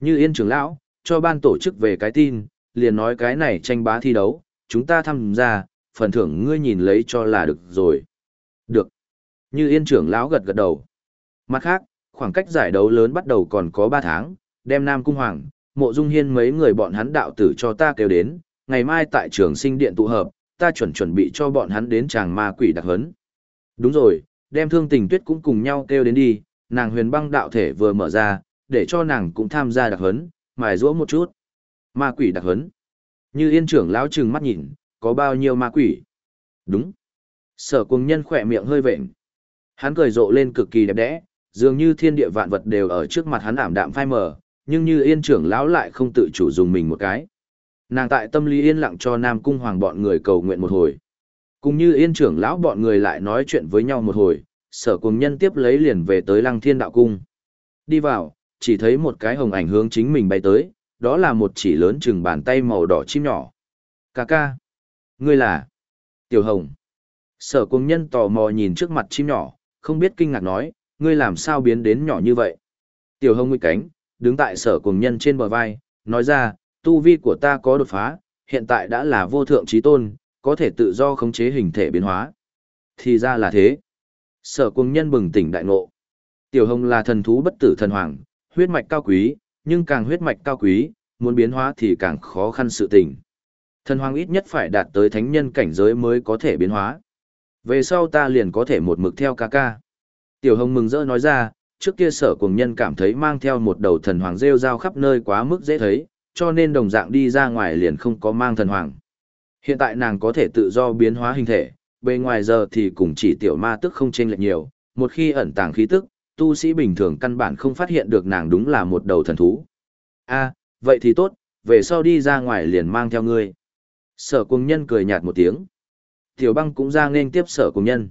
Speaker 1: Như yên trưởng lão, cho ban tổ chức về cái tin, liền nói cái này tranh bá thi đấu, chúng ta tham gia, phần thưởng ngươi nhìn lấy cho là được rồi. Được. Như yên trưởng lão gật gật đầu. Mặt khác, khoảng cách giải đấu lớn bắt đầu còn có 3 tháng, đem Nam Cung Hoàng, mộ dung hiên mấy người bọn hắn đạo tử cho ta kêu đến, ngày mai tại trường sinh điện tụ hợp, ta chuẩn chuẩn bị cho bọn hắn đến chàng ma quỷ đặc hấn. Đúng rồi, đem thương tình tuyết cũng cùng nhau kêu đến đi, nàng huyền băng đạo thể vừa mở ra, để cho nàng cũng tham gia đặc hấn, mài rũa một chút. Ma quỷ đặc hấn. Như yên trưởng lão trừng mắt nhìn, có bao nhiêu ma quỷ? Đúng. Sở cùng nhân khỏe miệng hơi vệnh. Hắn cười rộ lên cực kỳ đẹp đẽ, dường như thiên địa vạn vật đều ở trước mặt hắn ảm đạm phai mờ, nhưng như yên trưởng lão lại không tự chủ dùng mình một cái. Nàng tại tâm lý yên lặng cho Nam Cung Hoàng bọn người cầu nguyện một hồi. Cùng như yên trưởng lão bọn người lại nói chuyện với nhau một hồi, sở cùng nhân tiếp lấy liền về tới lăng thiên đạo cung. Đi vào, chỉ thấy một cái hồng ảnh hướng chính mình bay tới, đó là một chỉ lớn chừng bàn tay màu đỏ chim nhỏ. Cà ca. Ngươi là? Tiểu hồng. Sở cùng nhân tò mò nhìn trước mặt chim nhỏ, không biết kinh ngạc nói, ngươi làm sao biến đến nhỏ như vậy? Tiểu hồng nguy cánh, đứng tại sở cùng nhân trên bờ vai, nói ra, tu vi của ta có đột phá, hiện tại đã là vô thượng trí tôn, có thể tự do khống chế hình thể biến hóa. Thì ra là thế. Sở cùng nhân bừng tỉnh đại ngộ. Tiểu hồng là thần thú bất tử thần hoàng, huyết mạch cao quý, nhưng càng huyết mạch cao quý, muốn biến hóa thì càng khó khăn sự tình. Thần hoàng ít nhất phải đạt tới thánh nhân cảnh giới mới có thể biến hóa. Về sau ta liền có thể một mực theo ca ca. Tiểu hồng mừng rỡ nói ra, trước kia sở cùng nhân cảm thấy mang theo một đầu thần hoàng rêu rao khắp nơi quá mức dễ thấy, cho nên đồng dạng đi ra ngoài liền không có mang thần hoàng. Hiện tại nàng có thể tự do biến hóa hình thể, bề ngoài giờ thì cũng chỉ tiểu ma tức không chênh lệch nhiều, một khi ẩn tàng khí tức, tu sĩ bình thường căn bản không phát hiện được nàng đúng là một đầu thần thú. A, vậy thì tốt, về sau đi ra ngoài liền mang theo ngươi. Sở cùng nhân cười nhạt một tiếng. Tiểu băng cũng ra nên tiếp sở cùng nhân.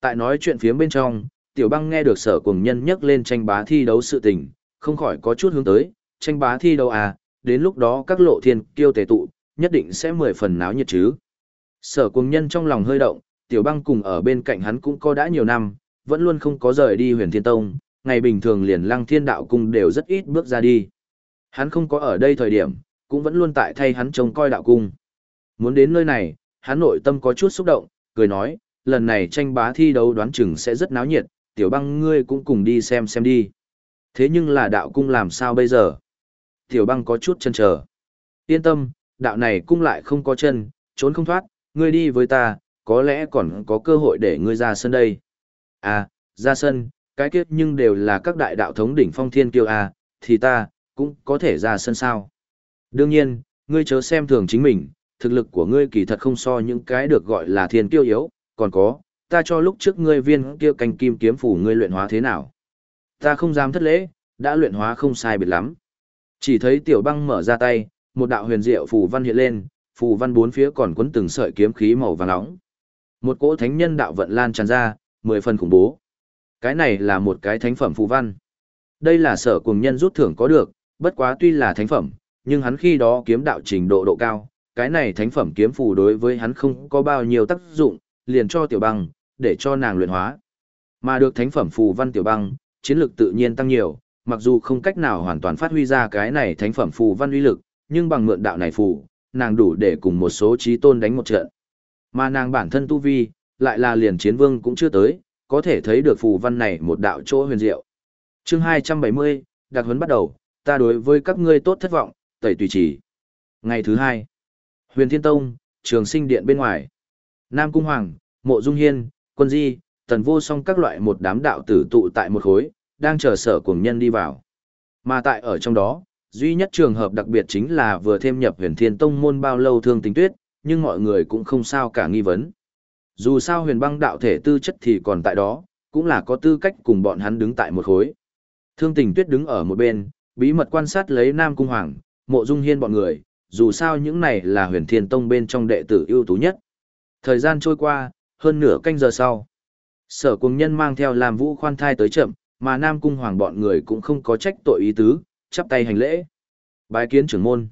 Speaker 1: Tại nói chuyện phía bên trong, tiểu băng nghe được sở cùng nhân nhắc lên tranh bá thi đấu sự tình, không khỏi có chút hướng tới, tranh bá thi đấu à, đến lúc đó các lộ thiên kiêu tề tụ, nhất định sẽ mười phần náo nhiệt chứ. Sở cùng nhân trong lòng hơi động, tiểu băng cùng ở bên cạnh hắn cũng có đã nhiều năm, vẫn luôn không có rời đi huyền thiên tông, ngày bình thường liền lăng thiên đạo cung đều rất ít bước ra đi. Hắn không có ở đây thời điểm, cũng vẫn luôn tại thay hắn trông coi đạo cung. Muốn đến nơi này, hắn nội tâm có chút xúc động, cười nói, lần này tranh bá thi đấu đoán chừng sẽ rất náo nhiệt, tiểu băng ngươi cũng cùng đi xem xem đi. Thế nhưng là đạo cung làm sao bây giờ? Tiểu băng có chút chân chờ. Yên tâm, đạo này cung lại không có chân, trốn không thoát, ngươi đi với ta, có lẽ còn có cơ hội để ngươi ra sân đây. À, ra sân, cái kiếp nhưng đều là các đại đạo thống đỉnh phong thiên kiêu à, thì ta, cũng có thể ra sân sao. Đương nhiên, ngươi chớ xem thường chính mình, thực lực của ngươi kỳ thật không so những cái được gọi là thiên kiêu yếu, còn có, ta cho lúc trước ngươi viên kia canh kim kiếm phủ ngươi luyện hóa thế nào. Ta không dám thất lễ, đã luyện hóa không sai biệt lắm. Chỉ thấy tiểu băng mở ra tay, một đạo huyền diệu phù văn hiện lên, phù văn bốn phía còn quấn từng sợi kiếm khí màu vàng nóng. Một cỗ thánh nhân đạo vận lan tràn ra, mười phần khủng bố. Cái này là một cái thánh phẩm phù văn. Đây là sở cùng nhân rút thưởng có được, bất quá tuy là thánh phẩm, nhưng hắn khi đó kiếm đạo trình độ độ cao, cái này thánh phẩm kiếm phù đối với hắn không có bao nhiêu tác dụng, liền cho tiểu băng, để cho nàng luyện hóa. Mà được thánh phẩm phù văn tiểu băng, chiến lực tự nhiên tăng nhiều, mặc dù không cách nào hoàn toàn phát huy ra cái này thánh phẩm phù văn uy lực, nhưng bằng mượn đạo này phù, nàng đủ để cùng một số trí tôn đánh một trận. Mà nàng bản thân tu vi, lại là liền chiến vương cũng chưa tới, có thể thấy được phù văn này một đạo chỗ huyền diệu. Chương 270, đặc huấn bắt đầu, ta đối với các ngươi tốt thất vọng, tẩy tùy chỉ. Ngày thứ hai, Huyền Thiên Tông, Trường Sinh Điện bên ngoài. Nam Cung Hoàng, Mộ Dung Hiên, Quân Di, Tần Vô Song các loại một đám đạo tử tụ tại một khối, đang chờ sở cùng nhân đi vào. Mà tại ở trong đó, duy nhất trường hợp đặc biệt chính là vừa thêm nhập huyền thiên tông môn bao lâu thương tình tuyết, nhưng mọi người cũng không sao cả nghi vấn. Dù sao huyền băng đạo thể tư chất thì còn tại đó, cũng là có tư cách cùng bọn hắn đứng tại một khối. Thương tình tuyết đứng ở một bên, bí mật quan sát lấy Nam Cung Hoàng, mộ dung hiên bọn người, dù sao những này là huyền thiên tông bên trong đệ tử ưu tú nhất. Thời gian trôi qua, hơn nửa canh giờ sau. Sở cùng nhân mang theo làm vũ khoan thai tới chậm, mà Nam Cung Hoàng bọn người cũng không có trách tội ý tứ, chắp tay hành lễ. Bái kiến trưởng môn.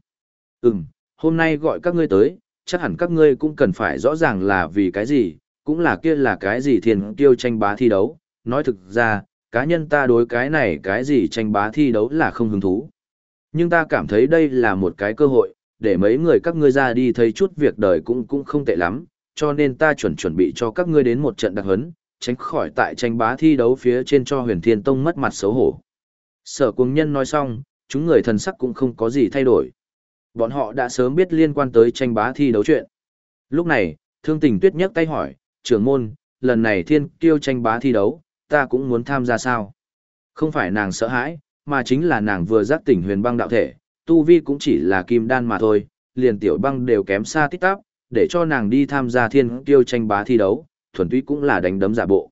Speaker 1: Ừm, hôm nay gọi các ngươi tới, chắc hẳn các ngươi cũng cần phải rõ ràng là vì cái gì, cũng là kia là cái gì thiên tiêu tranh bá thi đấu. Nói thực ra, cá nhân ta đối cái này cái gì tranh bá thi đấu là không hứng thú. Nhưng ta cảm thấy đây là một cái cơ hội, để mấy người các ngươi ra đi thấy chút việc đời cũng cũng không tệ lắm, cho nên ta chuẩn chuẩn bị cho các ngươi đến một trận đặc hấn, tránh khỏi tại tranh bá thi đấu phía trên cho huyền thiên tông mất mặt xấu hổ. Sở cuồng nhân nói xong, chúng người thần sắc cũng không có gì thay đổi. Bọn họ đã sớm biết liên quan tới tranh bá thi đấu chuyện. Lúc này, thương tình tuyết nhấc tay hỏi, trưởng môn, lần này thiên kiêu tranh bá thi đấu, ta cũng muốn tham gia sao? Không phải nàng sợ hãi, mà chính là nàng vừa giác tỉnh huyền băng đạo thể, tu vi cũng chỉ là kim đan mà thôi, liền tiểu băng đều kém xa tích tắp, để cho nàng đi tham gia thiên kiêu tranh bá thi đấu, thuần túy cũng là đánh đấm giả bộ.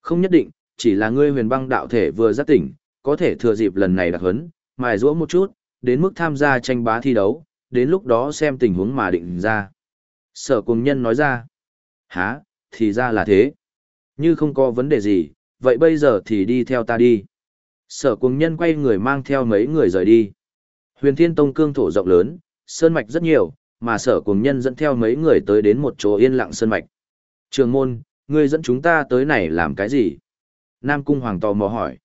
Speaker 1: Không nhất định, chỉ là ngươi huyền băng đạo thể vừa giác tỉnh, có thể thừa dịp lần này đặc huấn, mài rũa một chút, đến mức tham gia tranh bá thi đấu, đến lúc đó xem tình huống mà định ra. Sở cùng nhân nói ra, há, thì ra là thế. Như không có vấn đề gì, vậy bây giờ thì đi theo ta đi. Sở cùng nhân quay người mang theo mấy người rời đi. Huyền Thiên Tông cương thổ rộng lớn, sơn mạch rất nhiều, mà sở cùng nhân dẫn theo mấy người tới đến một chỗ yên lặng sơn mạch. Trường môn, ngươi dẫn chúng ta tới này làm cái gì? Nam Cung Hoàng tò mò hỏi.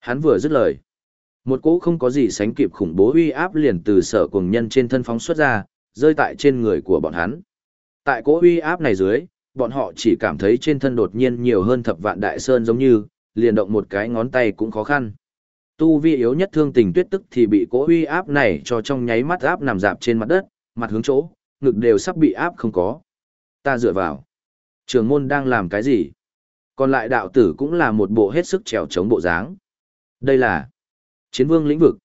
Speaker 1: Hắn vừa dứt lời. Một cỗ không có gì sánh kịp khủng bố uy áp liền từ sở cùng nhân trên thân phóng xuất ra, rơi tại trên người của bọn hắn. Tại cỗ uy áp này dưới, bọn họ chỉ cảm thấy trên thân đột nhiên nhiều hơn thập vạn đại sơn giống như, liền động một cái ngón tay cũng khó khăn. Tu vi yếu nhất thương tình tuyết tức thì bị cỗ uy áp này cho trong nháy mắt áp nằm dạp trên mặt đất, mặt hướng chỗ, ngực đều sắp bị áp không có. Ta dựa vào. Trường môn đang làm cái gì? Còn lại đạo tử cũng là một bộ hết sức trèo chống bộ dáng. Đây là chiến vương lĩnh vực,